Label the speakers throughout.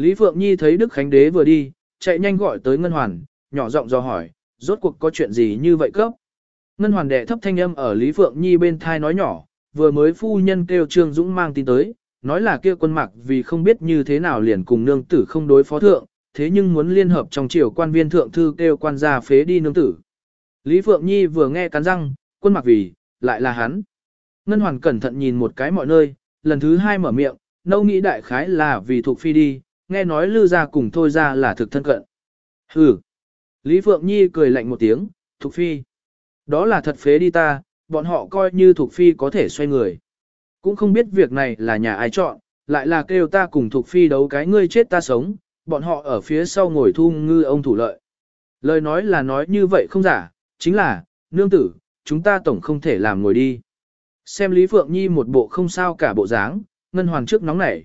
Speaker 1: Lý Phượng Nhi thấy Đức Khánh Đế vừa đi, chạy nhanh gọi tới Ngân Hoàn, nhỏ giọng do hỏi, rốt cuộc có chuyện gì như vậy cấp. Ngân Hoàn đệ thấp thanh âm ở Lý Phượng Nhi bên thai nói nhỏ, vừa mới phu nhân kêu Trương Dũng mang tin tới, nói là kia quân mặc vì không biết như thế nào liền cùng nương tử không đối phó thượng, thế nhưng muốn liên hợp trong triều quan viên thượng thư kêu quan gia phế đi nương tử. Lý Phượng Nhi vừa nghe cắn răng, quân mặc vì, lại là hắn. Ngân Hoàn cẩn thận nhìn một cái mọi nơi, lần thứ hai mở miệng, nâu nghĩ đại khái là vì thuộc phi đi, nghe nói lư ra cùng thôi ra là thực thân cận. Hừ. Lý Phượng Nhi cười lạnh một tiếng, Thục phi. Đó là thật phế đi ta, bọn họ coi như Thục phi có thể xoay người. Cũng không biết việc này là nhà ai chọn, lại là kêu ta cùng Thục phi đấu cái ngươi chết ta sống, bọn họ ở phía sau ngồi thu ngư ông thủ lợi. Lời nói là nói như vậy không giả, chính là, nương tử, chúng ta tổng không thể làm ngồi đi. Xem Lý Phượng Nhi một bộ không sao cả bộ dáng, ngân hoàng trước nóng nảy.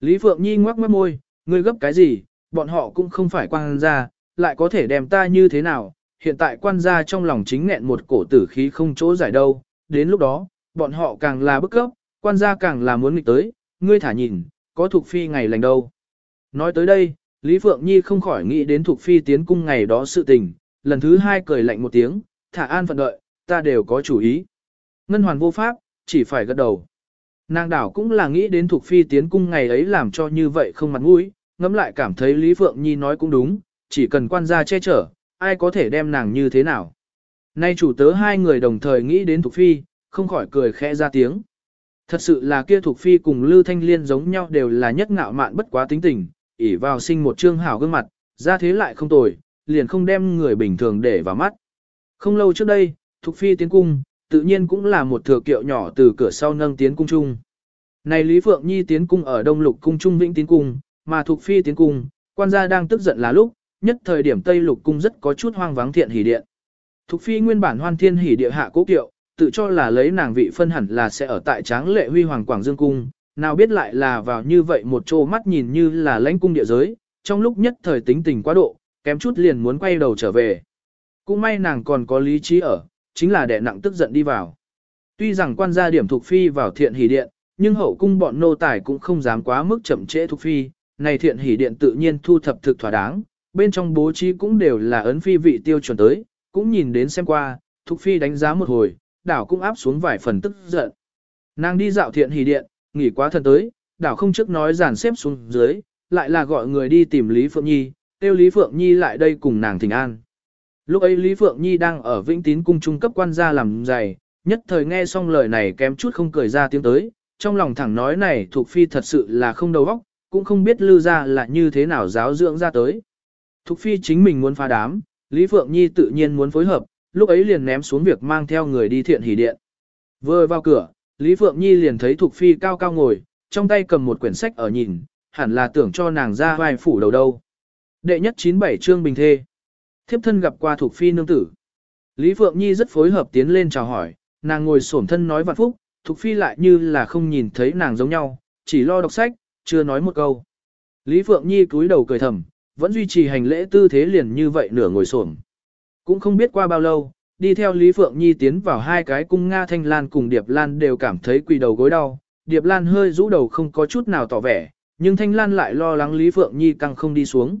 Speaker 1: Lý Phượng Nhi ngoắc mắt môi, ngươi gấp cái gì, bọn họ cũng không phải quan gia, lại có thể đem ta như thế nào, hiện tại quan gia trong lòng chính nghẹn một cổ tử khí không chỗ giải đâu, đến lúc đó, bọn họ càng là bức cấp, quan gia càng là muốn nghịch tới, ngươi thả nhìn, có thuộc phi ngày lành đâu. Nói tới đây, Lý Phượng Nhi không khỏi nghĩ đến thuộc phi tiến cung ngày đó sự tình, lần thứ hai cười lạnh một tiếng, thả an phận đợi, ta đều có chủ ý. Ngân hoàn vô pháp, chỉ phải gật đầu. Nàng đảo cũng là nghĩ đến thuộc phi tiến cung ngày ấy làm cho như vậy không mặt mũi, ngẫm lại cảm thấy Lý Phượng Nhi nói cũng đúng, chỉ cần quan gia che chở, ai có thể đem nàng như thế nào. Nay chủ tớ hai người đồng thời nghĩ đến Thục phi, không khỏi cười khẽ ra tiếng. Thật sự là kia Thục phi cùng Lưu Thanh Liên giống nhau đều là nhất ngạo mạn bất quá tính tình, ỉ vào sinh một trương hảo gương mặt, ra thế lại không tồi, liền không đem người bình thường để vào mắt. Không lâu trước đây, Thục phi tiến cung, tự nhiên cũng là một thừa kiệu nhỏ từ cửa sau nâng tiến cung trung. Này Lý Phượng Nhi tiến cung ở Đông Lục cung trung Vĩnh tiến cung, mà thuộc phi tiến cung, quan gia đang tức giận là lúc, nhất thời điểm Tây Lục cung rất có chút hoang vắng thiện hỉ điện. Thục phi nguyên bản hoan thiên hỉ địa hạ cố kiệu, tự cho là lấy nàng vị phân hẳn là sẽ ở tại tráng lệ huy hoàng quảng dương cung, nào biết lại là vào như vậy một chỗ mắt nhìn như là lãnh cung địa giới, trong lúc nhất thời tính tình quá độ, kém chút liền muốn quay đầu trở về. Cũng may nàng còn có lý trí ở, chính là đẻ nặng tức giận đi vào. Tuy rằng quan gia điểm thuộc phi vào thiện hỷ điện, nhưng hậu cung bọn nô tài cũng không dám quá mức chậm trễ thuộc phi, này thiện hỷ điện tự nhiên thu thập thực thỏa đáng, bên trong bố trí cũng đều là ấn phi vị tiêu chuẩn tới, cũng nhìn đến xem qua, Thục phi đánh giá một hồi, đảo cũng áp xuống vài phần tức giận. Nàng đi dạo thiện hỷ điện, nghỉ quá thần tới, đảo không trước nói giàn xếp xuống dưới, lại là gọi người đi tìm Lý Phượng Nhi, tiêu Lý Phượng Nhi lại đây cùng nàng thỉnh an. Lúc ấy Lý Phượng Nhi đang ở Vĩnh Tín cung trung cấp quan gia làm dày, nhất thời nghe xong lời này kém chút không cười ra tiếng tới, trong lòng thẳng nói này Thục phi thật sự là không đầu óc, cũng không biết lư ra là như thế nào giáo dưỡng ra tới. Thục phi chính mình muốn phá đám, Lý Phượng Nhi tự nhiên muốn phối hợp, lúc ấy liền ném xuống việc mang theo người đi thiện hỷ điện. Vừa vào cửa, Lý Phượng Nhi liền thấy Thục phi cao cao ngồi, trong tay cầm một quyển sách ở nhìn, hẳn là tưởng cho nàng ra vai phủ đầu đâu. Đệ nhất 97 chương bình thê. Thiếp thân gặp qua Thục phi nương tử. Lý Phượng Nhi rất phối hợp tiến lên chào hỏi, nàng ngồi xổm thân nói vạn phúc, Thục phi lại như là không nhìn thấy nàng giống nhau, chỉ lo đọc sách, chưa nói một câu. Lý Phượng Nhi cúi đầu cười thầm, vẫn duy trì hành lễ tư thế liền như vậy nửa ngồi xổm. Cũng không biết qua bao lâu, đi theo Lý Phượng Nhi tiến vào hai cái cung Nga Thanh Lan cùng Điệp Lan đều cảm thấy quỳ đầu gối đau. Điệp Lan hơi rũ đầu không có chút nào tỏ vẻ, nhưng Thanh Lan lại lo lắng Lý Phượng Nhi căng không đi xuống.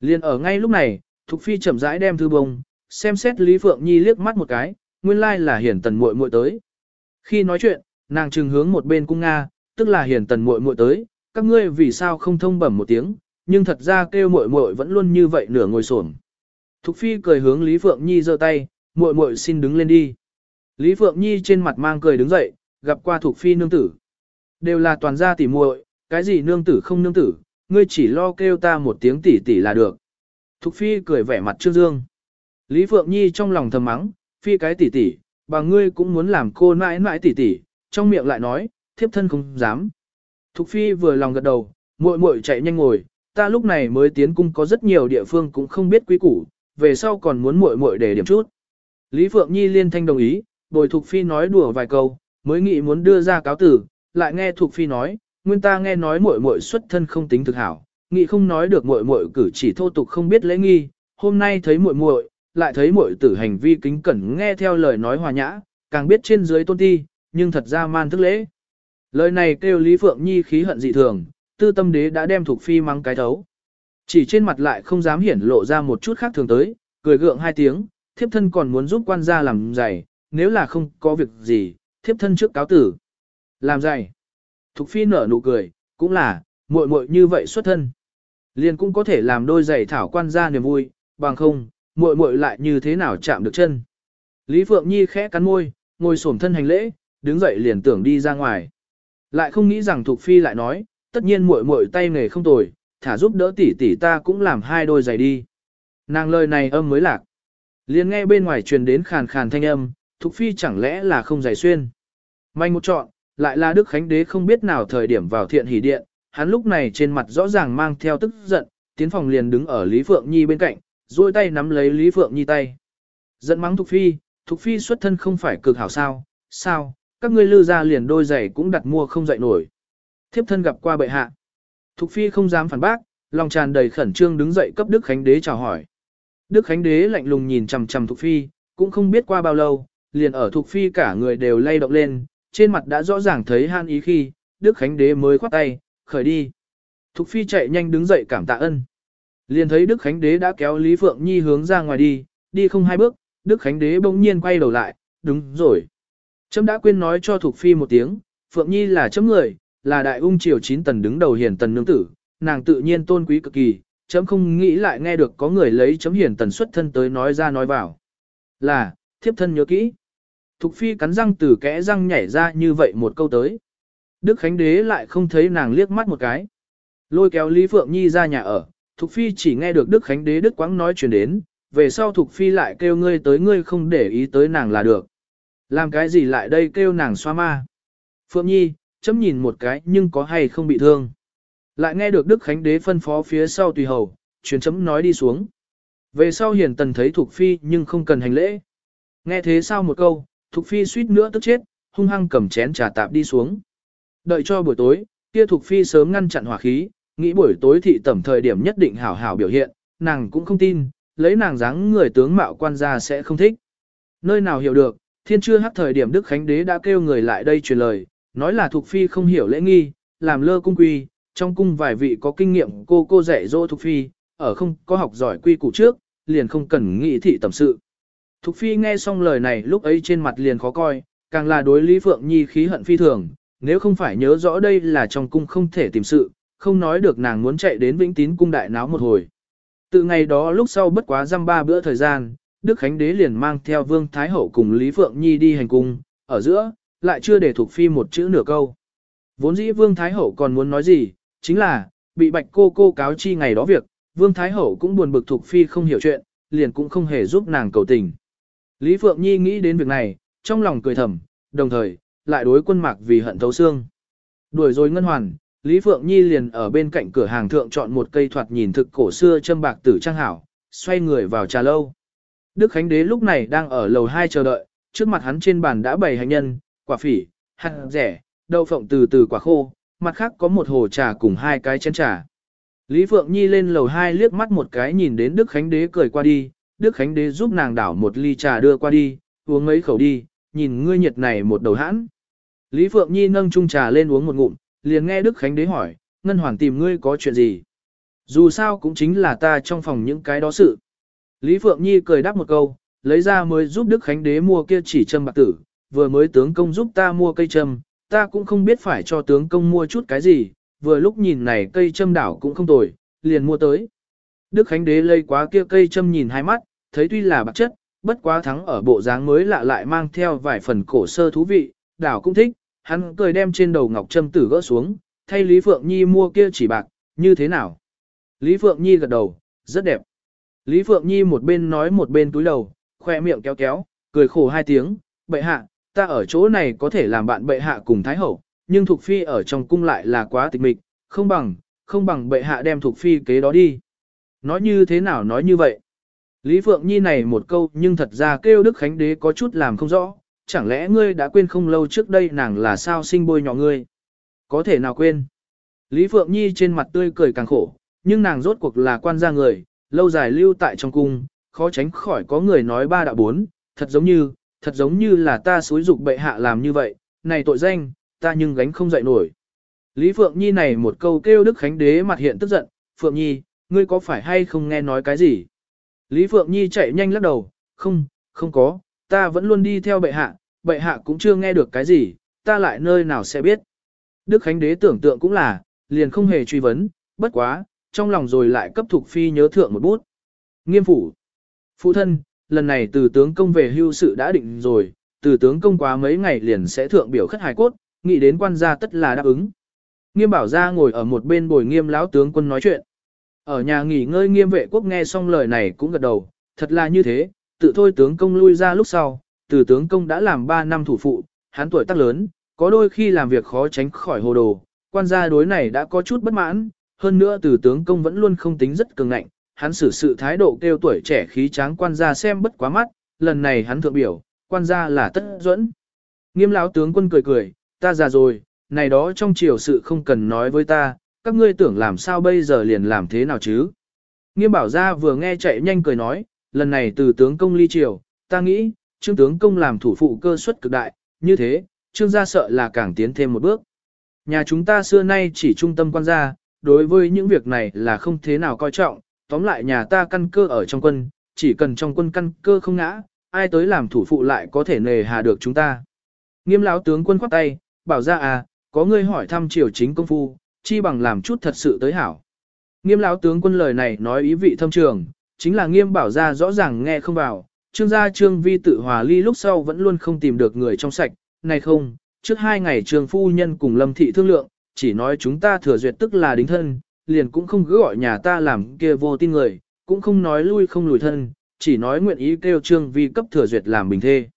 Speaker 1: Liên ở ngay lúc này, Thục Phi chậm rãi đem thư bông, xem xét Lý Phượng Nhi liếc mắt một cái, nguyên lai là hiển tần muội muội tới. Khi nói chuyện, nàng trừng hướng một bên cung Nga, tức là hiển tần muội muội tới, các ngươi vì sao không thông bẩm một tiếng, nhưng thật ra kêu muội muội vẫn luôn như vậy nửa ngồi xổm. Thục Phi cười hướng Lý Phượng Nhi giơ tay, muội muội xin đứng lên đi. Lý Phượng Nhi trên mặt mang cười đứng dậy, gặp qua Thục Phi nương tử. Đều là toàn gia tỷ muội, cái gì nương tử không nương tử, ngươi chỉ lo kêu ta một tiếng tỷ tỷ là được. Thục Phi cười vẻ mặt trương dương. Lý Phượng Nhi trong lòng thầm mắng, Phi cái tỷ tỷ, bà ngươi cũng muốn làm cô nãi nãi tỷ tỷ, trong miệng lại nói, thiếp thân không dám. Thục Phi vừa lòng gật đầu, muội muội chạy nhanh ngồi, ta lúc này mới tiến cung có rất nhiều địa phương cũng không biết quý củ, về sau còn muốn muội muội để điểm chút. Lý Phượng Nhi liên thanh đồng ý, bồi Thục Phi nói đùa vài câu, mới nghĩ muốn đưa ra cáo tử, lại nghe Thục Phi nói, nguyên ta nghe nói muội muội xuất thân không tính thực hảo, nghĩ không nói được muội muội cử chỉ thô tục không biết lễ nghi, hôm nay thấy muội muội, lại thấy muội tử hành vi kính cẩn nghe theo lời nói hòa nhã, càng biết trên dưới tôn ti, nhưng thật ra man thức lễ. Lời này kêu Lý Phượng Nhi khí hận dị thường, tư tâm đế đã đem Thục Phi mắng cái thấu. Chỉ trên mặt lại không dám hiển lộ ra một chút khác thường tới, cười gượng hai tiếng, thiếp thân còn muốn giúp quan gia làm giày, nếu là không có việc gì, thiếp thân trước cáo tử. Làm giày. Thục Phi nở nụ cười, cũng là, muội muội như vậy xuất thân. Liền cũng có thể làm đôi giày thảo quan gia niềm vui, bằng không, muội muội lại như thế nào chạm được chân. Lý Phượng Nhi khẽ cắn môi, ngồi xổm thân hành lễ, đứng dậy liền tưởng đi ra ngoài. Lại không nghĩ rằng Thục Phi lại nói, tất nhiên muội muội tay nghề không tồi, thả giúp đỡ tỷ tỷ ta cũng làm hai đôi giày đi. Nàng lời này âm mới lạc. Liền nghe bên ngoài truyền đến khàn khàn thanh âm, Thục Phi chẳng lẽ là không giày xuyên. May một chọn, lại là Đức Khánh Đế không biết nào thời điểm vào thiện hỷ điện, hắn lúc này trên mặt rõ ràng mang theo tức giận, tiến phòng liền đứng ở Lý Phượng Nhi bên cạnh, duỗi tay nắm lấy Lý Phượng Nhi tay. Giận mắng Thục Phi, Thục Phi xuất thân không phải cực hảo sao, sao, các ngươi lư ra liền đôi giày cũng đặt mua không dậy nổi. Thiếp thân gặp qua bệ hạ. Thục Phi không dám phản bác, lòng tràn đầy khẩn trương đứng dậy cấp Đức Khánh Đế chào hỏi. Đức Khánh Đế lạnh lùng nhìn chằm chằm Thục Phi, cũng không biết qua bao lâu, liền ở Thục Phi cả người đều lay động lên, trên mặt đã rõ ràng thấy han ý khi, Đức Khánh Đế mới khoát tay, khởi đi. Thục Phi chạy nhanh đứng dậy cảm tạ ân. Liền thấy Đức Khánh Đế đã kéo Lý Phượng Nhi hướng ra ngoài đi, đi không hai bước, Đức Khánh Đế bỗng nhiên quay đầu lại, đúng rồi. Trâm đã quên nói cho Thục Phi một tiếng, Phượng Nhi là chấm người, là đại ung triều chín tần đứng đầu hiền tần nương tử, nàng tự nhiên tôn quý cực kỳ, chấm không nghĩ lại nghe được có người lấy chấm hiền tần xuất thân tới nói ra nói vào. Là, thiếp thân nhớ kỹ. Thục Phi cắn răng từ kẽ răng nhảy ra như vậy một câu tới. Đức Khánh Đế lại không thấy nàng liếc mắt một cái. Lôi kéo Lý Phượng Nhi ra nhà ở, Thục Phi chỉ nghe được Đức Khánh Đế Đức Quáng nói chuyện đến, về sau Thục Phi lại kêu ngươi tới ngươi không để ý tới nàng là được. Làm cái gì lại đây kêu nàng xoa ma. Phượng Nhi, chấm nhìn một cái nhưng có hay không bị thương. Lại nghe được Đức Khánh Đế phân phó phía sau tùy hầu, truyền chấm nói đi xuống. Về sau hiền tần thấy Thục Phi nhưng không cần hành lễ. Nghe thế sao một câu, Thục Phi suýt nữa tức chết, hung hăng cầm chén trà tạp đi xuống. Đợi cho buổi tối, kia Thục Phi sớm ngăn chặn hỏa khí, nghĩ buổi tối thị tẩm thời điểm nhất định hảo hảo biểu hiện, nàng cũng không tin, lấy nàng dáng người tướng mạo quan gia sẽ không thích. Nơi nào hiểu được, thiên chưa hắc thời điểm Đức Khánh Đế đã kêu người lại đây truyền lời, nói là Thục Phi không hiểu lễ nghi, làm lơ cung quy, trong cung vài vị có kinh nghiệm cô cô dạy dỗ Thục Phi, ở không có học giỏi quy củ trước, liền không cần nghĩ thị tầm sự. Thục Phi nghe xong lời này lúc ấy trên mặt liền khó coi, càng là đối Lý Phượng Nhi khí hận phi thường, nếu không phải nhớ rõ đây là trong cung không thể tìm sự, không nói được nàng muốn chạy đến Vĩnh Tín cung đại náo một hồi. Từ ngày đó lúc sau bất quá dăm ba bữa thời gian, Đức Khánh Đế liền mang theo Vương Thái Hậu cùng Lý Phượng Nhi đi hành cung, ở giữa, lại chưa để Thục Phi một chữ nửa câu. Vốn dĩ Vương Thái Hậu còn muốn nói gì, chính là, bị bạch cô cô cáo chi ngày đó việc, Vương Thái Hậu cũng buồn bực Thục Phi không hiểu chuyện, liền cũng không hề giúp nàng cầu tình. Lý Phượng Nhi nghĩ đến việc này, trong lòng cười thầm, đồng thời, lại đối quân mạc vì hận thấu xương. Đuổi rồi ngân hoàn, Lý Phượng Nhi liền ở bên cạnh cửa hàng thượng chọn một cây thoạt nhìn thực cổ xưa châm bạc tử trang hảo, xoay người vào trà lâu. Đức Khánh Đế lúc này đang ở lầu 2 chờ đợi, trước mặt hắn trên bàn đã bày hành nhân, quả phỉ, hạt rẻ, đậu phộng từ từ quả khô, mặt khác có một hồ trà cùng hai cái chén trà. Lý Phượng Nhi lên lầu 2 liếc mắt một cái nhìn đến Đức Khánh Đế cười qua đi, Đức Khánh Đế giúp nàng đảo một ly trà đưa qua đi, uống mấy khẩu đi, nhìn ngươi nhiệt này một đầu hãn. Lý Phượng Nhi nâng chung trà lên uống một ngụm, liền nghe Đức Khánh Đế hỏi, Ngân Hoàn tìm ngươi có chuyện gì? Dù sao cũng chính là ta trong phòng những cái đó sự. Lý Phượng Nhi cười đáp một câu, lấy ra mới giúp Đức Khánh Đế mua kia chỉ châm bạc tử, vừa mới tướng công giúp ta mua cây châm, ta cũng không biết phải cho tướng công mua chút cái gì, vừa lúc nhìn này cây châm đảo cũng không tồi, liền mua tới. Đức Khánh Đế lây quá kia cây châm nhìn hai mắt, thấy tuy là bạc chất, bất quá thắng ở bộ dáng mới lạ lại mang theo vài phần cổ sơ thú vị, đảo cũng thích, hắn cười đem trên đầu ngọc châm tử gỡ xuống, thay Lý Phượng Nhi mua kia chỉ bạc, như thế nào? Lý Phượng Nhi gật đầu, rất đẹp. Lý Phượng Nhi một bên nói một bên túi đầu, khoe miệng kéo kéo, cười khổ hai tiếng, bệ hạ, ta ở chỗ này có thể làm bạn bệ hạ cùng Thái Hậu, nhưng Thục Phi ở trong cung lại là quá tịch mịch, không bằng, không bằng bệ hạ đem Thục Phi kế đó đi. Nói như thế nào nói như vậy? Lý Phượng Nhi này một câu nhưng thật ra kêu Đức Khánh Đế có chút làm không rõ, chẳng lẽ ngươi đã quên không lâu trước đây nàng là sao sinh bôi nhỏ ngươi? Có thể nào quên? Lý Phượng Nhi trên mặt tươi cười càng khổ, nhưng nàng rốt cuộc là quan gia người, lâu dài lưu tại trong cung, khó tránh khỏi có người nói ba đạo bốn, thật giống như, thật giống như là ta xúi dục bệ hạ làm như vậy, này tội danh, ta nhưng gánh không dậy nổi. Lý Phượng Nhi này một câu kêu Đức Khánh Đế mặt hiện tức giận, Phượng Nhi, ngươi có phải hay không nghe nói cái gì? Lý Phượng Nhi chạy nhanh lắc đầu, không, không có, ta vẫn luôn đi theo bệ hạ, bệ hạ cũng chưa nghe được cái gì, ta lại nơi nào sẽ biết. Đức Khánh Đế tưởng tượng cũng là, liền không hề truy vấn, bất quá, trong lòng rồi lại cấp thuộc phi nhớ thượng một bút. Nghiêm phủ. Phụ thân, lần này từ tướng công về hưu sự đã định rồi, từ tướng công quá mấy ngày liền sẽ thượng biểu khất hài cốt, nghĩ đến quan gia tất là đáp ứng. Nghiêm bảo ra ngồi ở một bên bồi nghiêm lão tướng quân nói chuyện. Ở nhà nghỉ ngơi nghiêm vệ quốc nghe xong lời này cũng gật đầu, thật là như thế, tự thôi tướng công lui ra lúc sau, từ tướng công đã làm 3 năm thủ phụ, hắn tuổi tác lớn, có đôi khi làm việc khó tránh khỏi hồ đồ, quan gia đối này đã có chút bất mãn, hơn nữa từ tướng công vẫn luôn không tính rất cường ngạnh, hắn xử sự thái độ kêu tuổi trẻ khí tráng quan gia xem bất quá mắt, lần này hắn thượng biểu, quan gia là tất dẫn. Nghiêm lão tướng quân cười cười, ta già rồi, này đó trong triều sự không cần nói với ta, các ngươi tưởng làm sao bây giờ liền làm thế nào chứ. Nghiêm bảo gia vừa nghe chạy nhanh cười nói, lần này từ tướng công ly triều, ta nghĩ, trương tướng công làm thủ phụ cơ suất cực đại, như thế, trương gia sợ là càng tiến thêm một bước. Nhà chúng ta xưa nay chỉ trung tâm quan gia, đối với những việc này là không thế nào coi trọng, tóm lại nhà ta căn cơ ở trong quân, chỉ cần trong quân căn cơ không ngã, ai tới làm thủ phụ lại có thể nề hà được chúng ta. Nghiêm lão tướng quân khoát tay, bảo ra à, có ngươi hỏi thăm triều chính công phu, chi bằng làm chút thật sự tới hảo. Nghiêm lão tướng quân lời này nói ý vị thâm trường, chính là nghiêm bảo ra rõ ràng nghe không vào, trương gia trương vi tự hòa ly lúc sau vẫn luôn không tìm được người trong sạch, này không, trước hai ngày trương phu nhân cùng lâm thị thương lượng, chỉ nói chúng ta thừa duyệt tức là đính thân, liền cũng không cứ gọi nhà ta làm kia vô tin người, cũng không nói lui không lùi thân, chỉ nói nguyện ý kêu trương vi cấp thừa duyệt làm bình thê.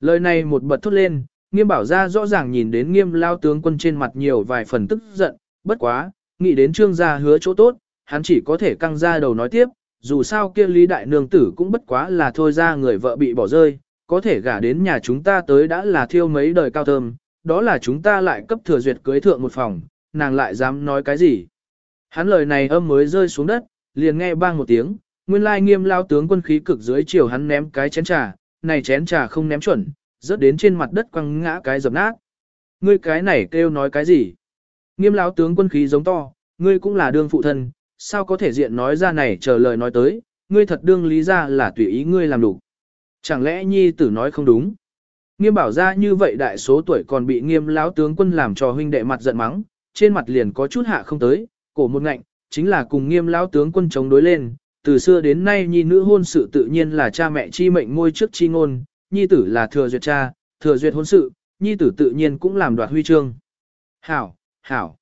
Speaker 1: Lời này một bật thốt lên, nghiêm bảo ra rõ ràng nhìn đến nghiêm lao tướng quân trên mặt nhiều vài phần tức giận, bất quá, nghĩ đến trương gia hứa chỗ tốt, hắn chỉ có thể căng ra đầu nói tiếp, dù sao kia lý đại nương tử cũng bất quá là thôi ra người vợ bị bỏ rơi, có thể gả đến nhà chúng ta tới đã là thiêu mấy đời cao thơm, đó là chúng ta lại cấp thừa duyệt cưới thượng một phòng, nàng lại dám nói cái gì. Hắn lời này âm mới rơi xuống đất, liền nghe bang một tiếng, nguyên lai nghiêm lao tướng quân khí cực dưới chiều hắn ném cái chén trà, này chén trà không ném chuẩn, rớt đến trên mặt đất quăng ngã cái dập nát. Ngươi cái này kêu nói cái gì? Nghiêm lao tướng quân khí giống to, ngươi cũng là đương phụ thân, sao có thể diện nói ra này chờ lời nói tới, ngươi thật đương lý ra là tùy ý ngươi làm đủ. Chẳng lẽ nhi tử nói không đúng? Nghiêm bảo ra như vậy đại số tuổi còn bị nghiêm lão tướng quân làm cho huynh đệ mặt giận mắng, trên mặt liền có chút hạ không tới, cổ một ngạnh, chính là cùng nghiêm lão tướng quân chống đối lên, từ xưa đến nay nhi nữ hôn sự tự nhiên là cha mẹ chi mệnh ngôi trước chi ngôn, nhi tử là thừa duyệt cha, thừa duyệt hôn sự, nhi tử tự nhiên cũng làm đoạt huy chương. Hảo, hảo.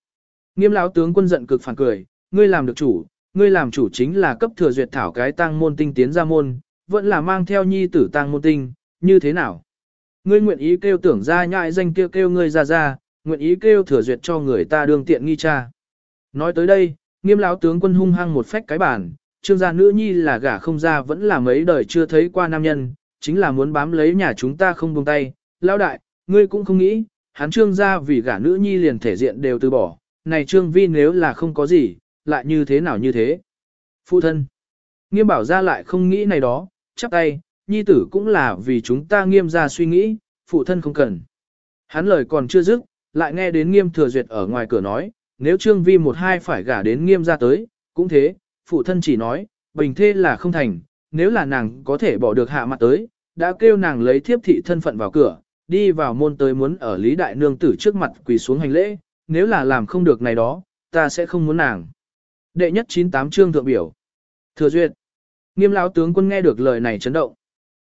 Speaker 1: Nghiêm lão tướng quân giận cực phản cười, ngươi làm được chủ, ngươi làm chủ chính là cấp thừa duyệt thảo cái tang môn tinh tiến ra môn, vẫn là mang theo nhi tử tang môn tinh, như thế nào? Ngươi nguyện ý kêu tưởng ra nhại danh kêu kêu ngươi ra ra, nguyện ý kêu thừa duyệt cho người ta đương tiện nghi cha. Nói tới đây, nghiêm lão tướng quân hung hăng một phách cái bản, trương gia nữ nhi là gả không ra vẫn là mấy đời chưa thấy qua nam nhân, chính là muốn bám lấy nhà chúng ta không buông tay. Lão đại, ngươi cũng không nghĩ, hắn trương gia vì gả nữ nhi liền thể diện đều từ bỏ, này trương vi nếu là không có gì, lại như thế nào như thế. Phụ thân, nghiêm bảo ra lại không nghĩ này đó, chắp tay, nhi tử cũng là vì chúng ta nghiêm ra suy nghĩ, phụ thân không cần. Hắn lời còn chưa dứt, lại nghe đến nghiêm thừa duyệt ở ngoài cửa nói, nếu trương vi một hai phải gả đến nghiêm ra tới, cũng thế, phụ thân chỉ nói, bình thê là không thành, nếu là nàng có thể bỏ được hạ mặt tới, đã kêu nàng lấy thiếp thị thân phận vào cửa, đi vào môn tới muốn ở Lý Đại Nương tử trước mặt quỳ xuống hành lễ, nếu là làm không được này đó, ta sẽ không muốn nàng. Đệ nhất 98 chương thượng biểu. Thừa duyệt. Nghiêm lão tướng quân nghe được lời này chấn động.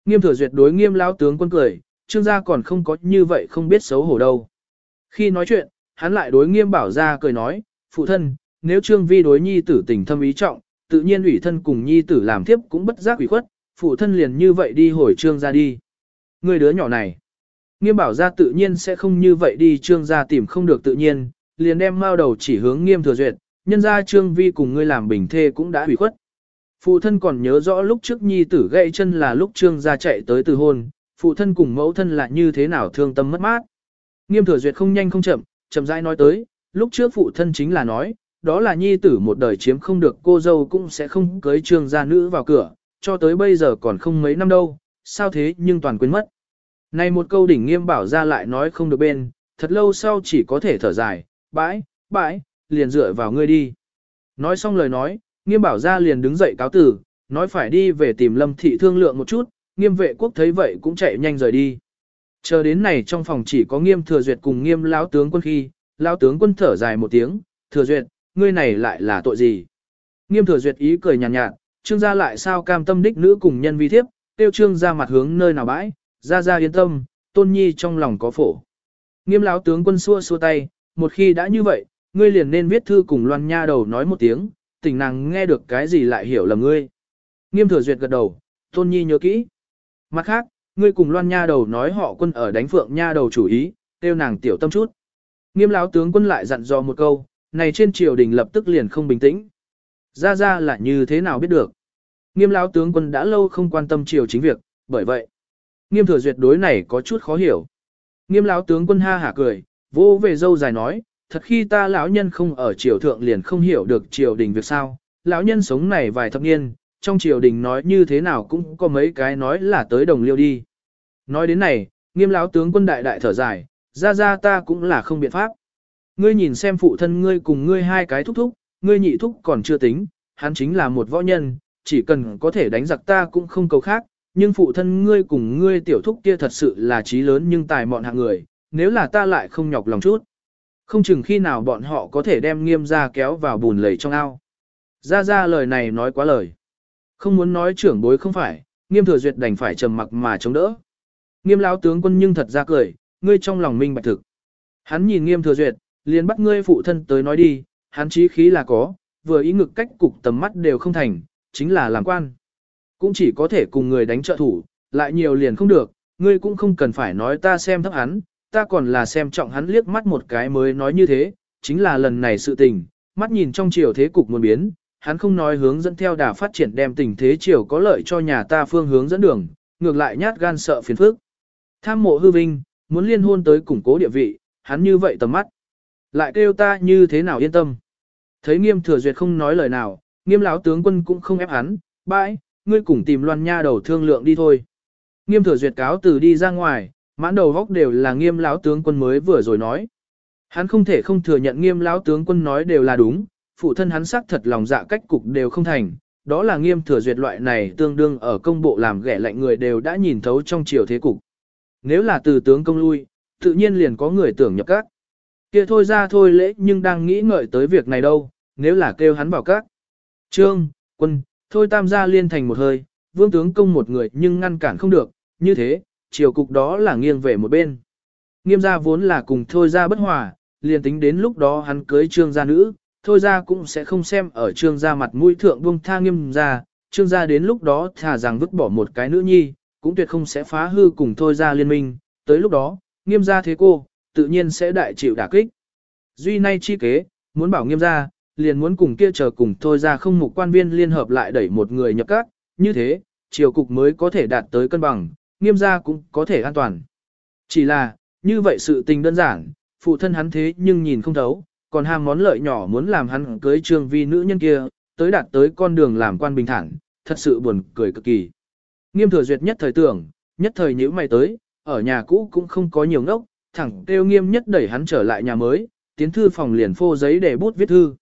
Speaker 1: Nghiêm thừa duyệt đối nghiêm lão tướng quân cười, trương gia còn không có như vậy không biết xấu hổ đâu. Khi nói chuyện, hắn lại đối nghiêm bảo ra cười nói, phụ thân, nếu trương vi đối nhi tử tình thâm ý trọng, tự nhiên ủy thân cùng nhi tử làm tiếp cũng bất giác ủy khuất, phụ thân liền như vậy đi hồi trương gia đi. Người đứa nhỏ này, nghiêm bảo ra tự nhiên sẽ không như vậy đi trương gia tìm không được tự nhiên, liền đem mao đầu chỉ hướng nghiêm thừa duyệt, nhân ra trương vi cùng ngươi làm bình thê cũng đã ủy khuất. Phụ thân còn nhớ rõ lúc trước nhi tử gãy chân là lúc trương gia chạy tới từ hôn, phụ thân cùng mẫu thân là như thế nào thương tâm mất mát. Nghiêm thừa duyệt không nhanh không chậm, chậm rãi nói tới, lúc trước phụ thân chính là nói, đó là nhi tử một đời chiếm không được cô dâu cũng sẽ không cưới trương gia nữ vào cửa, cho tới bây giờ còn không mấy năm đâu, sao thế nhưng toàn quên mất. Này một câu đỉnh nghiêm bảo ra lại nói không được bên, thật lâu sau chỉ có thể thở dài, bãi, bãi, liền dựa vào ngươi đi. Nói xong lời nói, nghiêm bảo ra liền đứng dậy cáo tử, nói phải đi về tìm lâm thị thương lượng một chút, nghiêm vệ quốc thấy vậy cũng chạy nhanh rời đi. Chờ đến này trong phòng chỉ có nghiêm thừa duyệt cùng nghiêm lão tướng quân khi, lão tướng quân thở dài một tiếng, thừa duyệt, ngươi này lại là tội gì? Nghiêm thừa duyệt ý cười nhàn nhạt, nhạt, trương gia lại sao cam tâm đích nữ cùng nhân vi thiếp, tiêu trương ra mặt hướng nơi nào bãi, ra ra yên tâm, tôn nhi trong lòng có phổ. Nghiêm lão tướng quân xua xua tay, một khi đã như vậy, ngươi liền nên viết thư cùng loan nha đầu nói một tiếng, tình nàng nghe được cái gì lại hiểu là ngươi. Nghiêm thừa duyệt gật đầu, tôn nhi nhớ kỹ. Mặt khác, ngươi cùng loan nha đầu nói họ quân ở đánh phượng nha đầu chủ ý, tiêu nàng tiểu tâm chút. Nghiêm lão tướng quân lại dặn dò một câu, này trên triều đình lập tức liền không bình tĩnh. Ra ra là như thế nào biết được. Nghiêm lão tướng quân đã lâu không quan tâm triều chính việc, bởi vậy, nghiêm thừa duyệt đối này có chút khó hiểu. Nghiêm lão tướng quân ha hả cười, vô về dâu dài nói, thật khi ta lão nhân không ở triều thượng liền không hiểu được triều đình việc sao, lão nhân sống này vài thập niên, trong triều đình nói như thế nào cũng có mấy cái nói là tới đồng liêu đi. Nói đến này, nghiêm lão tướng quân đại đại thở dài, ra ra ta cũng là không biện pháp. Ngươi nhìn xem phụ thân ngươi cùng ngươi hai cái thúc thúc, ngươi nhị thúc còn chưa tính, hắn chính là một võ nhân, chỉ cần có thể đánh giặc ta cũng không cầu khác, nhưng phụ thân ngươi cùng ngươi tiểu thúc kia thật sự là trí lớn nhưng tài mọn hạng người, nếu là ta lại không nhọc lòng chút. Không chừng khi nào bọn họ có thể đem nghiêm ra kéo vào bùn lầy trong ao. Ra ra lời này nói quá lời. Không muốn nói trưởng bối không phải, nghiêm thừa duyệt đành phải trầm mặc mà chống đỡ. Nghiêm lão tướng quân nhưng thật ra cười, ngươi trong lòng minh bạch thực. Hắn nhìn nghiêm thừa duyệt, liền bắt ngươi phụ thân tới nói đi, hắn chí khí là có, vừa ý ngực cách cục tầm mắt đều không thành, chính là làm quan. Cũng chỉ có thể cùng người đánh trợ thủ, lại nhiều liền không được, ngươi cũng không cần phải nói ta xem thấp hắn, ta còn là xem trọng hắn liếc mắt một cái mới nói như thế, chính là lần này sự tình, mắt nhìn trong chiều thế cục muốn biến, hắn không nói hướng dẫn theo đà phát triển đem tình thế chiều có lợi cho nhà ta phương hướng dẫn đường, ngược lại nhát gan sợ phiền phức. Tham mộ hư vinh, muốn liên hôn tới củng cố địa vị, hắn như vậy tầm mắt. Lại kêu ta như thế nào yên tâm. Thấy nghiêm thừa duyệt không nói lời nào, nghiêm lão tướng quân cũng không ép hắn, bãi, ngươi cùng tìm loan nha đầu thương lượng đi thôi. Nghiêm thừa duyệt cáo từ đi ra ngoài, mãn đầu góc đều là nghiêm lão tướng quân mới vừa rồi nói. Hắn không thể không thừa nhận nghiêm lão tướng quân nói đều là đúng, phụ thân hắn xác thật lòng dạ cách cục đều không thành, đó là nghiêm thừa duyệt loại này tương đương ở công bộ làm ghẻ lạnh người đều đã nhìn thấu trong chiều thế cục. Nếu là từ tướng công lui, tự nhiên liền có người tưởng nhập các. kia thôi ra thôi lễ nhưng đang nghĩ ngợi tới việc này đâu, nếu là kêu hắn bảo các. Trương, quân, thôi tam gia liên thành một hơi, vương tướng công một người nhưng ngăn cản không được, như thế, chiều cục đó là nghiêng về một bên. Nghiêm gia vốn là cùng thôi ra bất hòa, liền tính đến lúc đó hắn cưới trương gia nữ, thôi ra cũng sẽ không xem ở trương gia mặt mũi thượng buông tha nghiêm gia, trương gia đến lúc đó thà rằng vứt bỏ một cái nữ nhi, cũng tuyệt không sẽ phá hư cùng thôi ra liên minh, tới lúc đó, nghiêm gia thế cô, tự nhiên sẽ đại chịu đả kích. Duy nay chi kế, muốn bảo nghiêm gia, liền muốn cùng kia chờ cùng thôi ra không mục quan viên liên hợp lại đẩy một người nhập các, như thế, triều cục mới có thể đạt tới cân bằng, nghiêm gia cũng có thể an toàn. Chỉ là, như vậy sự tình đơn giản, phụ thân hắn thế nhưng nhìn không thấu, còn ham món lợi nhỏ muốn làm hắn cưới trương vi nữ nhân kia, tới đạt tới con đường làm quan bình thản, thật sự buồn cười cực kỳ. Nghiêm thừa duyệt nhất thời tưởng, nhất thời nhữ mày tới, ở nhà cũ cũng không có nhiều ngốc, thẳng kêu nghiêm nhất đẩy hắn trở lại nhà mới, tiến thư phòng liền phô giấy để bút viết thư.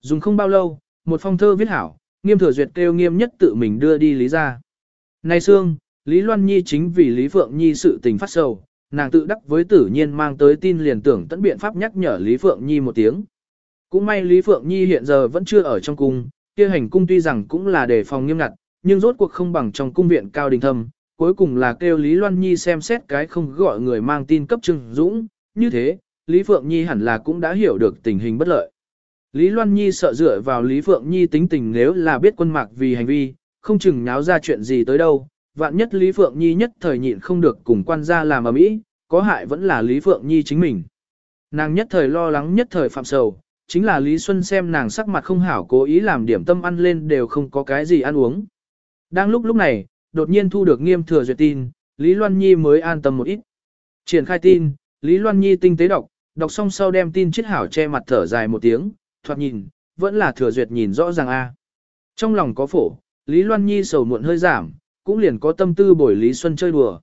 Speaker 1: Dùng không bao lâu, một phong thơ viết hảo, nghiêm thừa duyệt kêu nghiêm nhất tự mình đưa đi lý ra. Này Sương, Lý Loan Nhi chính vì Lý Phượng Nhi sự tình phát sầu, nàng tự đắc với tử nhiên mang tới tin liền tưởng tận biện pháp nhắc nhở Lý Phượng Nhi một tiếng. Cũng may Lý Phượng Nhi hiện giờ vẫn chưa ở trong cung, kia hành cung tuy rằng cũng là đề phòng nghiêm ngặt, nhưng rốt cuộc không bằng trong cung viện cao đình thâm, cuối cùng là kêu Lý Loan Nhi xem xét cái không gọi người mang tin cấp Trương Dũng, như thế, Lý Phượng Nhi hẳn là cũng đã hiểu được tình hình bất lợi. Lý Loan Nhi sợ dựa vào Lý Phượng Nhi tính tình nếu là biết quân mạc vì hành vi, không chừng nháo ra chuyện gì tới đâu, vạn nhất Lý Phượng Nhi nhất thời nhịn không được cùng quan gia làm ở mỹ, có hại vẫn là Lý Phượng Nhi chính mình. Nàng nhất thời lo lắng nhất thời phạm sầu, chính là Lý Xuân xem nàng sắc mặt không hảo cố ý làm điểm tâm ăn lên đều không có cái gì ăn uống. Đang lúc lúc này, đột nhiên thu được nghiêm thừa duyệt tin, Lý Loan Nhi mới an tâm một ít. Triển khai tin, Lý Loan Nhi tinh tế đọc, đọc xong sau đem tin chết hảo che mặt thở dài một tiếng, thoạt nhìn, vẫn là thừa duyệt nhìn rõ ràng a. Trong lòng có phổ, Lý Loan Nhi sầu muộn hơi giảm, cũng liền có tâm tư bồi Lý Xuân chơi đùa.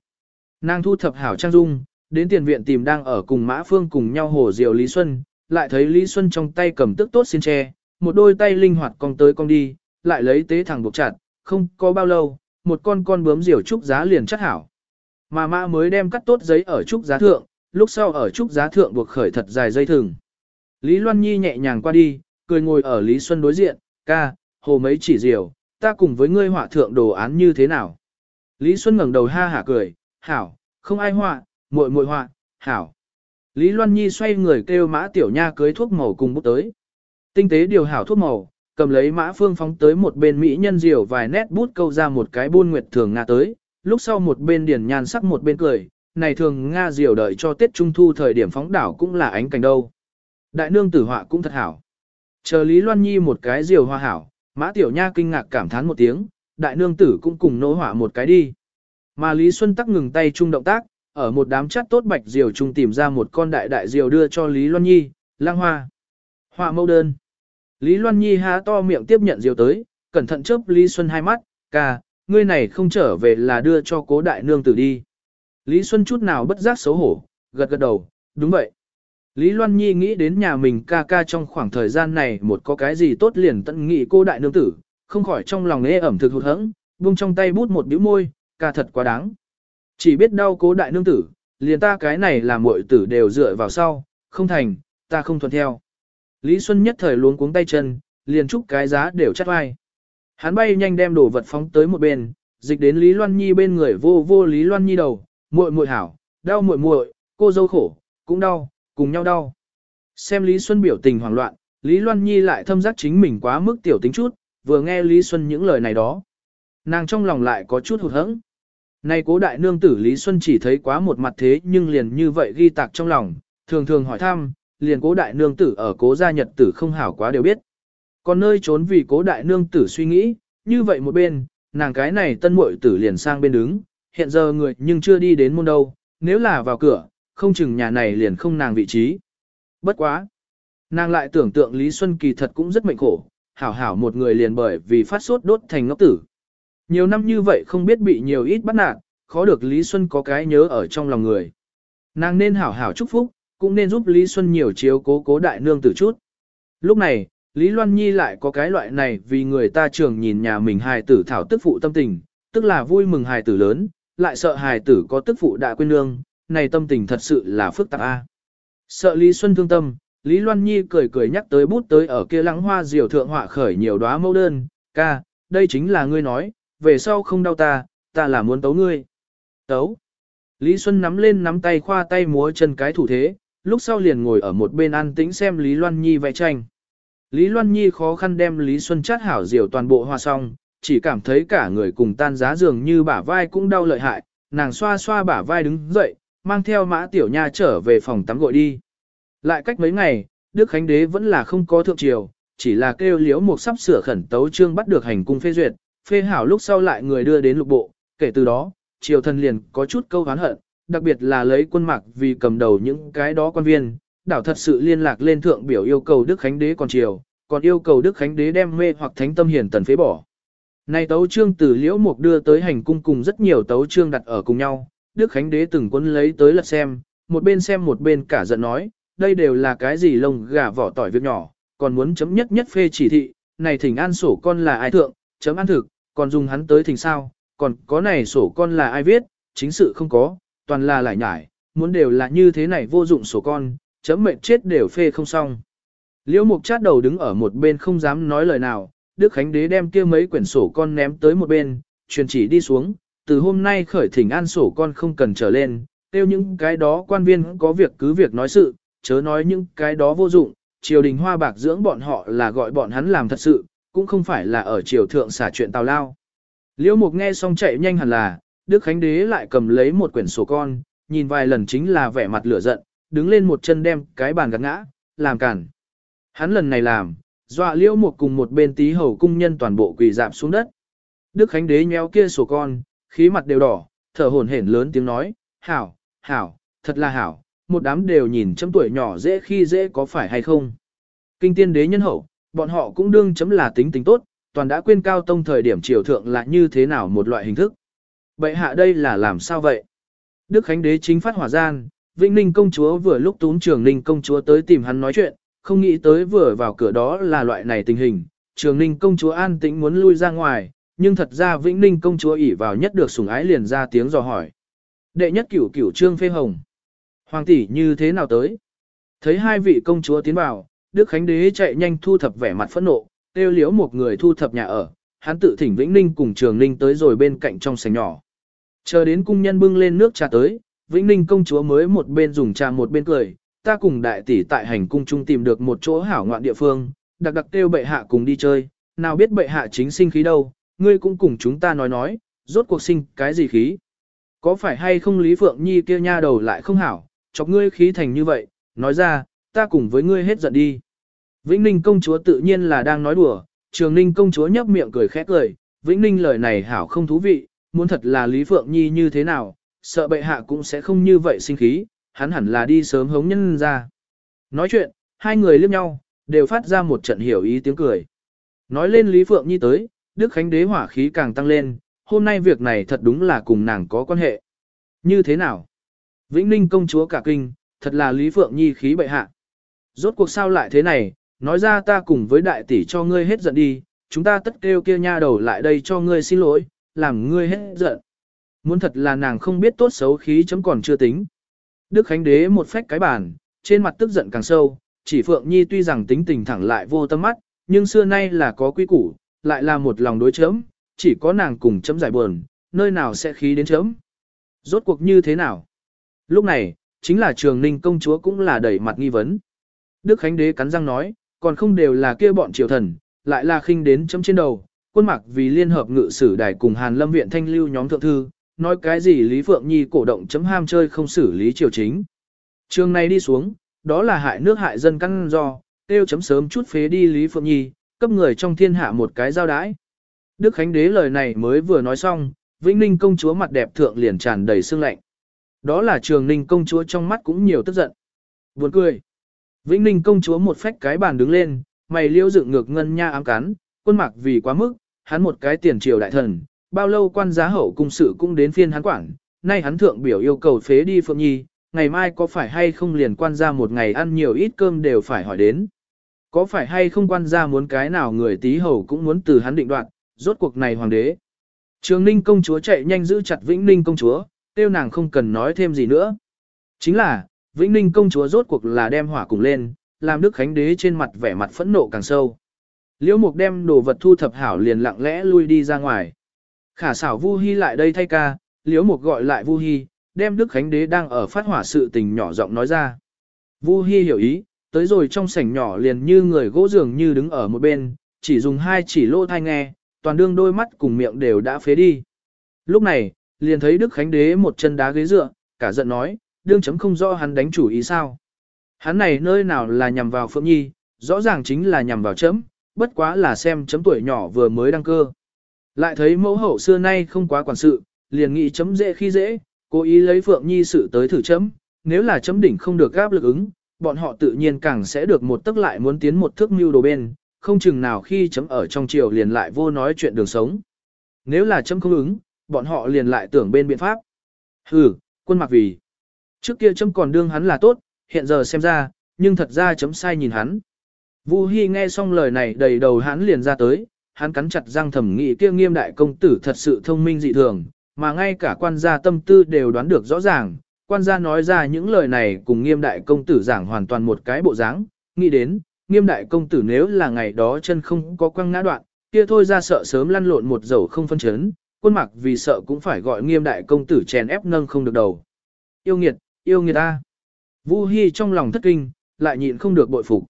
Speaker 1: Nàng thu thập hảo trang dung, đến tiền viện tìm đang ở cùng Mã Phương cùng nhau hồ diều Lý Xuân, lại thấy Lý Xuân trong tay cầm tức tốt xin tre, một đôi tay linh hoạt cong tới cong đi, lại lấy tế thẳng buộc chặt, không có bao lâu, một con con bướm diều trúc giá liền chắc hảo. Mà mã mới đem cắt tốt giấy ở trúc giá thượng, lúc sau ở trúc giá thượng buộc khởi thật dài dây thừng. Lý Loan Nhi nhẹ nhàng qua đi, cười ngồi ở Lý Xuân đối diện, ca, hồ mấy chỉ diều, ta cùng với ngươi họa thượng đồ án như thế nào. Lý Xuân ngẩng đầu ha hả cười, hảo, không ai họa, muội muội họa, hảo. Lý Loan Nhi xoay người kêu mã tiểu nha cưới thuốc màu cùng bút tới. Tinh tế điều hảo thuốc màu, cầm lấy mã phương phóng tới một bên mỹ nhân diều vài nét bút câu ra một cái buôn nguyệt thường nga tới, lúc sau một bên điển nhan sắc một bên cười, này thường nga diều đợi cho Tết Trung Thu thời điểm phóng đảo cũng là ánh cảnh đâu. Đại nương tử họa cũng thật hảo. Chờ Lý Loan Nhi một cái diều hoa hảo, mã tiểu nha kinh ngạc cảm thán một tiếng, đại nương tử cũng cùng nỗ hỏa một cái đi. Mà Lý Xuân tắc ngừng tay chung động tác, ở một đám chắt tốt bạch diều chung tìm ra một con đại đại diều đưa cho Lý Loan Nhi, lang hoa. Họa mẫu đơn. Lý Loan Nhi há to miệng tiếp nhận diều tới, cẩn thận chớp Lý Xuân hai mắt, ca, ngươi này không trở về là đưa cho cố đại nương tử đi. Lý Xuân chút nào bất giác xấu hổ, gật gật đầu, đúng vậy. Lý Loan Nhi nghĩ đến nhà mình ca ca trong khoảng thời gian này một có cái gì tốt liền tận nghị cô đại nương tử, không khỏi trong lòng ế ẩm thực hụt hẫng, buông trong tay bút một bĩu môi, ca thật quá đáng. Chỉ biết đau cố đại nương tử, liền ta cái này là muội tử đều dựa vào sau, không thành, ta không thuận theo. Lý Xuân nhất thời luống cuống tay chân, liền chúc cái giá đều chắt vai. Hắn bay nhanh đem đồ vật phóng tới một bên, dịch đến Lý Loan Nhi bên người vô vô Lý Loan Nhi đầu, muội muội hảo, đau muội muội, cô dâu khổ, cũng đau, cùng nhau đau. Xem Lý Xuân biểu tình hoảng loạn, Lý Loan Nhi lại thâm giác chính mình quá mức tiểu tính chút, vừa nghe Lý Xuân những lời này đó. Nàng trong lòng lại có chút hụt hẫng. Nay cố đại nương tử Lý Xuân chỉ thấy quá một mặt thế nhưng liền như vậy ghi tạc trong lòng, thường thường hỏi thăm, liền cố đại nương tử ở cố gia nhật tử không hảo quá đều biết. Còn nơi trốn vì cố đại nương tử suy nghĩ, như vậy một bên, nàng cái này tân muội tử liền sang bên đứng, hiện giờ người nhưng chưa đi đến môn đâu, nếu là vào cửa, không chừng nhà này liền không nàng vị trí. Bất quá. Nàng lại tưởng tượng Lý Xuân kỳ thật cũng rất mệnh khổ, hảo hảo một người liền bởi vì phát sốt đốt thành ngốc tử. Nhiều năm như vậy không biết bị nhiều ít bắt nạt, khó được Lý Xuân có cái nhớ ở trong lòng người. Nàng nên hảo hảo chúc phúc, cũng nên giúp Lý Xuân nhiều chiếu cố cố đại nương tử chút. Lúc này, Lý Loan Nhi lại có cái loại này vì người ta trường nhìn nhà mình hài tử thảo tức phụ tâm tình, tức là vui mừng hài tử lớn, lại sợ hài tử có tức phụ đã quên nương, này tâm tình thật sự là phức tạp a. Sợ Lý Xuân thương tâm, Lý Loan Nhi cười cười nhắc tới bút tới ở kia lắng hoa diều thượng họa khởi nhiều đóa mẫu đơn, ca, đây chính là ngươi nói, về sau không đau ta, ta là muốn tấu ngươi. Tấu. Lý Xuân nắm lên nắm tay khoa tay múa chân cái thủ thế, lúc sau liền ngồi ở một bên an tĩnh xem Lý Loan Nhi vẽ tranh. Lý Loan Nhi khó khăn đem Lý Xuân chát hảo diều toàn bộ hoa xong, chỉ cảm thấy cả người cùng tan giá dường như bả vai cũng đau lợi hại, nàng xoa xoa bả vai đứng dậy, mang theo mã tiểu nha trở về phòng tắm gội đi. Lại cách mấy ngày, Đức Khánh Đế vẫn là không có thượng triều, chỉ là kêu liễu một sắp sửa khẩn tấu trương bắt được hành cung phê duyệt, phê hảo lúc sau lại người đưa đến lục bộ, kể từ đó, triều thần liền có chút câu hán hận, đặc biệt là lấy quân mạc vì cầm đầu những cái đó quan viên, đảo thật sự liên lạc lên thượng biểu yêu cầu Đức Khánh Đế còn triều, còn yêu cầu Đức Khánh Đế đem mê hoặc thánh tâm hiền tần phế bỏ. Này tấu trương từ liễu mục đưa tới hành cung cùng rất nhiều tấu trương đặt ở cùng nhau, Đức Khánh Đế từng quân lấy tới lật xem, một bên xem một bên cả giận nói, đây đều là cái gì lông gà vỏ tỏi việc nhỏ, còn muốn chấm nhất nhất phê chỉ thị, này thỉnh an sổ con là ai thượng, chấm an thực, còn dùng hắn tới thỉnh sao, còn có này sổ con là ai viết, chính sự không có, toàn là lại nhải, muốn đều là như thế này vô dụng sổ con, chấm mệnh chết đều phê không xong. Liễu mục chát đầu đứng ở một bên không dám nói lời nào, Đức Khánh Đế đem kia mấy quyển sổ con ném tới một bên, truyền chỉ đi xuống, từ hôm nay khởi thỉnh an sổ con không cần trở lên, tiêu những cái đó quan viên có việc cứ việc nói sự, chớ nói những cái đó vô dụng, triều đình hoa bạc dưỡng bọn họ là gọi bọn hắn làm thật sự, cũng không phải là ở triều thượng xả chuyện tào lao. Liễu Mục nghe xong chạy nhanh hẳn là, Đức Khánh Đế lại cầm lấy một quyển sổ con, nhìn vài lần chính là vẻ mặt lửa giận, đứng lên một chân đem cái bàn gạt ngã, làm cản. Hắn lần này làm, dọa Liễu Mục cùng một bên tí hầu cung nhân toàn bộ quỳ dạp xuống đất. Đức Khánh Đế nhéo kia sổ con, khí mặt đều đỏ, thở hổn hển lớn tiếng nói, hảo, hảo, thật là hảo, một đám đều nhìn chấm tuổi nhỏ dễ khi dễ có phải hay không. Kinh tiên đế nhân hậu, bọn họ cũng đương chấm là tính tính tốt, toàn đã quên cao tông thời điểm triều thượng là như thế nào một loại hình thức. Bệ hạ đây là làm sao vậy? Đức Khánh đế chính phát hỏa gian, Vĩnh Ninh công chúa vừa lúc túm Trường Ninh công chúa tới tìm hắn nói chuyện, không nghĩ tới vừa vào cửa đó là loại này tình hình. Trường Ninh công chúa an tĩnh muốn lui ra ngoài, nhưng thật ra Vĩnh Ninh công chúa ỉ vào nhất được sủng ái liền ra tiếng dò hỏi. Đệ nhất cửu cửu trương phê hồng. Hoàng tỷ như thế nào tới? Thấy hai vị công chúa tiến vào, Đức Khánh Đế chạy nhanh thu thập vẻ mặt phẫn nộ, tiêu liếu một người thu thập nhà ở, hắn tự thỉnh Vĩnh Ninh cùng Trường Ninh tới rồi bên cạnh trong sảnh nhỏ. Chờ đến cung nhân bưng lên nước trà tới, Vĩnh Ninh công chúa mới một bên dùng trà một bên cười, ta cùng đại tỷ tại hành cung trung tìm được một chỗ hảo ngoạn địa phương, đặc đặc kêu bệ hạ cùng đi chơi, nào biết bệ hạ chính sinh khí đâu, ngươi cũng cùng chúng ta nói nói, rốt cuộc sinh cái gì khí. Có phải hay không Lý Phượng Nhi kia nha đầu lại không hảo, chọc ngươi khí thành như vậy, nói ra, ta cùng với ngươi hết giận đi. Vĩnh Ninh công chúa tự nhiên là đang nói đùa, Trường Ninh công chúa nhấp miệng cười khẽ cười, Vĩnh Ninh lời này hảo không thú vị, muốn thật là Lý Phượng Nhi như thế nào, sợ bệ hạ cũng sẽ không như vậy sinh khí, hắn hẳn là đi sớm hống nhân ra. Nói chuyện, hai người liếc nhau, đều phát ra một trận hiểu ý tiếng cười. Nói lên Lý Phượng Nhi tới, Đức Khánh Đế hỏa khí càng tăng lên, hôm nay việc này thật đúng là cùng nàng có quan hệ. Như thế nào? Vĩnh Ninh công chúa cả kinh, thật là Lý Phượng Nhi khí bệ hạ. Rốt cuộc sao lại thế này, nói ra ta cùng với đại tỷ cho ngươi hết giận đi, chúng ta tất kêu kia nha đầu lại đây cho ngươi xin lỗi, làm ngươi hết giận. Muốn thật là nàng không biết tốt xấu khí chấm còn chưa tính. Đức Khánh Đế một phách cái bàn, trên mặt tức giận càng sâu, chỉ Phượng Nhi tuy rằng tính tình thẳng lại vô tâm mắt, nhưng xưa nay là có quy củ, lại là một lòng đối chấm, chỉ có nàng cùng chấm giải buồn, nơi nào sẽ khí đến chấm. Rốt cuộc như thế nào? Lúc này, chính là trường ninh công chúa cũng là đẩy mặt nghi vấn. Đức Khánh Đế cắn răng nói, còn không đều là kia bọn triều thần, lại là khinh đến chấm trên đầu, quân mặc vì liên hợp ngự sử đài cùng Hàn Lâm viện thanh lưu nhóm thượng thư, nói cái gì Lý Phượng Nhi cổ động chấm ham chơi không xử lý triều chính. Trường này đi xuống, đó là hại nước hại dân căn do, tiêu chấm sớm chút phế đi Lý Phượng Nhi, cấp người trong thiên hạ một cái giao đãi. Đức Khánh Đế lời này mới vừa nói xong, Vĩnh Ninh công chúa mặt đẹp thượng liền tràn đầy sương lạnh. Đó là trường Ninh công chúa trong mắt cũng nhiều tức giận. Buồn cười. Vĩnh Ninh công chúa một phách cái bàn đứng lên, mày liêu dựng ngược ngân nha ám cán quân mặc vì quá mức, hắn một cái tiền triều đại thần, bao lâu quan giá hậu cung sự cũng đến phiên hắn quản, nay hắn thượng biểu yêu cầu phế đi Phượng Nhi, ngày mai có phải hay không liền quan ra một ngày ăn nhiều ít cơm đều phải hỏi đến. Có phải hay không quan ra muốn cái nào người tí hầu cũng muốn từ hắn định đoạt, rốt cuộc này hoàng đế. Trường Ninh công chúa chạy nhanh giữ chặt Vĩnh Ninh công chúa, tiêu nàng không cần nói thêm gì nữa. Chính là, Vĩnh Ninh công chúa rốt cuộc là đem hỏa cùng lên, làm Đức Khánh đế trên mặt vẻ mặt phẫn nộ càng sâu. Liễu Mục đem đồ vật thu thập hảo liền lặng lẽ lui đi ra ngoài. Khả xảo Vu Hi lại đây thay ca, Liễu Mục gọi lại Vu Hi, đem Đức Khánh đế đang ở phát hỏa sự tình nhỏ giọng nói ra. Vu Hi hiểu ý, tới rồi trong sảnh nhỏ liền như người gỗ dường như đứng ở một bên, chỉ dùng hai chỉ lỗ thai nghe, toàn đương đôi mắt cùng miệng đều đã phế đi. Lúc này, liền thấy Đức Khánh Đế một chân đá ghế dựa, cả giận nói, đương chấm không rõ hắn đánh chủ ý sao. Hắn này nơi nào là nhằm vào Phượng Nhi, rõ ràng chính là nhằm vào chấm, bất quá là xem chấm tuổi nhỏ vừa mới đăng cơ. Lại thấy mẫu hậu xưa nay không quá quản sự, liền nghĩ chấm dễ khi dễ, cố ý lấy Phượng Nhi sự tới thử chấm, nếu là chấm đỉnh không được gáp lực ứng, bọn họ tự nhiên càng sẽ được một tức lại muốn tiến một thước mưu đồ bên, không chừng nào khi chấm ở trong triều liền lại vô nói chuyện đường sống. Nếu là chấm không ứng, bọn họ liền lại tưởng bên biện pháp. Hừ, quân mặc vì. Trước kia chấm còn đương hắn là tốt, hiện giờ xem ra, nhưng thật ra chấm sai nhìn hắn. Vu Hi nghe xong lời này đầy đầu hắn liền ra tới, hắn cắn chặt răng thầm nghị kia nghiêm đại công tử thật sự thông minh dị thường, mà ngay cả quan gia tâm tư đều đoán được rõ ràng, quan gia nói ra những lời này cùng nghiêm đại công tử giảng hoàn toàn một cái bộ dáng, nghĩ đến, nghiêm đại công tử nếu là ngày đó chân không có quăng ngã đoạn, kia thôi ra sợ sớm lăn lộn một dầu không phân chấn, quân mặc vì sợ cũng phải gọi nghiêm đại công tử chèn ép nâng không được đầu. Yêu nghiệt, yêu nghiệt ta. Vu Hi trong lòng thất kinh, lại nhịn không được bội phục.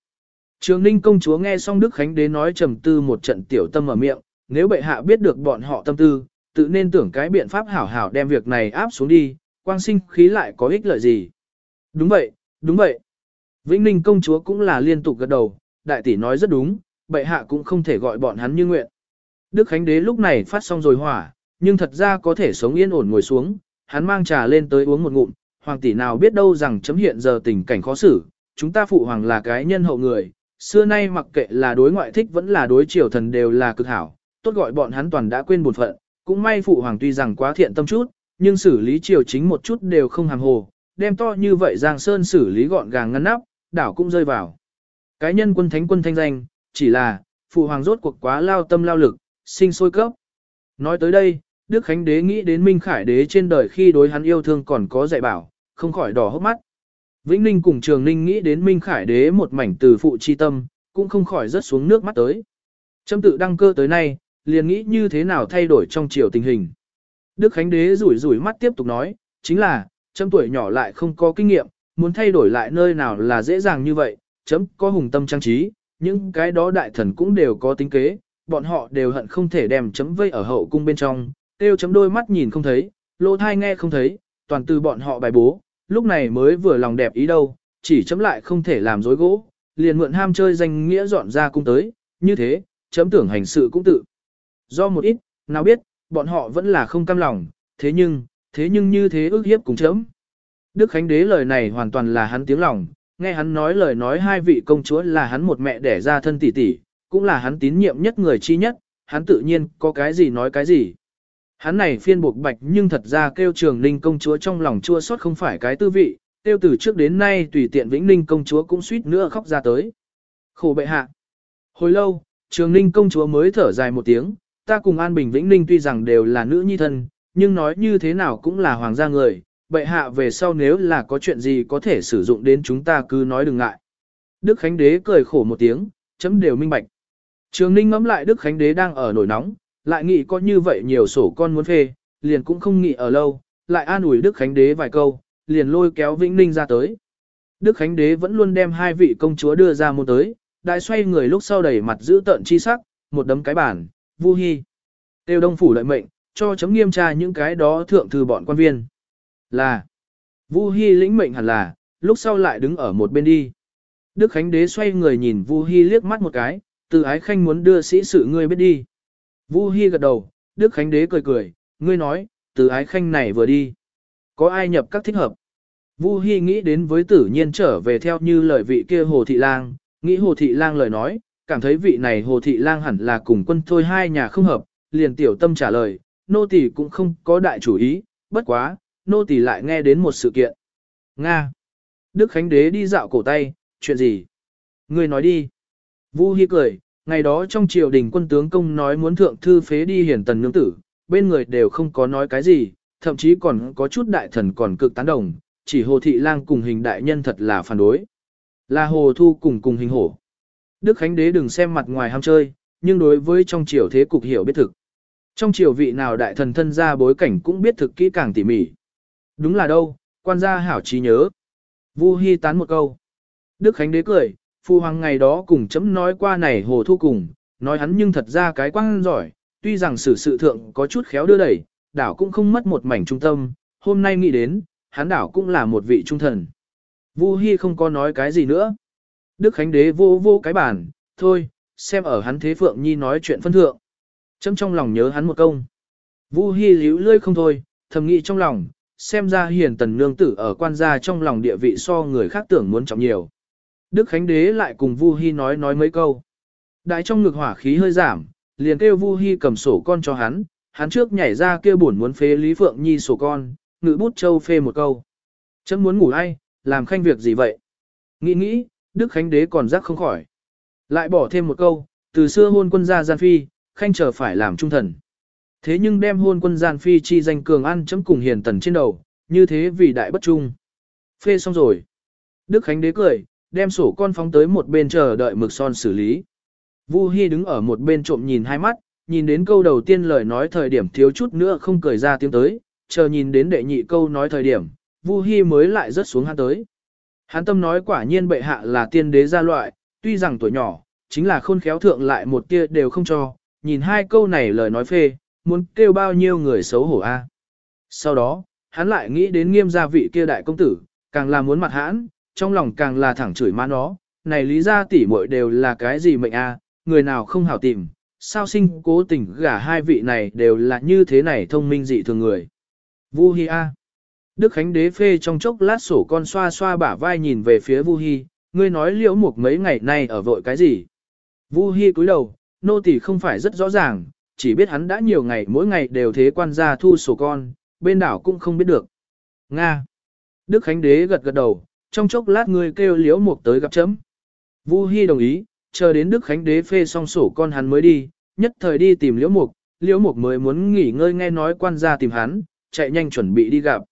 Speaker 1: Trường Ninh công chúa nghe xong Đức Khánh Đế nói trầm tư một trận tiểu tâm ở miệng, nếu bệ hạ biết được bọn họ tâm tư, tự nên tưởng cái biện pháp hảo hảo đem việc này áp xuống đi, quang sinh khí lại có ích lợi gì. Đúng vậy, đúng vậy. Vĩnh Ninh công chúa cũng là liên tục gật đầu, đại tỷ nói rất đúng, bệ hạ cũng không thể gọi bọn hắn như nguyện. Đức Khánh Đế lúc này phát xong rồi hỏa, nhưng thật ra có thể sống yên ổn ngồi xuống, hắn mang trà lên tới uống một ngụm, hoàng tỷ nào biết đâu rằng chấm hiện giờ tình cảnh khó xử, chúng ta phụ hoàng là cái nhân hậu người, xưa nay mặc kệ là đối ngoại thích vẫn là đối triều thần đều là cực hảo, tốt gọi bọn hắn toàn đã quên buồn phận, cũng may phụ hoàng tuy rằng quá thiện tâm chút, nhưng xử lý triều chính một chút đều không hàm hồ, đem to như vậy Giang Sơn xử lý gọn gàng ngăn nắp, đảo cũng rơi vào. Cái nhân quân thánh quân thanh danh, chỉ là, phụ hoàng rốt cuộc quá lao tâm lao lực, sinh sôi cấp. Nói tới đây, Đức Khánh Đế nghĩ đến Minh Khải Đế trên đời khi đối hắn yêu thương còn có dạy bảo, không khỏi đỏ hốc mắt. Vĩnh Ninh cùng Trường Ninh nghĩ đến Minh Khải Đế một mảnh từ phụ chi tâm, cũng không khỏi rớt xuống nước mắt tới. Trâm tự đăng cơ tới nay, liền nghĩ như thế nào thay đổi trong chiều tình hình. Đức Khánh Đế rủi rủi mắt tiếp tục nói, chính là, trâm tuổi nhỏ lại không có kinh nghiệm, muốn thay đổi lại nơi nào là dễ dàng như vậy, chấm có hùng tâm trang trí, những cái đó đại thần cũng đều có tính kế, bọn họ đều hận không thể đem chấm vây ở hậu cung bên trong, tiêu chấm đôi mắt nhìn không thấy, lỗ thai nghe không thấy, toàn từ bọn họ bài bố, lúc này mới vừa lòng đẹp ý đâu, chỉ chấm lại không thể làm dối gỗ, liền mượn ham chơi danh nghĩa dọn ra cung tới, như thế, chấm tưởng hành sự cũng tự. Do một ít, nào biết, bọn họ vẫn là không cam lòng, thế nhưng, thế nhưng như thế ước hiếp cùng chấm. Đức Khánh Đế lời này hoàn toàn là hắn tiếng lòng, nghe hắn nói lời nói hai vị công chúa là hắn một mẹ đẻ ra thân tỷ tỷ, cũng là hắn tín nhiệm nhất người chi nhất, hắn tự nhiên có cái gì nói cái gì. Hắn này phiên buộc bạch nhưng thật ra kêu trường ninh công chúa trong lòng chua xót không phải cái tư vị, tiêu từ trước đến nay tùy tiện vĩnh ninh công chúa cũng suýt nữa khóc ra tới. Khổ bệ hạ. Hồi lâu, trường ninh công chúa mới thở dài một tiếng, ta cùng An Bình Vĩnh Ninh tuy rằng đều là nữ nhi thân, nhưng nói như thế nào cũng là hoàng gia người, bệ hạ về sau nếu là có chuyện gì có thể sử dụng đến chúng ta cứ nói đừng ngại. Đức Khánh Đế cười khổ một tiếng, chấm đều minh bạch. Trường Ninh ngẫm lại Đức Khánh Đế đang ở nổi nóng, lại nghĩ có như vậy nhiều sổ con muốn phê, liền cũng không nghĩ ở lâu, lại an ủi Đức Khánh Đế vài câu, liền lôi kéo Vĩnh Ninh ra tới. Đức Khánh Đế vẫn luôn đem hai vị công chúa đưa ra môn tới, đại xoay người lúc sau đẩy mặt giữ tợn chi sắc, một đấm cái bản, Vu Hi. Tiêu Đông phủ lợi mệnh, cho chấm nghiêm tra những cái đó thượng thư bọn quan viên. Là. Vu Hi lĩnh mệnh hẳn là, lúc sau lại đứng ở một bên đi. Đức Khánh Đế xoay người nhìn Vu Hi liếc mắt một cái, từ ái khanh muốn đưa sĩ sự ngươi biết đi. Vu Hi gật đầu, Đức Khánh Đế cười cười, ngươi nói, từ ái khanh này vừa đi. Có ai nhập các thích hợp? Vu Hi nghĩ đến với tử nhiên trở về theo như lời vị kia Hồ Thị Lang, nghĩ Hồ Thị Lang lời nói, cảm thấy vị này Hồ Thị Lang hẳn là cùng quân thôi hai nhà không hợp, liền tiểu tâm trả lời, nô tỳ cũng không có đại chủ ý, bất quá, nô tỳ lại nghe đến một sự kiện. Nga. Đức Khánh Đế đi dạo cổ tay, chuyện gì? Ngươi nói đi. Vu Hi cười, ngày đó trong triều đình quân tướng công nói muốn thượng thư phế đi hiển tần nương tử, bên người đều không có nói cái gì, thậm chí còn có chút đại thần còn cực tán đồng, chỉ Hồ Thị Lang cùng hình đại nhân thật là phản đối. Là Hồ Thu cùng cùng hình hổ. Đức Khánh Đế đừng xem mặt ngoài ham chơi, nhưng đối với trong triều thế cục hiểu biết thực. Trong triều vị nào đại thần thân ra bối cảnh cũng biết thực kỹ càng tỉ mỉ. Đúng là đâu, quan gia hảo trí nhớ. Vu Hi tán một câu. Đức Khánh Đế cười, phu hoàng ngày đó cùng chấm nói qua này hồ thu cùng, nói hắn nhưng thật ra cái quang giỏi, tuy rằng xử sự thượng có chút khéo đưa đẩy, đảo cũng không mất một mảnh trung tâm, hôm nay nghĩ đến, hắn đảo cũng là một vị trung thần. Vu Hi không có nói cái gì nữa. Đức Khánh Đế vô vô cái bản, thôi, xem ở hắn thế Phượng Nhi nói chuyện phân thượng. Chấm trong lòng nhớ hắn một công. Vu Hi liễu lươi không thôi, thầm nghĩ trong lòng, xem ra hiền tần nương tử ở quan gia trong lòng địa vị so người khác tưởng muốn trọng nhiều. Đức Khánh Đế lại cùng Vu Hi nói nói mấy câu. Đại trong ngực hỏa khí hơi giảm, liền kêu Vu Hi cầm sổ con cho hắn, hắn trước nhảy ra kêu buồn muốn phế Lý Phượng Nhi sổ con, ngự bút châu phê một câu. Chấm muốn ngủ ai, làm khanh việc gì vậy? Nghĩ nghĩ, Đức Khánh Đế còn rắc không khỏi. Lại bỏ thêm một câu, từ xưa hôn quân gia gian phi, khanh chờ phải làm trung thần. Thế nhưng đem hôn quân gian phi chi danh cường ăn chấm cùng hiền tần trên đầu, như thế vì đại bất trung. Phê xong rồi. Đức Khánh Đế cười, đem sổ con phóng tới một bên chờ đợi mực son xử lý. Vu Hi đứng ở một bên trộm nhìn hai mắt, nhìn đến câu đầu tiên lời nói thời điểm thiếu chút nữa không cười ra tiếng tới, chờ nhìn đến đệ nhị câu nói thời điểm, Vu Hi mới lại rớt xuống hắn tới. Hắn tâm nói quả nhiên bệ hạ là tiên đế gia loại, tuy rằng tuổi nhỏ, chính là khôn khéo thượng lại một tia đều không cho, nhìn hai câu này lời nói phê, muốn kêu bao nhiêu người xấu hổ a. Sau đó, hắn lại nghĩ đến nghiêm gia vị kia đại công tử, càng là muốn mặt hãn, trong lòng càng là thẳng chửi má nó, này lý gia tỷ muội đều là cái gì mệnh a, người nào không hảo tìm, sao sinh cố tình gả hai vị này đều là như thế này thông minh dị thường người. Vu Hi a. Đức Khánh đế phê trong chốc lát sổ con xoa xoa bả vai nhìn về phía Vu Hi, ngươi nói liễu mục mấy ngày nay ở vội cái gì. Vu Hi cúi đầu, nô tỳ không phải rất rõ ràng, chỉ biết hắn đã nhiều ngày mỗi ngày đều thế quan gia thu sổ con, bên đảo cũng không biết được. Nga. Đức Khánh Đế gật gật đầu, trong chốc lát ngươi kêu liễu mục tới gặp chấm. Vu hy đồng ý, chờ đến Đức Khánh Đế phê xong sổ con hắn mới đi, nhất thời đi tìm liễu mục, liễu mục mới muốn nghỉ ngơi nghe nói quan gia tìm hắn, chạy nhanh chuẩn bị đi gặp.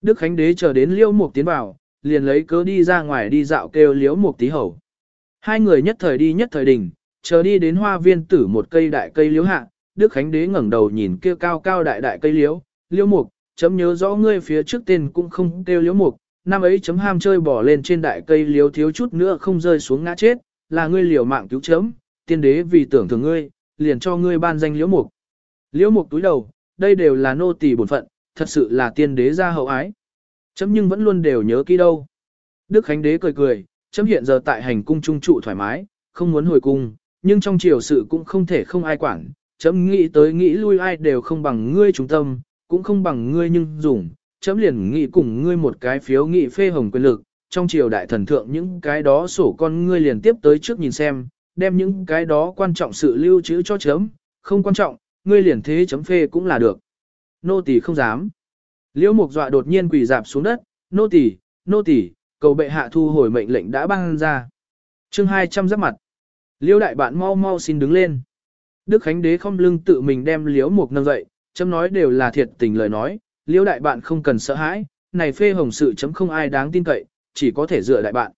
Speaker 1: Đức Khánh Đế chờ đến liễu mục tiến vào, liền lấy cớ đi ra ngoài đi dạo kêu liễu mục tí hầu. Hai người nhất thời đi nhất thời đỉnh, chờ đi đến hoa viên tử một cây đại cây liễu hạ, Đức Khánh Đế ngẩng đầu nhìn kia cao cao đại đại cây liễu, liễu mục, chấm nhớ rõ ngươi phía trước tên cũng không kêu liễu mục, năm ấy chấm ham chơi bỏ lên trên đại cây liếu thiếu chút nữa không rơi xuống ngã chết, là ngươi liều mạng cứu chấm, tiên đế vì tưởng thường ngươi, liền cho ngươi ban danh liễu mục. Liễu mục túi đầu, đây đều là nô tỳ bổn phận, thật sự là tiên đế ra hậu ái. Chấm nhưng vẫn luôn đều nhớ kỹ đâu. Đức Khánh Đế cười cười, chấm hiện giờ tại hành cung trung trụ thoải mái, không muốn hồi cung, nhưng trong triều sự cũng không thể không ai quản, chấm nghĩ tới nghĩ lui ai đều không bằng ngươi trung tâm, cũng không bằng ngươi nhưng dùng, chấm liền nghị cùng ngươi một cái phiếu nghị phê hồng quyền lực, trong triều đại thần thượng những cái đó sổ con ngươi liền tiếp tới trước nhìn xem, đem những cái đó quan trọng sự lưu trữ cho chấm, không quan trọng, ngươi liền thế chấm phê cũng là được. Nô tỳ không dám. Liễu Mục dọa đột nhiên quỳ dạp xuống đất, nô tỳ, nô tỳ, cầu bệ hạ thu hồi mệnh lệnh đã ban ra. Chương 200 giáp mặt. Liễu đại bạn mau mau xin đứng lên. Đức Khánh Đế không lưng tự mình đem Liễu Mục nâng dậy, chấm nói đều là thiệt tình lời nói, Liễu đại bạn không cần sợ hãi, này phê hồng sự chấm không ai đáng tin cậy, chỉ có thể dựa đại bạn.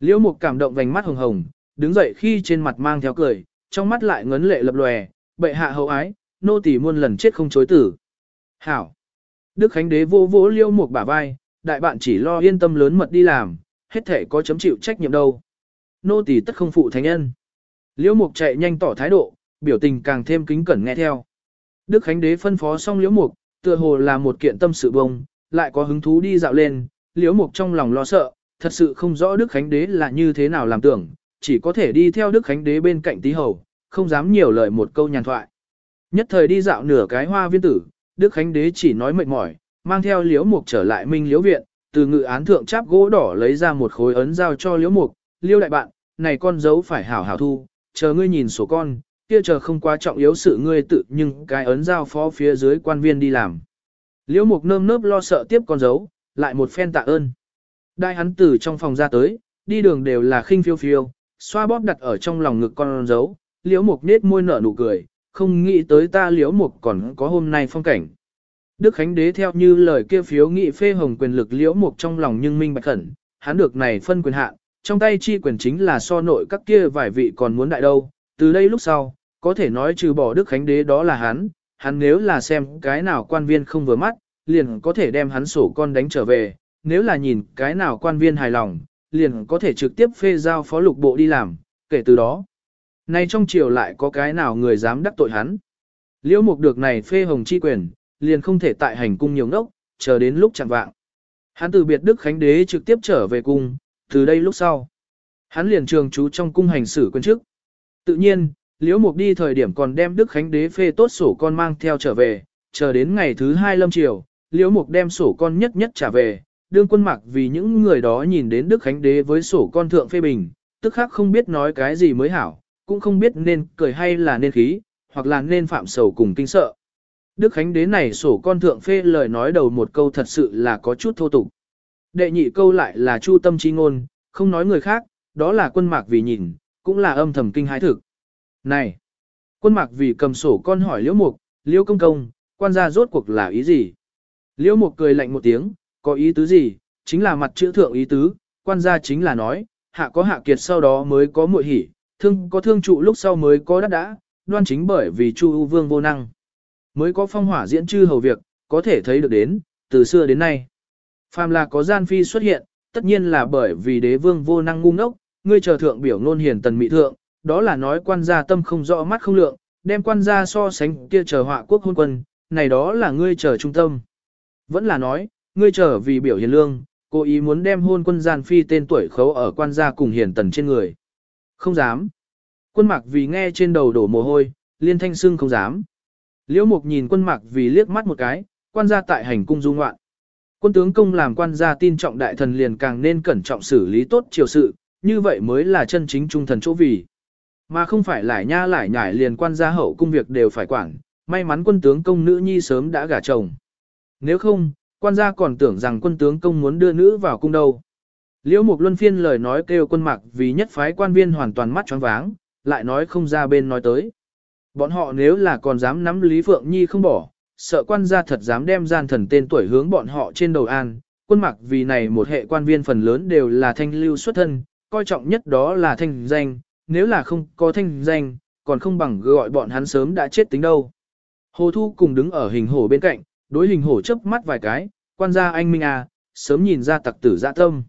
Speaker 1: Liễu Mục cảm động vành mắt hồng hồng, đứng dậy khi trên mặt mang theo cười, trong mắt lại ngấn lệ lập lòe, bệ hạ hậu ái, nô tỳ muôn lần chết không chối tử. Hảo. Đức Khánh Đế vô vỗ Liễu Mục bả vai, đại bạn chỉ lo yên tâm lớn mật đi làm, hết thể có chấm chịu trách nhiệm đâu. Nô tỳ tất không phụ thánh nhân. Liễu Mục chạy nhanh tỏ thái độ, biểu tình càng thêm kính cẩn nghe theo. Đức Khánh Đế phân phó xong Liễu Mục, tựa hồ là một kiện tâm sự bông, lại có hứng thú đi dạo lên, Liễu Mục trong lòng lo sợ, thật sự không rõ Đức Khánh Đế là như thế nào làm tưởng, chỉ có thể đi theo Đức Khánh Đế bên cạnh tí hầu, không dám nhiều lời một câu nhàn thoại. Nhất thời đi dạo nửa cái hoa viên tử, Đức Khánh Đế chỉ nói mệt mỏi, mang theo Liễu Mục trở lại Minh Liễu viện, từ ngự án thượng cháp gỗ đỏ lấy ra một khối ấn giao cho Liễu Mục, "Liêu đại bạn, này con dấu phải hảo hảo thu, chờ ngươi nhìn sổ con, kia chờ không quá trọng yếu sự ngươi tự nhưng cái ấn giao phó phía dưới quan viên đi làm." Liễu Mục nơm nớp lo sợ tiếp con dấu, lại một phen tạ ơn. Đại hắn từ trong phòng ra tới, đi đường đều là khinh phiêu phiêu, xoa bóp đặt ở trong lòng ngực con dấu, Liễu Mục nết môi nở nụ cười, không nghĩ tới ta Liễu Mục còn có hôm nay phong cảnh. Đức Khánh Đế theo như lời kia phiếu nghị phê hồng quyền lực liễu mục trong lòng nhưng minh bạch khẩn, hắn được này phân quyền hạn, trong tay chi quyền chính là so nội các kia vài vị còn muốn đại đâu, từ đây lúc sau, có thể nói trừ bỏ Đức Khánh Đế đó là hắn, hắn nếu là xem cái nào quan viên không vừa mắt, liền có thể đem hắn sổ con đánh trở về, nếu là nhìn cái nào quan viên hài lòng, liền có thể trực tiếp phê giao phó lục bộ đi làm, kể từ đó. Nay trong triều lại có cái nào người dám đắc tội hắn. Liễu mục được này phê hồng chi quyền, liền không thể tại hành cung nhiều ngốc, chờ đến lúc chẳng vạng. Hắn từ biệt Đức Khánh Đế trực tiếp trở về cung, từ đây lúc sau. Hắn liền trường trú trong cung hành xử quân chức. Tự nhiên, Liễu Mục đi thời điểm còn đem Đức Khánh Đế phê tốt sổ con mang theo trở về, chờ đến ngày thứ hai lâm chiều, Liễu Mục đem sổ con nhất nhất trả về, đương quân mặc vì những người đó nhìn đến Đức Khánh Đế với sổ con thượng phê bình, tức khác không biết nói cái gì mới hảo, cũng không biết nên cười hay là nên khí, hoặc là nên phạm sầu cùng kinh sợ. Đức Khánh Đế này sổ con thượng phê lời nói đầu một câu thật sự là có chút thô tục. Đệ nhị câu lại là chu tâm chi ngôn, không nói người khác, đó là quân mạc vì nhìn, cũng là âm thầm kinh hái thực. Này! Quân mạc vì cầm sổ con hỏi liễu mục, liễu công công, quan gia rốt cuộc là ý gì? Liễu mục cười lạnh một tiếng, có ý tứ gì? Chính là mặt chữ thượng ý tứ, quan gia chính là nói, hạ có hạ kiệt sau đó mới có muội hỉ, thương có thương trụ lúc sau mới có đắc đã, đoan chính bởi vì chu ưu vương vô năng mới có phong hỏa diễn chư hầu việc, có thể thấy được đến, từ xưa đến nay. Phàm là có gian phi xuất hiện, tất nhiên là bởi vì đế vương vô năng ngu ngốc, ngươi chờ thượng biểu nôn hiền tần mỹ thượng, đó là nói quan gia tâm không rõ mắt không lượng, đem quan gia so sánh kia chờ họa quốc hôn quân, này đó là ngươi chờ trung tâm. Vẫn là nói, ngươi chờ vì biểu hiền lương, cố ý muốn đem hôn quân gian phi tên tuổi khấu ở quan gia cùng hiền tần trên người. Không dám. Quân mặc vì nghe trên đầu đổ mồ hôi, liên thanh xưng không dám. Liễu Mục nhìn quân mạc vì liếc mắt một cái, quan gia tại hành cung du ngoạn. Quân tướng công làm quan gia tin trọng đại thần liền càng nên cẩn trọng xử lý tốt triều sự, như vậy mới là chân chính trung thần chỗ vì. Mà không phải lại nha lại nhải liền quan gia hậu cung việc đều phải quản, may mắn quân tướng công nữ nhi sớm đã gả chồng. Nếu không, quan gia còn tưởng rằng quân tướng công muốn đưa nữ vào cung đâu. Liễu Mục Luân phiên lời nói kêu quân mặc vì nhất phái quan viên hoàn toàn mắt choáng váng, lại nói không ra bên nói tới. Bọn họ nếu là còn dám nắm Lý Phượng Nhi không bỏ, sợ quan gia thật dám đem gian thần tên tuổi hướng bọn họ trên đầu an. Quân mặc vì này một hệ quan viên phần lớn đều là thanh lưu xuất thân, coi trọng nhất đó là thanh danh, nếu là không có thanh danh, còn không bằng gọi bọn hắn sớm đã chết tính đâu. Hồ Thu cùng đứng ở hình hổ bên cạnh, đối hình hổ chớp mắt vài cái, quan gia anh Minh à, sớm nhìn ra tặc tử dạ tâm.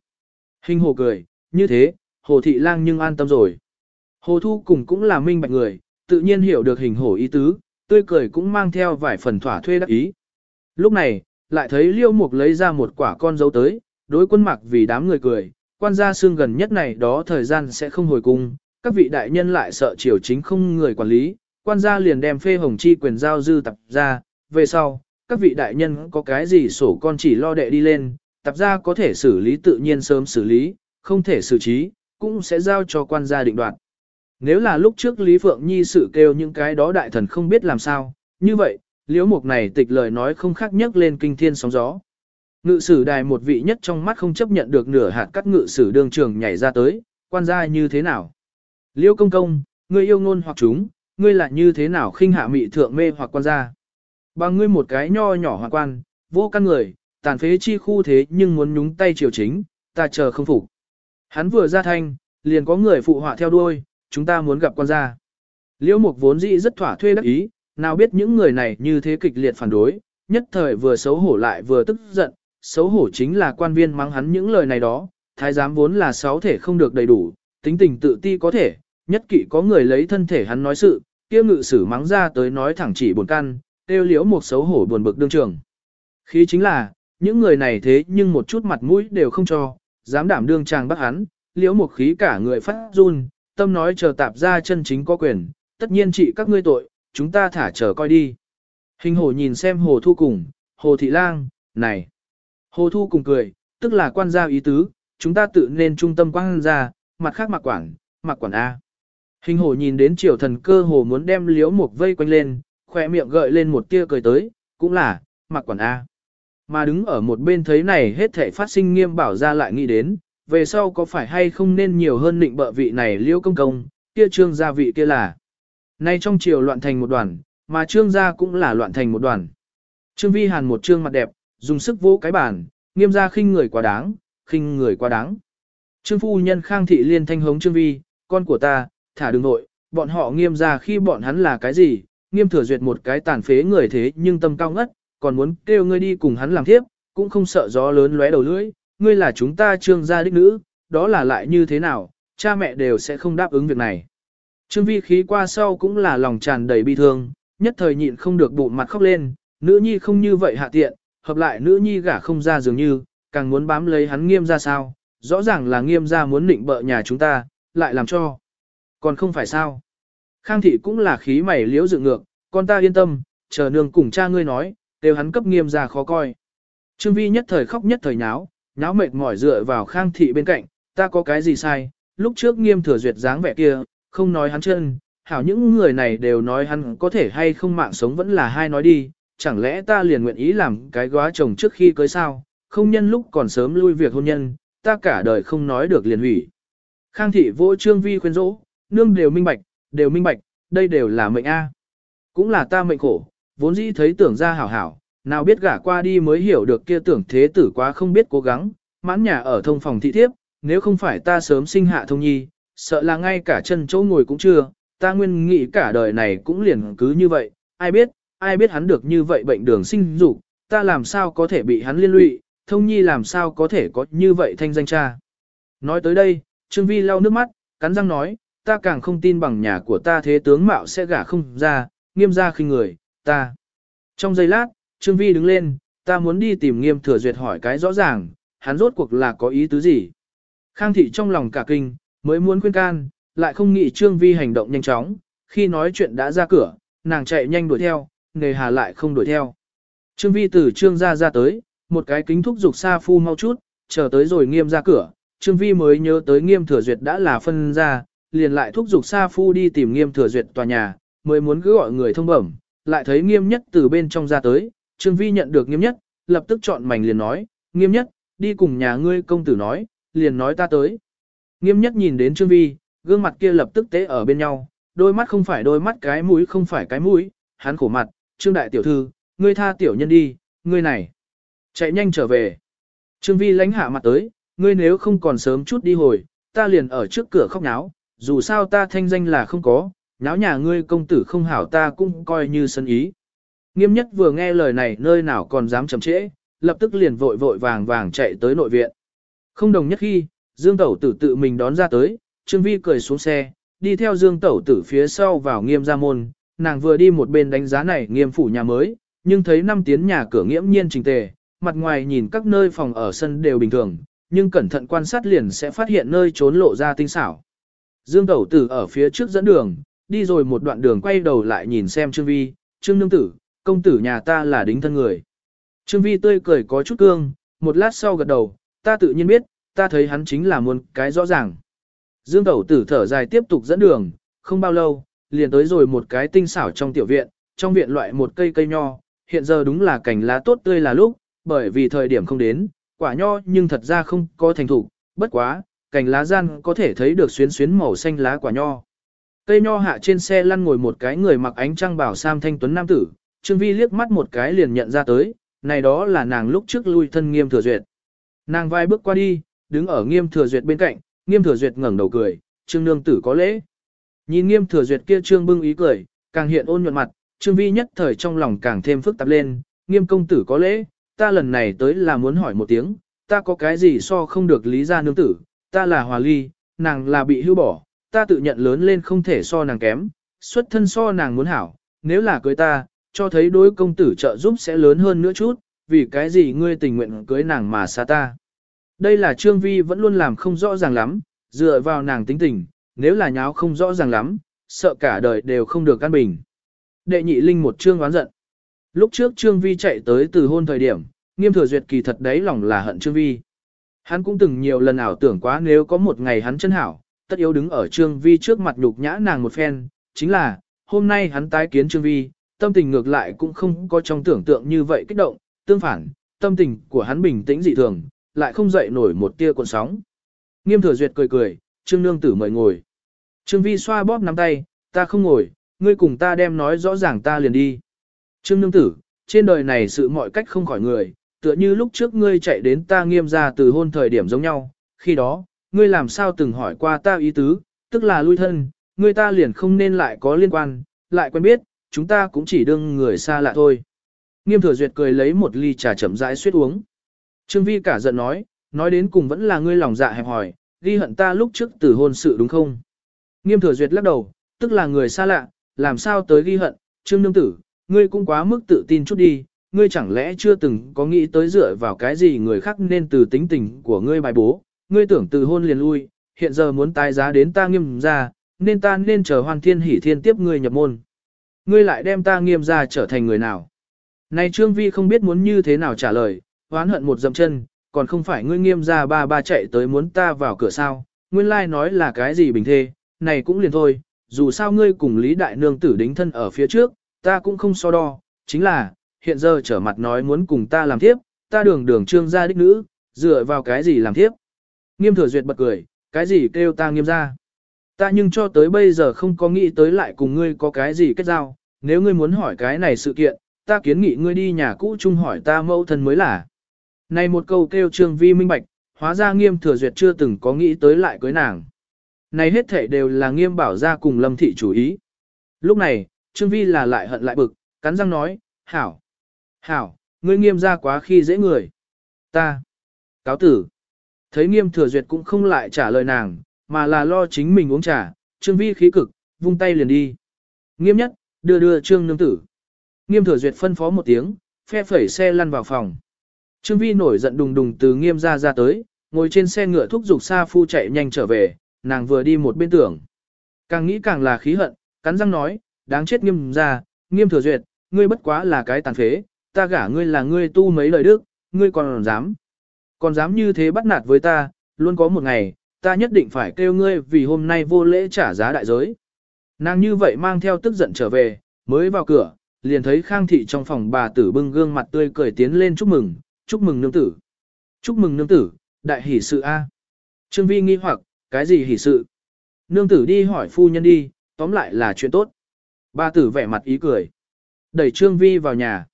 Speaker 1: Hình hổ cười, như thế, hồ thị lang nhưng an tâm rồi. Hồ Thu cùng cũng là minh bạch người, tự nhiên hiểu được hình hổ ý tứ, tươi cười cũng mang theo vài phần thỏa thuê đắc ý. Lúc này, lại thấy liêu mục lấy ra một quả con dấu tới, đối quân mặc vì đám người cười, quan gia xương gần nhất này đó thời gian sẽ không hồi cung, các vị đại nhân lại sợ triều chính không người quản lý, quan gia liền đem phê hồng chi quyền giao dư tập ra, về sau, các vị đại nhân có cái gì sổ con chỉ lo đệ đi lên, tập ra có thể xử lý tự nhiên sớm xử lý, không thể xử trí, cũng sẽ giao cho quan gia định đoạt. Nếu là lúc trước Lý Phượng Nhi sự kêu những cái đó đại thần không biết làm sao, như vậy, liễu mục này tịch lời nói không khác nhất lên kinh thiên sóng gió. Ngự sử đài một vị nhất trong mắt không chấp nhận được nửa hạt cắt ngự sử đương trường nhảy ra tới, quan gia như thế nào? Liêu công công, ngươi yêu ngôn hoặc chúng, ngươi là như thế nào khinh hạ mị thượng mê hoặc quan gia? Bằng ngươi một cái nho nhỏ hoàng quan, vô căn người, tàn phế chi khu thế nhưng muốn nhúng tay triều chính, ta chờ không phục. Hắn vừa ra thanh, liền có người phụ họa theo đuôi, chúng ta muốn gặp quan gia. Liễu mục vốn dĩ rất thỏa thuê đắc ý, nào biết những người này như thế kịch liệt phản đối, nhất thời vừa xấu hổ lại vừa tức giận, xấu hổ chính là quan viên mắng hắn những lời này đó, thái giám vốn là sáu thể không được đầy đủ, tính tình tự ti có thể, nhất kỵ có người lấy thân thể hắn nói sự, kia ngự sử mắng ra tới nói thẳng chỉ buồn căn, tiêu liễu một xấu hổ buồn bực đương trường. Khí chính là, những người này thế nhưng một chút mặt mũi đều không cho, dám đảm đương chàng bắt hắn, liễu một khí cả người phát run, tâm nói chờ tạp ra chân chính có quyền, tất nhiên trị các ngươi tội, chúng ta thả chờ coi đi. Hình hồ nhìn xem hồ thu cùng, hồ thị lang, này. Hồ thu cùng cười, tức là quan gia ý tứ, chúng ta tự nên trung tâm quan gia, mặt khác mặc quản, mặc quản A. Hình hồ nhìn đến triều thần cơ hồ muốn đem liễu mục vây quanh lên, khỏe miệng gợi lên một tia cười tới, cũng là, mặc quản A. Mà đứng ở một bên thấy này hết thể phát sinh nghiêm bảo ra lại nghĩ đến, về sau có phải hay không nên nhiều hơn định bợ vị này liễu công công, kia trương gia vị kia là. Nay trong triều loạn thành một đoàn, mà trương gia cũng là loạn thành một đoàn. Trương vi hàn một trương mặt đẹp, dùng sức vỗ cái bàn, nghiêm gia khinh người quá đáng, khinh người quá đáng. Trương phu nhân khang thị liên thanh hống trương vi, con của ta, thả đường nội, bọn họ nghiêm gia khi bọn hắn là cái gì, nghiêm thừa duyệt một cái tàn phế người thế nhưng tâm cao ngất, còn muốn kêu ngươi đi cùng hắn làm thiếp, cũng không sợ gió lớn lóe đầu lưỡi, ngươi là chúng ta trương gia đích nữ, đó là lại như thế nào, cha mẹ đều sẽ không đáp ứng việc này. Trương vi khí qua sau cũng là lòng tràn đầy bi thương, nhất thời nhịn không được bụng mặt khóc lên, nữ nhi không như vậy hạ tiện, hợp lại nữ nhi gả không ra dường như, càng muốn bám lấy hắn nghiêm ra sao, rõ ràng là nghiêm ra muốn định bợ nhà chúng ta, lại làm cho. Còn không phải sao. Khang thị cũng là khí mày liễu dựng ngược, con ta yên tâm, chờ nương cùng cha ngươi nói, đều hắn cấp nghiêm ra khó coi. Trương vi nhất thời khóc nhất thời nháo, nháo mệt mỏi dựa vào khang thị bên cạnh, ta có cái gì sai, lúc trước nghiêm thừa duyệt dáng vẻ kia, không nói hắn chân, hảo những người này đều nói hắn có thể hay không mạng sống vẫn là hai nói đi, chẳng lẽ ta liền nguyện ý làm cái góa chồng trước khi cưới sao, không nhân lúc còn sớm lui việc hôn nhân, ta cả đời không nói được liền hủy. Khang thị vô trương vi khuyên rỗ, nương đều minh bạch, đều minh bạch, đây đều là mệnh A. Cũng là ta mệnh khổ, vốn dĩ thấy tưởng ra hảo hảo, nào biết gả qua đi mới hiểu được kia tưởng thế tử quá không biết cố gắng, mãn nhà ở thông phòng thị thiếp, nếu không phải ta sớm sinh hạ thông nhi, sợ là ngay cả chân chỗ ngồi cũng chưa, ta nguyên nghĩ cả đời này cũng liền cứ như vậy, ai biết, ai biết hắn được như vậy bệnh đường sinh dục, ta làm sao có thể bị hắn liên lụy, thông nhi làm sao có thể có như vậy thanh danh cha. Nói tới đây, Trương Vi lau nước mắt, cắn răng nói, ta càng không tin bằng nhà của ta thế tướng mạo sẽ gả không ra, nghiêm ra khi người, ta. Trong giây lát, Trương Vi đứng lên, ta muốn đi tìm nghiêm thừa duyệt hỏi cái rõ ràng, hắn rốt cuộc là có ý tứ gì. Khang thị trong lòng cả kinh, mới muốn khuyên can, lại không nghĩ Trương Vi hành động nhanh chóng, khi nói chuyện đã ra cửa, nàng chạy nhanh đuổi theo, nề hà lại không đuổi theo. Trương Vi từ Trương gia ra tới, một cái kính thúc dục sa phu mau chút, chờ tới rồi nghiêm ra cửa, Trương Vi mới nhớ tới nghiêm thừa duyệt đã là phân ra, liền lại thúc dục sa phu đi tìm nghiêm thừa duyệt tòa nhà, mới muốn cứ gọi người thông bẩm, lại thấy nghiêm nhất từ bên trong ra tới, Trương Vi nhận được nghiêm nhất, lập tức chọn mảnh liền nói, nghiêm nhất, đi cùng nhà ngươi công tử nói, liền nói ta tới. Nghiêm nhất nhìn đến Trương Vi, gương mặt kia lập tức tế ở bên nhau, đôi mắt không phải đôi mắt cái mũi không phải cái mũi, hắn khổ mặt, Trương đại tiểu thư, ngươi tha tiểu nhân đi, ngươi này. Chạy nhanh trở về. Trương Vi lánh hạ mặt tới, ngươi nếu không còn sớm chút đi hồi, ta liền ở trước cửa khóc náo, dù sao ta thanh danh là không có, náo nhà ngươi công tử không hảo ta cũng coi như sân ý. Nghiêm nhất vừa nghe lời này nơi nào còn dám chậm trễ, lập tức liền vội vội vàng vàng chạy tới nội viện. Không đồng nhất khi, Dương Tẩu tử tự mình đón ra tới, Trương Vi cười xuống xe, đi theo Dương Tẩu tử phía sau vào nghiêm gia môn, nàng vừa đi một bên đánh giá này nghiêm phủ nhà mới, nhưng thấy năm tiến nhà cửa nghiễm nhiên trình tề, mặt ngoài nhìn các nơi phòng ở sân đều bình thường, nhưng cẩn thận quan sát liền sẽ phát hiện nơi trốn lộ ra tinh xảo. Dương Tẩu Tử ở phía trước dẫn đường, đi rồi một đoạn đường quay đầu lại nhìn xem Trương Vi, Trương Nương Tử, công tử nhà ta là đính thân người. Trương Vi tươi cười có chút cương, một lát sau gật đầu, ta tự nhiên biết, ta thấy hắn chính là muôn cái rõ ràng. Dương Tẩu Tử thở dài tiếp tục dẫn đường, không bao lâu, liền tới rồi một cái tinh xảo trong tiểu viện, trong viện loại một cây cây nho, hiện giờ đúng là cảnh lá tốt tươi là lúc, bởi vì thời điểm không đến, quả nho nhưng thật ra không có thành thủ, bất quá, cành lá gian có thể thấy được xuyến xuyến màu xanh lá quả nho. Cây nho hạ trên xe lăn ngồi một cái người mặc ánh trăng bảo sam thanh tuấn nam tử, Trương Vi liếc mắt một cái liền nhận ra tới, này đó là nàng lúc trước lui thân nghiêm thừa duyệt. Nàng vai bước qua đi, đứng ở nghiêm thừa duyệt bên cạnh, nghiêm thừa duyệt ngẩng đầu cười, Trương nương tử có lễ. Nhìn nghiêm thừa duyệt kia trương bưng ý cười, càng hiện ôn nhuận mặt, Trương Vi nhất thời trong lòng càng thêm phức tạp lên, nghiêm công tử có lễ, ta lần này tới là muốn hỏi một tiếng, ta có cái gì so không được lý gia nương tử, ta là hòa ly, nàng là bị hưu bỏ, ta tự nhận lớn lên không thể so nàng kém, xuất thân so nàng muốn hảo, nếu là cưới ta, cho thấy đối công tử trợ giúp sẽ lớn hơn nữa chút, vì cái gì ngươi tình nguyện cưới nàng mà xa ta. Đây là Trương Vi vẫn luôn làm không rõ ràng lắm, dựa vào nàng tính tình, nếu là nháo không rõ ràng lắm, sợ cả đời đều không được căn bình. Đệ nhị linh một trương oán giận. Lúc trước Trương Vi chạy tới từ hôn thời điểm, nghiêm thừa duyệt kỳ thật đấy lòng là hận Trương Vi. Hắn cũng từng nhiều lần ảo tưởng quá nếu có một ngày hắn chân hảo, tất yếu đứng ở Trương Vi trước mặt nhục nhã nàng một phen, chính là, hôm nay hắn tái kiến Trương Vi, tâm tình ngược lại cũng không có trong tưởng tượng như vậy kích động, tương phản, tâm tình của hắn bình tĩnh dị thường, lại không dậy nổi một tia cuộn sóng. Nghiêm thừa duyệt cười cười, Trương Nương Tử mời ngồi. Trương Vi xoa bóp nắm tay, ta không ngồi, ngươi cùng ta đem nói rõ ràng ta liền đi. Trương Nương Tử, trên đời này sự mọi cách không khỏi người, tựa như lúc trước ngươi chạy đến ta nghiêm ra từ hôn thời điểm giống nhau, khi đó, ngươi làm sao từng hỏi qua ta ý tứ, tức là lui thân, ngươi ta liền không nên lại có liên quan, lại quen biết, chúng ta cũng chỉ đương người xa lạ thôi. Nghiêm thừa duyệt cười lấy một ly trà chậm rãi suýt uống. Trương Vi cả giận nói, nói đến cùng vẫn là ngươi lòng dạ hẹp hỏi, ghi hận ta lúc trước từ hôn sự đúng không? Nghiêm thừa duyệt lắc đầu, tức là người xa lạ, làm sao tới ghi hận, Trương Nương Tử, ngươi cũng quá mức tự tin chút đi, ngươi chẳng lẽ chưa từng có nghĩ tới dựa vào cái gì người khác nên từ tính tình của ngươi bài bố, ngươi tưởng từ hôn liền lui, hiện giờ muốn tái giá đến ta nghiêm ra, nên ta nên chờ hoàn thiên hỷ thiên tiếp ngươi nhập môn. Ngươi lại đem ta nghiêm ra trở thành người nào? Này Trương Vi không biết muốn như thế nào trả lời, oán hận một dậm chân, còn không phải ngươi nghiêm ra ba ba chạy tới muốn ta vào cửa sao, nguyên lai like nói là cái gì bình thê, này cũng liền thôi, dù sao ngươi cùng Lý Đại Nương tử đính thân ở phía trước, ta cũng không so đo, chính là, hiện giờ trở mặt nói muốn cùng ta làm tiếp, ta đường đường trương gia đích nữ, dựa vào cái gì làm tiếp. Nghiêm thừa duyệt bật cười, cái gì kêu ta nghiêm ra. Ta nhưng cho tới bây giờ không có nghĩ tới lại cùng ngươi có cái gì kết giao, nếu ngươi muốn hỏi cái này sự kiện, ta kiến nghị ngươi đi nhà cũ chung hỏi ta mẫu thân mới là. Này một câu kêu trương vi minh bạch, hóa ra nghiêm thừa duyệt chưa từng có nghĩ tới lại cưới nàng. Này hết thể đều là nghiêm bảo ra cùng lâm thị chủ ý. Lúc này, trương vi là lại hận lại bực, cắn răng nói, hảo, hảo, ngươi nghiêm ra quá khi dễ người. Ta, cáo tử. Thấy nghiêm thừa duyệt cũng không lại trả lời nàng, mà là lo chính mình uống trà, trương vi khí cực, vung tay liền đi. Nghiêm nhất, đưa đưa trương nương tử. Nghiêm thừa duyệt phân phó một tiếng, phe phẩy xe lăn vào phòng. Trương vi nổi giận đùng đùng từ nghiêm ra ra tới, ngồi trên xe ngựa thúc giục xa phu chạy nhanh trở về, nàng vừa đi một bên tưởng. Càng nghĩ càng là khí hận, cắn răng nói, đáng chết nghiêm ra, nghiêm thừa duyệt, ngươi bất quá là cái tàn phế, ta gả ngươi là ngươi tu mấy lời đức, ngươi còn dám. Còn dám như thế bắt nạt với ta, luôn có một ngày, ta nhất định phải kêu ngươi vì hôm nay vô lễ trả giá đại giới. Nàng như vậy mang theo tức giận trở về, mới vào cửa, liền thấy Khang thị trong phòng bà tử bưng gương mặt tươi cười tiến lên chúc mừng, chúc mừng nương tử. Chúc mừng nương tử, đại hỷ sự a. Trương Vi nghi hoặc, cái gì hỉ sự? Nương tử đi hỏi phu nhân đi, tóm lại là chuyện tốt. Bà tử vẻ mặt ý cười. Đẩy Trương Vi vào nhà.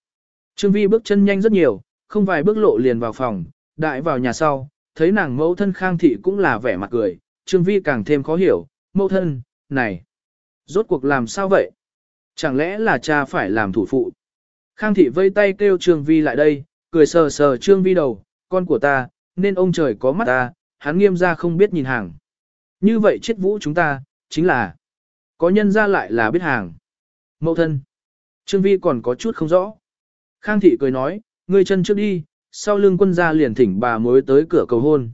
Speaker 1: Trương Vi bước chân nhanh rất nhiều, không vài bước lộ liền vào phòng, đại vào nhà sau, thấy nàng mẫu thân Khang thị cũng là vẻ mặt cười, Trương Vi càng thêm khó hiểu, mẫu thân, này, rốt cuộc làm sao vậy? Chẳng lẽ là cha phải làm thủ phụ? Khang thị vây tay kêu Trương Vi lại đây, cười sờ sờ Trương Vi đầu, con của ta, nên ông trời có mắt ta, hắn nghiêm ra không biết nhìn hàng. Như vậy chết vũ chúng ta, chính là, có nhân ra lại là biết hàng. Mẫu thân, Trương Vi còn có chút không rõ. Khang thị cười nói, ngươi chân trước đi, sau lưng quân gia liền thỉnh bà mới tới cửa cầu hôn.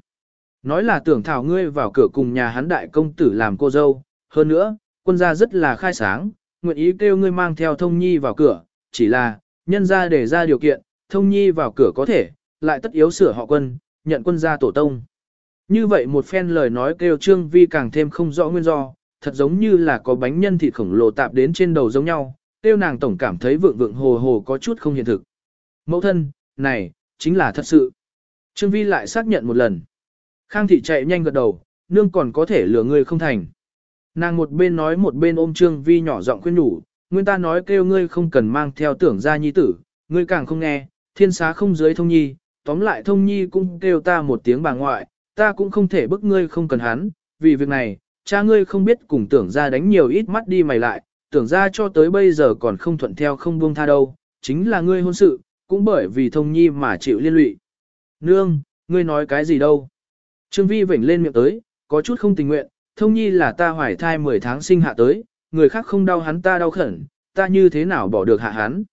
Speaker 1: Nói là tưởng thảo ngươi vào cửa cùng nhà hắn đại công tử làm cô dâu, hơn nữa, quân gia rất là khai sáng, nguyện ý kêu ngươi mang theo thông nhi vào cửa, chỉ là, nhân ra để ra điều kiện, thông nhi vào cửa có thể, lại tất yếu sửa họ quân, nhận quân gia tổ tông. Như vậy một phen lời nói kêu Trương Vi càng thêm không rõ nguyên do, thật giống như là có bánh nhân thịt khổng lồ tạp đến trên đầu giống nhau, kêu nàng tổng cảm thấy vượng vượng hồ hồ có chút không hiện thực. Mẫu thân, này, chính là thật sự. Trương Vi lại xác nhận một lần. Khang thị chạy nhanh gật đầu, nương còn có thể lừa ngươi không thành. Nàng một bên nói một bên ôm Trương Vi nhỏ giọng khuyên nhủ, nguyên ta nói kêu ngươi không cần mang theo tưởng gia nhi tử, ngươi càng không nghe, thiên xá không dưới thông nhi, tóm lại thông nhi cũng kêu ta một tiếng bà ngoại, ta cũng không thể bức ngươi không cần hắn, vì việc này, cha ngươi không biết cùng tưởng ra đánh nhiều ít mắt đi mày lại, tưởng ra cho tới bây giờ còn không thuận theo không buông tha đâu, chính là ngươi hôn sự, cũng bởi vì thông nhi mà chịu liên lụy. Nương, ngươi nói cái gì đâu? Trương Vi vểnh lên miệng tới, có chút không tình nguyện, thông nhi là ta hoài thai 10 tháng sinh hạ tới, người khác không đau hắn ta đau khẩn, ta như thế nào bỏ được hạ hắn.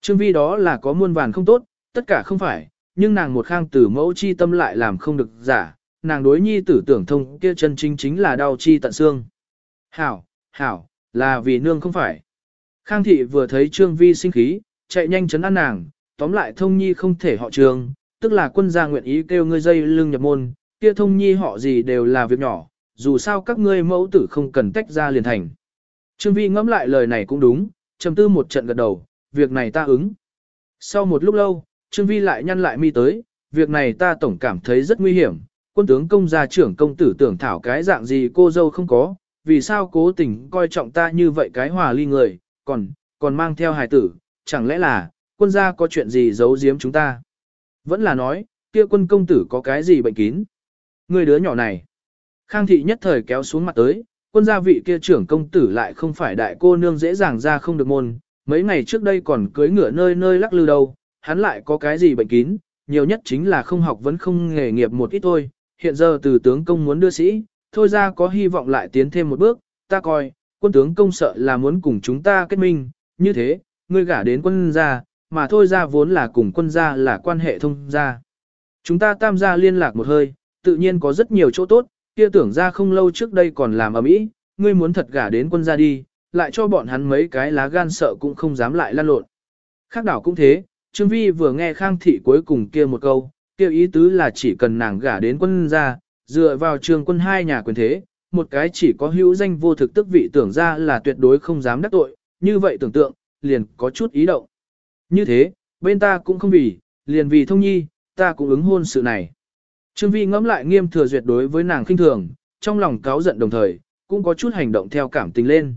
Speaker 1: Trương Vi đó là có muôn vàn không tốt, tất cả không phải, nhưng nàng một khang tử mẫu chi tâm lại làm không được giả, nàng đối nhi tử tưởng thông kia chân chính chính là đau chi tận xương. Hảo, hảo, là vì nương không phải. Khang thị vừa thấy Trương Vi sinh khí, chạy nhanh chấn an nàng, tóm lại thông nhi không thể họ trường, tức là quân gia nguyện ý kêu ngươi dây lưng nhập môn, kia thông nhi họ gì đều là việc nhỏ, dù sao các ngươi mẫu tử không cần tách ra liền thành. Trương Vi ngẫm lại lời này cũng đúng, trầm tư một trận gật đầu, việc này ta ứng. Sau một lúc lâu, Trương Vi lại nhăn lại mi tới, việc này ta tổng cảm thấy rất nguy hiểm, quân tướng công gia trưởng công tử tưởng thảo cái dạng gì cô dâu không có, vì sao cố tình coi trọng ta như vậy cái hòa ly người, còn, còn mang theo hài tử, chẳng lẽ là, quân gia có chuyện gì giấu giếm chúng ta? Vẫn là nói, kia quân công tử có cái gì bệnh kín? Người đứa nhỏ này. Khang thị nhất thời kéo xuống mặt tới, quân gia vị kia trưởng công tử lại không phải đại cô nương dễ dàng ra không được môn, mấy ngày trước đây còn cưới ngựa nơi nơi lắc lư đâu, hắn lại có cái gì bệnh kín, nhiều nhất chính là không học vẫn không nghề nghiệp một ít thôi, hiện giờ từ tướng công muốn đưa sĩ, thôi ra có hy vọng lại tiến thêm một bước, ta coi, quân tướng công sợ là muốn cùng chúng ta kết minh, như thế, ngươi gả đến quân gia, mà thôi ra vốn là cùng quân gia là quan hệ thông gia. Chúng ta tam gia liên lạc một hơi, tự nhiên có rất nhiều chỗ tốt, kia tưởng ra không lâu trước đây còn làm ở mỹ, ngươi muốn thật gả đến quân gia đi, lại cho bọn hắn mấy cái lá gan sợ cũng không dám lại lan lộn. Khác đảo cũng thế, Trương Vi vừa nghe Khang Thị cuối cùng kia một câu, kêu ý tứ là chỉ cần nàng gả đến quân gia, dựa vào trường quân hai nhà quyền thế, một cái chỉ có hữu danh vô thực tức vị tưởng ra là tuyệt đối không dám đắc tội, như vậy tưởng tượng, liền có chút ý động. Như thế, bên ta cũng không vì, liền vì thông nhi, ta cũng ứng hôn sự này. Trương Vi ngẫm lại nghiêm thừa duyệt đối với nàng khinh thường, trong lòng cáo giận đồng thời, cũng có chút hành động theo cảm tình lên.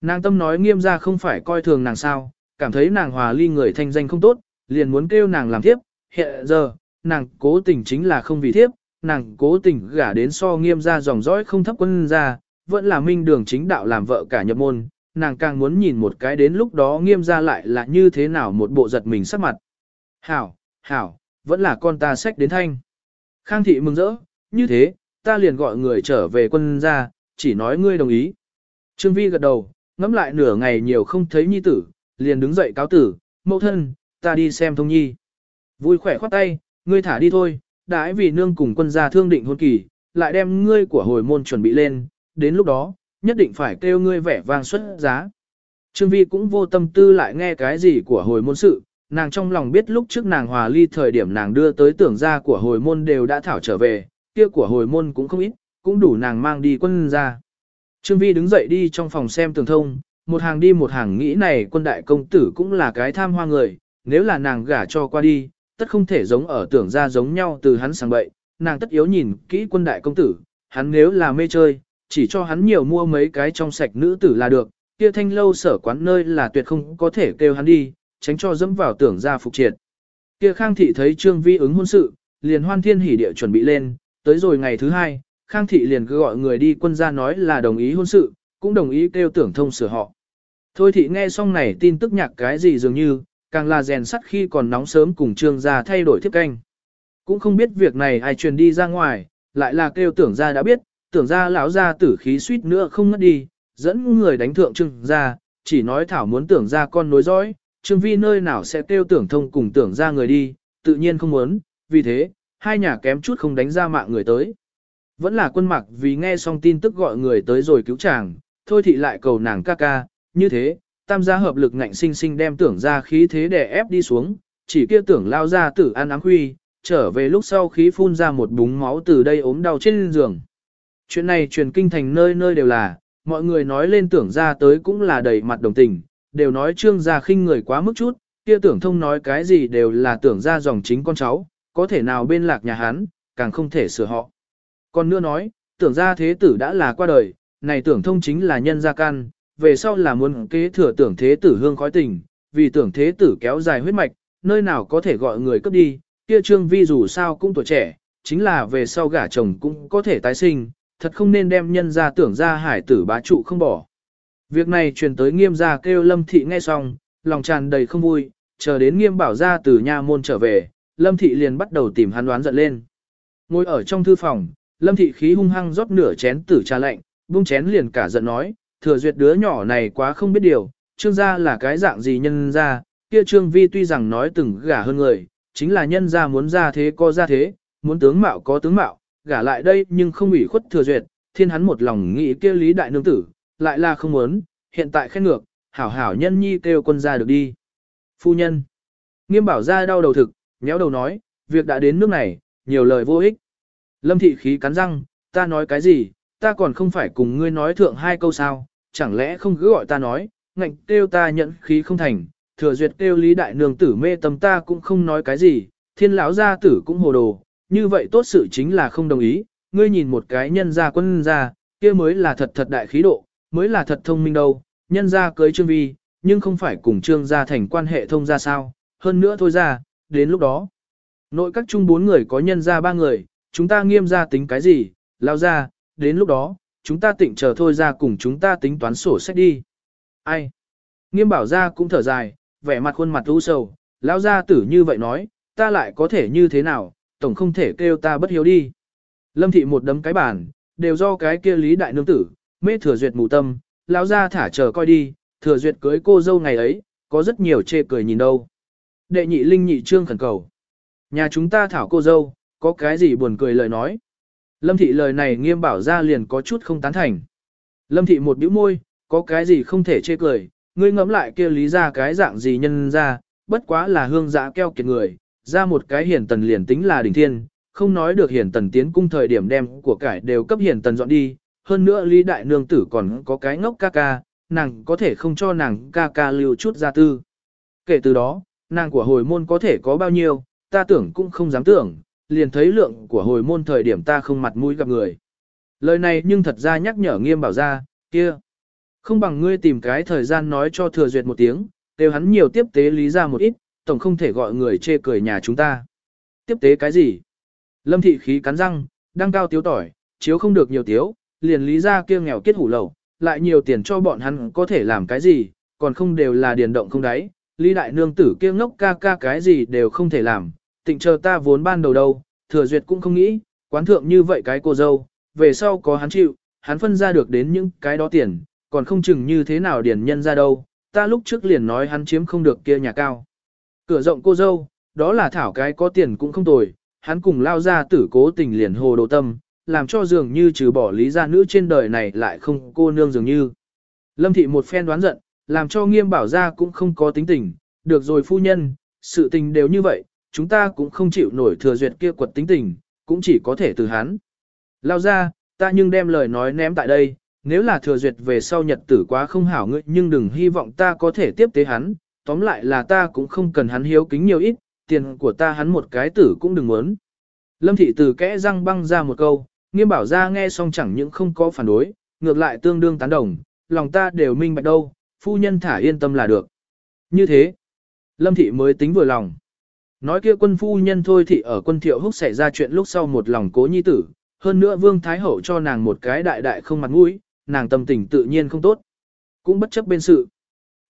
Speaker 1: Nàng tâm nói nghiêm ra không phải coi thường nàng sao, cảm thấy nàng hòa ly người thanh danh không tốt, liền muốn kêu nàng làm tiếp. hiện giờ, nàng cố tình chính là không vì thiếp, nàng cố tình gả đến so nghiêm ra dòng dõi không thấp quân ra, vẫn là minh đường chính đạo làm vợ cả nhập môn, nàng càng muốn nhìn một cái đến lúc đó nghiêm ra lại là như thế nào một bộ giật mình sắc mặt. Hảo, hảo, vẫn là con ta sách đến thanh. Khang thị mừng rỡ, như thế, ta liền gọi người trở về quân ra, chỉ nói ngươi đồng ý. Trương Vi gật đầu, ngẫm lại nửa ngày nhiều không thấy nhi tử, liền đứng dậy cáo tử, mẫu thân, ta đi xem thông nhi. Vui khỏe khoát tay, ngươi thả đi thôi, đãi vì nương cùng quân gia thương định hôn kỳ, lại đem ngươi của hồi môn chuẩn bị lên, đến lúc đó, nhất định phải kêu ngươi vẻ vang xuất giá. Trương Vi cũng vô tâm tư lại nghe cái gì của hồi môn sự, nàng trong lòng biết lúc trước nàng hòa ly thời điểm nàng đưa tới tưởng gia của hồi môn đều đã thảo trở về, kia của hồi môn cũng không ít, cũng đủ nàng mang đi quân ra. Trương Vi đứng dậy đi trong phòng xem tường thông, một hàng đi một hàng nghĩ này quân đại công tử cũng là cái tham hoa người, nếu là nàng gả cho qua đi, tất không thể giống ở tưởng ra giống nhau từ hắn sang bậy, nàng tất yếu nhìn kỹ quân đại công tử, hắn nếu là mê chơi, chỉ cho hắn nhiều mua mấy cái trong sạch nữ tử là được, kia thanh lâu sở quán nơi là tuyệt không có thể kêu hắn đi, tránh cho dẫm vào tưởng ra phục triệt. Kia Khang thị thấy Trương Vi ứng hôn sự, liền hoan thiên hỉ địa chuẩn bị lên, tới rồi ngày thứ hai, Khang thị liền cứ gọi người đi quân gia nói là đồng ý hôn sự, cũng đồng ý kêu tưởng thông sửa họ. Thôi thị nghe xong này tin tức nhạc cái gì dường như, càng là rèn sắt khi còn nóng sớm cùng trương gia thay đổi thiếp canh. Cũng không biết việc này ai truyền đi ra ngoài, lại là kêu tưởng gia đã biết, tưởng gia lão gia tử khí suýt nữa không ngất đi, dẫn người đánh thượng trương gia, chỉ nói thảo muốn tưởng gia con nối dõi, trương vi nơi nào sẽ kêu tưởng thông cùng tưởng gia người đi, tự nhiên không muốn, vì thế, hai nhà kém chút không đánh ra mạng người tới. Vẫn là quân mặc vì nghe xong tin tức gọi người tới rồi cứu chàng, thôi thị lại cầu nàng ca ca, như thế, tam gia hợp lực ngạnh sinh sinh đem tưởng ra khí thế để ép đi xuống, chỉ kia tưởng lao ra tử ăn áng huy, trở về lúc sau khí phun ra một búng máu từ đây ốm đau trên giường. Chuyện này truyền kinh thành nơi nơi đều là, mọi người nói lên tưởng ra tới cũng là đầy mặt đồng tình, đều nói trương gia khinh người quá mức chút, kia tưởng thông nói cái gì đều là tưởng ra dòng chính con cháu, có thể nào bên lạc nhà hán, càng không thể sửa họ. Còn nữa nói, tưởng ra thế tử đã là qua đời, này tưởng thông chính là nhân gia can, về sau là muốn kế thừa tưởng thế tử hương khói tình, vì tưởng thế tử kéo dài huyết mạch, nơi nào có thể gọi người cấp đi, kia trương vi dù sao cũng tuổi trẻ, chính là về sau gả chồng cũng có thể tái sinh, thật không nên đem nhân ra tưởng ra hải tử bá trụ không bỏ. Việc này truyền tới nghiêm gia kêu lâm thị nghe xong, lòng tràn đầy không vui, chờ đến nghiêm bảo ra từ nha môn trở về, lâm thị liền bắt đầu tìm hắn đoán giận lên. Ngồi ở trong thư phòng, lâm thị khí hung hăng rót nửa chén tử trà lạnh, buông chén liền cả giận nói, thừa duyệt đứa nhỏ này quá không biết điều, trương gia là cái dạng gì nhân gia, kia trương vi tuy rằng nói từng gả hơn người, chính là nhân gia muốn ra thế có ra thế, muốn tướng mạo có tướng mạo, gả lại đây nhưng không ủy khuất thừa duyệt, thiên hắn một lòng nghĩ kia lý đại nương tử, lại là không muốn, hiện tại khen ngược, hảo hảo nhân nhi kêu quân gia được đi. Phu nhân, nghiêm bảo ra đau đầu thực, nhéo đầu nói, việc đã đến nước này, nhiều lời vô ích. Lâm thị khí cắn răng, ta nói cái gì, ta còn không phải cùng ngươi nói thượng hai câu sao, chẳng lẽ không cứ gọi ta nói, ngạnh kêu ta nhận khí không thành, thừa duyệt kêu lý đại nương tử mê tâm ta cũng không nói cái gì, thiên lão gia tử cũng hồ đồ, như vậy tốt sự chính là không đồng ý, ngươi nhìn một cái nhân gia quân gia, kia mới là thật thật đại khí độ, mới là thật thông minh đâu, nhân gia cưới trương vi, nhưng không phải cùng trương gia thành quan hệ thông gia sao, hơn nữa thôi ra, đến lúc đó. Nội các chung bốn người có nhân gia ba người, chúng ta nghiêm gia tính cái gì, lao ra, đến lúc đó, chúng ta tịnh chờ thôi ra cùng chúng ta tính toán sổ sách đi. Ai? Nghiêm bảo ra cũng thở dài, vẻ mặt khuôn mặt u sầu, lão gia tử như vậy nói, ta lại có thể như thế nào, tổng không thể kêu ta bất hiếu đi. Lâm thị một đấm cái bàn, đều do cái kia lý đại nương tử, mê thừa duyệt mù tâm, lão gia thả chờ coi đi, thừa duyệt cưới cô dâu ngày ấy, có rất nhiều chê cười nhìn đâu. Đệ nhị linh nhị trương khẩn cầu. Nhà chúng ta thảo cô dâu, có cái gì buồn cười lời nói. Lâm thị lời này nghiêm bảo ra liền có chút không tán thành. Lâm thị một bĩu môi, có cái gì không thể chê cười, ngươi ngẫm lại kia lý ra cái dạng gì nhân ra, bất quá là hương dã keo kiệt người, ra một cái hiển tần liền tính là đỉnh thiên, không nói được hiển tần tiến cung thời điểm đem của cải đều cấp hiển tần dọn đi, hơn nữa lý đại nương tử còn có cái ngốc ca ca, nàng có thể không cho nàng ca ca lưu chút gia tư. Kể từ đó, nàng của hồi môn có thể có bao nhiêu, ta tưởng cũng không dám tưởng, liền thấy lượng của hồi môn thời điểm ta không mặt mũi gặp người. Lời này nhưng thật ra nhắc nhở nghiêm bảo ra, kia. Không bằng ngươi tìm cái thời gian nói cho thừa duyệt một tiếng, đều hắn nhiều tiếp tế lý ra một ít, tổng không thể gọi người chê cười nhà chúng ta. Tiếp tế cái gì? Lâm thị khí cắn răng, đang cao tiếu tỏi, chiếu không được nhiều tiếu, liền lý ra kia nghèo kết hủ lầu, lại nhiều tiền cho bọn hắn có thể làm cái gì, còn không đều là điền động không đáy, lý đại nương tử kia ngốc ca ca cái gì đều không thể làm, tịnh chờ ta vốn ban đầu đâu, thừa duyệt cũng không nghĩ, quán thượng như vậy cái cô dâu, về sau có hắn chịu, hắn phân ra được đến những cái đó tiền, còn không chừng như thế nào điển nhân ra đâu, ta lúc trước liền nói hắn chiếm không được kia nhà cao. Cửa rộng cô dâu, đó là thảo cái có tiền cũng không tồi, hắn cùng lao ra tử cố tình liền hồ đồ tâm, làm cho dường như trừ bỏ lý gia nữ trên đời này lại không cô nương dường như. Lâm thị một phen đoán giận, làm cho nghiêm bảo ra cũng không có tính tình, được rồi phu nhân, sự tình đều như vậy, chúng ta cũng không chịu nổi thừa duyệt kia quật tính tình, cũng chỉ có thể từ hắn. Lao ra, ta nhưng đem lời nói ném tại đây, nếu là thừa duyệt về sau nhật tử quá không hảo ngươi nhưng đừng hy vọng ta có thể tiếp tế hắn, tóm lại là ta cũng không cần hắn hiếu kính nhiều ít, tiền của ta hắn một cái tử cũng đừng muốn. Lâm thị từ kẽ răng băng ra một câu, nghiêm bảo ra nghe xong chẳng những không có phản đối, ngược lại tương đương tán đồng, lòng ta đều minh bạch đâu, phu nhân thả yên tâm là được. Như thế, Lâm thị mới tính vừa lòng. Nói kia quân phu nhân thôi thị ở quân thiệu húc xảy ra chuyện lúc sau một lòng cố nhi tử, hơn nữa vương thái hậu cho nàng một cái đại đại không mặt mũi, nàng tâm tình tự nhiên không tốt. Cũng bất chấp bên sự.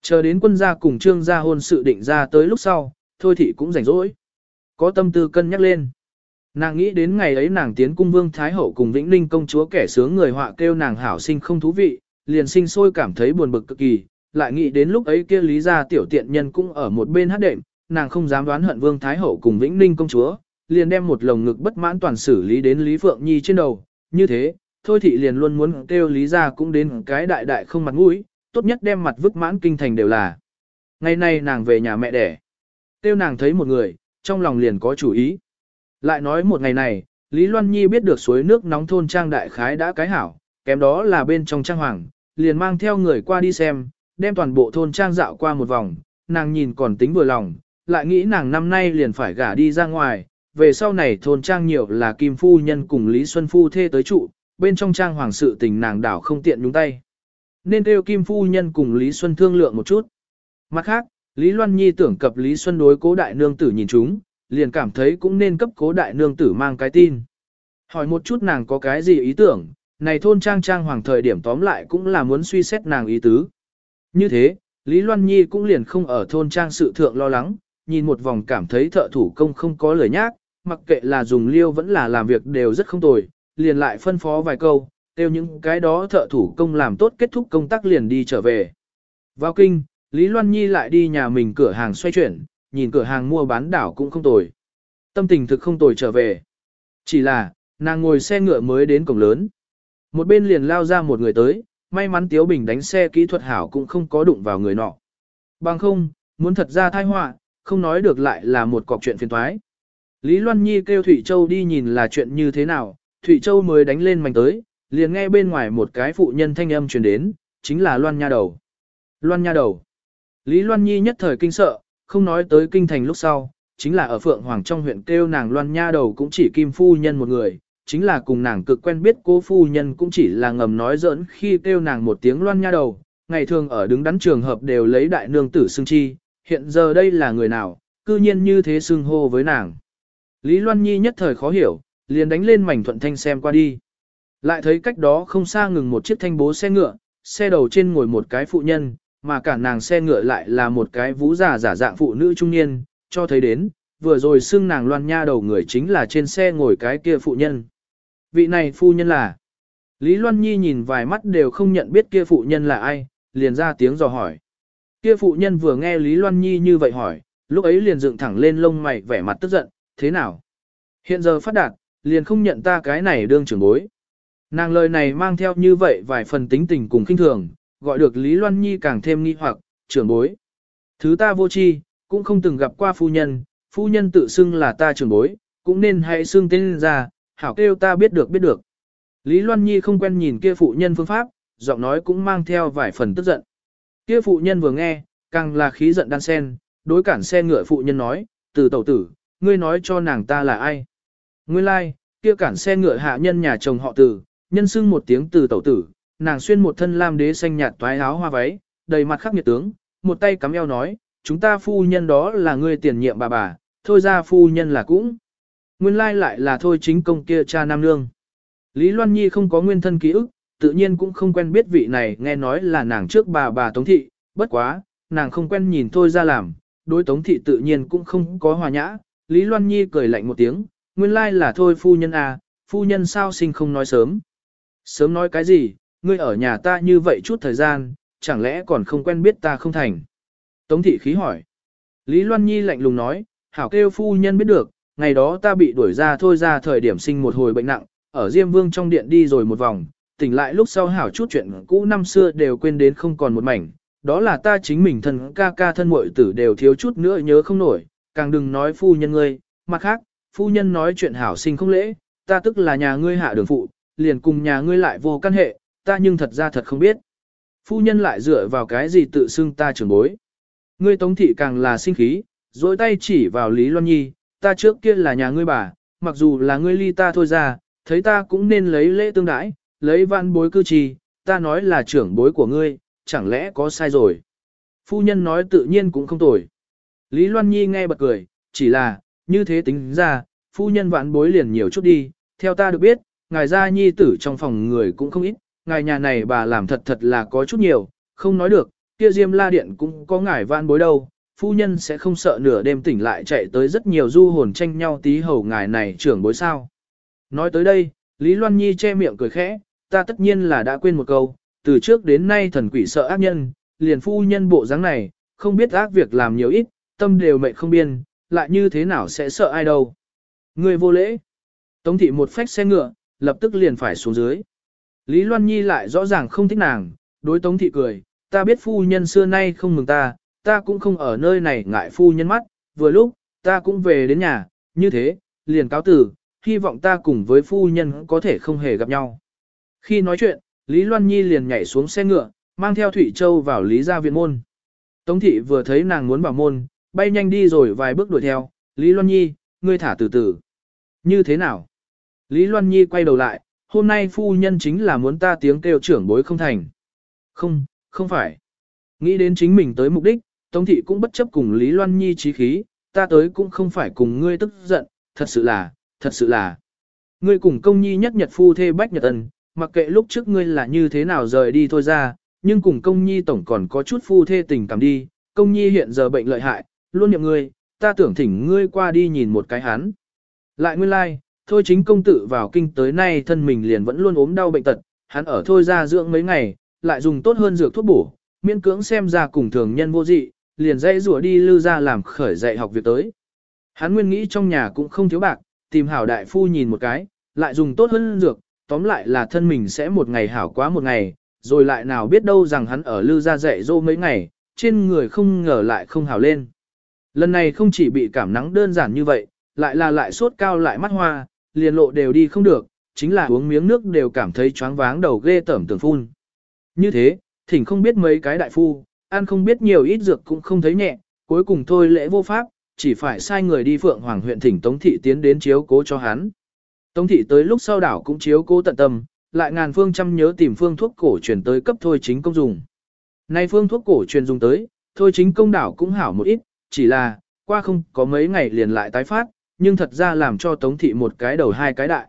Speaker 1: Chờ đến quân gia cùng trương gia hôn sự định ra tới lúc sau, thôi thị cũng rảnh rỗi. Có tâm tư cân nhắc lên. Nàng nghĩ đến ngày ấy nàng tiến cung vương thái hậu cùng vĩnh ninh công chúa kẻ sướng người họa kêu nàng hảo sinh không thú vị, liền sinh sôi cảm thấy buồn bực cực kỳ, lại nghĩ đến lúc ấy kia lý gia tiểu tiện nhân cũng ở một bên hát đệm, nàng không dám đoán hận vương thái hậu cùng vĩnh ninh công chúa, liền đem một lồng ngực bất mãn toàn xử lý đến Lý Phượng Nhi trên đầu, như thế, thôi thị liền luôn muốn kêu Lý gia cũng đến cái đại đại không mặt mũi, tốt nhất đem mặt vứt mãn kinh thành đều là. Ngày nay nàng về nhà mẹ đẻ, kêu nàng thấy một người, trong lòng liền có chủ ý. Lại nói một ngày này, Lý Loan Nhi biết được suối nước nóng thôn trang đại khái đã cái hảo, kém đó là bên trong trang hoàng, liền mang theo người qua đi xem, đem toàn bộ thôn trang dạo qua một vòng, nàng nhìn còn tính vừa lòng, lại nghĩ nàng năm nay liền phải gả đi ra ngoài, về sau này thôn trang nhiều là Kim Phu Nhân cùng Lý Xuân Phu thê tới trụ, bên trong trang hoàng sự tình nàng đảo không tiện nhúng tay. Nên kêu Kim Phu Nhân cùng Lý Xuân thương lượng một chút. Mặt khác, Lý Loan Nhi tưởng cập Lý Xuân đối cố đại nương tử nhìn chúng, liền cảm thấy cũng nên cấp cố đại nương tử mang cái tin. Hỏi một chút nàng có cái gì ý tưởng, này thôn trang trang hoàng thời điểm tóm lại cũng là muốn suy xét nàng ý tứ. Như thế, Lý Loan Nhi cũng liền không ở thôn trang sự thượng lo lắng, nhìn một vòng cảm thấy thợ thủ công không có lời nhác, mặc kệ là dùng liêu vẫn là làm việc đều rất không tồi, liền lại phân phó vài câu, tiêu những cái đó thợ thủ công làm tốt kết thúc công tác liền đi trở về. Vào kinh, Lý Loan Nhi lại đi nhà mình cửa hàng xoay chuyển, nhìn cửa hàng mua bán đảo cũng không tồi. Tâm tình thực không tồi trở về. Chỉ là, nàng ngồi xe ngựa mới đến cổng lớn. Một bên liền lao ra một người tới, may mắn Tiếu Bình đánh xe kỹ thuật hảo cũng không có đụng vào người nọ. Bằng không, muốn thật ra thai họa, không nói được lại là một cọc chuyện phiền toái. Lý Loan Nhi kêu Thụy Châu đi nhìn là chuyện như thế nào, Thụy Châu mới đánh lên mảnh tới, liền nghe bên ngoài một cái phụ nhân thanh âm truyền đến, chính là Loan Nha Đầu. Loan Nha Đầu. Lý Loan Nhi nhất thời kinh sợ, không nói tới kinh thành lúc sau, chính là ở Phượng Hoàng trong huyện kêu nàng Loan Nha Đầu cũng chỉ kim phu nhân một người, chính là cùng nàng cực quen biết cô phu nhân cũng chỉ là ngầm nói giỡn khi kêu nàng một tiếng Loan Nha Đầu, ngày thường ở đứng đắn trường hợp đều lấy đại nương tử xưng chi, hiện giờ đây là người nào, cư nhiên như thế xưng hô với nàng. Lý Loan Nhi nhất thời khó hiểu, liền đánh lên mảnh thuận thanh xem qua đi. Lại thấy cách đó không xa ngừng một chiếc thanh bố xe ngựa, xe đầu trên ngồi một cái phụ nhân, mà cả nàng xe ngựa lại là một cái vũ giả giả dạng phụ nữ trung niên, cho thấy đến, vừa rồi xưng nàng loan nha đầu người chính là trên xe ngồi cái kia phụ nhân. Vị này phu nhân là, Lý Loan Nhi nhìn vài mắt đều không nhận biết kia phụ nhân là ai, liền ra tiếng dò hỏi. Kia phụ nhân vừa nghe Lý Loan Nhi như vậy hỏi, lúc ấy liền dựng thẳng lên lông mày vẻ mặt tức giận, thế nào? Hiện giờ phát đạt, liền không nhận ta cái này đương trưởng bối. Nàng lời này mang theo như vậy vài phần tính tình cùng kinh thường, gọi được Lý Loan Nhi càng thêm nghi hoặc, trưởng bối. Thứ ta vô chi, cũng không từng gặp qua phu nhân, phu nhân tự xưng là ta trưởng bối, cũng nên hãy xưng tên ra, hảo kêu ta biết được biết được. Lý Loan Nhi không quen nhìn kia phụ nhân phương pháp, giọng nói cũng mang theo vài phần tức giận. Kia phụ nhân vừa nghe, càng là khí giận đan sen, đối cản xe ngựa phụ nhân nói, từ tẩu tử, ngươi nói cho nàng ta là ai. Nguyên lai, like, kia cản xe ngựa hạ nhân nhà chồng họ tử, nhân xưng một tiếng từ tẩu tử, nàng xuyên một thân lam đế xanh nhạt toái áo hoa váy, đầy mặt khắc nghiệt tướng, một tay cắm eo nói, chúng ta phu nhân đó là ngươi tiền nhiệm bà bà, thôi ra phu nhân là cũng. Nguyên lai lại là thôi chính công kia cha nam nương. Lý Loan Nhi không có nguyên thân ký ức, tự nhiên cũng không quen biết vị này nghe nói là nàng trước bà bà Tống Thị, bất quá, nàng không quen nhìn thôi ra làm, đối Tống Thị tự nhiên cũng không có hòa nhã, Lý Loan Nhi cười lạnh một tiếng, nguyên lai là thôi phu nhân à, phu nhân sao sinh không nói sớm. Sớm nói cái gì, ngươi ở nhà ta như vậy chút thời gian, chẳng lẽ còn không quen biết ta không thành. Tống thị khí hỏi. Lý Loan Nhi lạnh lùng nói, hảo kêu phu nhân biết được, ngày đó ta bị đuổi ra thôi ra thời điểm sinh một hồi bệnh nặng, ở Diêm Vương trong điện đi rồi một vòng, tỉnh lại lúc sau hảo chút chuyện cũ năm xưa đều quên đến không còn một mảnh, đó là ta chính mình thân ca ca thân muội tử đều thiếu chút nữa nhớ không nổi, càng đừng nói phu nhân ngươi, mặt khác, phu nhân nói chuyện hảo sinh không lễ, ta tức là nhà ngươi hạ đường phụ, liền cùng nhà ngươi lại vô căn hệ, ta nhưng thật ra thật không biết. Phu nhân lại dựa vào cái gì tự xưng ta trưởng bối. Ngươi tống thị càng là sinh khí, dối tay chỉ vào Lý Loan Nhi, ta trước kia là nhà ngươi bà, mặc dù là ngươi ly ta thôi ra, thấy ta cũng nên lấy lễ tương đãi, lấy văn bối cư trì, ta nói là trưởng bối của ngươi, chẳng lẽ có sai rồi. Phu nhân nói tự nhiên cũng không tồi. Lý Loan Nhi nghe bật cười, chỉ là, như thế tính ra, phu nhân vạn bối liền nhiều chút đi, theo ta được biết, ngài gia nhi tử trong phòng người cũng không ít, ngài nhà này bà làm thật thật là có chút nhiều, không nói được, kia Diêm La Điện cũng có ngài vạn bối đâu, phu nhân sẽ không sợ nửa đêm tỉnh lại chạy tới rất nhiều du hồn tranh nhau tí hầu ngài này trưởng bối sao. Nói tới đây, Lý Loan Nhi che miệng cười khẽ, ta tất nhiên là đã quên một câu, từ trước đến nay thần quỷ sợ ác nhân, liền phu nhân bộ dáng này, không biết ác việc làm nhiều ít, tâm đều mệnh không biên, lại như thế nào sẽ sợ ai đâu. Người vô lễ. Tống thị một phách xe ngựa, lập tức liền phải xuống dưới. Lý Loan Nhi lại rõ ràng không thích nàng, đối Tống thị cười, ta biết phu nhân xưa nay không mừng ta, ta cũng không ở nơi này ngại phu nhân mắt, vừa lúc, ta cũng về đến nhà, như thế, liền cáo tử, hy vọng ta cùng với phu nhân có thể không hề gặp nhau. Khi nói chuyện, Lý Loan Nhi liền nhảy xuống xe ngựa, mang theo Thủy Châu vào Lý gia viện môn. Tống thị vừa thấy nàng muốn vào môn, bay nhanh đi rồi vài bước đuổi theo, Lý Loan Nhi, ngươi thả từ từ. Như thế nào? Lý Loan Nhi quay đầu lại, hôm nay phu nhân chính là muốn ta tiếng kêu trưởng bối không thành. Không, không phải. Nghĩ đến chính mình tới mục đích, Tống thị cũng bất chấp cùng Lý Loan Nhi trí khí, ta tới cũng không phải cùng ngươi tức giận, thật sự là, thật sự là. Ngươi cùng công nhi nhất nhật phu thê bách nhật ân, mặc kệ lúc trước ngươi là như thế nào rời đi thôi ra, nhưng cùng công nhi tổng còn có chút phu thê tình cảm đi, công nhi hiện giờ bệnh lợi hại, luôn niệm ngươi, ta tưởng thỉnh ngươi qua đi nhìn một cái hắn. Lại nguyên lai, like, thôi chính công tử vào kinh tới nay thân mình liền vẫn luôn ốm đau bệnh tật, hắn ở thôi ra dưỡng mấy ngày, lại dùng tốt hơn dược thuốc bổ, miễn cưỡng xem ra cùng thường nhân vô dị, liền dây rủa đi lưu ra làm khởi dạy học việc tới. Hắn nguyên nghĩ trong nhà cũng không thiếu bạc, tìm hảo đại phu nhìn một cái, lại dùng tốt hơn dược, tóm lại là thân mình sẽ một ngày hảo quá một ngày, rồi lại nào biết đâu rằng hắn ở lưu ra dạy dô mấy ngày, trên người không ngờ lại không hảo lên. Lần này không chỉ bị cảm nắng đơn giản như vậy, lại là lại sốt cao lại mắt hoa, liền lộ đều đi không được, chính là uống miếng nước đều cảm thấy choáng váng đầu ghê tởm tưởng phun. Như thế, thỉnh không biết mấy cái đại phu, ăn không biết nhiều ít dược cũng không thấy nhẹ, cuối cùng thôi lễ vô pháp, chỉ phải sai người đi Phượng Hoàng huyện thỉnh Tống Thị tiến đến chiếu cố cho hắn. Tống Thị tới lúc sau đảo cũng chiếu cố tận tâm, lại ngàn phương chăm nhớ tìm phương thuốc cổ truyền tới cấp thôi chính công dùng. Nay phương thuốc cổ truyền dùng tới, thôi chính công đảo cũng hảo một ít, chỉ là, qua không có mấy ngày liền lại tái phát, nhưng thật ra làm cho Tống Thị một cái đầu hai cái đại.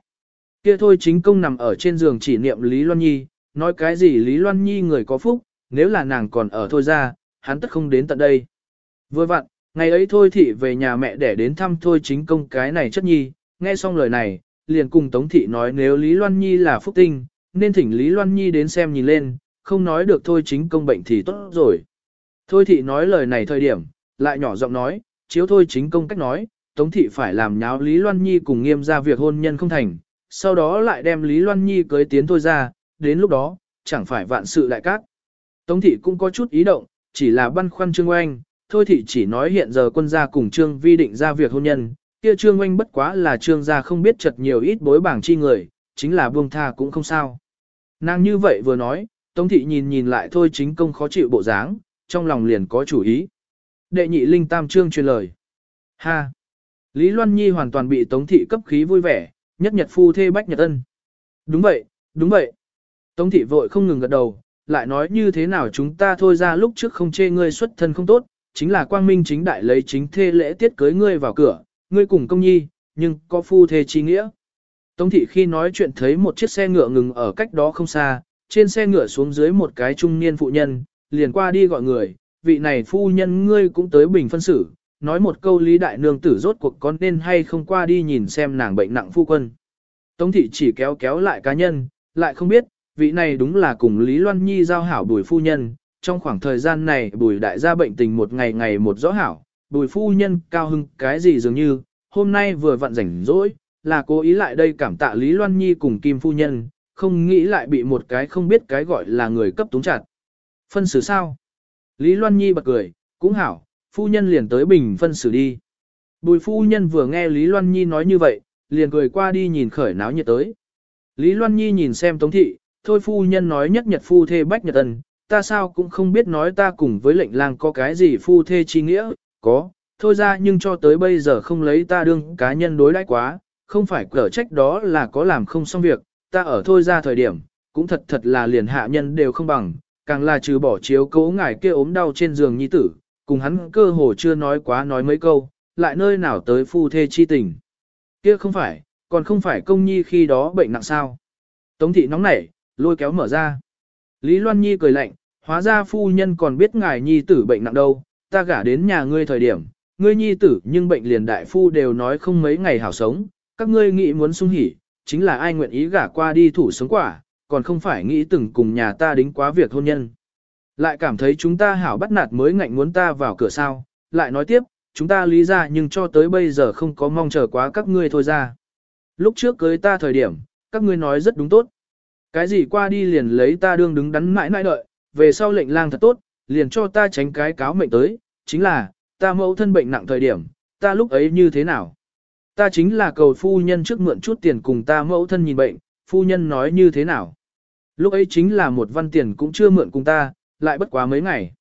Speaker 1: Kia thôi chính công nằm ở trên giường chỉ niệm Lý Loan Nhi, nói cái gì Lý Loan Nhi người có phúc, nếu là nàng còn ở thôi ra, hắn tất không đến tận đây. Vừa vặn, ngày ấy thôi thị về nhà mẹ để đến thăm thôi chính công cái này chất nhi, nghe xong lời này, liền cùng Tống thị nói nếu Lý Loan Nhi là phúc tinh, nên thỉnh Lý Loan Nhi đến xem nhìn lên, không nói được thôi chính công bệnh thì tốt rồi. Thôi thị nói lời này thời điểm, lại nhỏ giọng nói, chiếu thôi chính công cách nói, Tống thị phải làm nháo Lý Loan Nhi cùng nghiêm ra việc hôn nhân không thành, sau đó lại đem Lý Loan Nhi cưới tiến thôi ra, đến lúc đó, chẳng phải vạn sự đại cát. Tống thị cũng có chút ý động, chỉ là băn khoăn Trương Oanh, thôi thị chỉ nói hiện giờ quân gia cùng Trương Vi định ra việc hôn nhân, kia Trương Oanh bất quá là Trương gia không biết chật nhiều ít bối bảng chi người, chính là buông tha cũng không sao. Nàng như vậy vừa nói, Tống thị nhìn nhìn lại thôi chính công khó chịu bộ dáng, trong lòng liền có chủ ý. Đệ nhị linh tam trương truyền lời. Ha! Lý Loan Nhi hoàn toàn bị Tống thị cấp khí vui vẻ, nhất nhật phu thê bách nhật ân. Đúng vậy, đúng vậy. Tống thị vội không ngừng gật đầu, lại nói như thế nào chúng ta thôi ra lúc trước không chê ngươi xuất thân không tốt, chính là quang minh chính đại lấy chính thê lễ tiết cưới ngươi vào cửa, ngươi cùng công nhi, nhưng có phu thê chi nghĩa. Tống thị khi nói chuyện thấy một chiếc xe ngựa ngừng ở cách đó không xa, trên xe ngựa xuống dưới một cái trung niên phụ nhân, liền qua đi gọi người, vị này phu nhân ngươi cũng tới bình phân xử, nói một câu lý đại nương tử rốt cuộc con nên hay không qua đi nhìn xem nàng bệnh nặng phu quân. Tống thị chỉ kéo kéo lại cá nhân, lại không biết, vị này đúng là cùng Lý Loan Nhi giao hảo bùi phu nhân, trong khoảng thời gian này bùi đại gia bệnh tình một ngày ngày một rõ hảo, bùi phu nhân cao hưng cái gì dường như, hôm nay vừa vặn rảnh rỗi, là cố ý lại đây cảm tạ Lý Loan Nhi cùng Kim phu nhân, không nghĩ lại bị một cái không biết cái gọi là người cấp túng chặt. Phân xử sao? Lý Loan Nhi bật cười, cũng hảo, phu nhân liền tới bình phân xử đi. Bùi phu nhân vừa nghe Lý Loan Nhi nói như vậy, liền cười qua đi nhìn khởi náo nhiệt tới. Lý Loan Nhi nhìn xem Tống Thị, thôi phu nhân nói nhất nhật phu thê bách nhật ân, ta sao cũng không biết nói ta cùng với lệnh lang có cái gì phu thê chi nghĩa, có, thôi ra nhưng cho tới bây giờ không lấy ta đương cá nhân đối đãi quá, không phải cở trách đó là có làm không xong việc, ta ở thôi ra thời điểm, cũng thật thật là liền hạ nhân đều không bằng, càng là trừ bỏ chiếu cố ngài kia ốm đau trên giường nhi tử, cùng hắn cơ hồ chưa nói quá nói mấy câu, lại nơi nào tới phu thê chi tình. Kia không phải, còn không phải công nhi khi đó bệnh nặng sao. Tống thị nóng nảy, lôi kéo mở ra. Lý Loan Nhi cười lạnh, hóa ra phu nhân còn biết ngài nhi tử bệnh nặng đâu, ta gả đến nhà ngươi thời điểm, ngươi nhi tử nhưng bệnh liền đại phu đều nói không mấy ngày hảo sống, các ngươi nghĩ muốn sung hỉ, chính là ai nguyện ý gả qua đi thủ sống quả, còn không phải nghĩ từng cùng nhà ta đính quá việc hôn nhân. Lại cảm thấy chúng ta hảo bắt nạt mới ngạnh muốn ta vào cửa sao, lại nói tiếp, chúng ta lý ra nhưng cho tới bây giờ không có mong chờ quá các ngươi thôi ra. Lúc trước cưới ta thời điểm, các ngươi nói rất đúng tốt. Cái gì qua đi liền lấy ta đương đứng đắn mãi mãi đợi, về sau lệnh lang thật tốt, liền cho ta tránh cái cáo mệnh tới, chính là, ta mẫu thân bệnh nặng thời điểm, ta lúc ấy như thế nào? Ta chính là cầu phu nhân trước mượn chút tiền cùng ta mẫu thân nhìn bệnh, phu nhân nói như thế nào? Lúc ấy chính là một văn tiền cũng chưa mượn cùng ta, lại bất quá mấy ngày.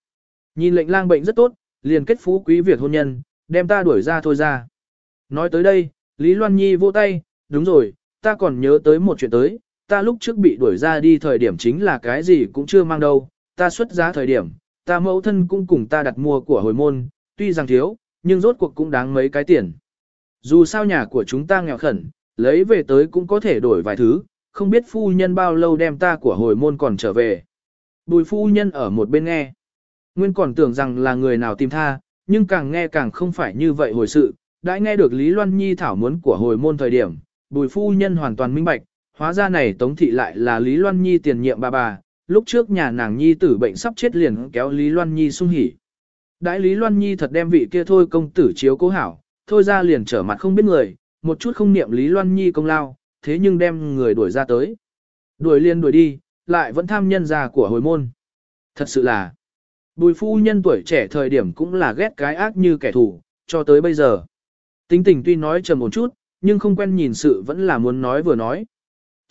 Speaker 1: Nhìn lệnh lang bệnh rất tốt, liền kết phú quý việc hôn nhân, đem ta đuổi ra thôi ra. Nói tới đây, Lý Loan Nhi vỗ tay, đúng rồi, ta còn nhớ tới một chuyện tới, ta lúc trước bị đuổi ra đi thời điểm chính là cái gì cũng chưa mang đâu, ta xuất giá thời điểm, ta mẫu thân cũng cùng ta đặt mua của hồi môn, tuy rằng thiếu, nhưng rốt cuộc cũng đáng mấy cái tiền. Dù sao nhà của chúng ta nghèo khẩn, lấy về tới cũng có thể đổi vài thứ, không biết phu nhân bao lâu đem ta của hồi môn còn trở về. Bùi phu nhân ở một bên nghe. Nguyên còn tưởng rằng là người nào tìm tha, nhưng càng nghe càng không phải như vậy hồi sự. Đã nghe được Lý Loan Nhi thảo muốn của hồi môn thời điểm, bùi phu nhân hoàn toàn minh bạch, hóa ra này Tống Thị lại là Lý Loan Nhi tiền nhiệm bà bà, lúc trước nhà nàng Nhi tử bệnh sắp chết liền kéo Lý Loan Nhi sung hỉ. Đại Lý Loan Nhi thật đem vị kia thôi công tử chiếu cố hảo, thôi ra liền trở mặt không biết người, một chút không niệm Lý Loan Nhi công lao, thế nhưng đem người đuổi ra tới. Đuổi liền đuổi đi, lại vẫn tham nhân già của hồi môn. Thật sự là, bùi phu nhân tuổi trẻ thời điểm cũng là ghét cái ác như kẻ thù, cho tới bây giờ. Tính tình tuy nói trầm một chút, nhưng không quen nhìn sự vẫn là muốn nói vừa nói.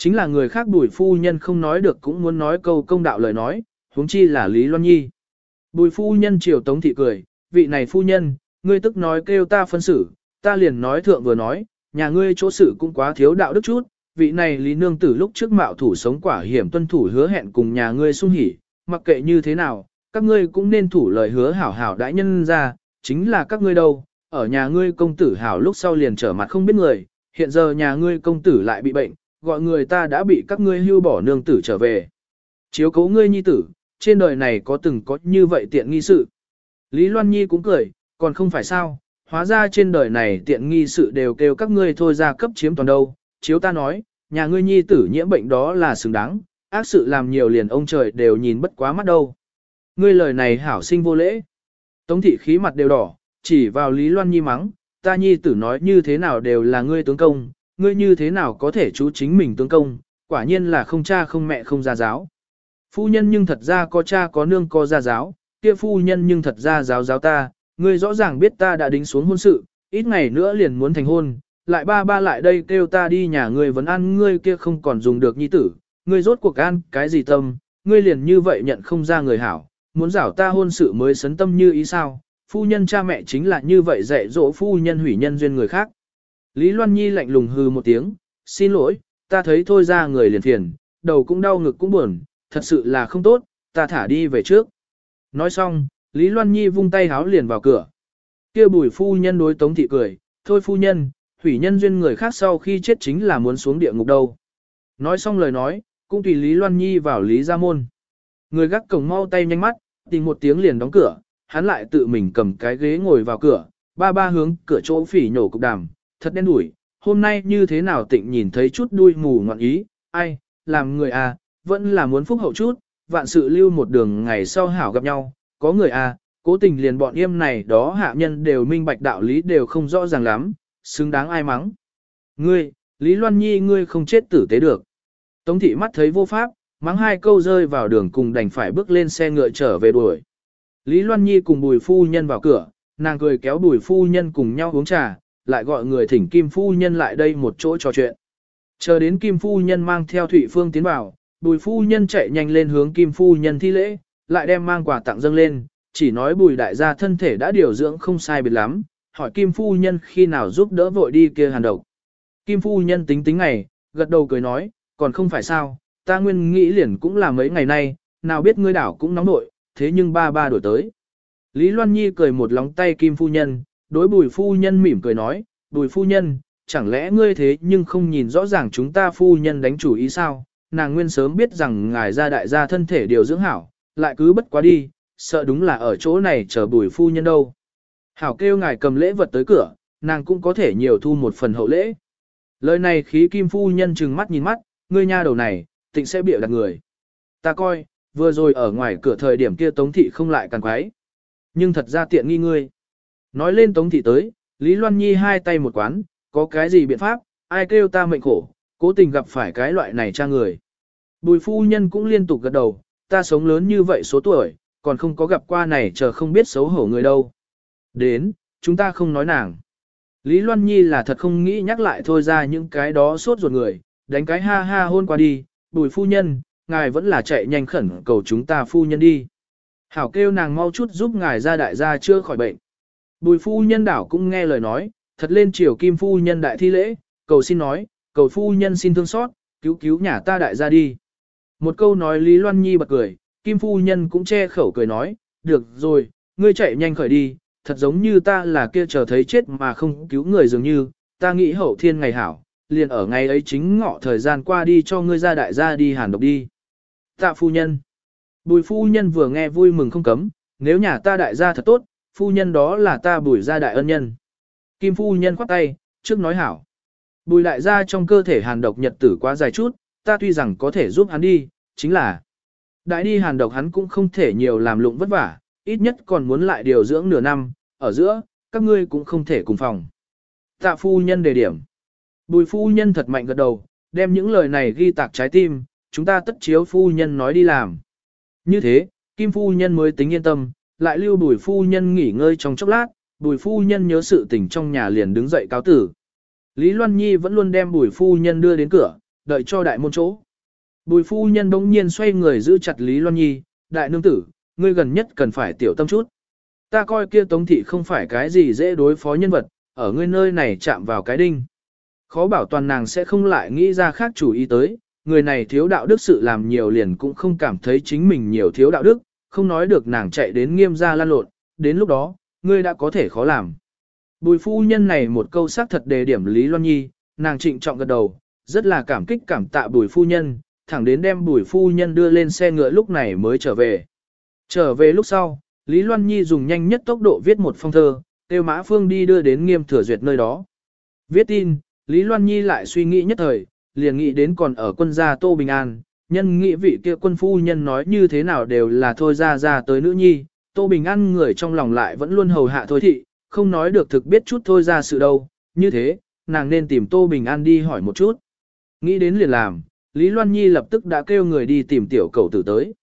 Speaker 1: Chính là người khác bùi phu nhân không nói được cũng muốn nói câu công đạo lời nói, huống chi là Lý Loan Nhi. Bùi phu nhân chiều tống thị cười, vị này phu nhân, ngươi tức nói kêu ta phân xử, ta liền nói thượng vừa nói, nhà ngươi chỗ xử cũng quá thiếu đạo đức chút, vị này Lý Nương Tử lúc trước mạo thủ sống quả hiểm tuân thủ hứa hẹn cùng nhà ngươi sung hỉ, mặc kệ như thế nào, các ngươi cũng nên thủ lời hứa hảo hảo đãi nhân ra, chính là các ngươi đâu, ở nhà ngươi công tử hảo lúc sau liền trở mặt không biết người, hiện giờ nhà ngươi công tử lại bị bệnh, gọi người ta đã bị các ngươi hưu bỏ nương tử trở về. Chiếu cố ngươi nhi tử, trên đời này có từng có như vậy tiện nghi sự. Lý Loan Nhi cũng cười, còn không phải sao, hóa ra trên đời này tiện nghi sự đều kêu các ngươi thôi ra cấp chiếm toàn đâu. Chiếu ta nói, nhà ngươi nhi tử nhiễm bệnh đó là xứng đáng, ác sự làm nhiều liền ông trời đều nhìn bất quá mắt đâu. Ngươi lời này hảo sinh vô lễ. Tống thị khí mặt đều đỏ, chỉ vào Lý Loan Nhi mắng, ta nhi tử nói như thế nào đều là ngươi tướng công, ngươi như thế nào có thể chú chính mình tướng công, quả nhiên là không cha không mẹ không gia giáo. Phu nhân nhưng thật ra có cha có nương có gia giáo, kia phu nhân nhưng thật ra giáo giáo ta, ngươi rõ ràng biết ta đã đính xuống hôn sự, ít ngày nữa liền muốn thành hôn, lại ba ba lại đây kêu ta đi nhà ngươi vẫn ăn ngươi kia không còn dùng được nhi tử, ngươi rốt cuộc ăn cái gì tâm, ngươi liền như vậy nhận không ra người hảo, muốn giảo ta hôn sự mới sấn tâm như ý sao, phu nhân cha mẹ chính là như vậy dạy dỗ phu nhân hủy nhân duyên người khác. Lý Loan Nhi lạnh lùng hư một tiếng, xin lỗi, ta thấy thôi ra người liền phiền, đầu cũng đau ngực cũng buồn, thật sự là không tốt, ta thả đi về trước. Nói xong, Lý Loan Nhi vung tay háo liền vào cửa. kia bùi phu nhân đối tống thị cười, thôi phu nhân, thủy nhân duyên người khác sau khi chết chính là muốn xuống địa ngục đâu. Nói xong lời nói, cũng tùy Lý Loan Nhi vào Lý Gia Môn. Người gác cổng mau tay nhanh mắt, tìm một tiếng liền đóng cửa, hắn lại tự mình cầm cái ghế ngồi vào cửa, ba ba hướng cửa chỗ phỉ nhổ cục đàm, thật đen đủi, hôm nay như thế nào tịnh nhìn thấy chút đuôi mù ngoạn ý, ai, làm người à, vẫn là muốn phúc hậu chút, vạn sự lưu một đường ngày sau hảo gặp nhau, có người à, cố tình liền bọn yêm này đó hạ nhân đều minh bạch đạo lý đều không rõ ràng lắm, xứng đáng ai mắng. Ngươi, Lý Loan Nhi ngươi không chết tử tế được. Tống thị mắt thấy vô pháp, mắng hai câu rơi vào đường cùng đành phải bước lên xe ngựa trở về đuổi. Lý Loan Nhi cùng bùi phu nhân vào cửa, nàng cười kéo bùi phu nhân cùng nhau uống trà, lại gọi người thỉnh Kim Phu Nhân lại đây một chỗ trò chuyện. Chờ đến Kim Phu Nhân mang theo Thụy Phương tiến vào, bùi phu nhân chạy nhanh lên hướng kim phu nhân thi lễ, lại đem mang quà tặng dâng lên, chỉ nói bùi đại gia thân thể đã điều dưỡng không sai biệt lắm, hỏi kim phu nhân khi nào giúp đỡ vội đi kia hàn độc. Kim phu nhân tính tính ngày, gật đầu cười nói, còn không phải sao, ta nguyên nghĩ liền cũng là mấy ngày nay, nào biết ngươi đảo cũng nóng nội, thế nhưng ba ba đổi tới. Lý Loan Nhi cười một lóng tay kim phu nhân, đối bùi phu nhân mỉm cười nói, bùi phu nhân, chẳng lẽ ngươi thế nhưng không nhìn rõ ràng chúng ta phu nhân đánh chủ ý sao, nàng nguyên sớm biết rằng ngài gia đại gia thân thể điều dưỡng hảo, lại cứ bất quá đi, sợ đúng là ở chỗ này chờ bùi phu nhân đâu. Hảo kêu ngài cầm lễ vật tới cửa, nàng cũng có thể nhiều thu một phần hậu lễ. Lời này khí kim phu nhân trừng mắt nhìn mắt, ngươi nha đầu này, tịnh sẽ bịa đặt người. Ta coi, vừa rồi ở ngoài cửa thời điểm kia tống thị không lại càng quái. Nhưng thật ra tiện nghi ngươi. Nói lên tống thị tới, Lý Loan Nhi hai tay một quán, có cái gì biện pháp, ai kêu ta mệnh khổ, cố tình gặp phải cái loại này cha người. Bùi phu nhân cũng liên tục gật đầu, ta sống lớn như vậy số tuổi, còn không có gặp qua này chờ không biết xấu hổ người đâu. Đến, chúng ta không nói nàng. Lý Loan Nhi là thật không nghĩ nhắc lại thôi ra những cái đó sốt ruột người, đánh cái ha ha hôn qua đi, bùi phu nhân, ngài vẫn là chạy nhanh khẩn cầu chúng ta phu nhân đi. Hảo kêu nàng mau chút giúp ngài ra đại gia chưa khỏi bệnh. Bùi phu nhân đảo cũng nghe lời nói, thật lên triều kim phu nhân đại thi lễ, cầu xin nói, cầu phu nhân xin thương xót, cứu cứu nhà ta đại gia đi. Một câu nói Lý Loan Nhi bật cười, kim phu nhân cũng che khẩu cười nói, được rồi, ngươi chạy nhanh khởi đi, thật giống như ta là kia chờ thấy chết mà không cứu người dường như, ta nghĩ hậu thiên ngày hảo, liền ở ngày ấy chính ngọ thời gian qua đi cho ngươi ra đại gia đi hàn độc đi. Tạ phu nhân. Bùi phu nhân vừa nghe vui mừng không cấm, nếu nhà ta đại gia thật tốt, phu nhân đó là ta bùi gia đại ân nhân. Kim phu nhân khoát tay, trước nói hảo. Bùi đại gia trong cơ thể hàn độc nhật tử quá dài chút, ta tuy rằng có thể giúp hắn đi, chính là đại đi hàn độc hắn cũng không thể nhiều làm lụng vất vả, ít nhất còn muốn lại điều dưỡng nửa năm, ở giữa, các ngươi cũng không thể cùng phòng. Tạ phu nhân đề điểm. Bùi phu nhân thật mạnh gật đầu, đem những lời này ghi tạc trái tim, chúng ta tất chiếu phu nhân nói đi làm. Như thế, Kim phu nhân mới tính yên tâm, lại lưu bùi phu nhân nghỉ ngơi trong chốc lát, bùi phu nhân nhớ sự tình trong nhà liền đứng dậy cáo tử. Lý Loan Nhi vẫn luôn đem bùi phu nhân đưa đến cửa, đợi cho đại môn chỗ. Bùi phu nhân bỗng nhiên xoay người giữ chặt Lý Loan Nhi, đại nương tử, ngươi gần nhất cần phải tiểu tâm chút. Ta coi kia tống thị không phải cái gì dễ đối phó nhân vật, ở ngươi nơi này chạm vào cái đinh. Khó bảo toàn nàng sẽ không lại nghĩ ra khác chủ ý tới, người này thiếu đạo đức sự làm nhiều liền cũng không cảm thấy chính mình nhiều thiếu đạo đức, không nói được nàng chạy đến nghiêm gia lan lộn, đến lúc đó, ngươi đã có thể khó làm. Bùi phu nhân này một câu xác thật đề điểm Lý Loan Nhi, nàng trịnh trọng gật đầu, rất là cảm kích cảm tạ bùi phu nhân, thẳng đến đem bùi phu nhân đưa lên xe ngựa lúc này mới trở về. Trở về lúc sau, Lý Loan Nhi dùng nhanh nhất tốc độ viết một phong thơ, tiêu mã phương đi đưa đến nghiêm thừa duyệt nơi đó. Viết tin, Lý Loan Nhi lại suy nghĩ nhất thời, liền nghĩ đến còn ở quân gia Tô Bình An, nhân nghĩ vị kia quân phu nhân nói như thế nào đều là thôi ra ra tới nữ nhi, Tô Bình An người trong lòng lại vẫn luôn hầu hạ thôi thị, không nói được thực biết chút thôi ra sự đâu, như thế, nàng nên tìm Tô Bình An đi hỏi một chút. Nghĩ đến liền làm, Lý Loan Nhi lập tức đã kêu người đi tìm tiểu cầu tử tới.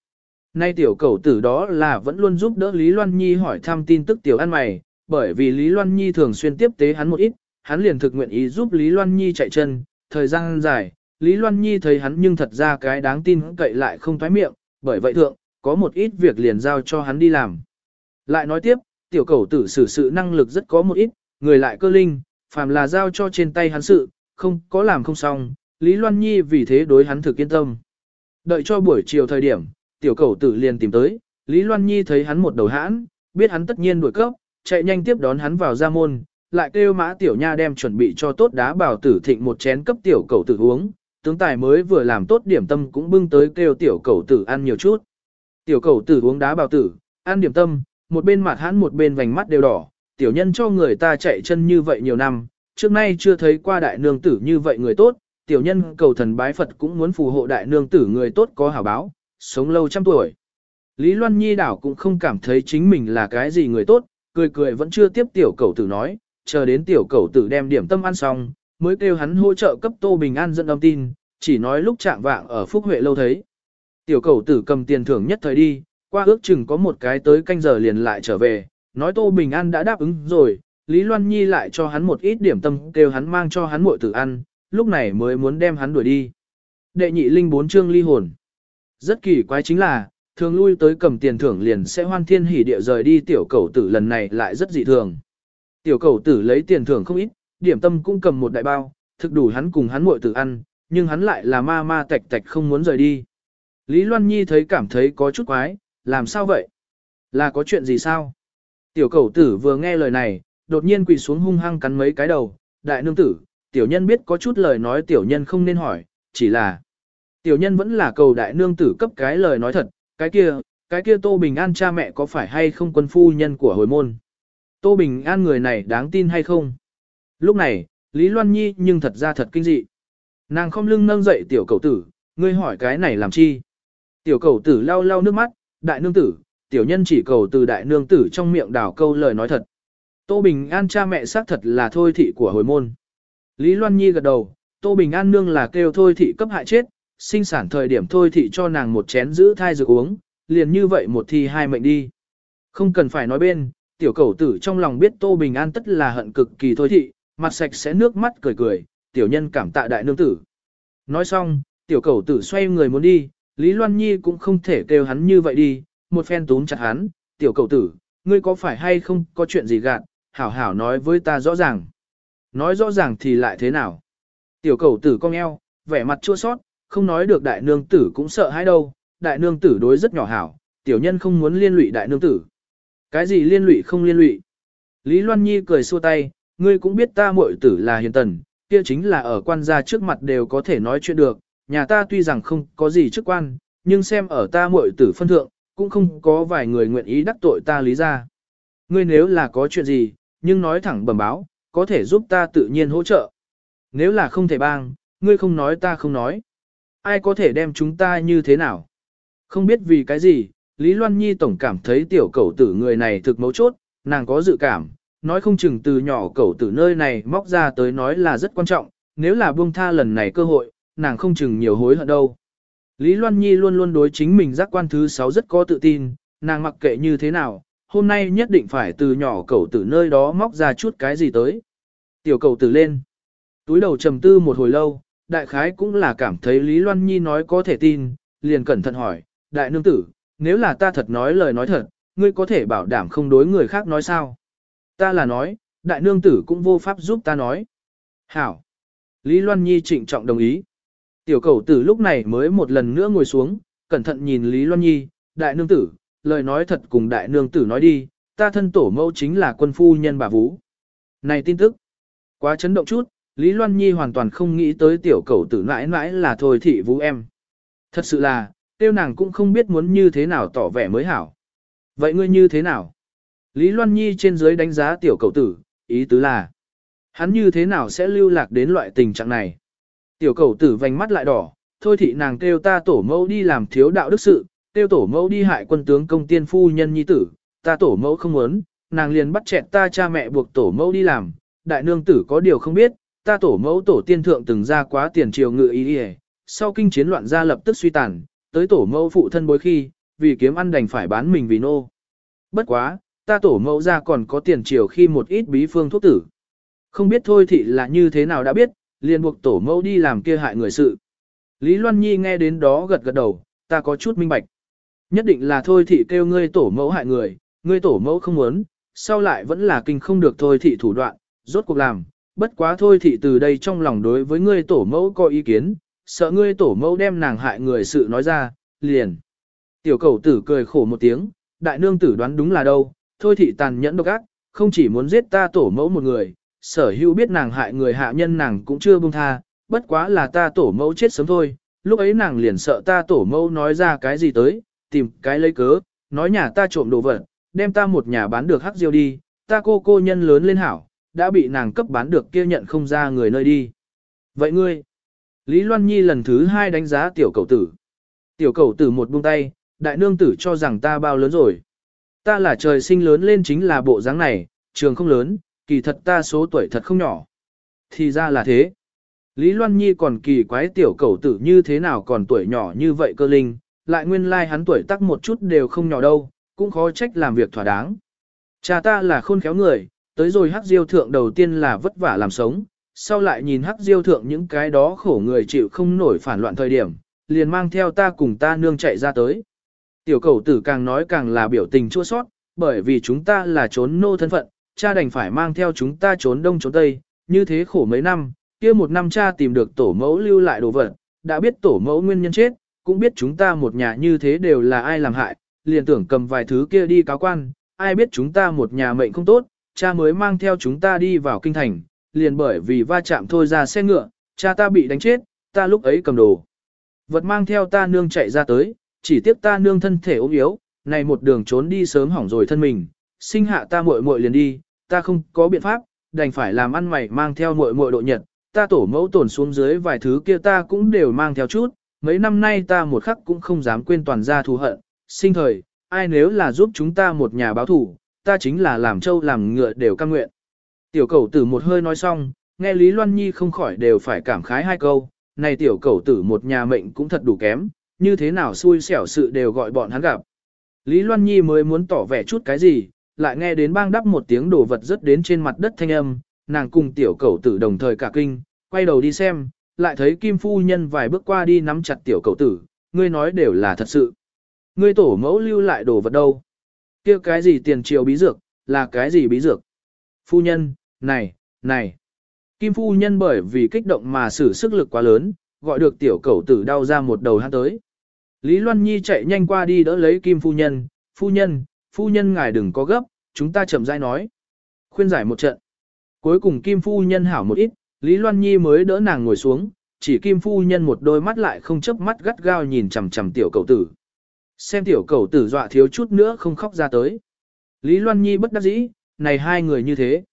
Speaker 1: Nay tiểu cầu tử đó là vẫn luôn giúp đỡ Lý Loan Nhi hỏi thăm tin tức tiểu ăn mày, bởi vì Lý Loan Nhi thường xuyên tiếp tế hắn một ít, hắn liền thực nguyện ý giúp Lý Loan Nhi chạy chân, thời gian dài, Lý Loan Nhi thấy hắn nhưng thật ra cái đáng tin cậy lại không thoái miệng, bởi vậy thượng, có một ít việc liền giao cho hắn đi làm. Lại nói tiếp, tiểu cầu tử xử sự năng lực rất có một ít, người lại cơ linh, phàm là giao cho trên tay hắn sự, không có làm không xong, Lý Loan Nhi vì thế đối hắn thực yên tâm. Đợi cho buổi chiều thời điểm, tiểu cầu tử liền tìm tới, Lý Loan Nhi thấy hắn một đầu hãn, biết hắn tất nhiên đuổi cấp, chạy nhanh tiếp đón hắn vào gia môn, lại kêu mã tiểu nha đem chuẩn bị cho tốt đá bảo tử thịnh một chén cấp tiểu cầu tử uống, tướng tài mới vừa làm tốt điểm tâm cũng bưng tới kêu tiểu cầu tử ăn nhiều chút. Tiểu cầu tử uống đá bào tử, ăn điểm tâm, một bên mặt hắn một bên vành mắt đều đỏ, tiểu nhân cho người ta chạy chân như vậy nhiều năm, trước nay chưa thấy qua đại nương tử như vậy người tốt, tiểu nhân cầu thần bái Phật cũng muốn phù hộ đại nương tử người tốt có hảo báo, sống lâu trăm tuổi. Lý Loan Nhi đảo cũng không cảm thấy chính mình là cái gì người tốt, cười cười vẫn chưa tiếp tiểu cầu tử nói, chờ đến tiểu cầu tử đem điểm tâm ăn xong, mới kêu hắn hỗ trợ cấp Tô Bình An dẫn âm tin, chỉ nói lúc trạng vạng ở Phúc Huệ lâu thấy. Tiểu cầu tử cầm tiền thưởng nhất thời đi, qua ước chừng có một cái tới canh giờ liền lại trở về, nói Tô Bình An đã đáp ứng rồi, Lý Loan Nhi lại cho hắn một ít điểm tâm kêu hắn mang cho hắn muội tử ăn, lúc này mới muốn đem hắn đuổi đi. Đệ nhị linh bốn chương ly hồn. Rất kỳ quái chính là, thường lui tới cầm tiền thưởng liền sẽ hoan thiên hỉ địa rời đi tiểu cầu tử lần này lại rất dị thường. Tiểu cầu tử lấy tiền thưởng không ít, điểm tâm cũng cầm một đại bao, thực đủ hắn cùng hắn muội tử ăn, nhưng hắn lại là ma ma tạch tạch không muốn rời đi. Lý Loan Nhi thấy cảm thấy có chút quái, làm sao vậy? Là có chuyện gì sao? Tiểu cầu tử vừa nghe lời này, đột nhiên quỳ xuống hung hăng cắn mấy cái đầu, đại nương tử, tiểu nhân biết có chút lời nói tiểu nhân không nên hỏi, chỉ là tiểu nhân vẫn là cầu đại nương tử cấp cái lời nói thật, cái kia, cái kia Tô Bình An cha mẹ có phải hay không quân phu nhân của hồi môn? Tô Bình An người này đáng tin hay không? Lúc này, Lý Loan Nhi nhưng thật ra thật kinh dị. Nàng không lưng nâng dậy tiểu cầu tử, ngươi hỏi cái này làm chi? Tiểu cầu tử lau lau nước mắt, đại nương tử, tiểu nhân chỉ cầu từ đại nương tử trong miệng đảo câu lời nói thật. Tô Bình An cha mẹ xác thật là thôi thị của hồi môn. Lý Loan Nhi gật đầu, Tô Bình An nương là kêu thôi thị cấp hại chết, sinh sản thời điểm thôi thị cho nàng một chén giữ thai dược uống, liền như vậy một thi hai mệnh đi. Không cần phải nói bên, tiểu cầu tử trong lòng biết Tô Bình An tất là hận cực kỳ thôi thị, mặt sạch sẽ nước mắt cười cười, tiểu nhân cảm tạ đại nương tử. Nói xong, tiểu cầu tử xoay người muốn đi, Lý Loan Nhi cũng không thể kêu hắn như vậy đi, một phen túm chặt hắn, tiểu cầu tử, ngươi có phải hay không có chuyện gì gạt, hảo hảo nói với ta rõ ràng. Nói rõ ràng thì lại thế nào? Tiểu cầu tử cong eo, vẻ mặt chua sót, không nói được đại nương tử cũng sợ hãi đâu, đại nương tử đối rất nhỏ hảo, tiểu nhân không muốn liên lụy đại nương tử. Cái gì liên lụy không liên lụy? Lý Loan Nhi cười xua tay, ngươi cũng biết ta muội tử là hiền tần, kia chính là ở quan gia trước mặt đều có thể nói chuyện được, nhà ta tuy rằng không có gì chức quan, nhưng xem ở ta muội tử phân thượng, cũng không có vài người nguyện ý đắc tội ta lý ra. Ngươi nếu là có chuyện gì, nhưng nói thẳng bẩm báo, có thể giúp ta tự nhiên hỗ trợ. Nếu là không thể bang, ngươi không nói ta không nói. Ai có thể đem chúng ta như thế nào? Không biết vì cái gì, Lý Loan Nhi tổng cảm thấy tiểu cẩu tử người này thực mấu chốt, nàng có dự cảm, nói không chừng từ nhỏ cậu từ nơi này móc ra tới nói là rất quan trọng, nếu là buông tha lần này cơ hội, nàng không chừng nhiều hối hận đâu. Lý Loan Nhi luôn luôn đối chính mình giác quan thứ 6 rất có tự tin, nàng mặc kệ như thế nào, hôm nay nhất định phải từ nhỏ cậu từ nơi đó móc ra chút cái gì tới. Tiểu cậu tử lên. Túi đầu trầm tư một hồi lâu, đại khái cũng là cảm thấy Lý Loan Nhi nói có thể tin, liền cẩn thận hỏi, đại nương tử, nếu là ta thật nói lời nói thật, ngươi có thể bảo đảm không đối người khác nói sao? Ta là nói, đại nương tử cũng vô pháp giúp ta nói. Hảo. Lý Loan Nhi trịnh trọng đồng ý. Tiểu cầu tử lúc này mới một lần nữa ngồi xuống, cẩn thận nhìn Lý Loan Nhi, đại nương tử, lời nói thật cùng đại nương tử nói đi, ta thân tổ mẫu chính là quân phu nhân bà Vũ. Này tin tức, quá chấn động chút, Lý Loan Nhi hoàn toàn không nghĩ tới tiểu cầu tử mãi mãi là thôi thị Vũ em. Thật sự là, tiêu nàng cũng không biết muốn như thế nào tỏ vẻ mới hảo. Vậy ngươi như thế nào? Lý Loan Nhi trên dưới đánh giá tiểu cầu tử, ý tứ là, hắn như thế nào sẽ lưu lạc đến loại tình trạng này? Tiểu cầu tử vành mắt lại đỏ, thôi thị nàng kêu ta tổ mẫu đi làm thiếu đạo đức sự, kêu tổ mẫu đi hại quân tướng công tiên phu nhân nhi tử, ta tổ mẫu không muốn, nàng liền bắt chẹt ta cha mẹ buộc tổ mẫu đi làm, đại nương tử có điều không biết, ta tổ mẫu tổ tiên thượng từng ra quá tiền triều ngự ý đi sau kinh chiến loạn ra lập tức suy tàn, tới tổ mẫu phụ thân bối khi, vì kiếm ăn đành phải bán mình vì nô. Bất quá, ta tổ mẫu ra còn có tiền triều khi một ít bí phương thuốc tử. Không biết thôi thị là như thế nào đã biết, liền buộc tổ mẫu đi làm kia hại người sự. Lý Loan Nhi nghe đến đó gật gật đầu, ta có chút minh bạch. Nhất định là thôi thị kêu ngươi tổ mẫu hại người, ngươi tổ mẫu không muốn, sau lại vẫn là kinh không được thôi thị thủ đoạn, rốt cuộc làm, bất quá thôi thị từ đây trong lòng đối với ngươi tổ mẫu có ý kiến, sợ ngươi tổ mẫu đem nàng hại người sự nói ra, liền. Tiểu cầu tử cười khổ một tiếng, đại nương tử đoán đúng là đâu, thôi thị tàn nhẫn độc ác, không chỉ muốn giết ta tổ mẫu một người, sở hữu biết nàng hại người hạ nhân nàng cũng chưa buông tha, bất quá là ta tổ mẫu chết sớm thôi, lúc ấy nàng liền sợ ta tổ mẫu nói ra cái gì tới, tìm cái lấy cớ, nói nhà ta trộm đồ vật, đem ta một nhà bán được hắc diêu đi, ta cô cô nhân lớn lên hảo, đã bị nàng cấp bán được kia nhận không ra người nơi đi. Vậy ngươi, Lý Loan Nhi lần thứ hai đánh giá tiểu cầu tử. Tiểu cầu tử một buông tay, đại nương tử cho rằng ta bao lớn rồi. Ta là trời sinh lớn lên chính là bộ dáng này, trường không lớn, kỳ thật ta số tuổi thật không nhỏ. Thì ra là thế. Lý Loan Nhi còn kỳ quái tiểu cầu tử như thế nào còn tuổi nhỏ như vậy cơ linh, lại nguyên lai like hắn tuổi tác một chút đều không nhỏ đâu, cũng khó trách làm việc thỏa đáng. Cha ta là khôn khéo người, tới rồi hắc diêu thượng đầu tiên là vất vả làm sống, sau lại nhìn hắc diêu thượng những cái đó khổ người chịu không nổi phản loạn thời điểm, liền mang theo ta cùng ta nương chạy ra tới. Tiểu cầu tử càng nói càng là biểu tình chua sót, bởi vì chúng ta là trốn nô thân phận, cha đành phải mang theo chúng ta trốn đông trốn tây, như thế khổ mấy năm, kia một năm cha tìm được tổ mẫu lưu lại đồ vật, đã biết tổ mẫu nguyên nhân chết, cũng biết chúng ta một nhà như thế đều là ai làm hại, liền tưởng cầm vài thứ kia đi cáo quan, ai biết chúng ta một nhà mệnh không tốt, cha mới mang theo chúng ta đi vào kinh thành, liền bởi vì va chạm thôi ra xe ngựa, cha ta bị đánh chết, ta lúc ấy cầm đồ. Vật mang theo ta nương chạy ra tới, chỉ tiếc ta nương thân thể ốm yếu, này một đường trốn đi sớm hỏng rồi thân mình, sinh hạ ta muội muội liền đi, ta không có biện pháp, đành phải làm ăn mày mang theo muội muội độ nhật, ta tổ mẫu tổn xuống dưới vài thứ kia ta cũng đều mang theo chút, mấy năm nay ta một khắc cũng không dám quên toàn gia thù hận, sinh thời, ai nếu là giúp chúng ta một nhà báo thủ, ta chính là làm trâu làm ngựa đều cam nguyện. Tiểu cầu tử một hơi nói xong, nghe Lý Loan Nhi không khỏi đều phải cảm khái hai câu, này tiểu cầu tử một nhà mệnh cũng thật đủ kém, như thế nào xui xẻo sự đều gọi bọn hắn gặp. Lý Loan Nhi mới muốn tỏ vẻ chút cái gì, lại nghe đến bang đắp một tiếng đồ vật rất đến trên mặt đất thanh âm, nàng cùng tiểu cẩu tử đồng thời cả kinh, quay đầu đi xem, lại thấy Kim Phu Nhân vài bước qua đi nắm chặt tiểu cẩu tử, ngươi nói đều là thật sự. Ngươi tổ mẫu lưu lại đồ vật đâu? kia cái gì tiền triều bí dược, là cái gì bí dược? Phu Nhân, này, này. Kim Phu Nhân bởi vì kích động mà sử sức lực quá lớn, gọi được tiểu cẩu tử đau ra một đầu hát tới. Lý Loan Nhi chạy nhanh qua đi đỡ lấy Kim Phu Nhân, Phu Nhân, Phu Nhân ngài đừng có gấp, chúng ta chậm rãi nói. Khuyên giải một trận. Cuối cùng Kim Phu Nhân hảo một ít, Lý Loan Nhi mới đỡ nàng ngồi xuống, chỉ Kim Phu Nhân một đôi mắt lại không chớp mắt gắt gao nhìn chằm chằm tiểu cầu tử. Xem tiểu cầu tử dọa thiếu chút nữa không khóc ra tới. Lý Loan Nhi bất đắc dĩ, này hai người như thế.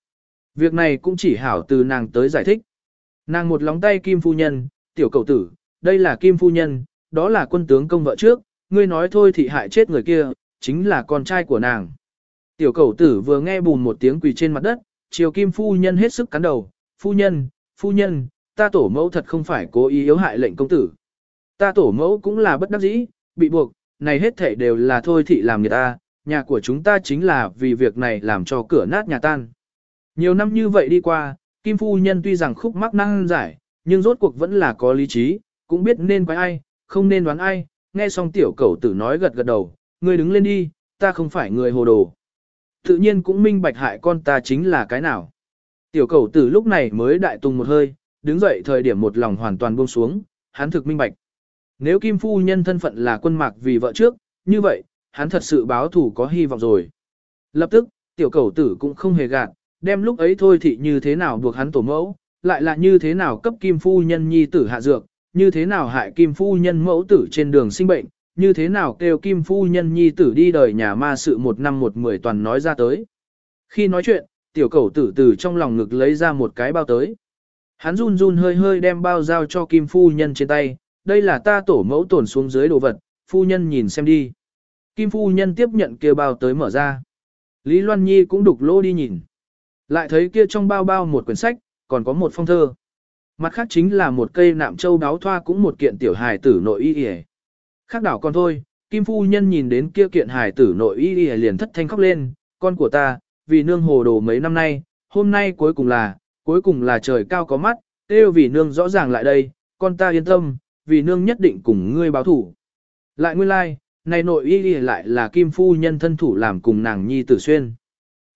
Speaker 1: Việc này cũng chỉ hảo từ nàng tới giải thích. Nàng một lóng tay Kim Phu Nhân, tiểu cầu tử, đây là Kim Phu Nhân, đó là quân tướng công vợ trước, ngươi nói thôi thì hại chết người kia, chính là con trai của nàng. Tiểu cầu tử vừa nghe bùn một tiếng quỳ trên mặt đất, chiều Kim Phu Nhân hết sức cắn đầu, Phu Nhân, Phu Nhân, ta tổ mẫu thật không phải cố ý yếu hại lệnh công tử. Ta tổ mẫu cũng là bất đắc dĩ, bị buộc, này hết thảy đều là thôi thị làm người ta, nhà của chúng ta chính là vì việc này làm cho cửa nát nhà tan. Nhiều năm như vậy đi qua, Kim Phu Nhân tuy rằng khúc mắc năng giải, nhưng rốt cuộc vẫn là có lý trí, cũng biết nên quái ai, không nên đoán ai, nghe xong tiểu cẩu tử nói gật gật đầu, ngươi đứng lên đi, ta không phải người hồ đồ. Tự nhiên cũng minh bạch hại con ta chính là cái nào. Tiểu cẩu tử lúc này mới đại tung một hơi, đứng dậy thời điểm một lòng hoàn toàn buông xuống, hắn thực minh bạch. Nếu Kim Phu Nhân thân phận là quân mạc vì vợ trước, như vậy, hắn thật sự báo thủ có hy vọng rồi. Lập tức, tiểu cẩu tử cũng không hề gạt, đem lúc ấy thôi thì như thế nào buộc hắn tổ mẫu, lại là như thế nào cấp Kim Phu Nhân nhi tử hạ dược, như thế nào hại Kim Phu Nhân mẫu tử trên đường sinh bệnh, như thế nào kêu Kim Phu Nhân nhi tử đi đời nhà ma sự một năm một mười toàn nói ra tới. Khi nói chuyện, tiểu cầu tử từ trong lòng ngực lấy ra một cái bao tới. Hắn run run hơi hơi đem bao giao cho Kim Phu Nhân trên tay, đây là ta tổ mẫu tổn xuống dưới đồ vật, Phu Nhân nhìn xem đi. Kim Phu Nhân tiếp nhận kia bao tới mở ra. Lý Loan Nhi cũng đục lô đi nhìn. Lại thấy kia trong bao bao một quyển sách, còn có một phong thơ. Mặt khác chính là một cây nạm châu đáo thoa cũng một kiện tiểu hài tử nội y y. Khác đảo còn thôi, Kim Phu Nhân nhìn đến kia kiện hài tử nội y y liền thất thanh khóc lên, con của ta, vì nương hồ đồ mấy năm nay, hôm nay cuối cùng là, cuối cùng là trời cao có mắt, kêu vì nương rõ ràng lại đây, con ta yên tâm, vì nương nhất định cùng ngươi báo thủ. Lại nguyên lai, like, này nội y lại là Kim Phu Nhân thân thủ làm cùng nàng nhi tử xuyên.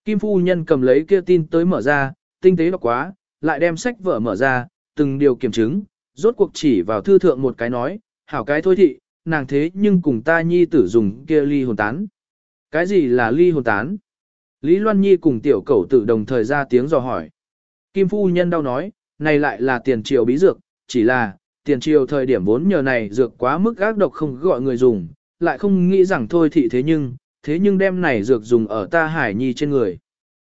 Speaker 1: Kim Phu Nhân cầm lấy kia tin tới mở ra, tinh tế đọc quá, lại đem sách vở mở ra, từng điều kiểm chứng, rốt cuộc chỉ vào thư thượng một cái nói, hảo cái thôi thị, nàng thế nhưng cùng ta nhi tử dùng kia ly hồn tán. Cái gì là ly hồn tán? Lý Loan Nhi cùng tiểu cẩu tử đồng thời ra tiếng dò hỏi. Kim Phu Nhân đau nói, này lại là tiền triều bí dược, chỉ là, tiền triều thời điểm vốn nhờ này dược quá mức ác độc không gọi người dùng, lại không nghĩ rằng thôi thị thế nhưng, thế nhưng đem này dược dùng ở ta hải nhi trên người.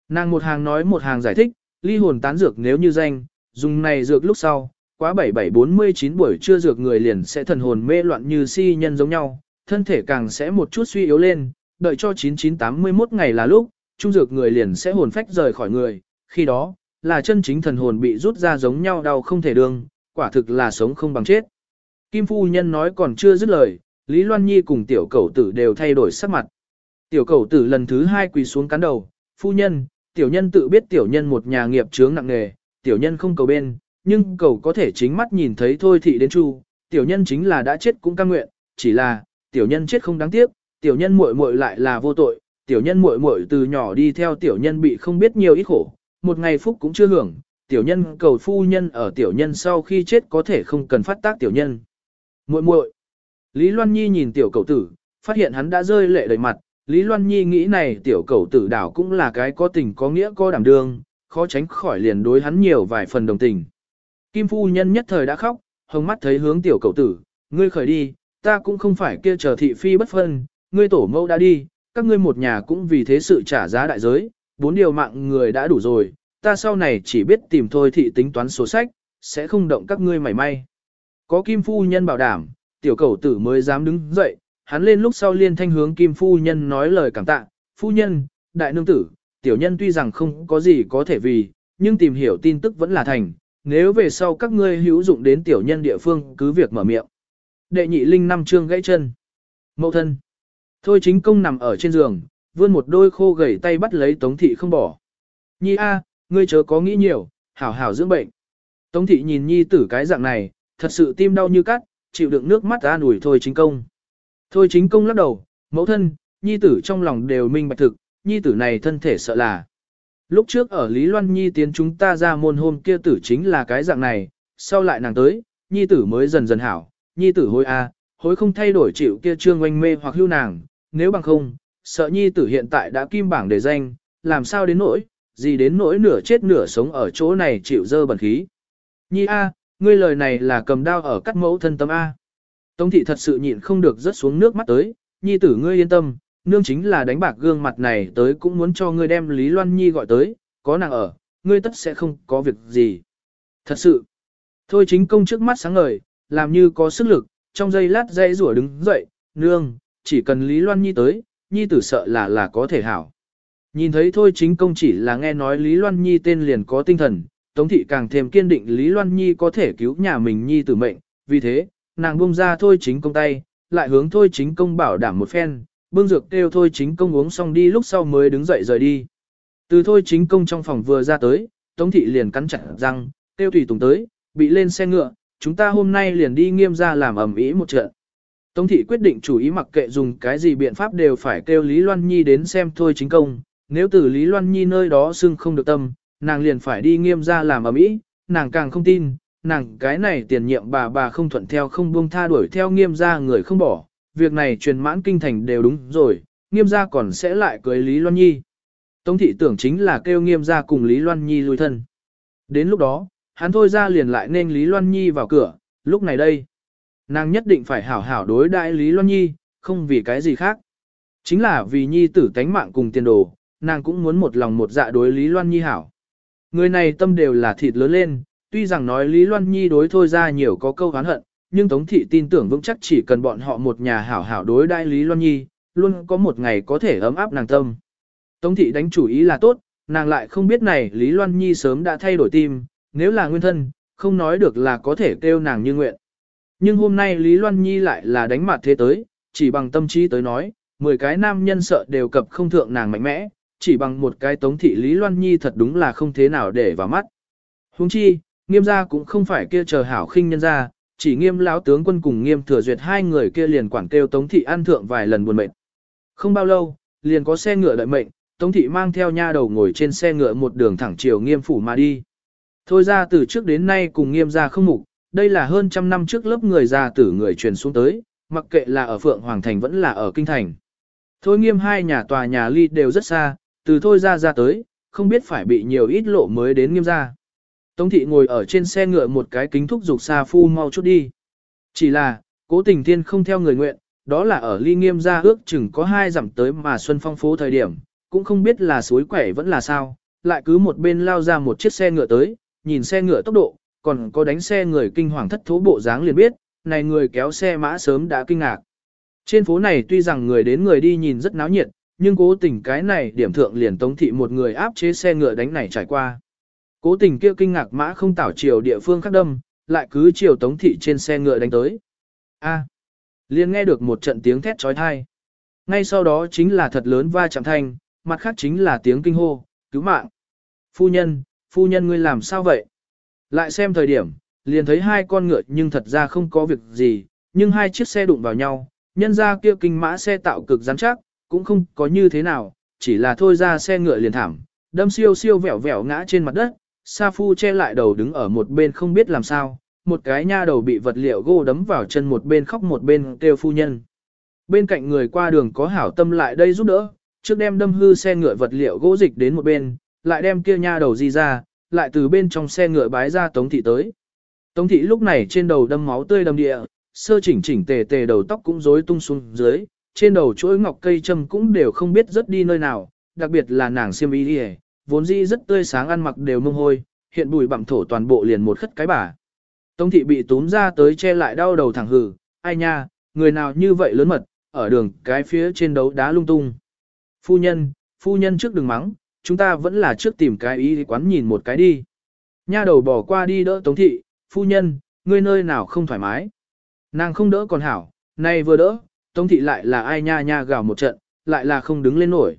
Speaker 1: Nàng một hàng nói một hàng giải thích, ly hồn tán dược nếu như danh, dùng này dược lúc sau, quá 7749 buổi trưa dược người liền sẽ thần hồn mê loạn như si nhân giống nhau, thân thể càng sẽ một chút suy yếu lên, đợi cho 9981 ngày là lúc, trung dược người liền sẽ hồn phách rời khỏi người, khi đó, là chân chính thần hồn bị rút ra giống nhau đau không thể đương, quả thực là sống không bằng chết. Kim Phu Nhân nói còn chưa dứt lời, Lý Loan Nhi cùng tiểu cầu tử đều thay đổi sắc mặt. Tiểu cầu tử lần thứ hai quỳ xuống cắn đầu, Phu Nhân, tiểu nhân tự biết tiểu nhân một nhà nghiệp chướng nặng nề, tiểu nhân không cầu bên, nhưng cầu có thể chính mắt nhìn thấy thôi thị đến chu, tiểu nhân chính là đã chết cũng cam nguyện, chỉ là, tiểu nhân chết không đáng tiếc, tiểu nhân muội muội lại là vô tội, tiểu nhân muội muội từ nhỏ đi theo tiểu nhân bị không biết nhiều ít khổ, một ngày phúc cũng chưa hưởng, tiểu nhân cầu phu nhân ở tiểu nhân sau khi chết có thể không cần phát tác tiểu nhân. Muội muội. Lý Loan Nhi nhìn tiểu cầu tử, phát hiện hắn đã rơi lệ đầy mặt, Lý Loan Nhi nghĩ này tiểu cầu tử đảo cũng là cái có tình có nghĩa có đảm đương, khó tránh khỏi liền đối hắn nhiều vài phần đồng tình. Kim phu nhân nhất thời đã khóc, hồng mắt thấy hướng tiểu cầu tử, ngươi khởi đi, ta cũng không phải kia chờ thị phi bất phân, ngươi tổ mẫu đã đi, các ngươi một nhà cũng vì thế sự trả giá đại giới, bốn điều mạng người đã đủ rồi, ta sau này chỉ biết tìm thôi thị tính toán sổ sách, sẽ không động các ngươi mảy may. Có kim phu nhân bảo đảm, tiểu cầu tử mới dám đứng dậy, hắn lên lúc sau liên thanh hướng kim phu nhân nói lời cảm tạ, phu nhân, đại nương tử, tiểu nhân tuy rằng không có gì có thể vì, nhưng tìm hiểu tin tức vẫn là thành, nếu về sau các ngươi hữu dụng đến tiểu nhân địa phương cứ việc mở miệng. Đệ nhị linh năm trương gãy chân. Mậu thân. Thôi chính công nằm ở trên giường, vươn một đôi khô gầy tay bắt lấy tống thị không bỏ. Nhi a, ngươi chớ có nghĩ nhiều, hảo hảo dưỡng bệnh. Tống thị nhìn nhi tử cái dạng này, thật sự tim đau như cắt, chịu đựng nước mắt an ủi thôi chính công. Thôi chính công lắc đầu, mẫu thân, nhi tử trong lòng đều minh bạch thực, nhi tử này thân thể sợ là. Lúc trước ở Lý Loan Nhi tiến chúng ta ra môn hôm kia tử chính là cái dạng này, sau lại nàng tới, nhi tử mới dần dần hảo, nhi tử hối a, hối không thay đổi chịu kia trương oanh mê hoặc hưu nàng, nếu bằng không, sợ nhi tử hiện tại đã kim bảng để danh, làm sao đến nỗi, gì đến nỗi nửa chết nửa sống ở chỗ này chịu dơ bẩn khí. Nhi a, ngươi lời này là cầm đao ở cắt mẫu thân tâm a. Tống thị thật sự nhịn không được rớt xuống nước mắt tới, nhi tử ngươi yên tâm, nương chính là đánh bạc gương mặt này tới cũng muốn cho ngươi đem Lý Loan Nhi gọi tới, có nàng ở, ngươi tất sẽ không có việc gì. Thật sự, thôi chính công trước mắt sáng ngời, làm như có sức lực, trong giây lát dây rủa đứng dậy, nương, chỉ cần Lý Loan Nhi tới, Nhi tử sợ là là có thể hảo. Nhìn thấy thôi chính công chỉ là nghe nói Lý Loan Nhi tên liền có tinh thần, Tống thị càng thêm kiên định Lý Loan Nhi có thể cứu nhà mình Nhi tử mệnh, vì thế, nàng buông ra thôi chính công tay, lại hướng thôi chính công bảo đảm một phen, bưng dược kêu thôi chính công uống xong đi lúc sau mới đứng dậy rời đi. Từ thôi chính công trong phòng vừa ra tới, Tống thị liền cắn chặt răng, kêu tùy tùng tới, bị lên xe ngựa, chúng ta hôm nay liền đi nghiêm ra làm ẩm ý một trận. Tống thị quyết định chủ ý mặc kệ dùng cái gì biện pháp đều phải kêu Lý Loan Nhi đến xem thôi chính công, nếu từ Lý Loan Nhi nơi đó xưng không được tâm, nàng liền phải đi nghiêm ra làm ẩm ý, nàng càng không tin, nàng cái này tiền nhiệm bà bà không thuận theo không buông tha đuổi theo nghiêm ra người không bỏ, việc này truyền mãn kinh thành đều đúng rồi, nghiêm gia còn sẽ lại cưới Lý Loan Nhi. Tống thị tưởng chính là kêu nghiêm gia cùng Lý Loan Nhi lui thân. Đến lúc đó, hắn thôi ra liền lại nên Lý Loan Nhi vào cửa, lúc này đây. Nàng nhất định phải hảo hảo đối đại Lý Loan Nhi, không vì cái gì khác. Chính là vì Nhi tử tánh mạng cùng tiền đồ, nàng cũng muốn một lòng một dạ đối Lý Loan Nhi hảo. Người này tâm đều là thịt lớn lên, tuy rằng nói Lý Loan Nhi đối thôi ra nhiều có câu hán hận, nhưng Tống Thị tin tưởng vững chắc chỉ cần bọn họ một nhà hảo hảo đối đại Lý Loan Nhi, luôn có một ngày có thể ấm áp nàng tâm. Tống Thị đánh chủ ý là tốt, nàng lại không biết này Lý Loan Nhi sớm đã thay đổi tim, nếu là nguyên thân, không nói được là có thể kêu nàng như nguyện. Nhưng hôm nay Lý Loan Nhi lại là đánh mặt thế tới, chỉ bằng tâm trí tới nói, 10 cái nam nhân sợ đều cập không thượng nàng mạnh mẽ, chỉ bằng một cái tống thị Lý Loan Nhi thật đúng là không thế nào để vào mắt. Huống chi, nghiêm gia cũng không phải kia chờ hảo khinh nhân gia, chỉ nghiêm lão tướng quân cùng nghiêm thừa duyệt hai người kia liền quản kêu Tống thị ăn thượng vài lần buồn mệt. Không bao lâu, liền có xe ngựa đợi mệnh, Tống thị mang theo nha đầu ngồi trên xe ngựa một đường thẳng chiều nghiêm phủ mà đi. Thôi ra từ trước đến nay cùng nghiêm gia không mục, đây là hơn trăm năm trước lớp người già tử người truyền xuống tới, mặc kệ là ở Phượng Hoàng Thành vẫn là ở Kinh Thành. Thôi nghiêm hai nhà tòa nhà ly đều rất xa, từ thôi ra ra tới, không biết phải bị nhiều ít lộ mới đến nghiêm gia. Tống thị ngồi ở trên xe ngựa một cái kính thúc dục xa phu mau chút đi. Chỉ là, cố tình thiên không theo người nguyện, đó là ở ly nghiêm gia ước chừng có hai dặm tới mà xuân phong phố thời điểm, cũng không biết là suối quẻ vẫn là sao, lại cứ một bên lao ra một chiếc xe ngựa tới, nhìn xe ngựa tốc độ, còn có đánh xe người kinh hoàng thất thố bộ dáng liền biết, này người kéo xe mã sớm đã kinh ngạc. Trên phố này tuy rằng người đến người đi nhìn rất náo nhiệt, nhưng cố tình cái này điểm thượng liền tống thị một người áp chế xe ngựa đánh này trải qua. Cố tình kia kinh ngạc mã không tảo chiều địa phương khác đâm, lại cứ chiều tống thị trên xe ngựa đánh tới. A. liền nghe được một trận tiếng thét trói thai. Ngay sau đó chính là thật lớn va chạm thanh, mặt khác chính là tiếng kinh hô, cứu mạng. Phu nhân, phu nhân ngươi làm sao vậy? Lại xem thời điểm, liền thấy hai con ngựa nhưng thật ra không có việc gì, nhưng hai chiếc xe đụng vào nhau, nhân ra kia kinh mã xe tạo cực rắn chắc, cũng không có như thế nào, chỉ là thôi ra xe ngựa liền thảm, đâm siêu siêu vẹo vẹo ngã trên mặt đất, Sa Phu che lại đầu đứng ở một bên không biết làm sao, một cái nha đầu bị vật liệu gỗ đấm vào chân một bên khóc một bên kêu phu nhân. Bên cạnh người qua đường có hảo tâm lại đây giúp đỡ, trước đem đâm hư xe ngựa vật liệu gỗ dịch đến một bên, lại đem kia nha đầu di ra, lại từ bên trong xe ngựa bái ra Tống Thị tới. Tống Thị lúc này trên đầu đâm máu tươi đâm địa, sơ chỉnh chỉnh tề tề đầu tóc cũng rối tung xuống dưới, trên đầu chuỗi ngọc cây châm cũng đều không biết rớt đi nơi nào, đặc biệt là nàng xiêm y đi vốn dĩ rất tươi sáng ăn mặc đều mông hôi, hiện bùi bặm thổ toàn bộ liền một khất cái bả. Tống thị bị túm ra tới che lại đau đầu thẳng hừ, ai nha, người nào như vậy lớn mật, ở đường cái phía trên đấu đá lung tung. Phu nhân, phu nhân trước đừng mắng, chúng ta vẫn là trước tìm cái ý quán nhìn một cái đi. Nha đầu bỏ qua đi đỡ tống thị, phu nhân, ngươi nơi nào không thoải mái. Nàng không đỡ còn hảo, nay vừa đỡ, tống thị lại là ai nha nha gào một trận, lại là không đứng lên nổi.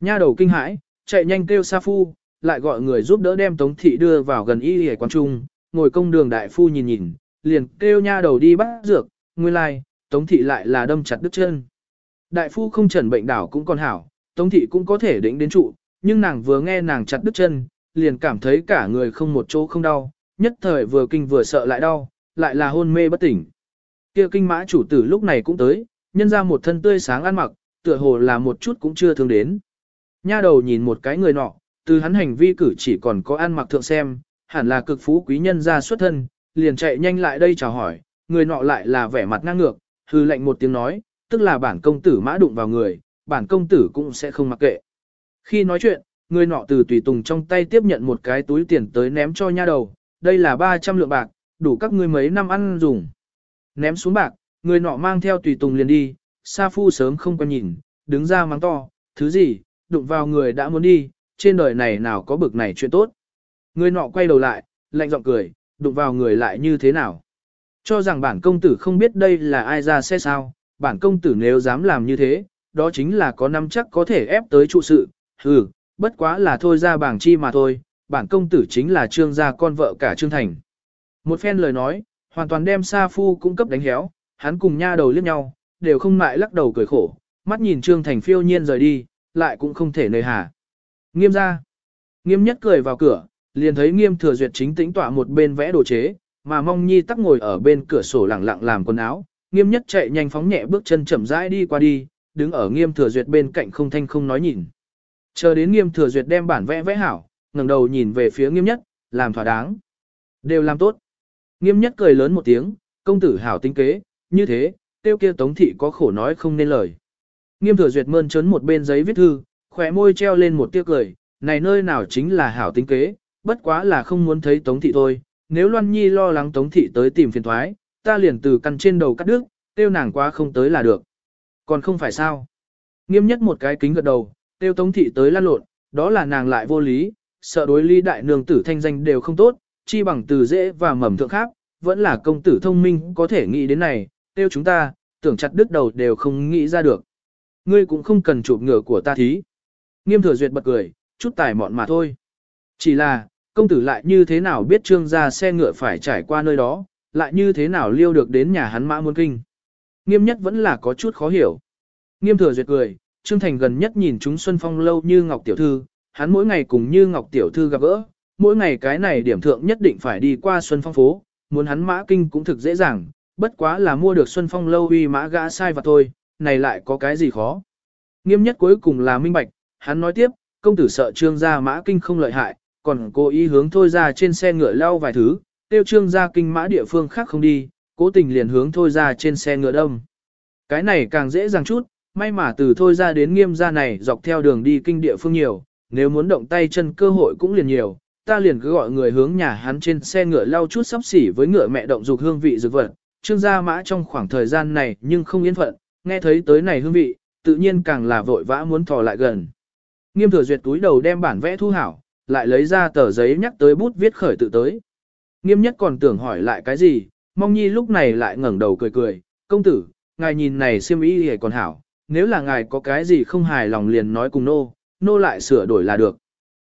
Speaker 1: Nha đầu kinh hãi, chạy nhanh kêu Sa Phu, lại gọi người giúp đỡ đem Tống Thị đưa vào gần y hề quán trung, ngồi công đường đại phu nhìn nhìn, liền kêu nha đầu đi bắt dược, nguyên lai, like, Tống Thị lại là đâm chặt đứt chân. Đại phu không chẩn bệnh đảo cũng còn hảo, Tống Thị cũng có thể đỉnh đến trụ, nhưng nàng vừa nghe nàng chặt đứt chân, liền cảm thấy cả người không một chỗ không đau, nhất thời vừa kinh vừa sợ lại đau, lại là hôn mê bất tỉnh. Kia kinh mã chủ tử lúc này cũng tới, nhân ra một thân tươi sáng ăn mặc, tựa hồ là một chút cũng chưa thương đến. Nha đầu nhìn một cái người nọ, từ hắn hành vi cử chỉ còn có ăn mặc thượng xem, hẳn là cực phú quý nhân ra xuất thân, liền chạy nhanh lại đây chào hỏi, người nọ lại là vẻ mặt ngang ngược, hư lệnh một tiếng nói, tức là bản công tử mã đụng vào người, bản công tử cũng sẽ không mặc kệ. Khi nói chuyện, người nọ từ tùy tùng trong tay tiếp nhận một cái túi tiền tới ném cho nha đầu, đây là 300 lượng bạc, đủ các ngươi mấy năm ăn dùng. Ném xuống bạc, người nọ mang theo tùy tùng liền đi, Sa Phu sớm không quan nhìn, đứng ra mắng to, thứ gì, đụng vào người đã muốn đi, trên đời này nào có bực này chuyện tốt. Người nọ quay đầu lại, lạnh giọng cười, đụng vào người lại như thế nào. Cho rằng bản công tử không biết đây là ai ra xe sao, bản công tử nếu dám làm như thế, đó chính là có năm chắc có thể ép tới trụ sự, hừ, bất quá là thôi ra bảng chi mà thôi, bản công tử chính là trương gia con vợ cả trương thành. Một phen lời nói, hoàn toàn đem Sa Phu cung cấp đánh héo, hắn cùng nha đầu liếc nhau, đều không ngại lắc đầu cười khổ, mắt nhìn trương thành phiêu nhiên rời đi, lại cũng không thể nơi hà. Nghiêm ra. Nghiêm nhất cười vào cửa, liền thấy nghiêm thừa duyệt chính tĩnh tọa một bên vẽ đồ chế, mà mong nhi tắc ngồi ở bên cửa sổ lặng lặng làm quần áo. Nghiêm nhất chạy nhanh phóng nhẹ bước chân chậm rãi đi qua đi, đứng ở nghiêm thừa duyệt bên cạnh không thanh không nói nhìn. Chờ đến nghiêm thừa duyệt đem bản vẽ vẽ hảo, ngẩng đầu nhìn về phía nghiêm nhất, làm thỏa đáng. Đều làm tốt. Nghiêm nhất cười lớn một tiếng, công tử hảo tinh kế, như thế, tiêu kia tống thị có khổ nói không nên lời. Nghiêm thừa duyệt mơn trớn một bên giấy viết thư, khỏe môi treo lên một tiếc cười, này nơi nào chính là hảo tính kế, bất quá là không muốn thấy Tống Thị thôi, nếu Loan Nhi lo lắng Tống Thị tới tìm phiền thoái, ta liền từ căn trên đầu cắt đứt, tiêu nàng quá không tới là được. Còn không phải sao. Nghiêm nhất một cái kính gật đầu, tiêu Tống Thị tới lan lộn, đó là nàng lại vô lý, sợ đối ly đại nương tử thanh danh đều không tốt, chi bằng từ dễ và mầm thượng khác, vẫn là công tử thông minh có thể nghĩ đến này, tiêu chúng ta, tưởng chặt đứt đầu đều không nghĩ ra được. Ngươi cũng không cần chụp ngựa của ta thí. Nghiêm thừa duyệt bật cười, chút tài mọn mà thôi. Chỉ là, công tử lại như thế nào biết trương gia xe ngựa phải trải qua nơi đó, lại như thế nào liêu được đến nhà hắn mã muôn kinh. Nghiêm nhất vẫn là có chút khó hiểu. Nghiêm thừa duyệt cười, Trương Thành gần nhất nhìn chúng Xuân Phong lâu như Ngọc Tiểu Thư, hắn mỗi ngày cùng như Ngọc Tiểu Thư gặp gỡ, mỗi ngày cái này điểm thượng nhất định phải đi qua Xuân Phong phố, muốn hắn mã kinh cũng thực dễ dàng, bất quá là mua được Xuân Phong lâu uy mã gã sai và thôi, này lại có cái gì khó. Nghiêm nhất cuối cùng là minh bạch, hắn nói tiếp, công tử sợ trương gia mã kinh không lợi hại, còn cố ý hướng thôi ra trên xe ngựa lau vài thứ, tiêu trương gia kinh mã địa phương khác không đi, cố tình liền hướng thôi ra trên xe ngựa đông. Cái này càng dễ dàng chút, may mà từ thôi ra đến nghiêm gia này dọc theo đường đi kinh địa phương nhiều, nếu muốn động tay chân cơ hội cũng liền nhiều, ta liền cứ gọi người hướng nhà hắn trên xe ngựa lau chút sắp xỉ với ngựa mẹ động dục hương vị dược vật. Trương gia mã trong khoảng thời gian này nhưng không yên phận, nghe thấy tới này hương vị, tự nhiên càng là vội vã muốn thò lại gần. Nghiêm thừa duyệt túi đầu đem bản vẽ thu hảo, lại lấy ra tờ giấy nhắc tới bút viết khởi tự tới. Nghiêm nhất còn tưởng hỏi lại cái gì, mong nhi lúc này lại ngẩng đầu cười cười, công tử, ngài nhìn này siêm ý hề còn hảo, nếu là ngài có cái gì không hài lòng liền nói cùng nô, nô lại sửa đổi là được.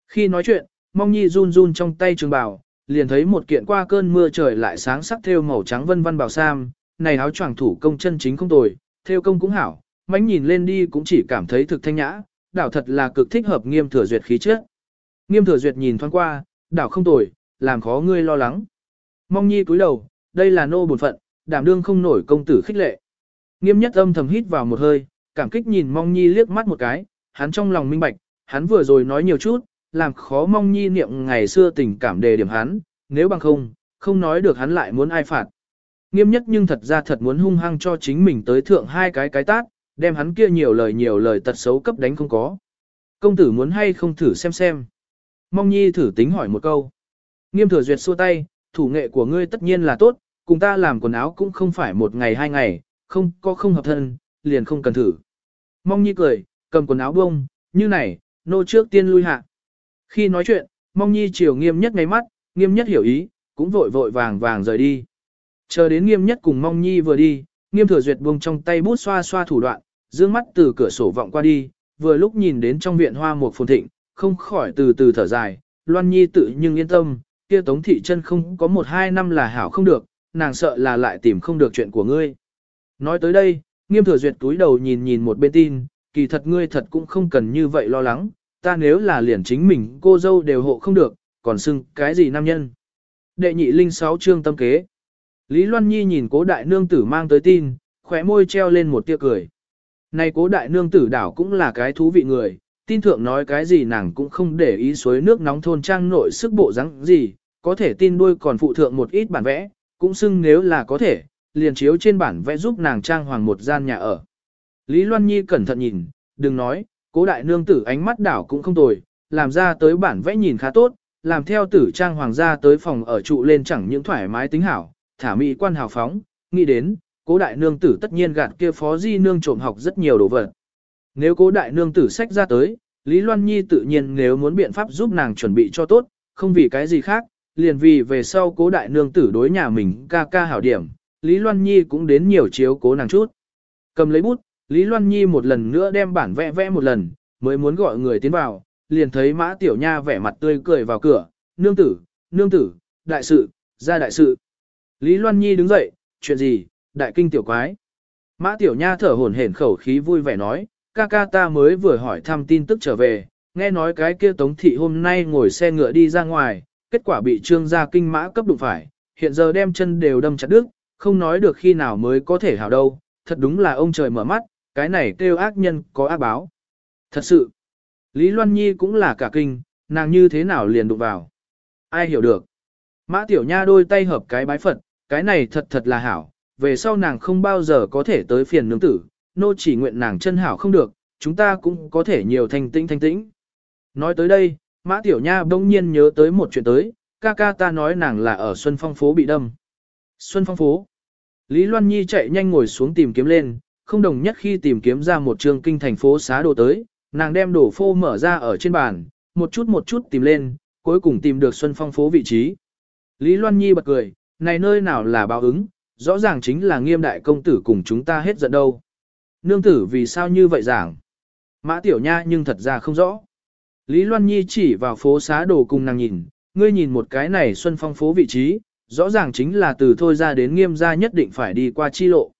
Speaker 1: Khi nói chuyện, mong nhi run run trong tay trường bào, liền thấy một kiện qua cơn mưa trời lại sáng sắc theo màu trắng vân vân bảo sam, này áo choàng thủ công chân chính không tồi, theo công cũng hảo, mánh nhìn lên đi cũng chỉ cảm thấy thực thanh nhã, đảo thật là cực thích hợp nghiêm thừa duyệt khí chất. Nghiêm thừa duyệt nhìn thoáng qua, đảo không tồi, làm khó ngươi lo lắng. Mong nhi cúi đầu, đây là nô bổn phận, đảm đương không nổi công tử khích lệ. Nghiêm nhất âm thầm hít vào một hơi, cảm kích nhìn mong nhi liếc mắt một cái, hắn trong lòng minh bạch, hắn vừa rồi nói nhiều chút, làm khó mong nhi niệm ngày xưa tình cảm đề điểm hắn, nếu bằng không, không nói được hắn lại muốn ai phạt. Nghiêm nhất nhưng thật ra thật muốn hung hăng cho chính mình tới thượng hai cái cái tát, đem hắn kia nhiều lời nhiều lời tật xấu cấp đánh không có. Công tử muốn hay không thử xem xem. Mong nhi thử tính hỏi một câu. Nghiêm thừa duyệt xua tay, thủ nghệ của ngươi tất nhiên là tốt, cùng ta làm quần áo cũng không phải một ngày hai ngày, không có không hợp thân, liền không cần thử. Mong nhi cười, cầm quần áo bông, như này, nô trước tiên lui hạ. Khi nói chuyện, mong nhi chiều nghiêm nhất ngay mắt, nghiêm nhất hiểu ý, cũng vội vội vàng vàng rời đi. Chờ đến nghiêm nhất cùng mong nhi vừa đi, nghiêm thừa duyệt buông trong tay bút xoa xoa thủ đoạn, dương mắt từ cửa sổ vọng qua đi, vừa lúc nhìn đến trong viện hoa một phồn thịnh, không khỏi từ từ thở dài, loan nhi tự nhưng yên tâm, kia tống thị chân không có một hai năm là hảo không được, nàng sợ là lại tìm không được chuyện của ngươi. Nói tới đây, nghiêm thừa duyệt túi đầu nhìn nhìn một bên tin, kỳ thật ngươi thật cũng không cần như vậy lo lắng, ta nếu là liền chính mình cô dâu đều hộ không được, còn xưng cái gì nam nhân. Đệ nhị linh sáu chương tâm kế. Lý Loan Nhi nhìn cố đại nương tử mang tới tin, khóe môi treo lên một tia cười. Này cố đại nương tử đảo cũng là cái thú vị người, tin thượng nói cái gì nàng cũng không để ý suối nước nóng thôn trang nội sức bộ rắn gì, có thể tin đuôi còn phụ thượng một ít bản vẽ, cũng xưng nếu là có thể, liền chiếu trên bản vẽ giúp nàng trang hoàng một gian nhà ở. Lý Loan Nhi cẩn thận nhìn, đừng nói, cố đại nương tử ánh mắt đảo cũng không tồi, làm ra tới bản vẽ nhìn khá tốt, làm theo tử trang hoàng gia tới phòng ở trụ lên chẳng những thoải mái tính hảo, thả mỹ quan hào phóng, nghĩ đến, cố đại nương tử tất nhiên gạt kia phó di nương trộm học rất nhiều đồ vật. Nếu cố đại nương tử sách ra tới, Lý Loan Nhi tự nhiên nếu muốn biện pháp giúp nàng chuẩn bị cho tốt, không vì cái gì khác, liền vì về sau cố đại nương tử đối nhà mình ca ca hảo điểm, Lý Loan Nhi cũng đến nhiều chiếu cố nàng chút. Cầm lấy bút, Lý Loan Nhi một lần nữa đem bản vẽ vẽ một lần, mới muốn gọi người tiến vào, liền thấy mã tiểu nha vẻ mặt tươi cười vào cửa, nương tử, nương tử, đại sự, ra đại sự. Lý Loan Nhi đứng dậy, chuyện gì, đại kinh tiểu quái. Mã tiểu nha thở hổn hển khẩu khí vui vẻ nói, ca ca ta mới vừa hỏi thăm tin tức trở về, nghe nói cái kia tống thị hôm nay ngồi xe ngựa đi ra ngoài, kết quả bị trương gia kinh mã cấp đụng phải, hiện giờ đem chân đều đâm chặt đứt, không nói được khi nào mới có thể hảo đâu, thật đúng là ông trời mở mắt, cái này kêu ác nhân có ác báo. Thật sự, Lý Loan Nhi cũng là cả kinh, nàng như thế nào liền đụng vào. Ai hiểu được. Mã Tiểu Nha đôi tay hợp cái bái Phật, cái này thật thật là hảo, về sau nàng không bao giờ có thể tới phiền nương tử, nô chỉ nguyện nàng chân hảo không được, chúng ta cũng có thể nhiều thanh tĩnh thanh tĩnh. Nói tới đây, Mã Tiểu Nha bỗng nhiên nhớ tới một chuyện tới, ca ca ta nói nàng là ở Xuân Phong phố bị đâm. Xuân Phong phố. Lý Loan Nhi chạy nhanh ngồi xuống tìm kiếm lên, không đồng nhất khi tìm kiếm ra một trường kinh thành phố xá đồ tới, nàng đem đổ phô mở ra ở trên bàn, một chút một chút tìm lên, cuối cùng tìm được Xuân Phong phố vị trí. Lý Loan Nhi bật cười, này nơi nào là báo ứng, rõ ràng chính là nghiêm đại công tử cùng chúng ta hết giận đâu. Nương tử vì sao như vậy giảng? Mã Tiểu Nha nhưng thật ra không rõ. Lý Loan Nhi chỉ vào phố xá đồ cùng nàng nhìn, ngươi nhìn một cái này Xuân Phong phố vị trí, rõ ràng chính là từ thôi ra đến nghiêm ra nhất định phải đi qua chi lộ.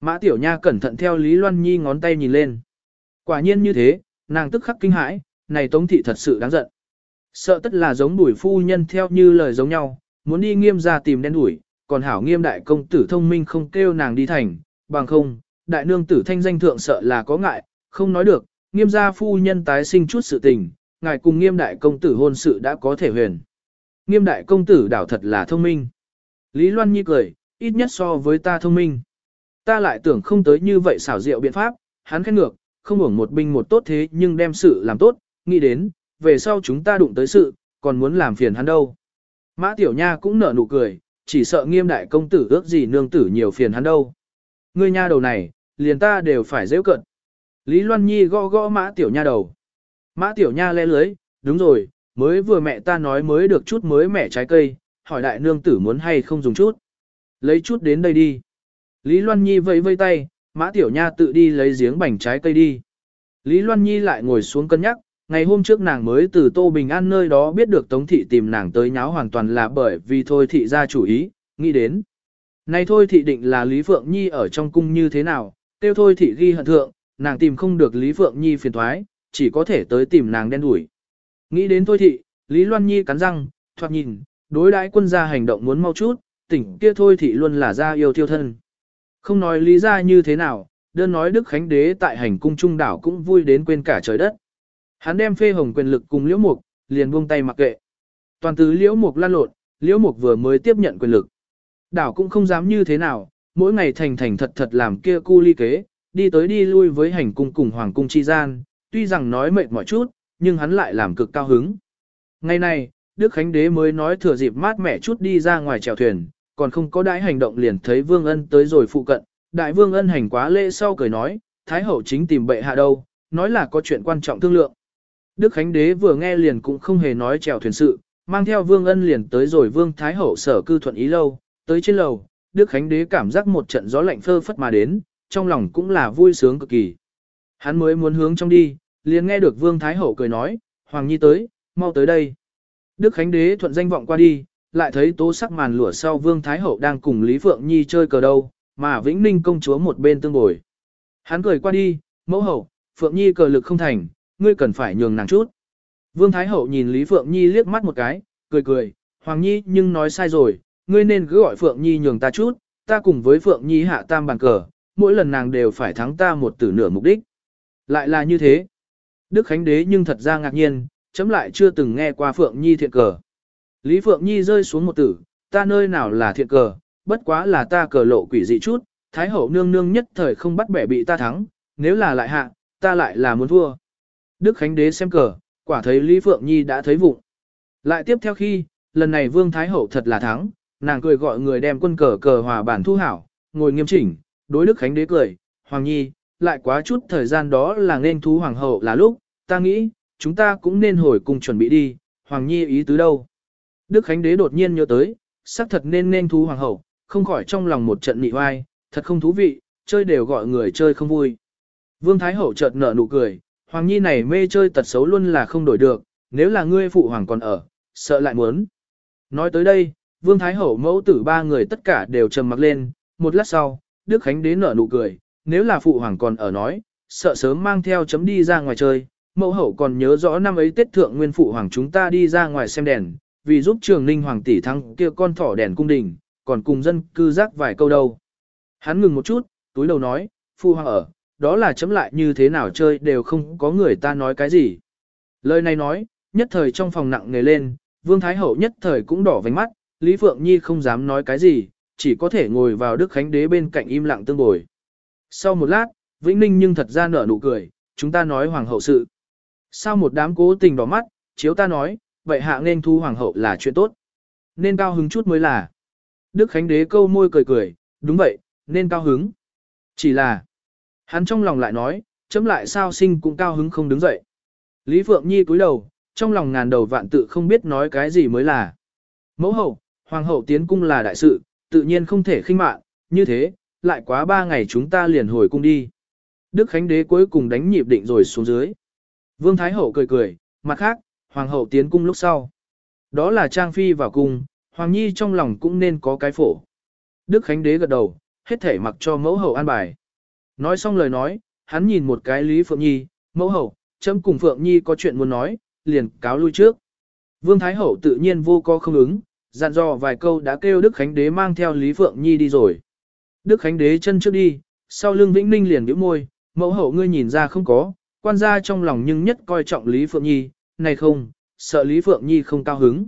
Speaker 1: Mã Tiểu Nha cẩn thận theo Lý Loan Nhi ngón tay nhìn lên. Quả nhiên như thế, nàng tức khắc kinh hãi, này Tống Thị thật sự đáng giận. Sợ tất là giống đuổi phu nhân theo như lời giống nhau, muốn đi nghiêm ra tìm đen đuổi, còn hảo nghiêm đại công tử thông minh không kêu nàng đi thành, bằng không, đại nương tử thanh danh thượng sợ là có ngại, không nói được, nghiêm gia phu nhân tái sinh chút sự tình, ngài cùng nghiêm đại công tử hôn sự đã có thể huyền. Nghiêm đại công tử đảo thật là thông minh. Lý Loan Nhi cười, ít nhất so với ta thông minh. Ta lại tưởng không tới như vậy xảo diệu biện pháp, hắn khét ngược, không hưởng một binh một tốt thế nhưng đem sự làm tốt, nghĩ đến, về sau chúng ta đụng tới sự, còn muốn làm phiền hắn đâu. Mã Tiểu Nha cũng nở nụ cười, chỉ sợ nghiêm đại công tử ước gì nương tử nhiều phiền hắn đâu. Ngươi nha đầu này, liền ta đều phải dễ cận. Lý Loan Nhi gõ gõ Mã Tiểu Nha đầu. Mã Tiểu Nha le lưới, đúng rồi, mới vừa mẹ ta nói mới được chút mới mẻ trái cây, hỏi đại nương tử muốn hay không dùng chút. Lấy chút đến đây đi. Lý Loan Nhi vẫy vây tay, Mã Tiểu Nha tự đi lấy giếng bành trái cây đi. Lý Loan Nhi lại ngồi xuống cân nhắc, Ngày hôm trước nàng mới từ Tô Bình An nơi đó biết được Tống Thị tìm nàng tới nháo hoàn toàn là bởi vì thôi thị ra chủ ý, nghĩ đến. Này thôi thị định là Lý Phượng Nhi ở trong cung như thế nào, tiêu thôi thị ghi hận thượng, nàng tìm không được Lý Phượng Nhi phiền thoái, chỉ có thể tới tìm nàng đen đuổi. Nghĩ đến thôi thị, Lý Loan Nhi cắn răng, thoạt nhìn, đối đãi quân gia hành động muốn mau chút, tỉnh kia thôi thị luôn là ra yêu thiêu thân. Không nói lý ra như thế nào, đơn nói Đức Khánh Đế tại hành cung trung đảo cũng vui đến quên cả trời đất. Hắn đem phê hồng quyền lực cùng liễu mục, liền buông tay mặc kệ. Toàn tứ liễu mục lan lộn, liễu mục vừa mới tiếp nhận quyền lực. Đảo cũng không dám như thế nào, mỗi ngày thành thành thật thật làm kia cu ly kế, đi tới đi lui với hành cung cùng hoàng cung chi gian, tuy rằng nói mệt mỏi chút, nhưng hắn lại làm cực cao hứng. Ngày này, Đức Khánh Đế mới nói thừa dịp mát mẻ chút đi ra ngoài chèo thuyền, còn không có đãi hành động liền thấy Vương Ân tới rồi phụ cận, đại Vương Ân hành quá lễ sau cười nói, Thái Hậu chính tìm bệ hạ đâu, nói là có chuyện quan trọng thương lượng. Đức Khánh Đế vừa nghe liền cũng không hề nói trèo thuyền sự, mang theo Vương Ân liền tới rồi Vương Thái Hậu sở cư thuận ý lâu, tới trên lầu, Đức Khánh Đế cảm giác một trận gió lạnh phơ phất mà đến, trong lòng cũng là vui sướng cực kỳ. Hắn mới muốn hướng trong đi, liền nghe được Vương Thái Hậu cười nói, Hoàng Nhi tới, mau tới đây. Đức Khánh Đế thuận danh vọng qua đi, lại thấy tố sắc màn lửa sau Vương Thái Hậu đang cùng Lý Phượng Nhi chơi cờ đâu, mà Vĩnh Ninh công chúa một bên tương bồi. Hắn cười qua đi, mẫu hậu, Phượng Nhi cờ lực không thành, ngươi cần phải nhường nàng chút. Vương Thái Hậu nhìn Lý Phượng Nhi liếc mắt một cái, cười cười, Hoàng Nhi nhưng nói sai rồi, ngươi nên cứ gọi Phượng Nhi nhường ta chút, ta cùng với Phượng Nhi hạ tam bàn cờ, mỗi lần nàng đều phải thắng ta một tử nửa mục đích. Lại là như thế. Đức Khánh Đế nhưng thật ra ngạc nhiên, chấm lại chưa từng nghe qua Phượng Nhi thiện cờ. Lý Phượng Nhi rơi xuống một tử, ta nơi nào là thiện cờ, bất quá là ta cờ lộ quỷ dị chút, Thái hậu nương nương nhất thời không bắt bẻ bị ta thắng, nếu là lại hạ, ta lại là muốn thua. Đức Khánh Đế xem cờ, quả thấy Lý Phượng Nhi đã thấy vụng. Lại tiếp theo khi, lần này Vương Thái hậu thật là thắng, nàng cười gọi người đem quân cờ cờ hòa bản thu hảo, ngồi nghiêm chỉnh, đối Đức Khánh Đế cười, Hoàng Nhi, lại quá chút thời gian đó là nên thú hoàng hậu là lúc, ta nghĩ, chúng ta cũng nên hồi cùng chuẩn bị đi, Hoàng Nhi ý tứ đâu. Đức Khánh Đế đột nhiên nhớ tới, xác thật nên nên thú hoàng hậu, không khỏi trong lòng một trận nị oai, thật không thú vị, chơi đều gọi người chơi không vui. Vương Thái Hậu chợt nở nụ cười, Hoàng Nhi này mê chơi tật xấu luôn là không đổi được, nếu là ngươi phụ hoàng còn ở, sợ lại muốn. Nói tới đây, Vương Thái Hậu mẫu tử ba người tất cả đều trầm mặc lên, một lát sau, Đức Khánh đến nở nụ cười, nếu là phụ hoàng còn ở nói, sợ sớm mang theo chấm đi ra ngoài chơi, mẫu hậu còn nhớ rõ năm ấy Tết Thượng Nguyên Phụ Hoàng chúng ta đi ra ngoài xem đèn, vì giúp trường ninh hoàng tỷ thắng kia con thỏ đèn cung đình, còn cùng dân cư giác vài câu đâu. Hắn ngừng một chút, túi đầu nói, Phụ Hoàng ở, đó là chấm lại như thế nào chơi đều không có người ta nói cái gì. Lời này nói, nhất thời trong phòng nặng nề lên, Vương Thái Hậu nhất thời cũng đỏ vành mắt, Lý Phượng Nhi không dám nói cái gì, chỉ có thể ngồi vào Đức Khánh Đế bên cạnh im lặng tương bồi. Sau một lát, Vĩnh Ninh nhưng thật ra nở nụ cười, chúng ta nói Hoàng hậu sự. Sao một đám cố tình đỏ mắt, chiếu ta nói, vậy hạ nên thu Hoàng hậu là chuyện tốt. Nên cao hứng chút mới là. Đức Khánh Đế câu môi cười cười, đúng vậy, nên cao hứng. Chỉ là, hắn trong lòng lại nói, chấm lại sao sinh cũng cao hứng không đứng dậy. Lý Phượng Nhi cúi đầu, trong lòng ngàn đầu vạn tự không biết nói cái gì mới là. Mẫu hậu, hoàng hậu tiến cung là đại sự, tự nhiên không thể khinh mạn, như thế, lại quá ba ngày chúng ta liền hồi cung đi. Đức Khánh Đế cuối cùng đánh nhịp định rồi xuống dưới. Vương Thái Hậu cười cười, mặt khác, Hoàng hậu tiến cung lúc sau. Đó là Trang Phi vào cung, Hoàng Nhi trong lòng cũng nên có cái phổ. Đức Khánh Đế gật đầu, hết thể mặc cho mẫu hậu an bài. Nói xong lời nói, hắn nhìn một cái Lý Phượng Nhi, mẫu hậu, chấm cùng Phượng Nhi có chuyện muốn nói, liền cáo lui trước. Vương Thái Hậu tự nhiên vô co không ứng, dặn dò vài câu đã kêu Đức Khánh Đế mang theo Lý Phượng Nhi đi rồi. Đức Khánh Đế chân trước đi, sau lưng Vĩnh Ninh liền bĩu môi, mẫu hậu ngươi nhìn ra không có, quan gia trong lòng nhưng nhất coi trọng Lý Phượng Nhi, này không, sợ Lý Phượng Nhi không cao hứng.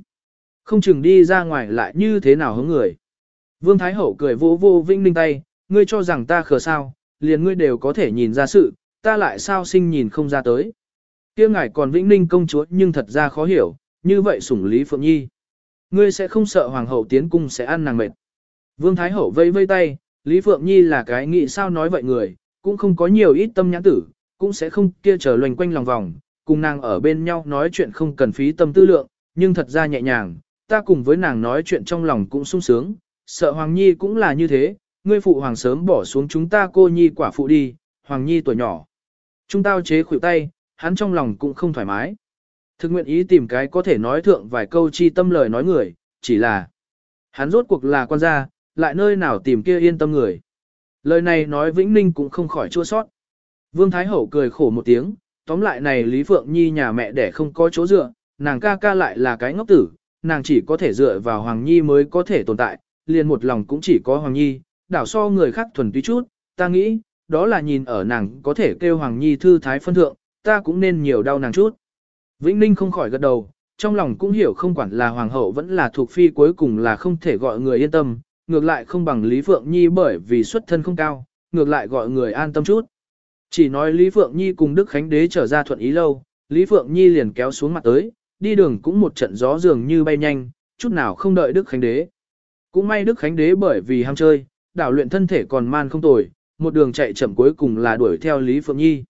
Speaker 1: Không chừng đi ra ngoài lại như thế nào hứng người. Vương Thái Hậu cười vô vô Vĩnh Ninh tay, ngươi cho rằng ta khờ sao, liền ngươi đều có thể nhìn ra sự, ta lại sao sinh nhìn không ra tới. kia ngài còn Vĩnh Ninh công chúa nhưng thật ra khó hiểu, như vậy sủng Lý Phượng Nhi. Ngươi sẽ không sợ Hoàng hậu tiến cung sẽ ăn nàng mệt. Vương Thái Hậu vây vây tay, Lý Phượng Nhi là cái nghĩ sao nói vậy người, cũng không có nhiều ít tâm nhãn tử, cũng sẽ không kia trở loành quanh lòng vòng, cùng nàng ở bên nhau nói chuyện không cần phí tâm tư lượng, nhưng thật ra nhẹ nhàng, ta cùng với nàng nói chuyện trong lòng cũng sung sướng, sợ Hoàng Nhi cũng là như thế, ngươi phụ hoàng sớm bỏ xuống chúng ta cô Nhi quả phụ đi, Hoàng Nhi tuổi nhỏ. chúng tao chế khuỷu tay, hắn trong lòng cũng không thoải mái. Thực nguyện ý tìm cái có thể nói thượng vài câu chi tâm lời nói người, chỉ là hắn rốt cuộc là quan gia, lại nơi nào tìm kia yên tâm người. Lời này nói Vĩnh Ninh cũng không khỏi chua sót. Vương Thái Hậu cười khổ một tiếng, tóm lại này Lý Phượng Nhi nhà mẹ đẻ không có chỗ dựa, nàng ca ca lại là cái ngốc tử, nàng chỉ có thể dựa vào Hoàng Nhi mới có thể tồn tại, liền một lòng cũng chỉ có Hoàng Nhi, đảo so người khác thuần túy chút, ta nghĩ, đó là nhìn ở nàng có thể kêu Hoàng Nhi thư thái phân thượng, ta cũng nên nhiều đau nàng chút. Vĩnh Ninh không khỏi gật đầu, trong lòng cũng hiểu không quản là Hoàng hậu vẫn là thuộc phi cuối cùng là không thể gọi người yên tâm, ngược lại không bằng Lý Phượng Nhi bởi vì xuất thân không cao, ngược lại gọi người an tâm chút. Chỉ nói Lý Phượng Nhi cùng Đức Khánh Đế trở ra thuận ý lâu, Lý Phượng Nhi liền kéo xuống mặt tới, đi đường cũng một trận gió dường như bay nhanh, chút nào không đợi Đức Khánh Đế. Cũng may Đức Khánh Đế bởi vì ham chơi, đảo luyện thân thể còn man không tồi, một đường chạy chậm cuối cùng là đuổi theo Lý Phượng Nhi.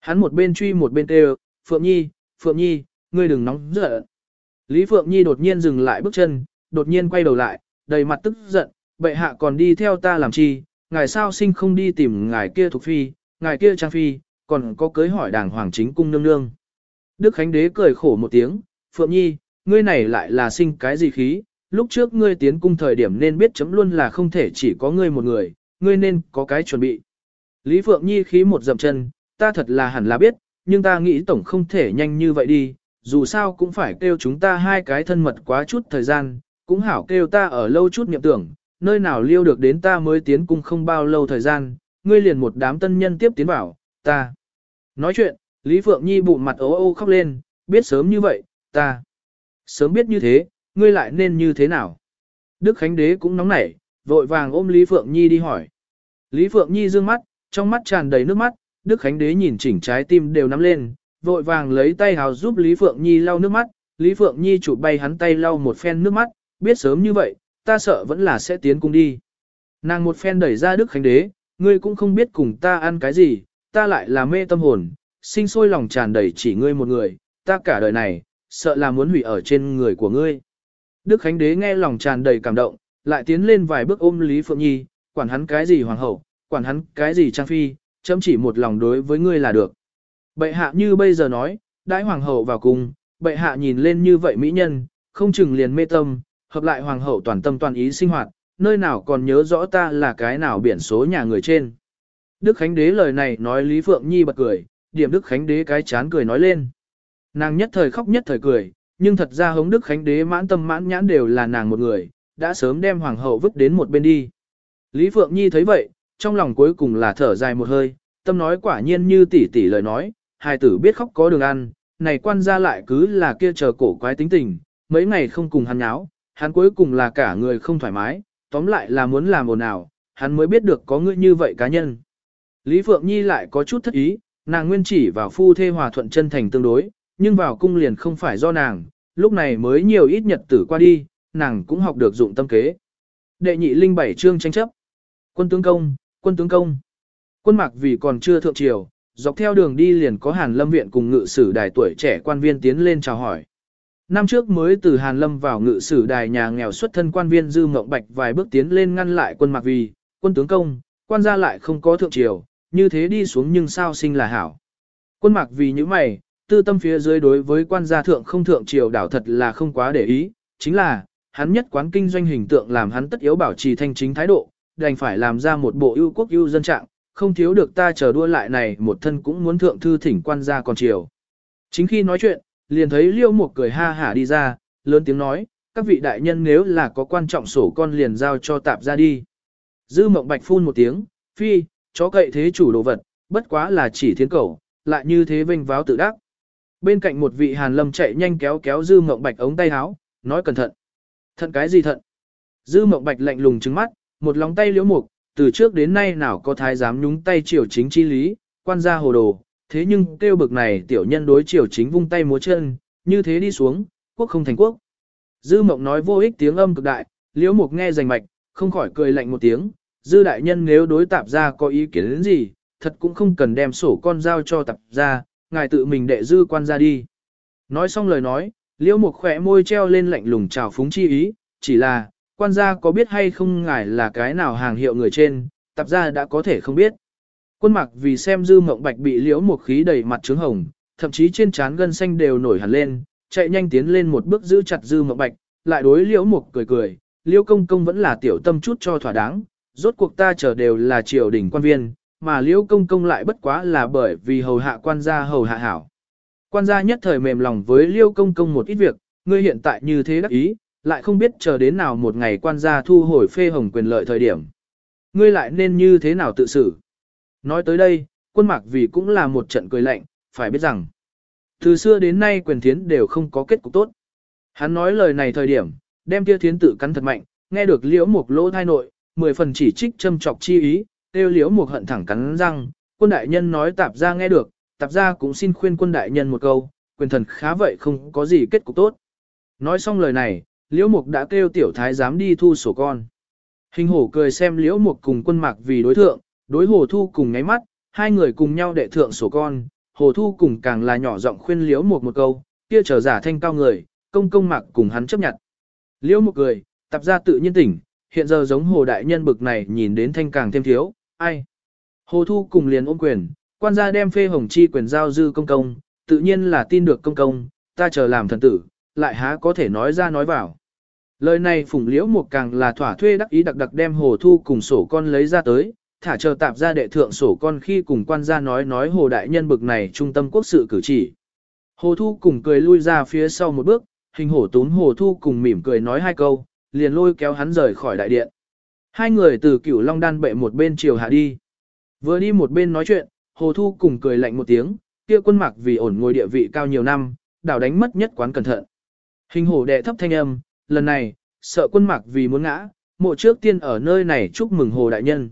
Speaker 1: Hắn một bên truy một bên kêu, Phượng Nhi, Phượng Nhi, ngươi đừng nóng giận. Lý Phượng Nhi đột nhiên dừng lại bước chân, đột nhiên quay đầu lại, đầy mặt tức giận, bệ hạ còn đi theo ta làm chi, ngài sao sinh không đi tìm ngài kia thuộc phi, ngài kia trang phi, còn có cưới hỏi đàng hoàng chính cung nương nương. Đức Khánh Đế cười khổ một tiếng, Phượng Nhi, ngươi này lại là sinh cái gì khí, lúc trước ngươi tiến cung thời điểm nên biết chấm luôn là không thể chỉ có ngươi một người, ngươi nên có cái chuẩn bị. Lý Phượng Nhi khí một dậm chân, ta thật là hẳn là biết, nhưng ta nghĩ tổng không thể nhanh như vậy đi, dù sao cũng phải kêu chúng ta hai cái thân mật quá chút thời gian, cũng hảo kêu ta ở lâu chút niệm tưởng, nơi nào liêu được đến ta mới tiến cung không bao lâu thời gian, ngươi liền một đám tân nhân tiếp tiến vào, ta. Nói chuyện, Lý Phượng Nhi bụng mặt ố ô khóc lên, biết sớm như vậy, ta. Sớm biết như thế, ngươi lại nên như thế nào? Đức Khánh Đế cũng nóng nảy, vội vàng ôm Lý Phượng Nhi đi hỏi. Lý Phượng Nhi dương mắt, trong mắt tràn đầy nước mắt, Đức Khánh Đế nhìn chỉnh trái tim đều nắm lên, vội vàng lấy tay hào giúp Lý Phượng Nhi lau nước mắt, Lý Phượng Nhi chụp bay hắn tay lau một phen nước mắt, biết sớm như vậy, ta sợ vẫn là sẽ tiến cung đi. Nàng một phen đẩy ra Đức Khánh Đế, ngươi cũng không biết cùng ta ăn cái gì, ta lại là mê tâm hồn, sinh sôi lòng tràn đầy chỉ ngươi một người, ta cả đời này, sợ là muốn hủy ở trên người của ngươi. Đức Khánh Đế nghe lòng tràn đầy cảm động, lại tiến lên vài bước ôm Lý Phượng Nhi, quản hắn cái gì hoàng hậu, quản hắn cái gì trang phi, chấm chỉ một lòng đối với ngươi là được. Bệ hạ như bây giờ nói, đãi hoàng hậu vào cung, bệ hạ nhìn lên như vậy mỹ nhân, không chừng liền mê tâm, hợp lại hoàng hậu toàn tâm toàn ý sinh hoạt, nơi nào còn nhớ rõ ta là cái nào biển số nhà người trên. Đức Khánh Đế lời này nói Lý Phượng Nhi bật cười, điểm Đức Khánh Đế cái chán cười nói lên. Nàng nhất thời khóc nhất thời cười, nhưng thật ra hống Đức Khánh Đế mãn tâm mãn nhãn đều là nàng một người, đã sớm đem hoàng hậu vứt đến một bên đi. Lý Phượng Nhi thấy vậy, trong lòng cuối cùng là thở dài một hơi, tâm nói quả nhiên như tỷ tỷ lời nói, hài tử biết khóc có đường ăn, này quan gia lại cứ là kia chờ cổ quái tính tình, mấy ngày không cùng hắn nháo, hắn cuối cùng là cả người không thoải mái, tóm lại là muốn làm ồn ào, hắn mới biết được có người như vậy cá nhân. Lý Phượng Nhi lại có chút thất ý, nàng nguyên chỉ vào phu thê hòa thuận chân thành tương đối, nhưng vào cung liền không phải do nàng, lúc này mới nhiều ít nhật tử qua đi, nàng cũng học được dụng tâm kế. Đệ nhị linh bảy chương tranh chấp. Quân tướng công, quân tướng công. Quân mạc vì còn chưa thượng triều, dọc theo đường đi liền có Hàn Lâm viện cùng ngự sử đài tuổi trẻ quan viên tiến lên chào hỏi. Năm trước mới từ Hàn Lâm vào ngự sử đài nhà nghèo xuất thân quan viên Dư Mộng Bạch vài bước tiến lên ngăn lại quân mạc vì, quân tướng công, quan gia lại không có thượng triều, như thế đi xuống nhưng sao sinh là hảo. Quân mạc vì như mày, tư tâm phía dưới đối với quan gia thượng không thượng triều đảo thật là không quá để ý, chính là, hắn nhất quán kinh doanh hình tượng làm hắn tất yếu bảo trì thanh chính thái độ, đành phải làm ra một bộ ưu quốc ưu dân trạng, không thiếu được ta chờ đua lại này một thân cũng muốn thượng thư thỉnh quan gia còn triều. Chính khi nói chuyện, liền thấy liêu một cười ha hả đi ra, lớn tiếng nói, các vị đại nhân nếu là có quan trọng sổ con liền giao cho tạp ra đi. Dư mộng bạch phun một tiếng, phi, chó cậy thế chủ đồ vật, bất quá là chỉ thiên cầu, lại như thế vinh váo tự đắc. Bên cạnh một vị hàn lâm chạy nhanh kéo kéo dư mộng bạch ống tay áo, nói cẩn thận. Thận cái gì thận? Dư mộng bạch lạnh lùng trừng mắt, một lòng tay liễu mục, từ trước đến nay nào có thái dám nhúng tay triều chính chi lý, quan gia hồ đồ, thế nhưng kêu bực này tiểu nhân đối triều chính vung tay múa chân, như thế đi xuống, quốc không thành quốc. Dư mộng nói vô ích tiếng âm cực đại, liễu mục nghe rành mạch, không khỏi cười lạnh một tiếng, dư đại nhân nếu đối tạp gia có ý kiến đến gì, thật cũng không cần đem sổ con giao cho tạp gia, ngài tự mình đệ dư quan ra đi. Nói xong lời nói, liễu mục khỏe môi treo lên lạnh lùng chào phúng chi ý, chỉ là, quan gia có biết hay không ngài là cái nào hàng hiệu người trên, tạp gia đã có thể không biết. Quân mặc vì xem dư mộng bạch bị liễu một khí đầy mặt trướng hồng, thậm chí trên trán gân xanh đều nổi hẳn lên, chạy nhanh tiến lên một bước giữ chặt dư mộng bạch, lại đối liễu mục cười cười, liễu công công vẫn là tiểu tâm chút cho thỏa đáng, rốt cuộc ta chờ đều là triều đình quan viên, mà liễu công công lại bất quá là bởi vì hầu hạ quan gia hầu hạ hảo. Quan gia nhất thời mềm lòng với liễu công công một ít việc, ngươi hiện tại như thế đắc ý, lại không biết chờ đến nào một ngày quan gia thu hồi phê hồng quyền lợi thời điểm. Ngươi lại nên như thế nào tự xử. Nói tới đây, quân mạc vì cũng là một trận cười lạnh, phải biết rằng, từ xưa đến nay quyền thiến đều không có kết cục tốt. Hắn nói lời này thời điểm, đem kia thiến tự cắn thật mạnh, nghe được liễu mục lỗ thai nội, mười phần chỉ trích châm chọc chi ý, Têu liễu mục hận thẳng cắn răng, quân đại nhân nói tạp ra nghe được, tạp ra cũng xin khuyên quân đại nhân một câu, quyền thần khá vậy không có gì kết cục tốt. Nói xong lời này, liễu mục đã kêu tiểu thái dám đi thu sổ con. Hình hổ cười xem liễu mục cùng quân mạc vì đối thượng, đối hồ thu cùng ngáy mắt, hai người cùng nhau đệ thượng sổ con, hồ thu cùng càng là nhỏ giọng khuyên liễu mục một câu, kia trở giả thanh cao người, công công mạc cùng hắn chấp nhận. Liễu mục cười, tập ra tự nhiên tỉnh, hiện giờ giống hồ đại nhân bực này nhìn đến thanh càng thêm thiếu, ai. Hồ thu cùng liền ôm quyền, quan gia đem phê hồng chi quyền giao dư công công, tự nhiên là tin được công công, ta chờ làm thần tử, lại há có thể nói ra nói vào. Lời này phủng liễu một càng là thỏa thuê đắc ý đặc đặc đem hồ thu cùng sổ con lấy ra tới, thả chờ tạp ra đệ thượng sổ con khi cùng quan gia nói nói hồ đại nhân bực này trung tâm quốc sự cử chỉ. Hồ thu cùng cười lui ra phía sau một bước, hình hổ tún hồ thu cùng mỉm cười nói hai câu, liền lôi kéo hắn rời khỏi đại điện. Hai người từ cửu long đan bệ một bên chiều hạ đi. Vừa đi một bên nói chuyện, hồ thu cùng cười lạnh một tiếng, kia quân mặc vì ổn ngồi địa vị cao nhiều năm, đảo đánh mất nhất quán cẩn thận. Hình hổ đệ thấp thanh âm, lần này, sợ quân mặc vì muốn ngã, mộ trước tiên ở nơi này chúc mừng hồ đại nhân.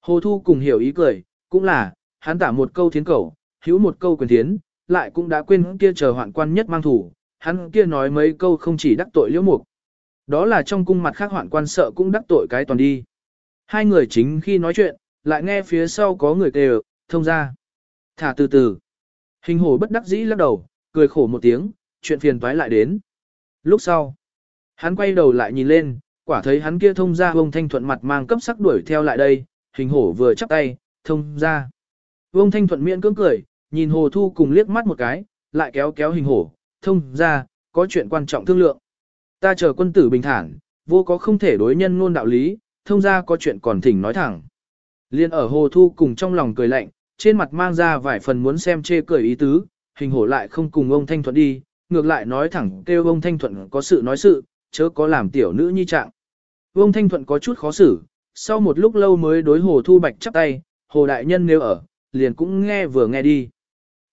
Speaker 1: Hồ Thu cùng hiểu ý cười, cũng là, hắn tả một câu thiến cầu, hữu một câu quyền thiến, lại cũng đã quên kia chờ hoạn quan nhất mang thủ, hắn kia nói mấy câu không chỉ đắc tội liễu mục. Đó là trong cung mặt khác hoạn quan sợ cũng đắc tội cái toàn đi. Hai người chính khi nói chuyện, lại nghe phía sau có người kêu, thông ra. Thả từ từ. Hình hồ bất đắc dĩ lắc đầu, cười khổ một tiếng, chuyện phiền toái lại đến. Lúc sau, hắn quay đầu lại nhìn lên, quả thấy hắn kia thông ra vông thanh thuận mặt mang cấp sắc đuổi theo lại đây, hình hổ vừa chắp tay, thông ra. Vương Thanh Thuận miệng cưỡng cười, nhìn Hồ Thu cùng liếc mắt một cái, lại kéo kéo hình hổ, thông ra, có chuyện quan trọng thương lượng. Ta chờ quân tử bình thản, vô có không thể đối nhân ngôn đạo lý, thông ra có chuyện còn thỉnh nói thẳng. Liên ở Hồ Thu cùng trong lòng cười lạnh, trên mặt mang ra vài phần muốn xem chê cười ý tứ, hình hổ lại không cùng ông Thanh Thuận đi, ngược lại nói thẳng kêu ông Thanh Thuận có sự nói sự, chớ có làm tiểu nữ nhi trạng. Ông Thanh Thuận có chút khó xử, sau một lúc lâu mới đối hồ thu bạch chắp tay, hồ đại nhân nếu ở, liền cũng nghe vừa nghe đi.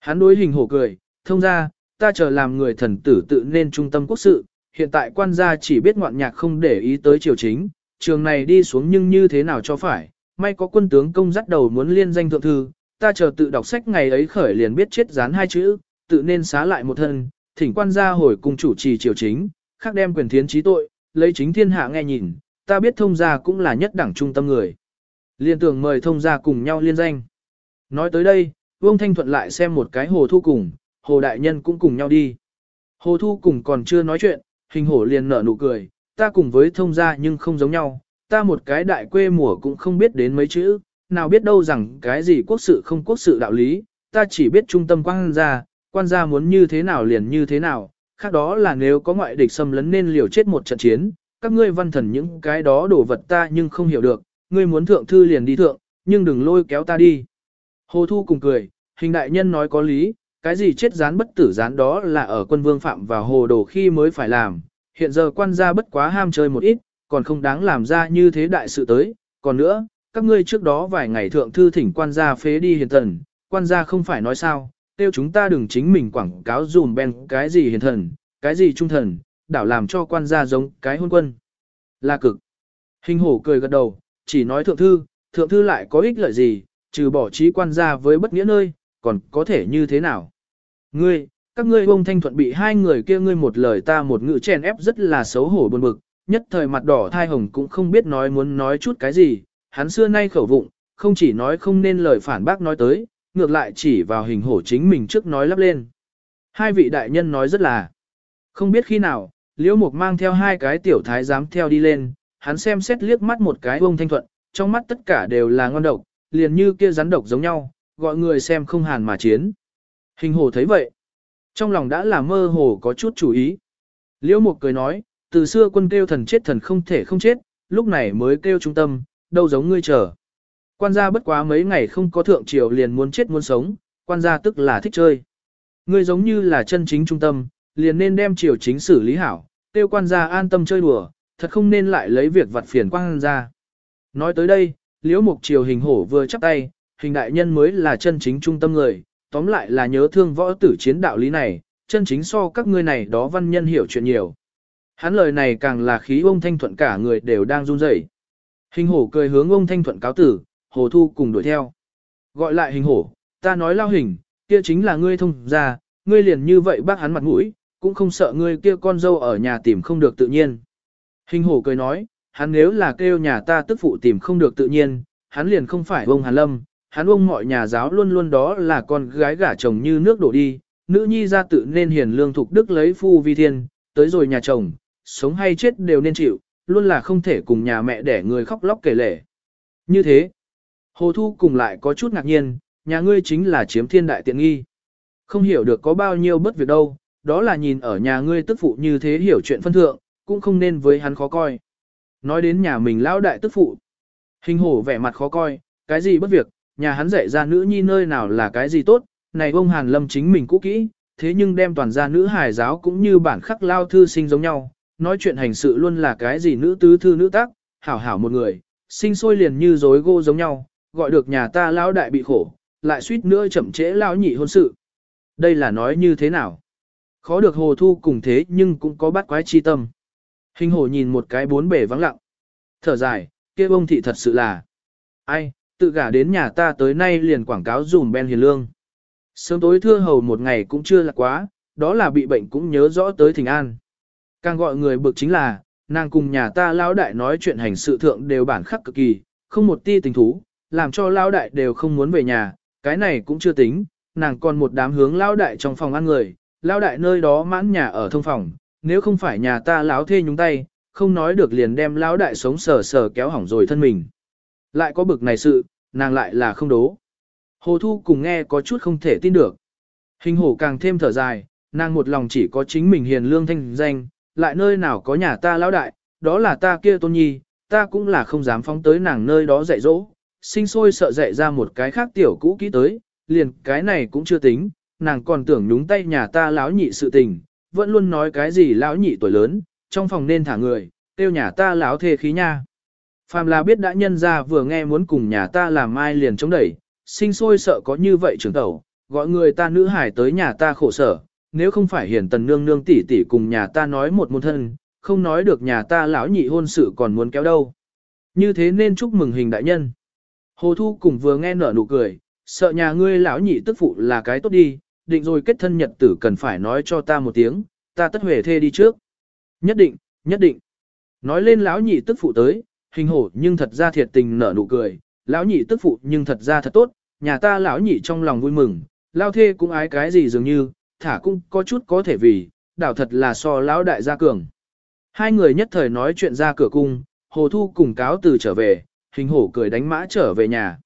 Speaker 1: Hắn đối hình hổ cười, thông ra, ta chờ làm người thần tử tự nên trung tâm quốc sự, hiện tại quan gia chỉ biết ngoạn nhạc không để ý tới triều chính, trường này đi xuống nhưng như thế nào cho phải, may có quân tướng công dắt đầu muốn liên danh thượng thư, ta chờ tự đọc sách ngày ấy khởi liền biết chết dán hai chữ, tự nên xá lại một thân, thỉnh quan gia hồi cùng chủ trì triều chính, khắc đem quyền thiến trí tội, lấy chính thiên hạ nghe nhìn, ta biết thông gia cũng là nhất đẳng trung tâm người. Liên tưởng mời thông gia cùng nhau liên danh. Nói tới đây, Vương Thanh Thuận lại xem một cái hồ thu cùng, hồ đại nhân cũng cùng nhau đi. Hồ thu cùng còn chưa nói chuyện, hình hổ liền nở nụ cười, ta cùng với thông gia nhưng không giống nhau, ta một cái đại quê mùa cũng không biết đến mấy chữ, nào biết đâu rằng cái gì quốc sự không quốc sự đạo lý, ta chỉ biết trung tâm quan gia, quan gia muốn như thế nào liền như thế nào, khác đó là nếu có ngoại địch xâm lấn nên liều chết một trận chiến, các ngươi văn thần những cái đó đổ vật ta nhưng không hiểu được, ngươi muốn thượng thư liền đi thượng, nhưng đừng lôi kéo ta đi. Hồ Thu cùng cười, hình đại nhân nói có lý, cái gì chết rán bất tử rán đó là ở quân vương phạm và hồ đồ khi mới phải làm, hiện giờ quan gia bất quá ham chơi một ít, còn không đáng làm ra như thế đại sự tới, còn nữa, các ngươi trước đó vài ngày thượng thư thỉnh quan gia phế đi hiền thần, quan gia không phải nói sao, tiêu chúng ta đừng chính mình quảng cáo dùm ben cái gì hiền thần, cái gì trung thần, đảo làm cho quan gia giống cái hôn quân. Là cực. Hình hổ cười gật đầu, chỉ nói thượng thư, thượng thư lại có ích lợi gì, trừ bỏ trí quan gia với bất nghĩa nơi, còn có thể như thế nào. Ngươi, các ngươi ông thanh thuận bị hai người kia ngươi một lời ta một ngữ chèn ép rất là xấu hổ buồn bực, nhất thời mặt đỏ thai hồng cũng không biết nói muốn nói chút cái gì, hắn xưa nay khẩu vụng, không chỉ nói không nên lời phản bác nói tới, ngược lại chỉ vào hình hổ chính mình trước nói lắp lên. Hai vị đại nhân nói rất là, không biết khi nào, Liễu Mục mang theo hai cái tiểu thái giám theo đi lên, hắn xem xét liếc mắt một cái ông thanh thuận, trong mắt tất cả đều là ngon độc, liền như kia rắn độc giống nhau, gọi người xem không hàn mà chiến. Hình hồ thấy vậy. Trong lòng đã là mơ hồ có chút chủ ý. Liễu Mục cười nói, từ xưa quân kêu thần chết thần không thể không chết, lúc này mới kêu trung tâm, đâu giống ngươi chờ. Quan gia bất quá mấy ngày không có thượng triều liền muốn chết muốn sống, quan gia tức là thích chơi. Ngươi giống như là chân chính trung tâm, liền nên đem triều chính xử lý hảo, tiêu quan gia an tâm chơi đùa, thật không nên lại lấy việc vặt phiền quan gia. Nói tới đây, liễu mục triều hình hổ vừa chắp tay, hình đại nhân mới là chân chính trung tâm người, tóm lại là nhớ thương võ tử chiến đạo lý này, chân chính so các ngươi này đó văn nhân hiểu chuyện nhiều. Hắn lời này càng là khí ông thanh thuận cả người đều đang run rẩy. Hình hổ cười hướng ông thanh thuận cáo tử, hồ thu cùng đuổi theo. Gọi lại hình hổ, ta nói lao hình, kia chính là ngươi thông ra, ngươi liền như vậy bác hắn mặt mũi, cũng không sợ ngươi kia con dâu ở nhà tìm không được tự nhiên. Hình hổ cười nói, hắn nếu là kêu nhà ta tức phụ tìm không được tự nhiên, hắn liền không phải ông Hàn Lâm, hắn ông mọi nhà giáo luôn luôn đó là con gái gả chồng như nước đổ đi, nữ nhi ra tự nên hiền lương thục đức lấy phu vi thiên, tới rồi nhà chồng, sống hay chết đều nên chịu, luôn là không thể cùng nhà mẹ để người khóc lóc kể lể. Như thế, Hồ Thu cùng lại có chút ngạc nhiên, nhà ngươi chính là chiếm thiên đại tiện nghi. Không hiểu được có bao nhiêu bất việc đâu, đó là nhìn ở nhà ngươi tức phụ như thế hiểu chuyện phân thượng, cũng không nên với hắn khó coi. Nói đến nhà mình lão đại tức phụ. Hình hổ vẻ mặt khó coi, cái gì bất việc, nhà hắn dạy ra nữ nhi nơi nào là cái gì tốt, này ông Hàn Lâm chính mình cũ kỹ, thế nhưng đem toàn gia nữ hài giáo cũng như bản khắc lao thư sinh giống nhau, nói chuyện hành sự luôn là cái gì nữ tứ thư nữ tác, hảo hảo một người, sinh sôi liền như dối gô giống nhau, gọi được nhà ta lão đại bị khổ, lại suýt nữa chậm trễ lão nhị hôn sự. Đây là nói như thế nào? Khó được hồ thu cùng thế nhưng cũng có bắt quái chi tâm. Hình hồ nhìn một cái bốn bể vắng lặng. Thở dài, kia bông thị thật sự là. Ai, tự gả đến nhà ta tới nay liền quảng cáo dùm Ben Hiền Lương. Sớm tối thưa hầu một ngày cũng chưa là quá, đó là bị bệnh cũng nhớ rõ tới thỉnh an. Càng gọi người bực chính là, nàng cùng nhà ta lão đại nói chuyện hành sự thượng đều bản khắc cực kỳ, không một ti tình thú, làm cho lão đại đều không muốn về nhà, cái này cũng chưa tính, nàng còn một đám hướng lão đại trong phòng ăn người, lão đại nơi đó mãn nhà ở thông phòng, nếu không phải nhà ta lão thê nhúng tay, không nói được liền đem lão đại sống sờ sờ kéo hỏng rồi thân mình. Lại có bực này sự, nàng lại là không đố. Hồ Thu cùng nghe có chút không thể tin được. Hình hổ càng thêm thở dài, nàng một lòng chỉ có chính mình hiền lương thanh danh, lại nơi nào có nhà ta lão đại, đó là ta kia tôn nhi, ta cũng là không dám phóng tới nàng nơi đó dạy dỗ, sinh sôi sợ dạy ra một cái khác tiểu cũ kỹ tới, liền cái này cũng chưa tính, nàng còn tưởng nhúng tay nhà ta lão nhị sự tình, vẫn luôn nói cái gì lão nhị tuổi lớn, trong phòng nên thả người, tiêu nhà ta lão thê khí nha. Phàm là biết đã nhân ra vừa nghe muốn cùng nhà ta làm mai liền chống đẩy, sinh sôi sợ có như vậy trưởng tẩu, gọi người ta nữ hải tới nhà ta khổ sở, nếu không phải hiền tần nương nương tỷ tỷ cùng nhà ta nói một môn thân, không nói được nhà ta lão nhị hôn sự còn muốn kéo đâu. Như thế nên chúc mừng hình đại nhân. Hồ Thu cùng vừa nghe nở nụ cười, sợ nhà ngươi lão nhị tức phụ là cái tốt đi, định rồi kết thân nhật tử cần phải nói cho ta một tiếng, ta tất huề thê đi trước. Nhất định, nhất định. Nói lên lão nhị tức phụ tới, hình hổ nhưng thật ra thiệt tình nở nụ cười, lão nhị tức phụ nhưng thật ra thật tốt, nhà ta lão nhị trong lòng vui mừng, lao thê cũng ái cái gì dường như, thả cũng có chút có thể vì, đảo thật là so lão đại gia cường. Hai người nhất thời nói chuyện ra cửa cung, hồ thu cùng cáo từ trở về, hình hổ cười đánh mã trở về nhà.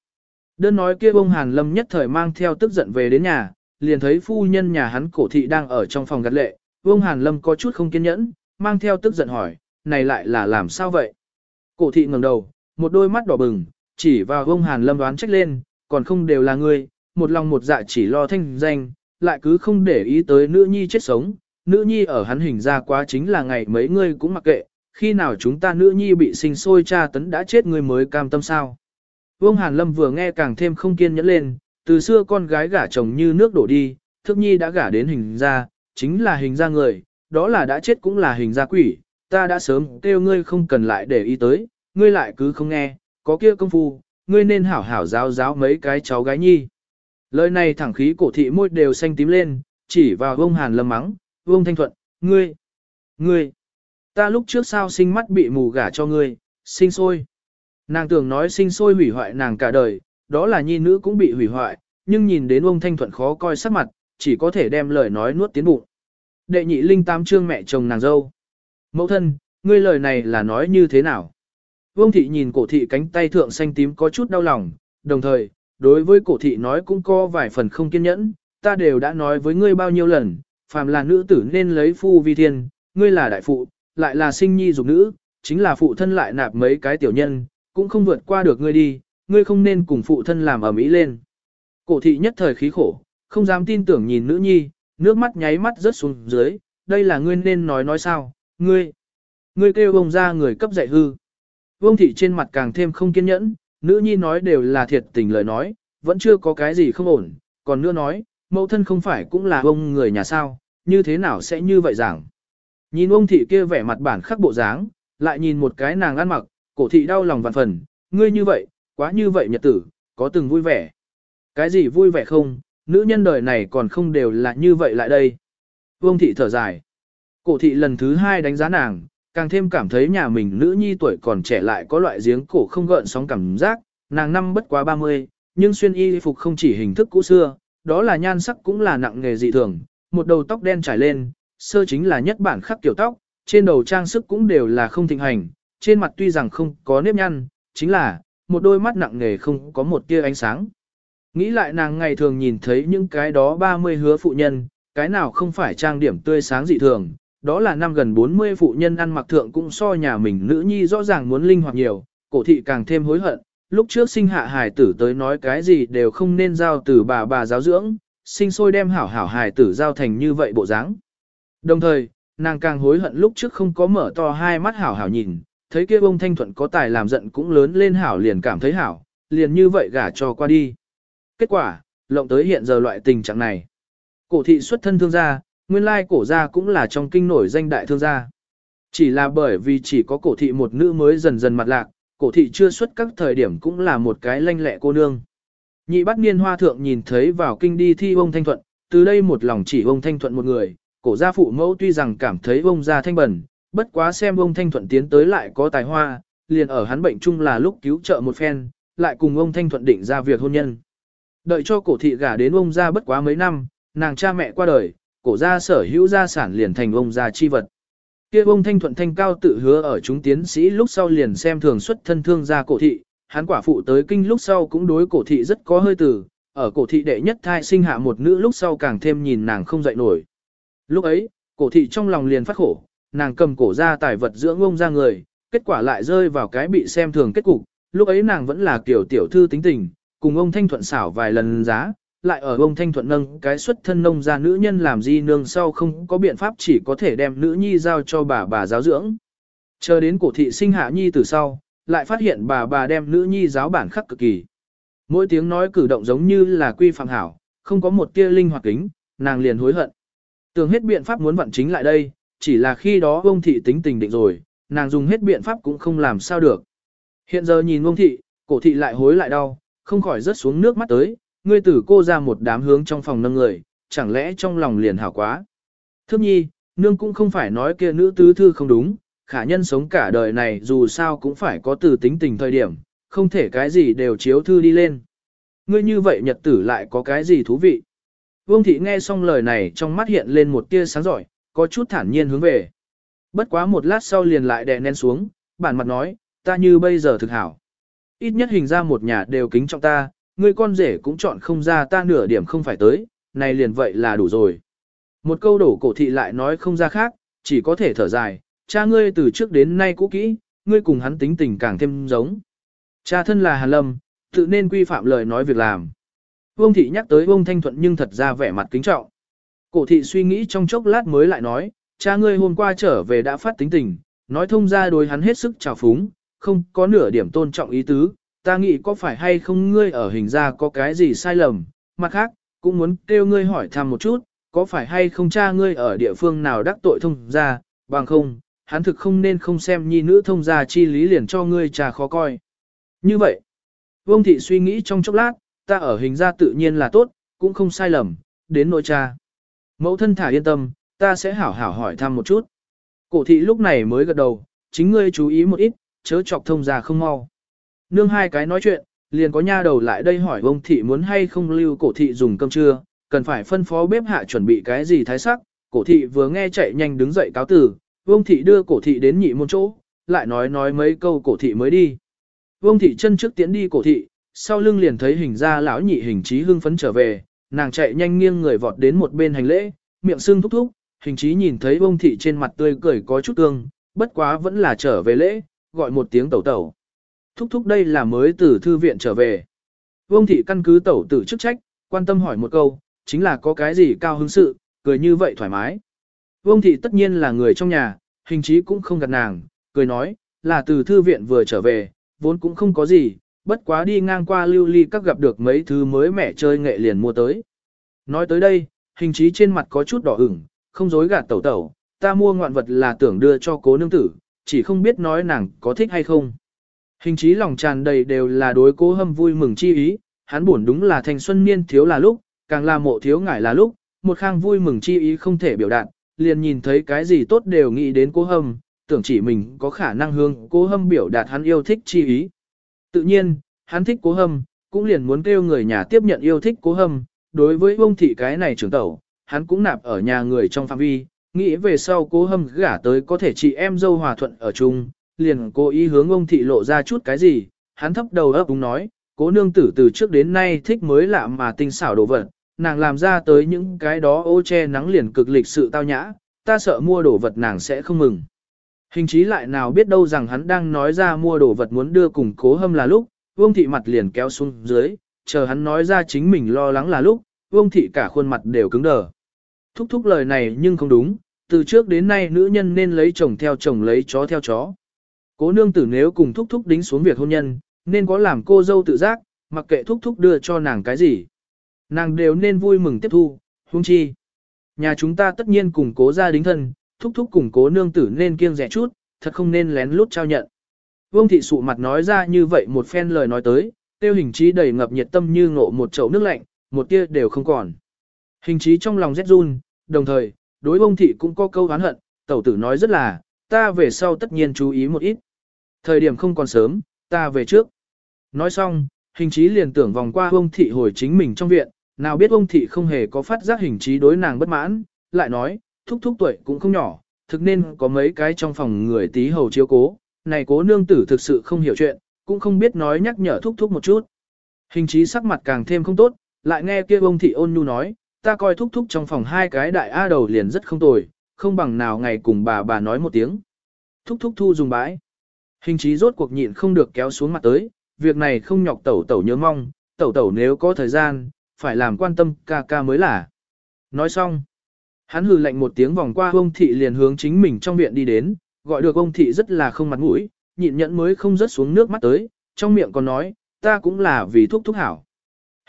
Speaker 1: Đơn nói kia bông hàn lâm nhất thời mang theo tức giận về đến nhà, liền thấy phu nhân nhà hắn cổ thị đang ở trong phòng gắt lệ, bông hàn lâm có chút không kiên nhẫn, mang theo tức giận hỏi, này lại là làm sao vậy? Cổ thị ngẩng đầu, một đôi mắt đỏ bừng, chỉ vào bông hàn lâm đoán trách lên, còn không đều là ngươi, một lòng một dạ chỉ lo thanh danh, lại cứ không để ý tới nữ nhi chết sống, nữ nhi ở hắn hình ra quá chính là ngày mấy ngươi cũng mặc kệ, khi nào chúng ta nữ nhi bị sinh sôi cha tấn đã chết ngươi mới cam tâm sao. Vương Hàn Lâm vừa nghe càng thêm không kiên nhẫn lên, từ xưa con gái gả chồng như nước đổ đi, thức nhi đã gả đến hình ra, chính là hình ra người, đó là đã chết cũng là hình ra quỷ, ta đã sớm kêu ngươi không cần lại để ý tới, ngươi lại cứ không nghe, có kia công phu, ngươi nên hảo hảo giáo giáo mấy cái cháu gái nhi. Lời này thẳng khí cổ thị môi đều xanh tím lên, chỉ vào vông hàn lâm mắng, vông thanh thuận, ngươi, ngươi, ta lúc trước sao sinh mắt bị mù gả cho ngươi, sinh sôi. Nàng tưởng nói sinh sôi hủy hoại nàng cả đời, đó là nhi nữ cũng bị hủy hoại, nhưng nhìn đến ông thanh thuận khó coi sắc mặt, chỉ có thể đem lời nói nuốt tiến bụng. Đệ nhị linh tam trương mẹ chồng nàng dâu. Mẫu thân, ngươi lời này là nói như thế nào? Vương thị nhìn cổ thị cánh tay thượng xanh tím có chút đau lòng, đồng thời, đối với cổ thị nói cũng có vài phần không kiên nhẫn, ta đều đã nói với ngươi bao nhiêu lần, phàm là nữ tử nên lấy phu vi thiên, ngươi là đại phụ, lại là sinh nhi dục nữ, chính là phụ thân lại nạp mấy cái tiểu nhân, cũng không vượt qua được ngươi đi, ngươi không nên cùng phụ thân làm ở mỹ lên. Cổ thị nhất thời khí khổ, không dám tin tưởng nhìn nữ nhi, nước mắt nháy mắt rớt xuống dưới, đây là ngươi nên nói nói sao, ngươi, ngươi kêu ông ra người cấp dạy hư. Vương thị trên mặt càng thêm không kiên nhẫn, nữ nhi nói đều là thiệt tình lời nói, vẫn chưa có cái gì không ổn, còn nữa nói, mẫu thân không phải cũng là ông người nhà sao, như thế nào sẽ như vậy giảng. Nhìn ông thị kia vẻ mặt bản khắc bộ dáng, lại nhìn một cái nàng ăn mặc, cổ thị đau lòng vạn phần, ngươi như vậy, quá như vậy nhật tử, có từng vui vẻ. Cái gì vui vẻ không, nữ nhân đời này còn không đều là như vậy lại đây. Vương thị thở dài. Cổ thị lần thứ hai đánh giá nàng, càng thêm cảm thấy nhà mình nữ nhi tuổi còn trẻ lại có loại giếng cổ không gợn sóng cảm giác, nàng năm bất quá 30, nhưng xuyên y phục không chỉ hình thức cũ xưa, đó là nhan sắc cũng là nặng nghề dị thường, một đầu tóc đen trải lên, sơ chính là nhất bản khắc kiểu tóc, trên đầu trang sức cũng đều là không thịnh hành, trên mặt tuy rằng không có nếp nhăn, chính là, một đôi mắt nặng nghề không có một tia ánh sáng. Nghĩ lại nàng ngày thường nhìn thấy những cái đó 30 hứa phụ nhân, cái nào không phải trang điểm tươi sáng dị thường, đó là năm gần 40 phụ nhân ăn mặc thượng cũng so nhà mình nữ nhi rõ ràng muốn linh hoạt nhiều, cổ thị càng thêm hối hận, lúc trước sinh hạ hài tử tới nói cái gì đều không nên giao từ bà bà giáo dưỡng, sinh sôi đem hảo hảo hài tử giao thành như vậy bộ dáng. Đồng thời, nàng càng hối hận lúc trước không có mở to hai mắt hảo hảo nhìn, thấy kia bông thanh thuận có tài làm giận cũng lớn lên hảo liền cảm thấy hảo, liền như vậy gả cho qua đi. Kết quả, lộng tới hiện giờ loại tình trạng này. Cổ thị xuất thân thương gia, nguyên lai cổ gia cũng là trong kinh nổi danh đại thương gia. Chỉ là bởi vì chỉ có cổ thị một nữ mới dần dần mặt lạc, cổ thị chưa xuất các thời điểm cũng là một cái lanh lẹ cô nương. Nhị bắt niên hoa thượng nhìn thấy vào kinh đi thi ông Thanh Thuận, từ đây một lòng chỉ ông Thanh Thuận một người, cổ gia phụ mẫu tuy rằng cảm thấy ông gia thanh bẩn, bất quá xem ông Thanh Thuận tiến tới lại có tài hoa, liền ở hắn bệnh chung là lúc cứu trợ một phen, lại cùng ông Thanh Thuận định ra việc hôn nhân. Đợi cho cổ thị gả đến ông gia bất quá mấy năm, nàng cha mẹ qua đời, cổ gia sở hữu gia sản liền thành ông gia chi vật. Kia ông Thanh Thuận thanh cao tự hứa ở chúng tiến sĩ lúc sau liền xem thường xuất thân thương gia cổ thị, hắn quả phụ tới kinh lúc sau cũng đối cổ thị rất có hơi từ. ở cổ thị đệ nhất thai sinh hạ một nữ lúc sau càng thêm nhìn nàng không dậy nổi. Lúc ấy, cổ thị trong lòng liền phát khổ, nàng cầm cổ ra tài vật dưỡng ông ra người, kết quả lại rơi vào cái bị xem thường kết cục, lúc ấy nàng vẫn là kiểu tiểu thư tính tình, cùng ông Thanh Thuận xảo vài lần giá, lại ở ông Thanh Thuận nâng cái xuất thân nông gia nữ nhân làm gì nương sau không có biện pháp chỉ có thể đem nữ nhi giao cho bà bà giáo dưỡng. Chờ đến cổ thị sinh hạ nhi từ sau, lại phát hiện bà bà đem nữ nhi giáo bản khắc cực kỳ. Mỗi tiếng nói cử động giống như là quy phạm hảo, không có một tia linh hoạt kính, nàng liền hối hận. Tưởng hết biện pháp muốn vận chính lại đây, chỉ là khi đó ông thị tính tình định rồi, nàng dùng hết biện pháp cũng không làm sao được. Hiện giờ nhìn ông thị, cổ thị lại hối lại đau, không khỏi rớt xuống nước mắt tới, ngươi tử cô ra một đám hướng trong phòng nâng người, chẳng lẽ trong lòng liền hảo quá. Thước nhi, nương cũng không phải nói kia nữ tứ thư không đúng, khả nhân sống cả đời này dù sao cũng phải có từ tính tình thời điểm, không thể cái gì đều chiếu thư đi lên. Ngươi như vậy nhật tử lại có cái gì thú vị. Vương thị nghe xong lời này trong mắt hiện lên một tia sáng giỏi, có chút thản nhiên hướng về. Bất quá một lát sau liền lại đè nén xuống, bản mặt nói, ta như bây giờ thực hảo. Ít nhất hình ra một nhà đều kính trọng ta, ngươi con rể cũng chọn không ra ta nửa điểm không phải tới, này liền vậy là đủ rồi. Một câu đổ cổ thị lại nói không ra khác, chỉ có thể thở dài, cha ngươi từ trước đến nay cũ kỹ, ngươi cùng hắn tính tình càng thêm giống. Cha thân là Hàn Lâm, tự nên quy phạm lời nói việc làm. Vương thị nhắc tới Vương Thanh Thuận nhưng thật ra vẻ mặt kính trọng. Cổ thị suy nghĩ trong chốc lát mới lại nói, cha ngươi hôm qua trở về đã phát tính tình, nói thông ra đối hắn hết sức trào phúng, không có nửa điểm tôn trọng ý tứ, ta nghĩ có phải hay không ngươi ở hình ra có cái gì sai lầm, mặt khác, cũng muốn kêu ngươi hỏi thăm một chút, có phải hay không cha ngươi ở địa phương nào đắc tội thông ra, bằng không, hắn thực không nên không xem nhi nữ thông gia chi lý liền cho ngươi trà khó coi. Như vậy, Vương thị suy nghĩ trong chốc lát, ta ở hình ra tự nhiên là tốt, cũng không sai lầm, đến nội cha. Mẫu thân thả yên tâm, ta sẽ hảo hảo hỏi thăm một chút. Cổ thị lúc này mới gật đầu, chính ngươi chú ý một ít, chớ chọc thông gia không mau. Nương hai cái nói chuyện, liền có nha đầu lại đây hỏi ông thị muốn hay không lưu cổ thị dùng cơm trưa, cần phải phân phó bếp hạ chuẩn bị cái gì thái sắc. Cổ thị vừa nghe chạy nhanh đứng dậy cáo từ, Vương thị đưa cổ thị đến nhị môn chỗ, lại nói nói mấy câu cổ thị mới đi. Vương thị chân trước tiến đi cổ thị, sau lưng liền thấy hình ra lão nhị hình trí hưng phấn trở về, nàng chạy nhanh nghiêng người vọt đến một bên hành lễ, miệng sưng thúc thúc, hình chí nhìn thấy ông thị trên mặt tươi cười có chút cương, bất quá vẫn là trở về lễ, gọi một tiếng tẩu tẩu. Thúc thúc đây là mới từ thư viện trở về. Vương thị căn cứ tẩu tử chức trách, quan tâm hỏi một câu, chính là có cái gì cao hứng sự, cười như vậy thoải mái. Vương thị tất nhiên là người trong nhà, hình chí cũng không gạt nàng, cười nói, là từ thư viện vừa trở về, vốn cũng không có gì, bất quá đi ngang qua lưu ly các gặp được mấy thứ mới mẻ chơi nghệ liền mua tới. Nói tới đây, hình chí trên mặt có chút đỏ ửng, không dối gạt tẩu tẩu, ta mua ngoạn vật là tưởng đưa cho cố nương tử, chỉ không biết nói nàng có thích hay không. Hình chí lòng tràn đầy đều là đối cố hâm vui mừng chi ý, hắn buồn đúng là thanh xuân niên thiếu là lúc, càng là mộ thiếu ngải là lúc, một khang vui mừng chi ý không thể biểu đạt, liền nhìn thấy cái gì tốt đều nghĩ đến cố hâm, tưởng chỉ mình có khả năng hướng cố hâm biểu đạt hắn yêu thích chi ý. Tự nhiên, hắn thích cố hâm, cũng liền muốn kêu người nhà tiếp nhận yêu thích cố hâm, đối với ông thị cái này trưởng tẩu, hắn cũng nạp ở nhà người trong phạm vi, nghĩ về sau cố hâm gả tới có thể chị em dâu hòa thuận ở chung, liền cố ý hướng ông thị lộ ra chút cái gì, hắn thấp đầu ấp úng nói, cố nương tử từ trước đến nay thích mới lạ mà tinh xảo đồ vật, nàng làm ra tới những cái đó ô che nắng liền cực lịch sự tao nhã, ta sợ mua đồ vật nàng sẽ không mừng. Hình chí lại nào biết đâu rằng hắn đang nói ra mua đồ vật muốn đưa cùng cố hâm là lúc, vương thị mặt liền kéo xuống dưới, chờ hắn nói ra chính mình lo lắng là lúc, vương thị cả khuôn mặt đều cứng đờ. Thúc thúc lời này nhưng không đúng, từ trước đến nay nữ nhân nên lấy chồng theo chồng lấy chó theo chó. Cố nương tử nếu cùng thúc thúc đính xuống việc hôn nhân, nên có làm cô dâu tự giác, mặc kệ thúc thúc đưa cho nàng cái gì. Nàng đều nên vui mừng tiếp thu, huống chi. Nhà chúng ta tất nhiên cùng cố gia đính thân, thúc thúc cùng cố nương tử nên kiêng rẻ chút, thật không nên lén lút trao nhận. Vương thị sụ mặt nói ra như vậy một phen lời nói tới, tiêu hình trí đầy ngập nhiệt tâm như ngộ một chậu nước lạnh, một tia đều không còn. Hình trí trong lòng rét run, đồng thời, đối vương thị cũng có câu oán hận, tẩu tử nói rất là, ta về sau tất nhiên chú ý một ít. Thời điểm không còn sớm, ta về trước. Nói xong, hình trí liền tưởng vòng qua ông thị hồi chính mình trong viện, nào biết ông thị không hề có phát giác hình trí đối nàng bất mãn, lại nói, thúc thúc tuổi cũng không nhỏ, thực nên có mấy cái trong phòng người tí hầu chiếu cố, này cố nương tử thực sự không hiểu chuyện, cũng không biết nói nhắc nhở thúc thúc một chút. Hình trí sắc mặt càng thêm không tốt, lại nghe kia ông thị ôn nhu nói, ta coi thúc thúc trong phòng hai cái đại A đầu liền rất không tồi, không bằng nào ngày cùng bà bà nói một tiếng. Thúc thúc thu dùng bãi. Hình trí rốt cuộc nhịn không được kéo xuống mặt tới, việc này không nhọc tẩu tẩu nhớ mong, tẩu tẩu nếu có thời gian, phải làm quan tâm ca ca mới là. Nói xong, hắn hừ lạnh một tiếng vòng qua ông thị liền hướng chính mình trong viện đi đến, gọi được ông thị rất là không mặt mũi, nhịn nhẫn mới không rớt xuống nước mắt tới, trong miệng còn nói, ta cũng là vì thuốc thuốc hảo.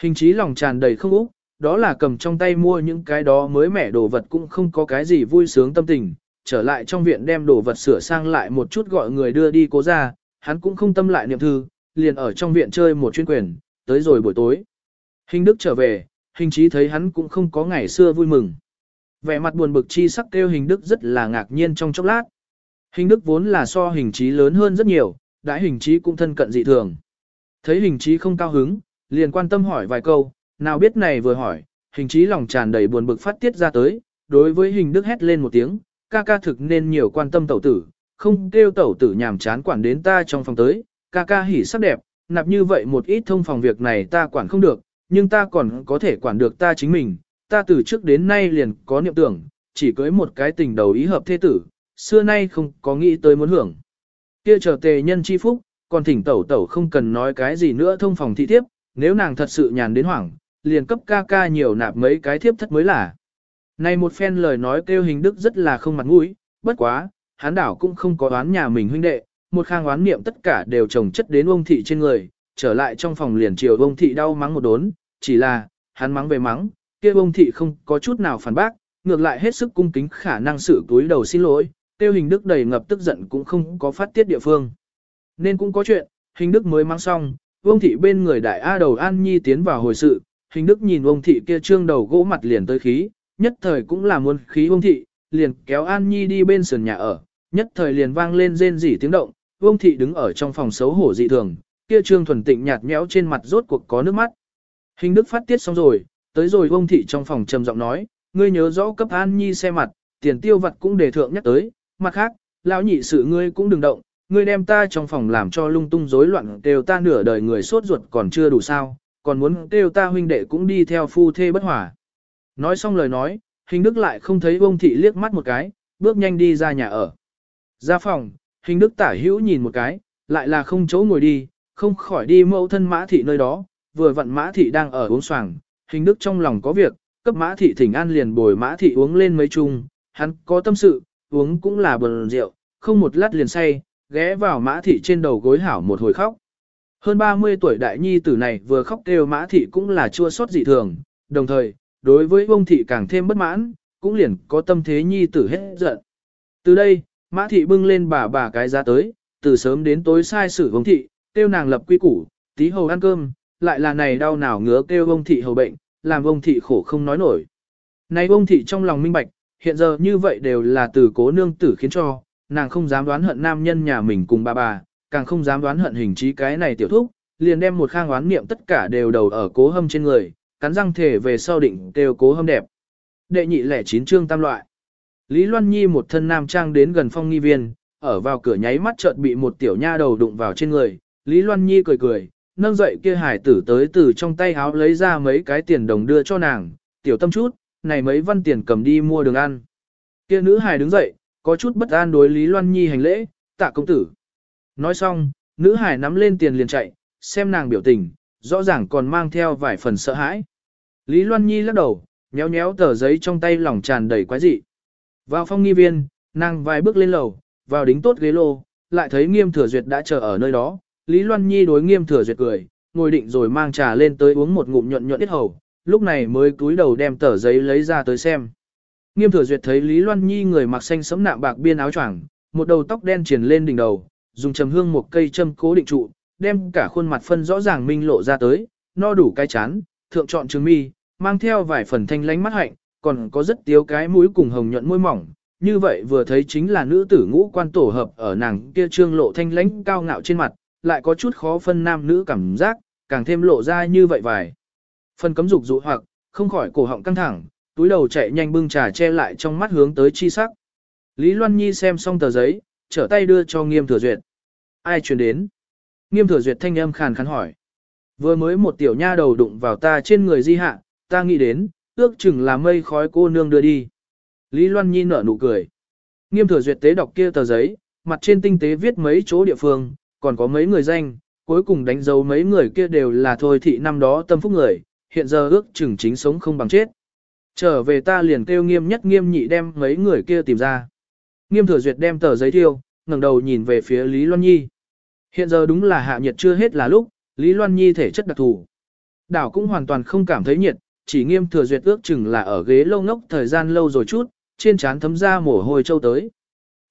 Speaker 1: Hình trí lòng tràn đầy không úc, đó là cầm trong tay mua những cái đó mới mẻ đồ vật cũng không có cái gì vui sướng tâm tình, trở lại trong viện đem đồ vật sửa sang lại một chút gọi người đưa đi cố ra, hắn cũng không tâm lại niệm thư, liền ở trong viện chơi một chuyên quyền, tới rồi buổi tối. Hình đức trở về, hình trí thấy hắn cũng không có ngày xưa vui mừng. Vẻ mặt buồn bực chi sắc kêu hình đức rất là ngạc nhiên trong chốc lát. Hình đức vốn là so hình trí lớn hơn rất nhiều, đãi hình trí cũng thân cận dị thường. Thấy hình trí không cao hứng, liền quan tâm hỏi vài câu, nào biết này vừa hỏi, hình trí lòng tràn đầy buồn bực phát tiết ra tới, đối với hình đức hét lên một tiếng, ca ca thực nên nhiều quan tâm tẩu tử, không kêu tẩu tử nhàm chán quản đến ta trong phòng tới, ca ca hỉ sắc đẹp, nạp như vậy một ít thông phòng việc này ta quản không được, nhưng ta còn có thể quản được ta chính mình, ta từ trước đến nay liền có niệm tưởng, chỉ cưới một cái tình đầu ý hợp thế tử, xưa nay không có nghĩ tới muốn hưởng. Kia chờ tề nhân chi phúc, còn thỉnh tẩu tẩu không cần nói cái gì nữa thông phòng thị thiếp, nếu nàng thật sự nhàn đến hoảng, liền cấp ca ca nhiều nạp mấy cái thiếp thất mới là. Này một phen lời nói kêu hình đức rất là không mặt mũi, bất quá, hán đảo cũng không có oán nhà mình huynh đệ, một khang oán niệm tất cả đều trồng chất đến ông thị trên người, trở lại trong phòng liền chiều ông thị đau mắng một đốn, chỉ là, hắn mắng về mắng, kia ông thị không có chút nào phản bác, ngược lại hết sức cung kính khả năng sự túi đầu xin lỗi, tiêu hình đức đầy ngập tức giận cũng không có phát tiết địa phương. Nên cũng có chuyện, hình đức mới mang xong, ông thị bên người đại A đầu An Nhi tiến vào hồi sự, hình đức nhìn ông thị kia trương đầu gỗ mặt liền tới khí, nhất thời cũng là muốn khí ông thị, liền kéo An Nhi đi bên sườn nhà ở, nhất thời liền vang lên rên rỉ tiếng động, ông thị đứng ở trong phòng xấu hổ dị thường, kia trương thuần tịnh nhạt nhẽo trên mặt rốt cuộc có nước mắt. Hình đức phát tiết xong rồi, tới rồi ông thị trong phòng trầm giọng nói, ngươi nhớ rõ cấp An Nhi xe mặt, tiền tiêu vật cũng đề thượng nhắc tới, mặt khác, lão nhị sự ngươi cũng đừng động, ngươi đem ta trong phòng làm cho lung tung rối loạn đều ta nửa đời người sốt ruột còn chưa đủ sao, còn muốn kêu ta huynh đệ cũng đi theo phu thê bất hòa. Nói xong lời nói, hình đức lại không thấy ông thị liếc mắt một cái, bước nhanh đi ra nhà ở. Ra phòng, hình đức tả hữu nhìn một cái, lại là không chỗ ngồi đi, không khỏi đi mẫu thân mã thị nơi đó, vừa vặn mã thị đang ở uống xoàng, hình đức trong lòng có việc, cấp mã thị thỉnh an liền bồi mã thị uống lên mấy chung, hắn có tâm sự, uống cũng là bần rượu, không một lát liền say, ghé vào mã thị trên đầu gối hảo một hồi khóc. Hơn 30 tuổi đại nhi tử này vừa khóc kêu mã thị cũng là chua xót dị thường, đồng thời, đối với ông thị càng thêm bất mãn, cũng liền có tâm thế nhi tử hết giận. Từ đây, mã thị bưng lên bà bà cái giá tới, từ sớm đến tối sai xử ông thị, kêu nàng lập quy củ, tí hầu ăn cơm, lại là này đau nào ngứa kêu ông thị hầu bệnh, làm ông thị khổ không nói nổi. Này ông thị trong lòng minh bạch, hiện giờ như vậy đều là từ cố nương tử khiến cho, nàng không dám đoán hận nam nhân nhà mình cùng bà bà, càng không dám đoán hận hình trí cái này tiểu thúc, liền đem một khang oán niệm tất cả đều đầu ở cố hâm trên người, cắn răng thể về sau định kêu cố hâm đẹp. Đệ nhị lẻ chín chương tam loại. Lý Loan Nhi một thân nam trang đến gần phong nghi viên, ở vào cửa nháy mắt chợt bị một tiểu nha đầu đụng vào trên người, Lý Loan Nhi cười cười, nâng dậy kia hải tử tới từ trong tay áo lấy ra mấy cái tiền đồng đưa cho nàng, tiểu tâm chút, này mấy văn tiền cầm đi mua đường ăn. Kia nữ hải đứng dậy, có chút bất an đối Lý Loan Nhi hành lễ, tạ công tử. Nói xong, nữ hải nắm lên tiền liền chạy, xem nàng biểu tình, rõ ràng còn mang theo vài phần sợ hãi. Lý Loan Nhi lắc đầu, nhéo nhéo tờ giấy trong tay lòng tràn đầy quái dị. Vào phong nghi viên, nàng vài bước lên lầu, vào đính tốt ghế lô, lại thấy nghiêm thừa duyệt đã chờ ở nơi đó. Lý Loan Nhi đối nghiêm thừa duyệt cười, ngồi định rồi mang trà lên tới uống một ngụm nhuận nhuận ít hầu, lúc này mới cúi đầu đem tờ giấy lấy ra tới xem. Nghiêm thừa duyệt thấy Lý Loan Nhi người mặc xanh sẫm nạm bạc biên áo choàng, một đầu tóc đen triển lên đỉnh đầu, dùng trầm hương một cây châm cố định trụ, đem cả khuôn mặt phân rõ ràng minh lộ ra tới, no đủ cái chán, thượng chọn trường mi, mang theo vài phần thanh lánh mắt hạnh, còn có rất tiếu cái mũi cùng hồng nhuận môi mỏng. Như vậy vừa thấy chính là nữ tử ngũ quan tổ hợp ở nàng kia trương lộ thanh lãnh cao ngạo trên mặt, lại có chút khó phân nam nữ cảm giác, càng thêm lộ ra như vậy vài. Phần cấm dục dụ hoặc, không khỏi cổ họng căng thẳng, túi đầu chạy nhanh bưng trà che lại trong mắt hướng tới chi sắc. Lý Loan Nhi xem xong tờ giấy, trở tay đưa cho nghiêm thừa duyệt. Ai truyền đến? Nghiêm thừa duyệt thanh âm khàn khàn hỏi. Vừa mới một tiểu nha đầu đụng vào ta trên người di hạ, ta nghĩ đến, ước chừng là mây khói cô nương đưa đi. Lý Loan Nhi nở nụ cười. Nghiêm thừa duyệt tế đọc kia tờ giấy, mặt trên tinh tế viết mấy chỗ địa phương, còn có mấy người danh, cuối cùng đánh dấu mấy người kia đều là thôi thị năm đó tâm phúc người, hiện giờ ước chừng chính sống không bằng chết. Trở về ta liền kêu nghiêm nhất nghiêm nhị đem mấy người kia tìm ra. Nghiêm thừa duyệt đem tờ giấy tiêu, ngẩng đầu nhìn về phía Lý Loan Nhi. Hiện giờ đúng là hạ nhiệt chưa hết là lúc, Lý Loan Nhi thể chất đặc thù. Đảo cũng hoàn toàn không cảm thấy nhiệt, chỉ nghiêm thừa duyệt ước chừng là ở ghế lâu ngốc thời gian lâu rồi chút, trên trán thấm ra mồ hôi châu tới.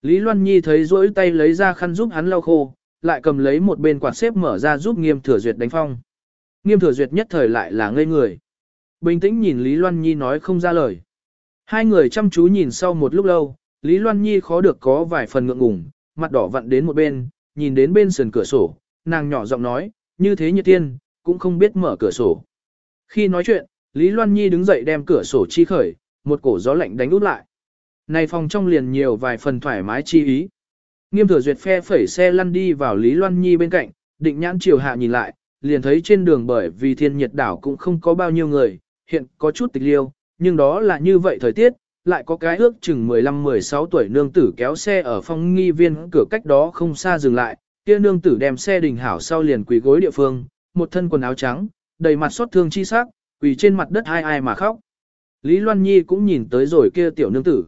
Speaker 1: Lý Loan Nhi thấy rỗi tay lấy ra khăn giúp hắn lau khô, lại cầm lấy một bên quạt xếp mở ra giúp nghiêm thừa duyệt đánh phong. Nghiêm thừa duyệt nhất thời lại là ngây người. Bình tĩnh nhìn Lý Loan Nhi nói không ra lời. Hai người chăm chú nhìn sau một lúc lâu, Lý Loan Nhi khó được có vài phần ngượng ngùng, mặt đỏ vặn đến một bên, nhìn đến bên sườn cửa sổ, nàng nhỏ giọng nói, như thế như tiên, cũng không biết mở cửa sổ. Khi nói chuyện, Lý Loan Nhi đứng dậy đem cửa sổ chi khởi, một cổ gió lạnh đánh út lại. Này phòng trong liền nhiều vài phần thoải mái chi ý. Nghiêm thừa duyệt phe phẩy xe lăn đi vào Lý Loan Nhi bên cạnh, định nhãn chiều hạ nhìn lại, liền thấy trên đường bởi vì thiên nhiệt đảo cũng không có bao nhiêu người, hiện có chút tịch liêu, nhưng đó là như vậy thời tiết, lại có cái ước chừng 15-16 tuổi nương tử kéo xe ở phong nghi viên cửa cách đó không xa dừng lại, kia nương tử đem xe đình hảo sau liền quỳ gối địa phương, một thân quần áo trắng, đầy mặt xót thương chi sắc, quỳ trên mặt đất ai ai mà khóc. Lý Loan Nhi cũng nhìn tới rồi kia tiểu nương tử.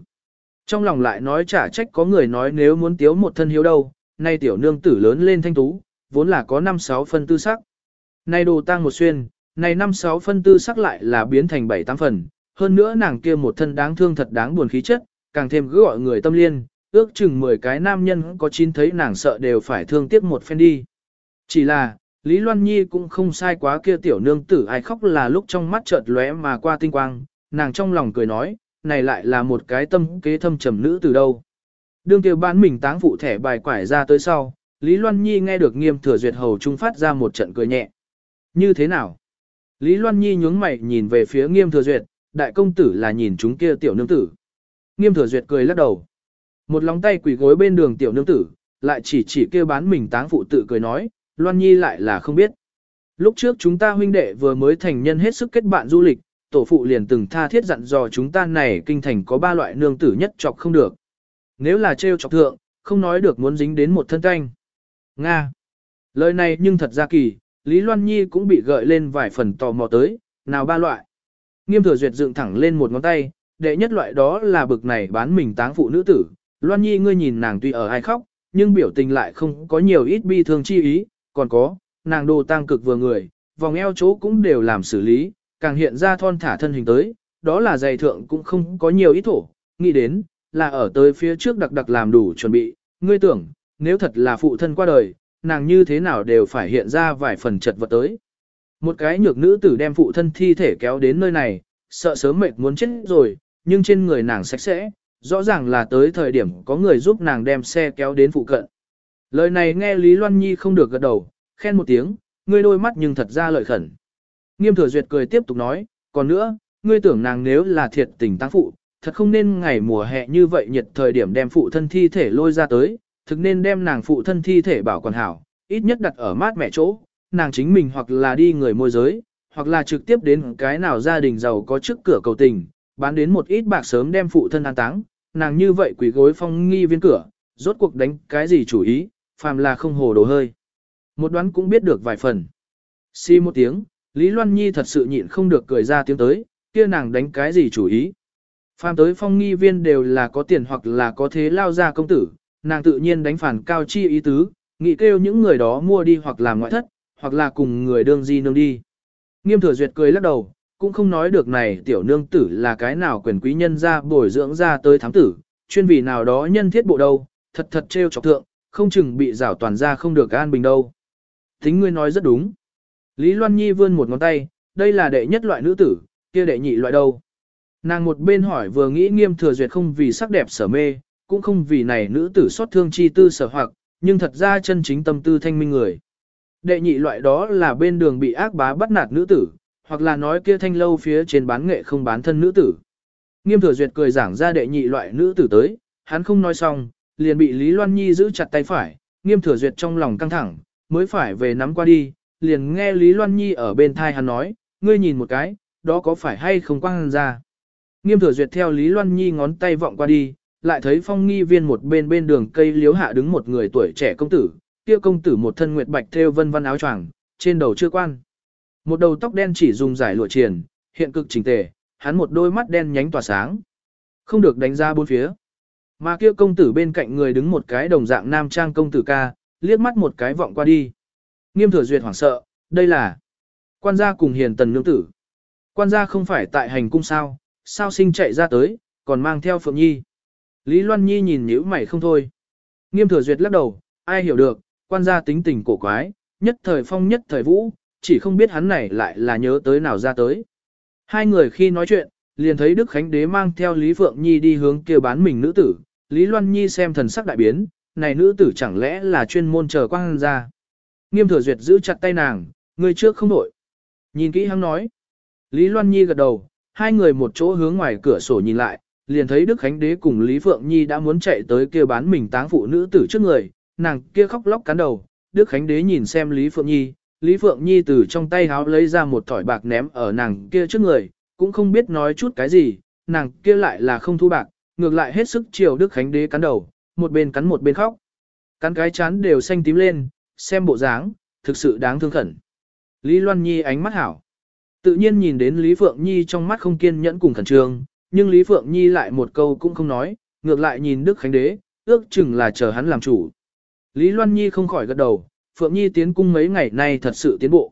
Speaker 1: Trong lòng lại nói trả trách có người nói nếu muốn tiếu một thân hiếu đâu, nay tiểu nương tử lớn lên thanh tú, vốn là có 5-6 phân tư sắc. Nay đồ tang một xuyên, này 5-6 phân tư sắc lại là biến thành 7-8 phần, hơn nữa nàng kia một thân đáng thương thật đáng buồn khí chất, càng thêm cứ gọi người tâm liên, ước chừng 10 cái nam nhân có chín thấy nàng sợ đều phải thương tiếc một phen đi. Chỉ là, Lý Loan Nhi cũng không sai quá kia tiểu nương tử ai khóc là lúc trong mắt chợt lóe mà qua tinh quang, nàng trong lòng cười nói, này lại là một cái tâm kế thâm trầm nữ từ đâu. Đương kia bán mình táng phụ thẻ bài quải ra tới sau, Lý Loan Nhi nghe được nghiêm thừa duyệt hầu trung phát ra một trận cười nhẹ. Như thế nào? Lý Loan Nhi nhướng mày nhìn về phía nghiêm thừa duyệt, đại công tử là nhìn chúng kia tiểu nương tử. Nghiêm thừa duyệt cười lắc đầu. Một lòng tay quỳ gối bên đường tiểu nương tử, lại chỉ chỉ kêu bán mình táng phụ tự cười nói, Loan Nhi lại là không biết. Lúc trước chúng ta huynh đệ vừa mới thành nhân hết sức kết bạn du lịch, tổ phụ liền từng tha thiết dặn dò chúng ta này kinh thành có ba loại nương tử nhất chọc không được. Nếu là trêu chọc thượng, không nói được muốn dính đến một thân canh. Nga. Lời này nhưng thật ra kỳ, Lý Loan Nhi cũng bị gợi lên vài phần tò mò tới, nào ba loại. Nghiêm thừa duyệt dựng thẳng lên một ngón tay, đệ nhất loại đó là bực này bán mình táng phụ nữ tử. Loan Nhi ngươi nhìn nàng tuy ở ai khóc, nhưng biểu tình lại không có nhiều ít bi thương chi ý, còn có, nàng đồ tăng cực vừa người, vòng eo chỗ cũng đều làm xử lý, càng hiện ra thon thả thân hình tới, đó là giày thượng cũng không có nhiều ít thổ, nghĩ đến, là ở tới phía trước đặc đặc làm đủ chuẩn bị, ngươi tưởng, nếu thật là phụ thân qua đời, nàng như thế nào đều phải hiện ra vài phần chật vật tới. Một cái nhược nữ tử đem phụ thân thi thể kéo đến nơi này, sợ sớm mệt muốn chết rồi, nhưng trên người nàng sạch sẽ, rõ ràng là tới thời điểm có người giúp nàng đem xe kéo đến phụ cận. Lời này nghe Lý Loan Nhi không được gật đầu, khen một tiếng, ngươi đôi mắt nhưng thật ra lợi khẩn. Nghiêm thừa duyệt cười tiếp tục nói, còn nữa, ngươi tưởng nàng nếu là thiệt tình tăng phụ, thật không nên ngày mùa hè như vậy nhiệt thời điểm đem phụ thân thi thể lôi ra tới, thực nên đem nàng phụ thân thi thể bảo quản hảo, ít nhất đặt ở mát mẹ chỗ, nàng chính mình hoặc là đi người môi giới, hoặc là trực tiếp đến cái nào gia đình giàu có trước cửa cầu tình, bán đến một ít bạc sớm đem phụ thân an táng, nàng như vậy quỷ gối phong nghi viên cửa, rốt cuộc đánh cái gì chủ ý, phàm là không hồ đồ hơi. Một đoán cũng biết được vài phần. Xi một tiếng, Lý Loan Nhi thật sự nhịn không được cười ra tiếng tới, kia nàng đánh cái gì chủ ý. Phàm tới phong nghi viên đều là có tiền hoặc là có thế lao ra công tử, nàng tự nhiên đánh phản cao chi ý tứ, nghĩ kêu những người đó mua đi hoặc làm ngoại thất, hoặc là cùng người đương di nương đi. Nghiêm thừa duyệt cười lắc đầu, cũng không nói được này tiểu nương tử là cái nào quyền quý nhân ra bồi dưỡng ra tới thám tử, chuyên vì nào đó nhân thiết bộ đâu, thật thật trêu chọc thượng, không chừng bị rảo toàn ra không được an bình đâu. Tính ngươi nói rất đúng. Lý Loan Nhi vươn một ngón tay, đây là đệ nhất loại nữ tử, kia đệ nhị loại đâu. Nàng một bên hỏi vừa nghĩ nghiêm thừa duyệt không vì sắc đẹp sở mê, cũng không vì này nữ tử xót thương chi tư sở hoặc, nhưng thật ra chân chính tâm tư thanh minh người. Đệ nhị loại đó là bên đường bị ác bá bắt nạt nữ tử, hoặc là nói kia thanh lâu phía trên bán nghệ không bán thân nữ tử. Nghiêm thừa duyệt cười giảng ra đệ nhị loại nữ tử tới, hắn không nói xong, liền bị Lý Loan Nhi giữ chặt tay phải, nghiêm thừa duyệt trong lòng căng thẳng, mới phải về nắm qua đi, liền nghe Lý Loan Nhi ở bên thai hắn nói, ngươi nhìn một cái, đó có phải hay không quang ra. Nghiêm thừa duyệt theo Lý Loan Nhi ngón tay vọng qua đi, lại thấy phong nghi viên một bên bên đường cây liếu hạ đứng một người tuổi trẻ công tử, kia công tử một thân nguyệt bạch thêu vân văn áo choàng, trên đầu chưa quan. Một đầu tóc đen chỉ dùng giải lụa triền, hiện cực chỉnh tề, hắn một đôi mắt đen nhánh tỏa sáng. Không được đánh ra bốn phía. Mà kia công tử bên cạnh người đứng một cái đồng dạng nam trang công tử ca, liếc mắt một cái vọng qua đi. Nghiêm thừa duyệt hoảng sợ, đây là quan gia cùng hiền tần nương tử. Quan gia không phải tại hành cung sao, sao sinh chạy ra tới, còn mang theo Phượng Nhi. Lý Loan Nhi nhìn nhíu mày không thôi. Nghiêm thừa duyệt lắc đầu, ai hiểu được, quan gia tính tình cổ quái, nhất thời phong nhất thời vũ, chỉ không biết hắn này lại là nhớ tới nào ra tới. Hai người khi nói chuyện, liền thấy Đức Khánh Đế mang theo Lý Phượng Nhi đi hướng kia bán mình nữ tử, Lý Loan Nhi xem thần sắc đại biến, này nữ tử chẳng lẽ là chuyên môn chờ quang ra. Nghiêm thừa duyệt giữ chặt tay nàng, người trước không đổi. Nhìn kỹ hắn nói. Lý Loan Nhi gật đầu, hai người một chỗ hướng ngoài cửa sổ nhìn lại, liền thấy Đức Khánh Đế cùng Lý Phượng Nhi đã muốn chạy tới kia bán mình táng phụ nữ tử trước người, nàng kia khóc lóc cắn đầu, Đức Khánh Đế nhìn xem Lý Phượng Nhi, Lý Phượng Nhi từ trong tay háo lấy ra một thỏi bạc ném ở nàng kia trước người, cũng không biết nói chút cái gì, nàng kia lại là không thu bạc, ngược lại hết sức chiều Đức Khánh Đế cắn đầu, một bên cắn một bên khóc. Cắn cái chán đều xanh tím lên, xem bộ dáng, thực sự đáng thương khẩn. Lý Loan Nhi ánh mắt hảo. Tự nhiên nhìn đến Lý Phượng Nhi trong mắt không kiên nhẫn cùng khẩn trương, nhưng Lý Phượng Nhi lại một câu cũng không nói, ngược lại nhìn Đức Khánh Đế, ước chừng là chờ hắn làm chủ. Lý Loan Nhi không khỏi gật đầu, Phượng Nhi tiến cung mấy ngày nay thật sự tiến bộ.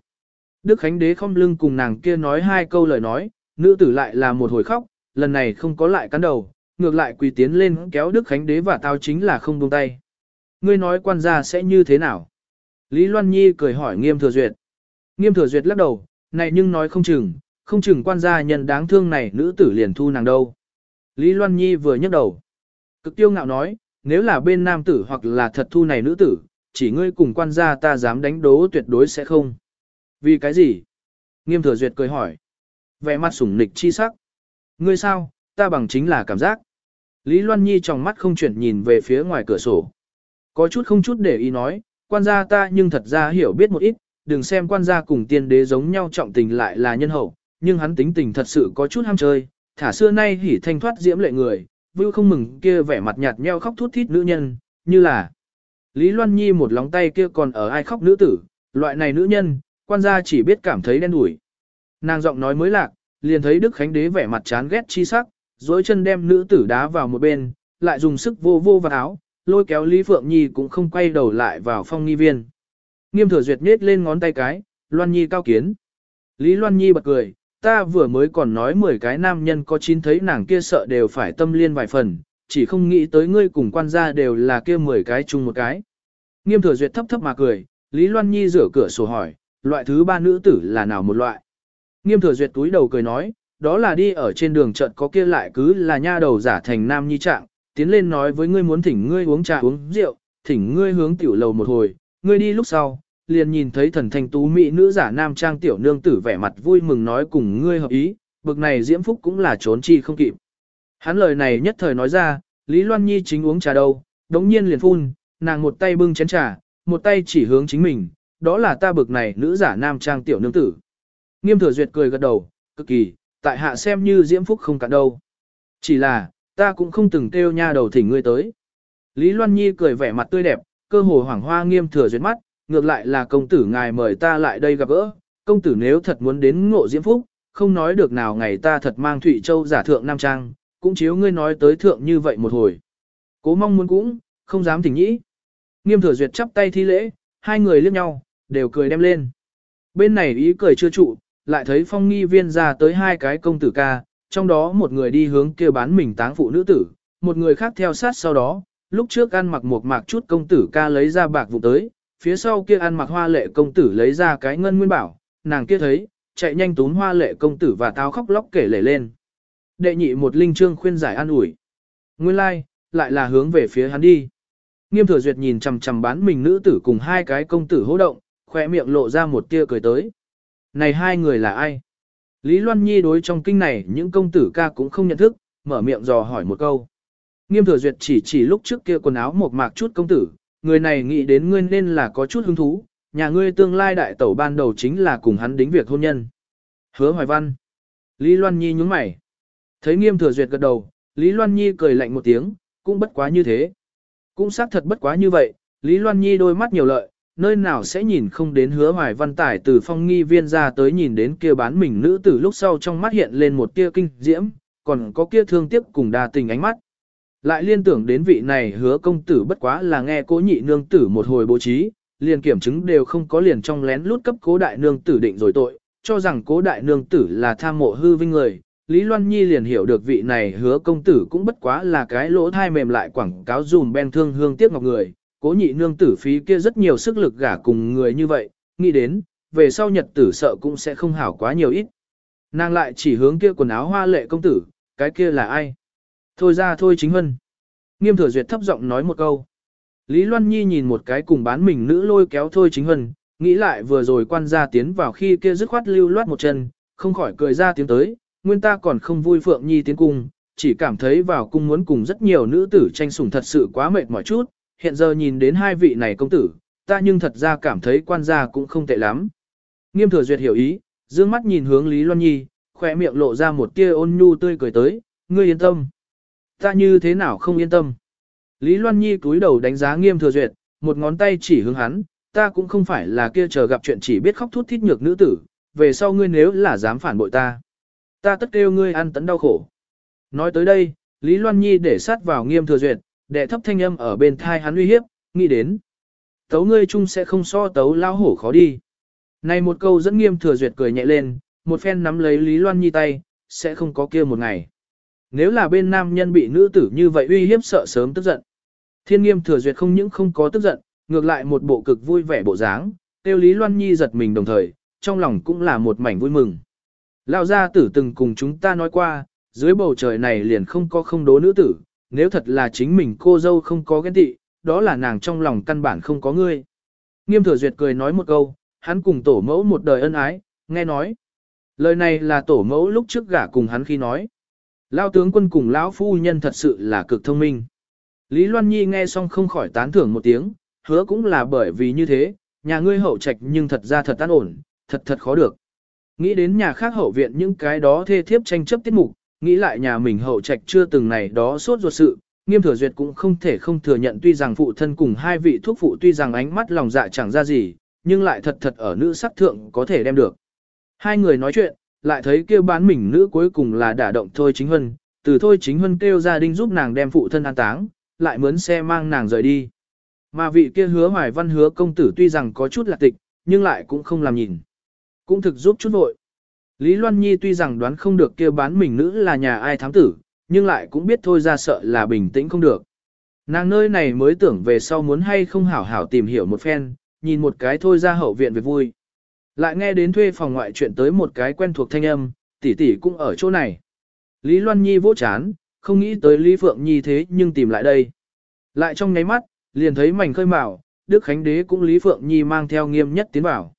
Speaker 1: Đức Khánh Đế không lưng cùng nàng kia nói hai câu lời nói, nữ tử lại là một hồi khóc, lần này không có lại cắn đầu, ngược lại quỳ tiến lên kéo Đức Khánh Đế và tao chính là không buông tay. Ngươi nói quan gia sẽ như thế nào? Lý Loan Nhi cười hỏi Nghiêm Thừa Duyệt. Nghiêm Thừa Duyệt lắc đầu, này nhưng nói không chừng, không chừng quan gia nhân đáng thương này nữ tử liền thu nàng đâu. Lý Loan Nhi vừa nhấc đầu. Cực tiêu ngạo nói, nếu là bên nam tử hoặc là thật thu này nữ tử, chỉ ngươi cùng quan gia ta dám đánh đố tuyệt đối sẽ không. Vì cái gì? Nghiêm thừa duyệt cười hỏi. Vẻ mặt sủng nịch chi sắc. Ngươi sao, ta bằng chính là cảm giác. Lý Loan Nhi trong mắt không chuyển nhìn về phía ngoài cửa sổ. Có chút không chút để ý nói, quan gia ta nhưng thật ra hiểu biết một ít, đừng xem quan gia cùng tiên đế giống nhau trọng tình lại là nhân hậu, nhưng hắn tính tình thật sự có chút ham chơi, thả xưa nay hỉ thanh thoát diễm lệ người, vưu không mừng kia vẻ mặt nhạt nheo khóc thút thít nữ nhân, như là Lý Loan Nhi một lóng tay kia còn ở ai khóc nữ tử, loại này nữ nhân, quan gia chỉ biết cảm thấy đen đủi. Nàng giọng nói mới lạc, liền thấy Đức Khánh Đế vẻ mặt chán ghét chi sắc, dối chân đem nữ tử đá vào một bên, lại dùng sức vô vô vào áo, lôi kéo Lý Phượng Nhi cũng không quay đầu lại vào phong nghi viên. Nghiêm thừa duyệt nết lên ngón tay cái, Loan Nhi cao kiến. Lý Loan Nhi bật cười, ta vừa mới còn nói 10 cái nam nhân có chín thấy nàng kia sợ đều phải tâm liên vài phần, chỉ không nghĩ tới ngươi cùng quan gia đều là kia 10 cái chung một cái. Nghiêm thừa duyệt thấp thấp mà cười, Lý Loan Nhi rửa cửa sổ hỏi, loại thứ ba nữ tử là nào một loại? Nghiêm thừa duyệt túi đầu cười nói, đó là đi ở trên đường trận có kia lại cứ là nha đầu giả thành nam nhi trạng, tiến lên nói với ngươi muốn thỉnh ngươi uống trà uống rượu, thỉnh ngươi hướng tiểu lầu một hồi, ngươi đi lúc sau, liền nhìn thấy thần thanh tú mỹ nữ giả nam trang tiểu nương tử vẻ mặt vui mừng nói cùng ngươi hợp ý, bực này diễm phúc cũng là trốn chi không kịp. Hắn lời này nhất thời nói ra, Lý Loan Nhi chính uống trà đâu, đống nhiên liền phun, nàng một tay bưng chén trà, một tay chỉ hướng chính mình, đó là ta bực này nữ giả nam trang tiểu nương tử. Nghiêm thừa duyệt cười gật đầu, cực kỳ, tại hạ xem như diễm phúc không cả đâu. Chỉ là, ta cũng không từng kêu nha đầu thỉnh ngươi tới. Lý Loan Nhi cười vẻ mặt tươi đẹp, cơ hồ hoảng hoa nghiêm thừa duyệt mắt, ngược lại là công tử ngài mời ta lại đây gặp gỡ, công tử nếu thật muốn đến ngộ diễm phúc, không nói được nào ngày ta thật mang Thụy Châu giả thượng Nam Trang, cũng chiếu ngươi nói tới thượng như vậy một hồi. Cố mong muốn cũng, không dám thỉnh nhĩ. Nghiêm thừa duyệt chắp tay thi lễ, hai người liếc nhau, đều cười đem lên. Bên này ý cười chưa trụ, lại thấy phong nghi viên ra tới hai cái công tử ca, trong đó một người đi hướng kêu bán mình táng phụ nữ tử, một người khác theo sát sau đó, lúc trước ăn mặc một mạc chút công tử ca lấy ra bạc vụ tới, phía sau kia ăn mặc hoa lệ công tử lấy ra cái ngân nguyên bảo, nàng kia thấy, chạy nhanh tún hoa lệ công tử và tao khóc lóc kể lể lên. Đệ nhị một linh trương khuyên giải an ủi. Nguyên lai, like, lại là hướng về phía hắn đi. Nghiêm thừa duyệt nhìn chằm chằm bán mình nữ tử cùng hai cái công tử hỗ động, khỏe miệng lộ ra một tia cười tới. Này hai người là ai? Lý Loan Nhi đối trong kinh này những công tử ca cũng không nhận thức, mở miệng dò hỏi một câu. Nghiêm thừa duyệt chỉ chỉ lúc trước kia quần áo một mạc chút công tử, người này nghĩ đến ngươi nên là có chút hứng thú, nhà ngươi tương lai đại tẩu ban đầu chính là cùng hắn đính việc hôn nhân. Hứa Hoài Văn. Lý Loan Nhi nhúng mày. Thấy nghiêm thừa duyệt gật đầu, Lý Loan Nhi cười lạnh một tiếng, cũng bất quá như thế. Cũng xác thật bất quá như vậy, Lý Loan Nhi đôi mắt nhiều lợi, nơi nào sẽ nhìn không đến hứa hoài văn tải từ phong nghi viên ra tới nhìn đến kia bán mình nữ tử lúc sau trong mắt hiện lên một tia kinh diễm, còn có kia thương tiếc cùng đa tình ánh mắt. Lại liên tưởng đến vị này hứa công tử bất quá là nghe cố nhị nương tử một hồi bố trí, liền kiểm chứng đều không có liền trong lén lút cấp cố đại nương tử định rồi tội, cho rằng cố đại nương tử là tham mộ hư vinh người. Lý Loan Nhi liền hiểu được vị này hứa công tử cũng bất quá là cái lỗ thai mềm lại quảng cáo dùm ben thương hương tiếc ngọc người, cố nhị nương tử phí kia rất nhiều sức lực gả cùng người như vậy, nghĩ đến, về sau nhật tử sợ cũng sẽ không hảo quá nhiều ít. Nàng lại chỉ hướng kia quần áo hoa lệ công tử, cái kia là ai? Thôi ra thôi chính hân. Nghiêm thừa duyệt thấp giọng nói một câu. Lý Loan Nhi nhìn một cái cùng bán mình nữ lôi kéo thôi chính hân, nghĩ lại vừa rồi quan gia tiến vào khi kia dứt khoát lưu loát một chân, không khỏi cười ra tiếng tới, nguyên ta còn không vui Phượng Nhi tiến cung, chỉ cảm thấy vào cung muốn cùng rất nhiều nữ tử tranh sủng thật sự quá mệt mỏi chút, hiện giờ nhìn đến hai vị này công tử, ta nhưng thật ra cảm thấy quan gia cũng không tệ lắm. Nghiêm thừa duyệt hiểu ý, dương mắt nhìn hướng Lý Loan Nhi, khỏe miệng lộ ra một tia ôn nhu tươi cười tới, ngươi yên tâm. Ta như thế nào không yên tâm. Lý Loan Nhi cúi đầu đánh giá nghiêm thừa duyệt, một ngón tay chỉ hướng hắn, ta cũng không phải là kia chờ gặp chuyện chỉ biết khóc thút thít nhược nữ tử, về sau ngươi nếu là dám phản bội ta. Ta tất kêu ngươi ăn tấn đau khổ. Nói tới đây, Lý Loan Nhi để sát vào nghiêm thừa duyệt, đệ thấp thanh âm ở bên thai hắn uy hiếp, nghĩ đến. Tấu ngươi chung sẽ không so tấu lao hổ khó đi. Này một câu dẫn nghiêm thừa duyệt cười nhẹ lên, một phen nắm lấy Lý Loan Nhi tay, sẽ không có kia một ngày. Nếu là bên nam nhân bị nữ tử như vậy uy hiếp sợ sớm tức giận. Thiên nghiêm thừa duyệt không những không có tức giận, ngược lại một bộ cực vui vẻ bộ dáng, tiêu Lý Loan Nhi giật mình đồng thời, trong lòng cũng là một mảnh vui mừng. Lão gia tử từng cùng chúng ta nói qua, dưới bầu trời này liền không có không đố nữ tử, nếu thật là chính mình cô dâu không có ghen tị, đó là nàng trong lòng căn bản không có ngươi. Nghiêm thừa duyệt cười nói một câu, hắn cùng tổ mẫu một đời ân ái, nghe nói. Lời này là tổ mẫu lúc trước gả cùng hắn khi nói. Lao tướng quân cùng lão phu nhân thật sự là cực thông minh. Lý Loan Nhi nghe xong không khỏi tán thưởng một tiếng, hứa cũng là bởi vì như thế, nhà ngươi hậu trạch nhưng thật ra thật an ổn, thật thật khó được. Nghĩ đến nhà khác hậu viện những cái đó thê thiếp tranh chấp tiết mục, nghĩ lại nhà mình hậu trạch chưa từng này đó sốt ruột sự, nghiêm thừa duyệt cũng không thể không thừa nhận tuy rằng phụ thân cùng hai vị thuốc phụ tuy rằng ánh mắt lòng dạ chẳng ra gì, nhưng lại thật thật ở nữ sắc thượng có thể đem được. Hai người nói chuyện, lại thấy kêu bán mình nữ cuối cùng là đả động thôi chính Huân, từ thôi chính Huân kêu gia đình giúp nàng đem phụ thân an táng, lại mướn xe mang nàng rời đi. Mà vị kia hứa hoài văn hứa công tử tuy rằng có chút lạc tịch, nhưng lại cũng không làm nhìn. Cũng thực giúp chút vội. Lý Loan Nhi tuy rằng đoán không được kêu bán mình nữ là nhà ai thám tử, nhưng lại cũng biết thôi ra sợ là bình tĩnh không được. Nàng nơi này mới tưởng về sau muốn hay không hảo hảo tìm hiểu một phen, nhìn một cái thôi ra hậu viện về vui. Lại nghe đến thuê phòng ngoại chuyện tới một cái quen thuộc thanh âm, tỷ tỷ cũng ở chỗ này. Lý Loan Nhi vỗ chán, không nghĩ tới Lý Phượng Nhi thế nhưng tìm lại đây. Lại trong nháy mắt, liền thấy mảnh khơi mào, Đức Khánh Đế cũng Lý Phượng Nhi mang theo nghiêm nhất tiến vào.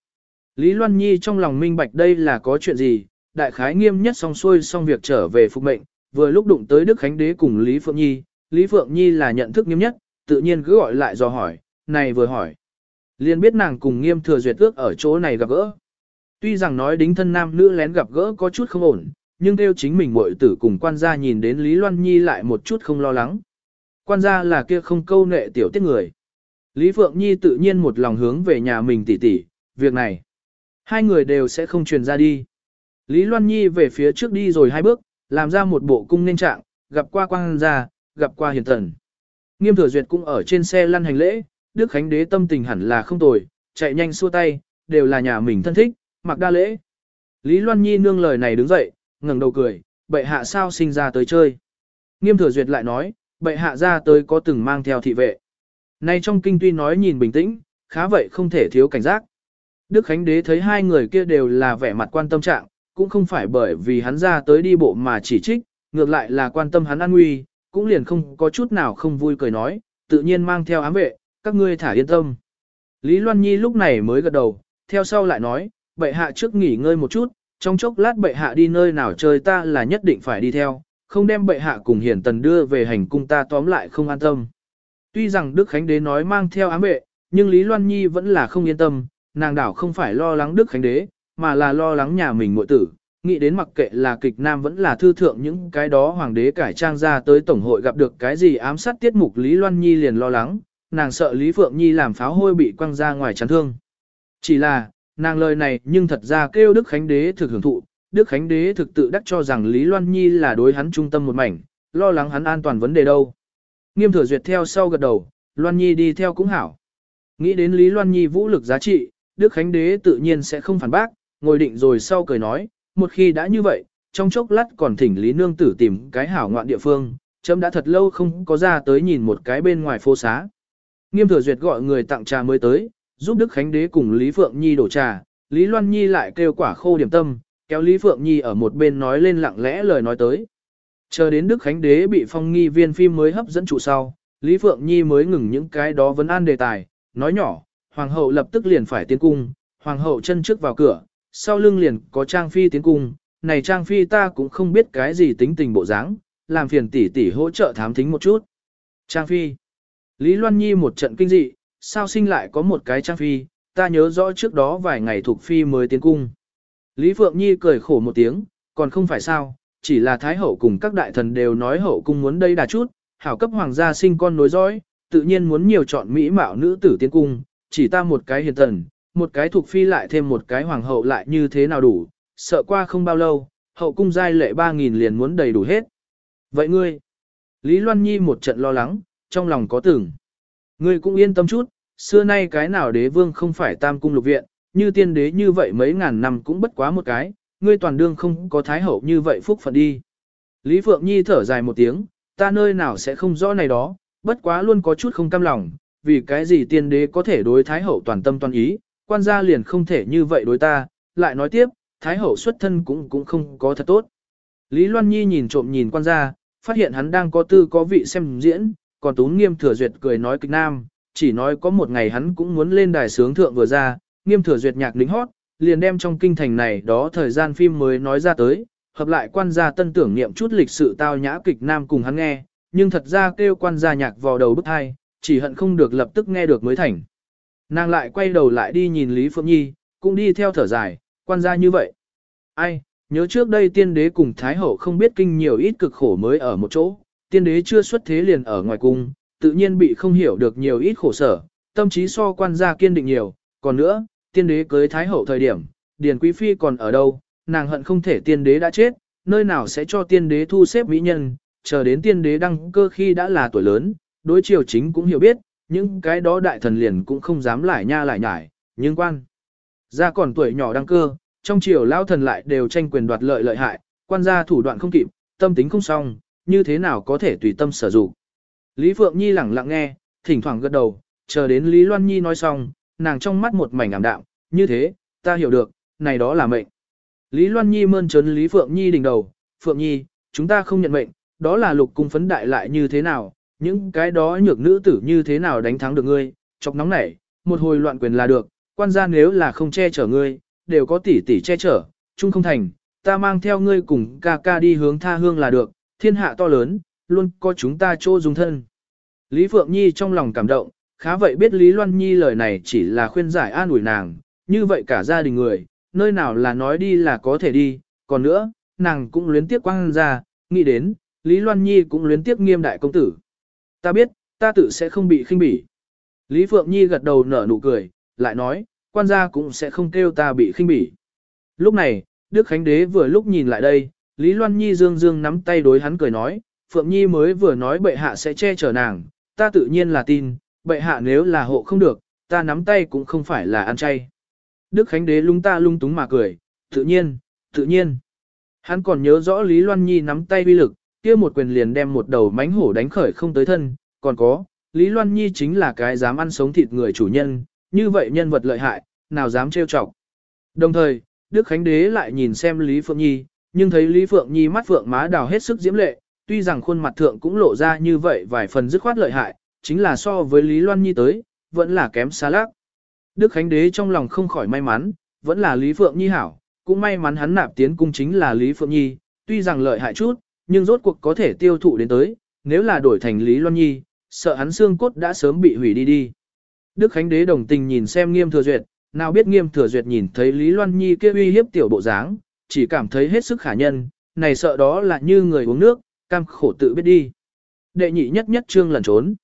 Speaker 1: Lý Loan Nhi trong lòng minh bạch đây là có chuyện gì, đại khái nghiêm nhất xong xuôi xong việc trở về phục mệnh, vừa lúc đụng tới Đức Khánh Đế cùng Lý Phượng Nhi, Lý Phượng Nhi là nhận thức nghiêm nhất, tự nhiên cứ gọi lại do hỏi, này vừa hỏi. Liền biết nàng cùng nghiêm thừa duyệt ước ở chỗ này gặp gỡ. Tuy rằng nói đính thân nam nữ lén gặp gỡ có chút không ổn, nhưng theo chính mình muội tử cùng quan gia nhìn đến Lý Loan Nhi lại một chút không lo lắng. Quan gia là kia không câu nệ tiểu tiết người. Lý Phượng Nhi tự nhiên một lòng hướng về nhà mình tỉ tỉ, việc này. Hai người đều sẽ không truyền ra đi. Lý Loan Nhi về phía trước đi rồi hai bước, làm ra một bộ cung nên trạng, gặp qua quan gia, gặp qua hiền thần. Nghiêm thừa duyệt cũng ở trên xe lăn hành lễ, Đức Khánh Đế tâm tình hẳn là không tồi, chạy nhanh xua tay, đều là nhà mình thân thích, mặc đa lễ. Lý Loan Nhi nương lời này đứng dậy, ngẩng đầu cười, bệ hạ sao sinh ra tới chơi. Nghiêm thừa duyệt lại nói, bệ hạ ra tới có từng mang theo thị vệ. Nay trong kinh tuy nói nhìn bình tĩnh, khá vậy không thể thiếu cảnh giác. Đức Khánh Đế thấy hai người kia đều là vẻ mặt quan tâm trạng, cũng không phải bởi vì hắn ra tới đi bộ mà chỉ trích, ngược lại là quan tâm hắn an nguy, cũng liền không có chút nào không vui cười nói, tự nhiên mang theo ám vệ, các ngươi thả yên tâm. Lý Loan Nhi lúc này mới gật đầu, theo sau lại nói, bệ hạ trước nghỉ ngơi một chút, trong chốc lát bệ hạ đi nơi nào chơi ta là nhất định phải đi theo, không đem bệ hạ cùng hiển tần đưa về hành cung ta tóm lại không an tâm. Tuy rằng Đức Khánh Đế nói mang theo ám vệ, nhưng Lý Loan Nhi vẫn là không yên tâm, nàng đảo không phải lo lắng Đức Khánh Đế, mà là lo lắng nhà mình muội tử, nghĩ đến mặc kệ là kịch nam vẫn là thư thượng những cái đó hoàng đế cải trang ra tới tổng hội gặp được cái gì ám sát tiết mục Lý Loan Nhi liền lo lắng, nàng sợ Lý Phượng Nhi làm pháo hôi bị quăng ra ngoài chắn thương. Chỉ là, nàng lời này nhưng thật ra kêu Đức Khánh Đế thực hưởng thụ, Đức Khánh Đế thực tự đắc cho rằng Lý Loan Nhi là đối hắn trung tâm một mảnh, lo lắng hắn an toàn vấn đề đâu. Nghiêm thừa duyệt theo sau gật đầu, Loan Nhi đi theo cũng hảo. Nghĩ đến Lý Loan Nhi vũ lực giá trị, Đức Khánh Đế tự nhiên sẽ không phản bác, ngồi định rồi sau cười nói, một khi đã như vậy, trong chốc lát còn thỉnh Lý Nương Tử tìm cái hảo ngoạn địa phương, chấm đã thật lâu không có ra tới nhìn một cái bên ngoài phố xá. Nghiêm thừa duyệt gọi người tặng trà mới tới, giúp Đức Khánh Đế cùng Lý Phượng Nhi đổ trà, Lý Loan Nhi lại kêu quả khô điểm tâm, kéo Lý Phượng Nhi ở một bên nói lên lặng lẽ lời nói tới. Chờ đến Đức Khánh Đế bị phong nghi viên phim mới hấp dẫn trụ sau, Lý Phượng Nhi mới ngừng những cái đó vấn an đề tài, nói nhỏ, Hoàng hậu lập tức liền phải tiến cung, Hoàng hậu chân trước vào cửa, sau lưng liền có Trang Phi tiến cung, này Trang Phi ta cũng không biết cái gì tính tình bộ dáng, làm phiền tỷ tỷ hỗ trợ thám thính một chút. Trang Phi Lý Loan Nhi một trận kinh dị, sao sinh lại có một cái Trang Phi, ta nhớ rõ trước đó vài ngày thuộc Phi mới tiến cung. Lý Phượng Nhi cười khổ một tiếng, còn không phải sao, chỉ là Thái Hậu cùng các đại thần đều nói hậu cung muốn đây đà chút, hảo cấp hoàng gia sinh con nối dõi, tự nhiên muốn nhiều chọn mỹ mạo nữ tử tiến cung, chỉ ta một cái hiền thần, một cái thuộc phi lại thêm một cái hoàng hậu lại như thế nào đủ, sợ qua không bao lâu, hậu cung giai lệ 3.000 liền muốn đầy đủ hết. Vậy ngươi, Lý Loan Nhi một trận lo lắng, trong lòng có tưởng. Ngươi cũng yên tâm chút, xưa nay cái nào đế vương không phải tam cung lục viện, như tiên đế như vậy mấy ngàn năm cũng bất quá một cái, ngươi toàn đương không có thái hậu như vậy phúc phận đi. Lý Phượng Nhi thở dài một tiếng, ta nơi nào sẽ không rõ này đó, bất quá luôn có chút không cam lòng, vì cái gì tiên đế có thể đối thái hậu toàn tâm toàn ý, quan gia liền không thể như vậy đối ta, lại nói tiếp, thái hậu xuất thân cũng cũng không có thật tốt. Lý Loan Nhi nhìn trộm nhìn quan gia, phát hiện hắn đang có tư có vị xem diễn, còn Tún Nghiêm Thừa Duyệt cười nói kịch nam, chỉ nói có một ngày hắn cũng muốn lên đài sướng thượng vừa ra, Nghiêm Thừa Duyệt nhạc lính hót, liền đem trong kinh thành này đó thời gian phim mới nói ra tới, hợp lại quan gia tân tưởng niệm chút lịch sự tao nhã kịch nam cùng hắn nghe, nhưng thật ra kêu quan gia nhạc vào đầu bức hai, chỉ hận không được lập tức nghe được mới thành. Nàng lại quay đầu lại đi nhìn Lý Phượng Nhi, cũng đi theo thở dài, quan gia như vậy. Ai, nhớ trước đây tiên đế cùng Thái Hậu không biết kinh nhiều ít cực khổ mới ở một chỗ, tiên đế chưa xuất thế liền ở ngoài cung, tự nhiên bị không hiểu được nhiều ít khổ sở, tâm trí so quan gia kiên định nhiều, còn nữa, tiên đế cưới Thái Hậu thời điểm, Điền Quý Phi còn ở đâu, nàng hận không thể tiên đế đã chết, nơi nào sẽ cho tiên đế thu xếp mỹ nhân, chờ đến tiên đế đăng cơ khi đã là tuổi lớn, đối triều chính cũng hiểu biết, những cái đó đại thần liền cũng không dám lại nha lại nhải, nhưng quan. gia còn tuổi nhỏ đăng cơ, trong triều lao thần lại đều tranh quyền đoạt lợi lợi hại, quan gia thủ đoạn không kịp, tâm tính không xong, như thế nào có thể tùy tâm sử dụng. Lý Phượng Nhi lẳng lặng nghe, thỉnh thoảng gật đầu, chờ đến Lý Loan Nhi nói xong, nàng trong mắt một mảnh ảm đạm, như thế, ta hiểu được, này đó là mệnh. Lý Loan Nhi mơn trớn Lý Phượng Nhi đỉnh đầu, Phượng Nhi, chúng ta không nhận mệnh, đó là lục cung phấn đại lại như thế nào, những cái đó nhược nữ tử như thế nào đánh thắng được ngươi, chọc nóng nảy, một hồi loạn quyền là được, quan gia nếu là không che chở ngươi, đều có tỷ tỷ che chở, chung không thành, ta mang theo ngươi cùng ca ca đi hướng tha hương là được, thiên hạ to lớn, luôn có chúng ta chỗ dung thân. Lý Phượng Nhi trong lòng cảm động, khá vậy biết Lý Loan Nhi lời này chỉ là khuyên giải an ủi nàng, như vậy cả gia đình người, nơi nào là nói đi là có thể đi, còn nữa, nàng cũng luyến tiếc quang ra, nghĩ đến, Lý Loan Nhi cũng luyến tiếc nghiêm đại công tử. Ta biết, ta tự sẽ không bị khinh bỉ. Lý Phượng Nhi gật đầu nở nụ cười, lại nói, quan gia cũng sẽ không kêu ta bị khinh bỉ. Lúc này, Đức Khánh Đế vừa lúc nhìn lại đây, Lý Loan Nhi dương dương nắm tay đối hắn cười nói, Phượng Nhi mới vừa nói bệ hạ sẽ che chở nàng, ta tự nhiên là tin, bệ hạ nếu là hộ không được, ta nắm tay cũng không phải là ăn chay. Đức Khánh Đế lung ta lung túng mà cười, tự nhiên, tự nhiên. Hắn còn nhớ rõ Lý Loan Nhi nắm tay uy lực, kia một quyền liền đem một đầu mánh hổ đánh khởi không tới thân, còn có, Lý Loan Nhi chính là cái dám ăn sống thịt người chủ nhân, như vậy nhân vật lợi hại, nào dám trêu chọc. Đồng thời, Đức Khánh Đế lại nhìn xem Lý Phượng Nhi, nhưng thấy Lý Phượng Nhi mắt phượng má đào hết sức diễm lệ, tuy rằng khuôn mặt thượng cũng lộ ra như vậy vài phần dứt khoát lợi hại, chính là so với Lý Loan Nhi tới, vẫn là kém xa lác. Đức Khánh Đế trong lòng không khỏi may mắn, vẫn là Lý Phượng Nhi hảo, cũng may mắn hắn nạp tiến cung chính là Lý Phượng Nhi, tuy rằng lợi hại chút, nhưng rốt cuộc có thể tiêu thụ đến tới, nếu là đổi thành Lý Loan Nhi, sợ hắn xương cốt đã sớm bị hủy đi đi. Đức Khánh Đế đồng tình nhìn xem nghiêm thừa duyệt, nào biết nghiêm thừa duyệt nhìn thấy Lý Loan Nhi kia uy hiếp tiểu bộ dáng, chỉ cảm thấy hết sức khả nhân, này sợ đó là như người uống nước, cam khổ tự biết đi. Đệ nhị nhất nhất trương lẩn trốn.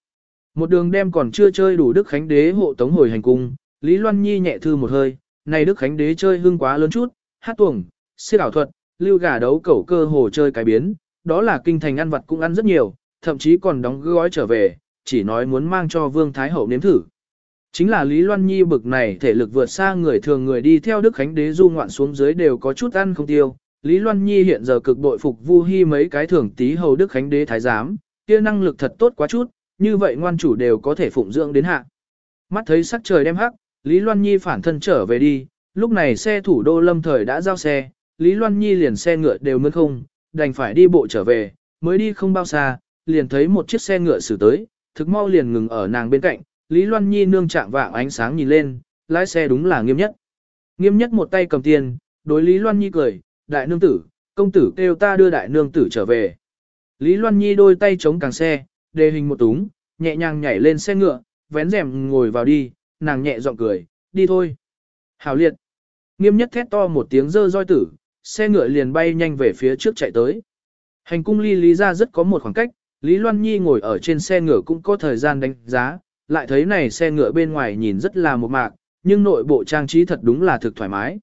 Speaker 1: Một đường đem còn chưa chơi đủ Đức Khánh Đế hộ tống hồi hành cung, Lý Loan Nhi nhẹ thư một hơi, này Đức Khánh Đế chơi hưng quá lớn chút, hát tuồng, siết ảo thuật, lưu gà đấu cẩu cơ hồ chơi cái biến, đó là kinh thành ăn vật cũng ăn rất nhiều, thậm chí còn đóng gói trở về, chỉ nói muốn mang cho Vương Thái Hậu nếm thử. Chính là Lý Loan Nhi bực này thể lực vượt xa người thường người đi theo Đức Khánh Đế du ngoạn xuống dưới đều có chút ăn không tiêu. Lý Loan Nhi hiện giờ cực bội phục Vu Hi mấy cái thưởng tí hầu Đức Khánh Đế thái giám, kia năng lực thật tốt quá chút, như vậy ngoan chủ đều có thể phụng dưỡng đến hạ. Mắt thấy sắc trời đem hắc, Lý Loan Nhi phản thân trở về đi, lúc này xe thủ đô lâm thời đã giao xe, Lý Loan Nhi liền xe ngựa đều mướn không, đành phải đi bộ trở về, mới đi không bao xa, liền thấy một chiếc xe ngựa xử tới, thực mau liền ngừng ở nàng bên cạnh, Lý Loan Nhi nương chạm vạng ánh sáng nhìn lên, lái xe đúng là nghiêm nhất. Nghiêm nhất một tay cầm tiền, đối Lý Loan Nhi cười, đại nương tử, công tử kêu ta đưa đại nương tử trở về. Lý Loan Nhi đôi tay chống càng xe, đề hình một túng, nhẹ nhàng nhảy lên xe ngựa, vén rèm ngồi vào đi, nàng nhẹ giọng cười, đi thôi. Hảo liệt. Nghiêm nhất thét to một tiếng dơ roi tử, xe ngựa liền bay nhanh về phía trước chạy tới. Hành cung ly lý ra rất có một khoảng cách, Lý Loan Nhi ngồi ở trên xe ngựa cũng có thời gian đánh giá, lại thấy này xe ngựa bên ngoài nhìn rất là một mạc, nhưng nội bộ trang trí thật đúng là thực thoải mái.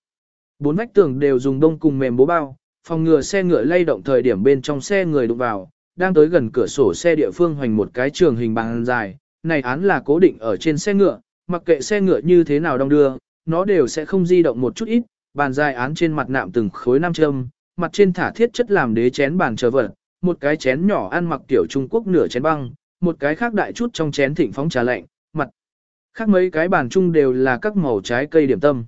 Speaker 1: Bốn vách tường đều dùng đông cùng mềm bố bao, phòng ngừa xe ngựa lay động thời điểm bên trong xe người đụng vào, đang tới gần cửa sổ xe địa phương hoành một cái trường hình bằng dài, này án là cố định ở trên xe ngựa, mặc kệ xe ngựa như thế nào đông đưa, nó đều sẽ không di động một chút ít, bàn dài án trên mặt nạm từng khối nam châm, mặt trên thả thiết chất làm đế chén bàn chờ vật, một cái chén nhỏ ăn mặc tiểu Trung Quốc nửa chén băng, một cái khác đại chút trong chén thịnh phóng trà lạnh, mặt khác mấy cái bàn chung đều là các màu trái cây điểm tâm.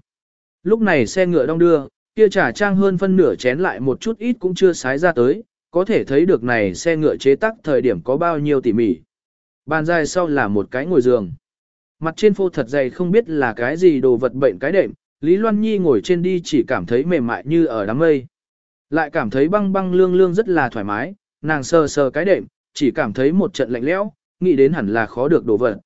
Speaker 1: Lúc này xe ngựa đong đưa, kia trà trang hơn phân nửa chén lại một chút ít cũng chưa sái ra tới, có thể thấy được này xe ngựa chế tác thời điểm có bao nhiêu tỉ mỉ. Bàn dài sau là một cái ngồi giường. Mặt trên phô thật dày không biết là cái gì đồ vật bệnh cái đệm, Lý Loan Nhi ngồi trên đi chỉ cảm thấy mềm mại như ở đám mây. Lại cảm thấy băng băng lương lương rất là thoải mái, nàng sờ sờ cái đệm, chỉ cảm thấy một trận lạnh lẽo, nghĩ đến hẳn là khó được đổ vật.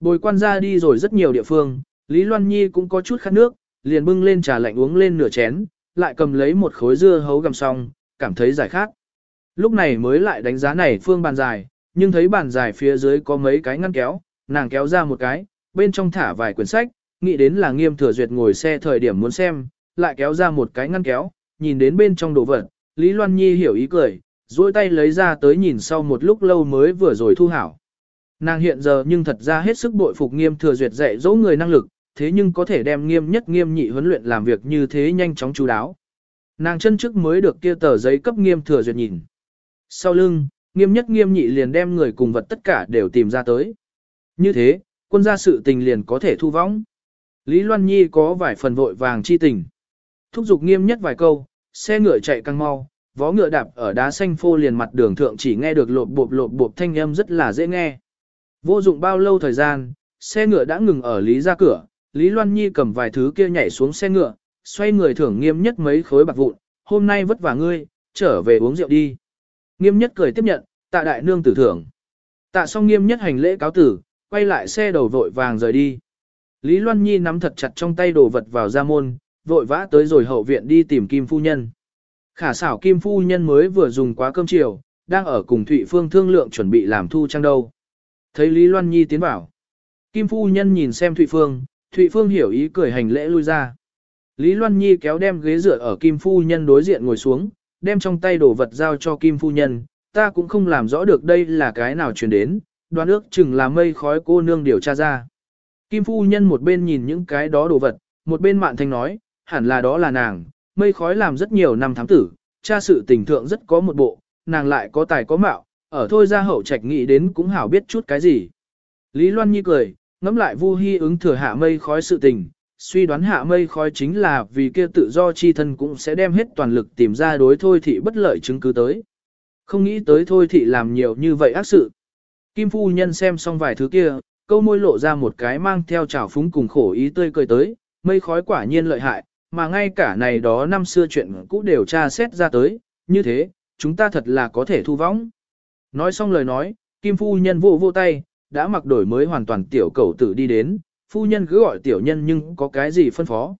Speaker 1: Bồi quan ra đi rồi rất nhiều địa phương, Lý Loan Nhi cũng có chút khát nước, liền bưng lên trà lạnh uống lên nửa chén, lại cầm lấy một khối dưa hấu gầm xong, cảm thấy giải khát. Lúc này mới lại đánh giá này phương bàn dài, nhưng thấy bàn dài phía dưới có mấy cái ngăn kéo, nàng kéo ra một cái, bên trong thả vài quyển sách, nghĩ đến là nghiêm thừa duyệt ngồi xe thời điểm muốn xem, lại kéo ra một cái ngăn kéo, nhìn đến bên trong đồ vật, Lý Loan Nhi hiểu ý cười, duỗi tay lấy ra tới nhìn sau một lúc lâu mới vừa rồi thu hảo. Nàng hiện giờ nhưng thật ra hết sức bội phục nghiêm thừa duyệt dạy dỗ người năng lực, thế nhưng có thể đem nghiêm nhất nghiêm nhị huấn luyện làm việc như thế nhanh chóng chú đáo. Nàng chân trước mới được kia tờ giấy cấp nghiêm thừa duyệt nhìn. Sau lưng, nghiêm nhất nghiêm nhị liền đem người cùng vật tất cả đều tìm ra tới. Như thế, quân gia sự tình liền có thể thu vong. Lý Loan Nhi có vài phần vội vàng chi tình. Thúc giục nghiêm nhất vài câu, xe ngựa chạy càng mau, vó ngựa đạp ở đá xanh phô liền mặt đường thượng chỉ nghe được lộp bộp lộp bộp thanh âm rất là dễ nghe. Vô dụng bao lâu thời gian, xe ngựa đã ngừng ở Lý ra cửa, Lý Loan Nhi cầm vài thứ kia nhảy xuống xe ngựa, xoay người thưởng nghiêm nhất mấy khối bạc vụn, hôm nay vất vả ngươi, trở về uống rượu đi. Nghiêm nhất cười tiếp nhận, tạ đại nương tử thưởng. Tạ xong nghiêm nhất hành lễ cáo tử, quay lại xe đầu vội vàng rời đi. Lý Loan Nhi nắm thật chặt trong tay đồ vật vào ra môn, vội vã tới rồi hậu viện đi tìm Kim Phu Nhân. Khả xảo Kim Phu Nhân mới vừa dùng quá cơm chiều, đang ở cùng Thụy Phương thương lượng chuẩn bị làm thu trang đâu. Thấy Lý Loan Nhi tiến vào. Kim Phu Nhân nhìn xem Thụy Phương, Thụy Phương hiểu ý cười hành lễ lui ra. Lý Loan Nhi kéo đem ghế dựa ở Kim Phu Nhân đối diện ngồi xuống, đem trong tay đồ vật giao cho Kim Phu Nhân, ta cũng không làm rõ được đây là cái nào truyền đến, đoán ước chừng là mây khói cô nương điều tra ra. Kim Phu Nhân một bên nhìn những cái đó đồ vật, một bên mạn thanh nói, hẳn là đó là nàng, mây khói làm rất nhiều năm thám tử, cha sự tình thượng rất có một bộ, nàng lại có tài có mạo, ở thôi ra hậu trạch nghĩ đến cũng hảo biết chút cái gì. Lý Loan Nhi cười, ngẫm lại Vu Hi ứng thừa hạ mây khói sự tình, suy đoán hạ mây khói chính là vì kia tự do chi thân cũng sẽ đem hết toàn lực tìm ra đối thôi thị bất lợi chứng cứ tới. Không nghĩ tới thôi thị làm nhiều như vậy ác sự. Kim phu nhân xem xong vài thứ kia, câu môi lộ ra một cái mang theo trào phúng cùng khổ ý tươi cười tới, mây khói quả nhiên lợi hại, mà ngay cả này đó năm xưa chuyện cũ đều tra xét ra tới, như thế, chúng ta thật là có thể thu võng. Nói xong lời nói, Kim phu nhân vô vô tay, đã mặc đổi mới hoàn toàn tiểu cầu tử đi đến, phu nhân cứ gọi tiểu nhân nhưng có cái gì phân phó.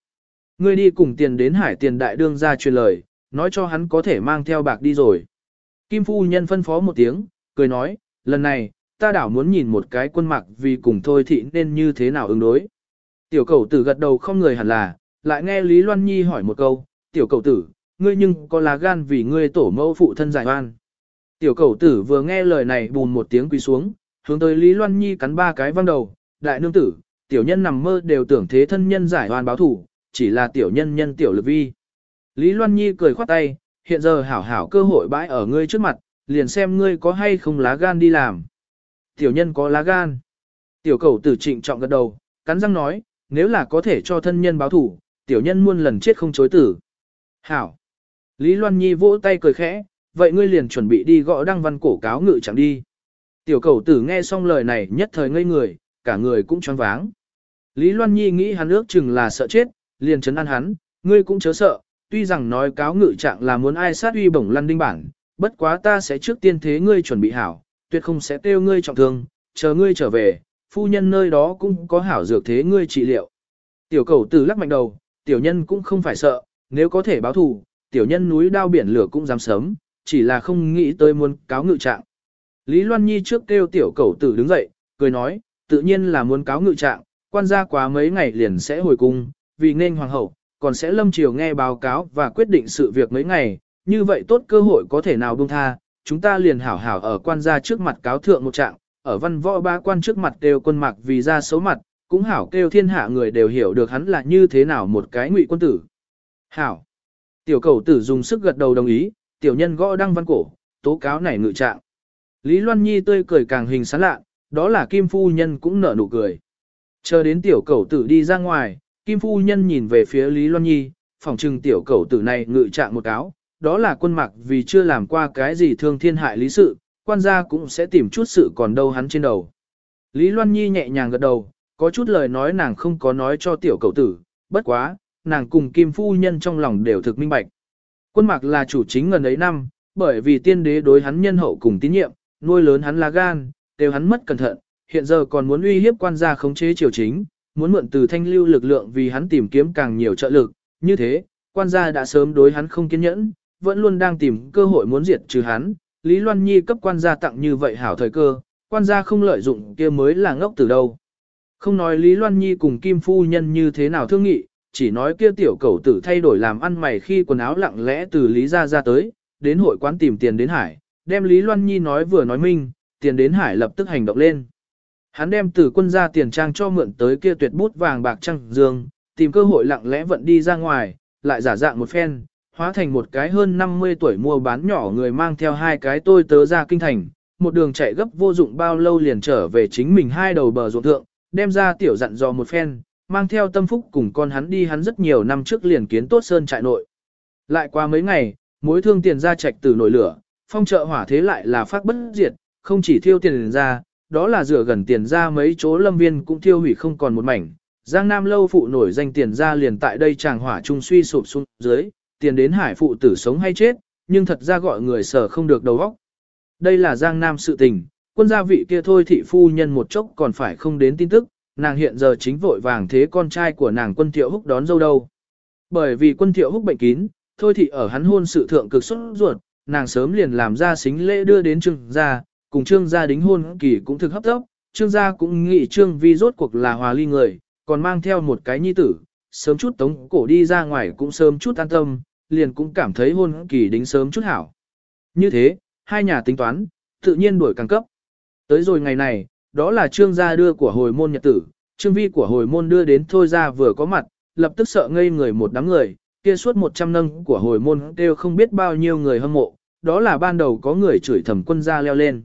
Speaker 1: Ngươi đi cùng tiền đến hải tiền đại đương ra truyền lời, nói cho hắn có thể mang theo bạc đi rồi. Kim phu nhân phân phó một tiếng, cười nói, lần này, ta đảo muốn nhìn một cái quân mặc vì cùng thôi thị nên như thế nào ứng đối. Tiểu cầu tử gật đầu không người hẳn là, lại nghe Lý Loan Nhi hỏi một câu, tiểu cầu tử, ngươi nhưng có lá gan vì ngươi tổ mẫu phụ thân giải oan. Tiểu cầu tử vừa nghe lời này bùn một tiếng quỳ xuống, hướng tới Lý Loan Nhi cắn ba cái văng đầu, đại nương tử, tiểu nhân nằm mơ đều tưởng thế thân nhân giải oan báo thủ, chỉ là tiểu nhân nhân tiểu lực vi. Lý Loan Nhi cười khoát tay, hiện giờ hảo hảo cơ hội bãi ở ngươi trước mặt, liền xem ngươi có hay không lá gan đi làm. Tiểu nhân có lá gan. Tiểu cầu tử trịnh trọng gật đầu, cắn răng nói, nếu là có thể cho thân nhân báo thủ, tiểu nhân muôn lần chết không chối tử. Hảo. Lý Loan Nhi vỗ tay cười khẽ, vậy ngươi liền chuẩn bị đi gõ đăng văn cổ cáo ngự chẳng đi. Tiểu cầu tử nghe xong lời này nhất thời ngây người, cả người cũng choáng váng. Lý Loan Nhi nghĩ hắn ước chừng là sợ chết, liền chấn an hắn, ngươi cũng chớ sợ, tuy rằng nói cáo ngự trạng là muốn ai sát uy bổng lăn đinh bản, bất quá ta sẽ trước tiên thế ngươi chuẩn bị hảo, tuyệt không sẽ tiêu ngươi trọng thương, chờ ngươi trở về, phu nhân nơi đó cũng có hảo dược thế ngươi trị liệu. Tiểu cầu tử lắc mạnh đầu, tiểu nhân cũng không phải sợ, nếu có thể báo thù, tiểu nhân núi đao biển lửa cũng dám sớm, chỉ là không nghĩ tới muốn cáo ngự trạng. Lý Loan Nhi trước kêu tiểu cầu tử đứng dậy, cười nói, tự nhiên là muốn cáo ngự trạng, quan gia quá mấy ngày liền sẽ hồi cung, vì nên hoàng hậu, còn sẽ lâm chiều nghe báo cáo và quyết định sự việc mấy ngày, như vậy tốt cơ hội có thể nào buông tha, chúng ta liền hảo hảo ở quan gia trước mặt cáo thượng một trạng, ở văn võ ba quan trước mặt đều quân mạc vì ra xấu mặt, cũng hảo kêu thiên hạ người đều hiểu được hắn là như thế nào một cái ngụy quân tử. Hảo. Tiểu cầu tử dùng sức gật đầu đồng ý, tiểu nhân gõ đăng văn cổ, tố cáo này ngự trạng. Lý Loan Nhi tươi cười càng hình sán lạ, đó là Kim Phu Nhân cũng nở nụ cười. Chờ đến tiểu cầu tử đi ra ngoài, Kim Phu Nhân nhìn về phía Lý Loan Nhi, phòng trừng tiểu cầu tử này ngự trạng một cáo, đó là quân mặc vì chưa làm qua cái gì thương thiên hại lý sự, quan gia cũng sẽ tìm chút sự còn đâu hắn trên đầu. Lý Loan Nhi nhẹ nhàng gật đầu, có chút lời nói nàng không có nói cho tiểu cầu tử, bất quá, nàng cùng Kim Phu Nhân trong lòng đều thực minh bạch. Quân mặc là chủ chính ngần ấy năm, bởi vì tiên đế đối hắn nhân hậu cùng tín nhiệm, nuôi lớn hắn là gan, đều hắn mất cẩn thận, hiện giờ còn muốn uy hiếp quan gia khống chế triều chính, muốn mượn từ thanh lưu lực lượng vì hắn tìm kiếm càng nhiều trợ lực, như thế, quan gia đã sớm đối hắn không kiên nhẫn, vẫn luôn đang tìm cơ hội muốn diệt trừ hắn, Lý Loan Nhi cấp quan gia tặng như vậy hảo thời cơ, quan gia không lợi dụng kia mới là ngốc từ đâu. Không nói Lý Loan Nhi cùng Kim Phu Nhân như thế nào thương nghị, chỉ nói kia tiểu cầu tử thay đổi làm ăn mày khi quần áo lặng lẽ từ Lý gia ra tới, đến hội quán tìm tiền đến hải, đem Lý Loan Nhi nói vừa nói minh, tiền đến hải lập tức hành động lên. Hắn đem từ quân gia tiền trang cho mượn tới kia tuyệt bút vàng bạc trăng dương, tìm cơ hội lặng lẽ vận đi ra ngoài, lại giả dạng một phen, hóa thành một cái hơn 50 tuổi mua bán nhỏ người mang theo hai cái tôi tớ ra kinh thành, một đường chạy gấp vô dụng bao lâu liền trở về chính mình hai đầu bờ ruộng thượng, đem ra tiểu dặn dò một phen, mang theo tâm phúc cùng con hắn đi hắn rất nhiều năm trước liền kiến tốt sơn trại nội. Lại qua mấy ngày, mối thương tiền ra trạch từ nổi lửa, phong trợ hỏa thế lại là phát bất diệt, không chỉ thiêu tiền ra, đó là rửa gần tiền ra mấy chỗ lâm viên cũng thiêu hủy không còn một mảnh. Giang Nam lâu phụ nổi danh tiền ra liền tại đây chàng hỏa trung suy sụp xuống dưới, tiền đến hải phụ tử sống hay chết, nhưng thật ra gọi người sở không được đầu óc. Đây là Giang Nam sự tình, quân gia vị kia thôi thị phu nhân một chốc còn phải không đến tin tức, nàng hiện giờ chính vội vàng thế con trai của nàng quân thiệu húc đón dâu đâu. Bởi vì quân thiệu húc bệnh kín, thôi thị ở hắn hôn sự thượng cực xuất ruột, nàng sớm liền làm ra xính lễ đưa đến trương gia, cùng trương gia đính hôn kỳ cũng thực hấp tốc, trương gia cũng nghĩ trương vi rốt cuộc là hòa ly người, còn mang theo một cái nhi tử, sớm chút tống cổ đi ra ngoài cũng sớm chút an tâm, liền cũng cảm thấy hôn kỳ đính sớm chút hảo. Như thế, hai nhà tính toán, tự nhiên đuổi càng cấp. Tới rồi ngày này, đó là trương gia đưa của hồi môn nhật tử, trương vi của hồi môn đưa đến thôi ra vừa có mặt, lập tức sợ ngây người một đám người, kia suốt 100 nâng của hồi môn đều không biết bao nhiêu người hâm mộ, đó là ban đầu có người chửi thầm quân gia leo lên.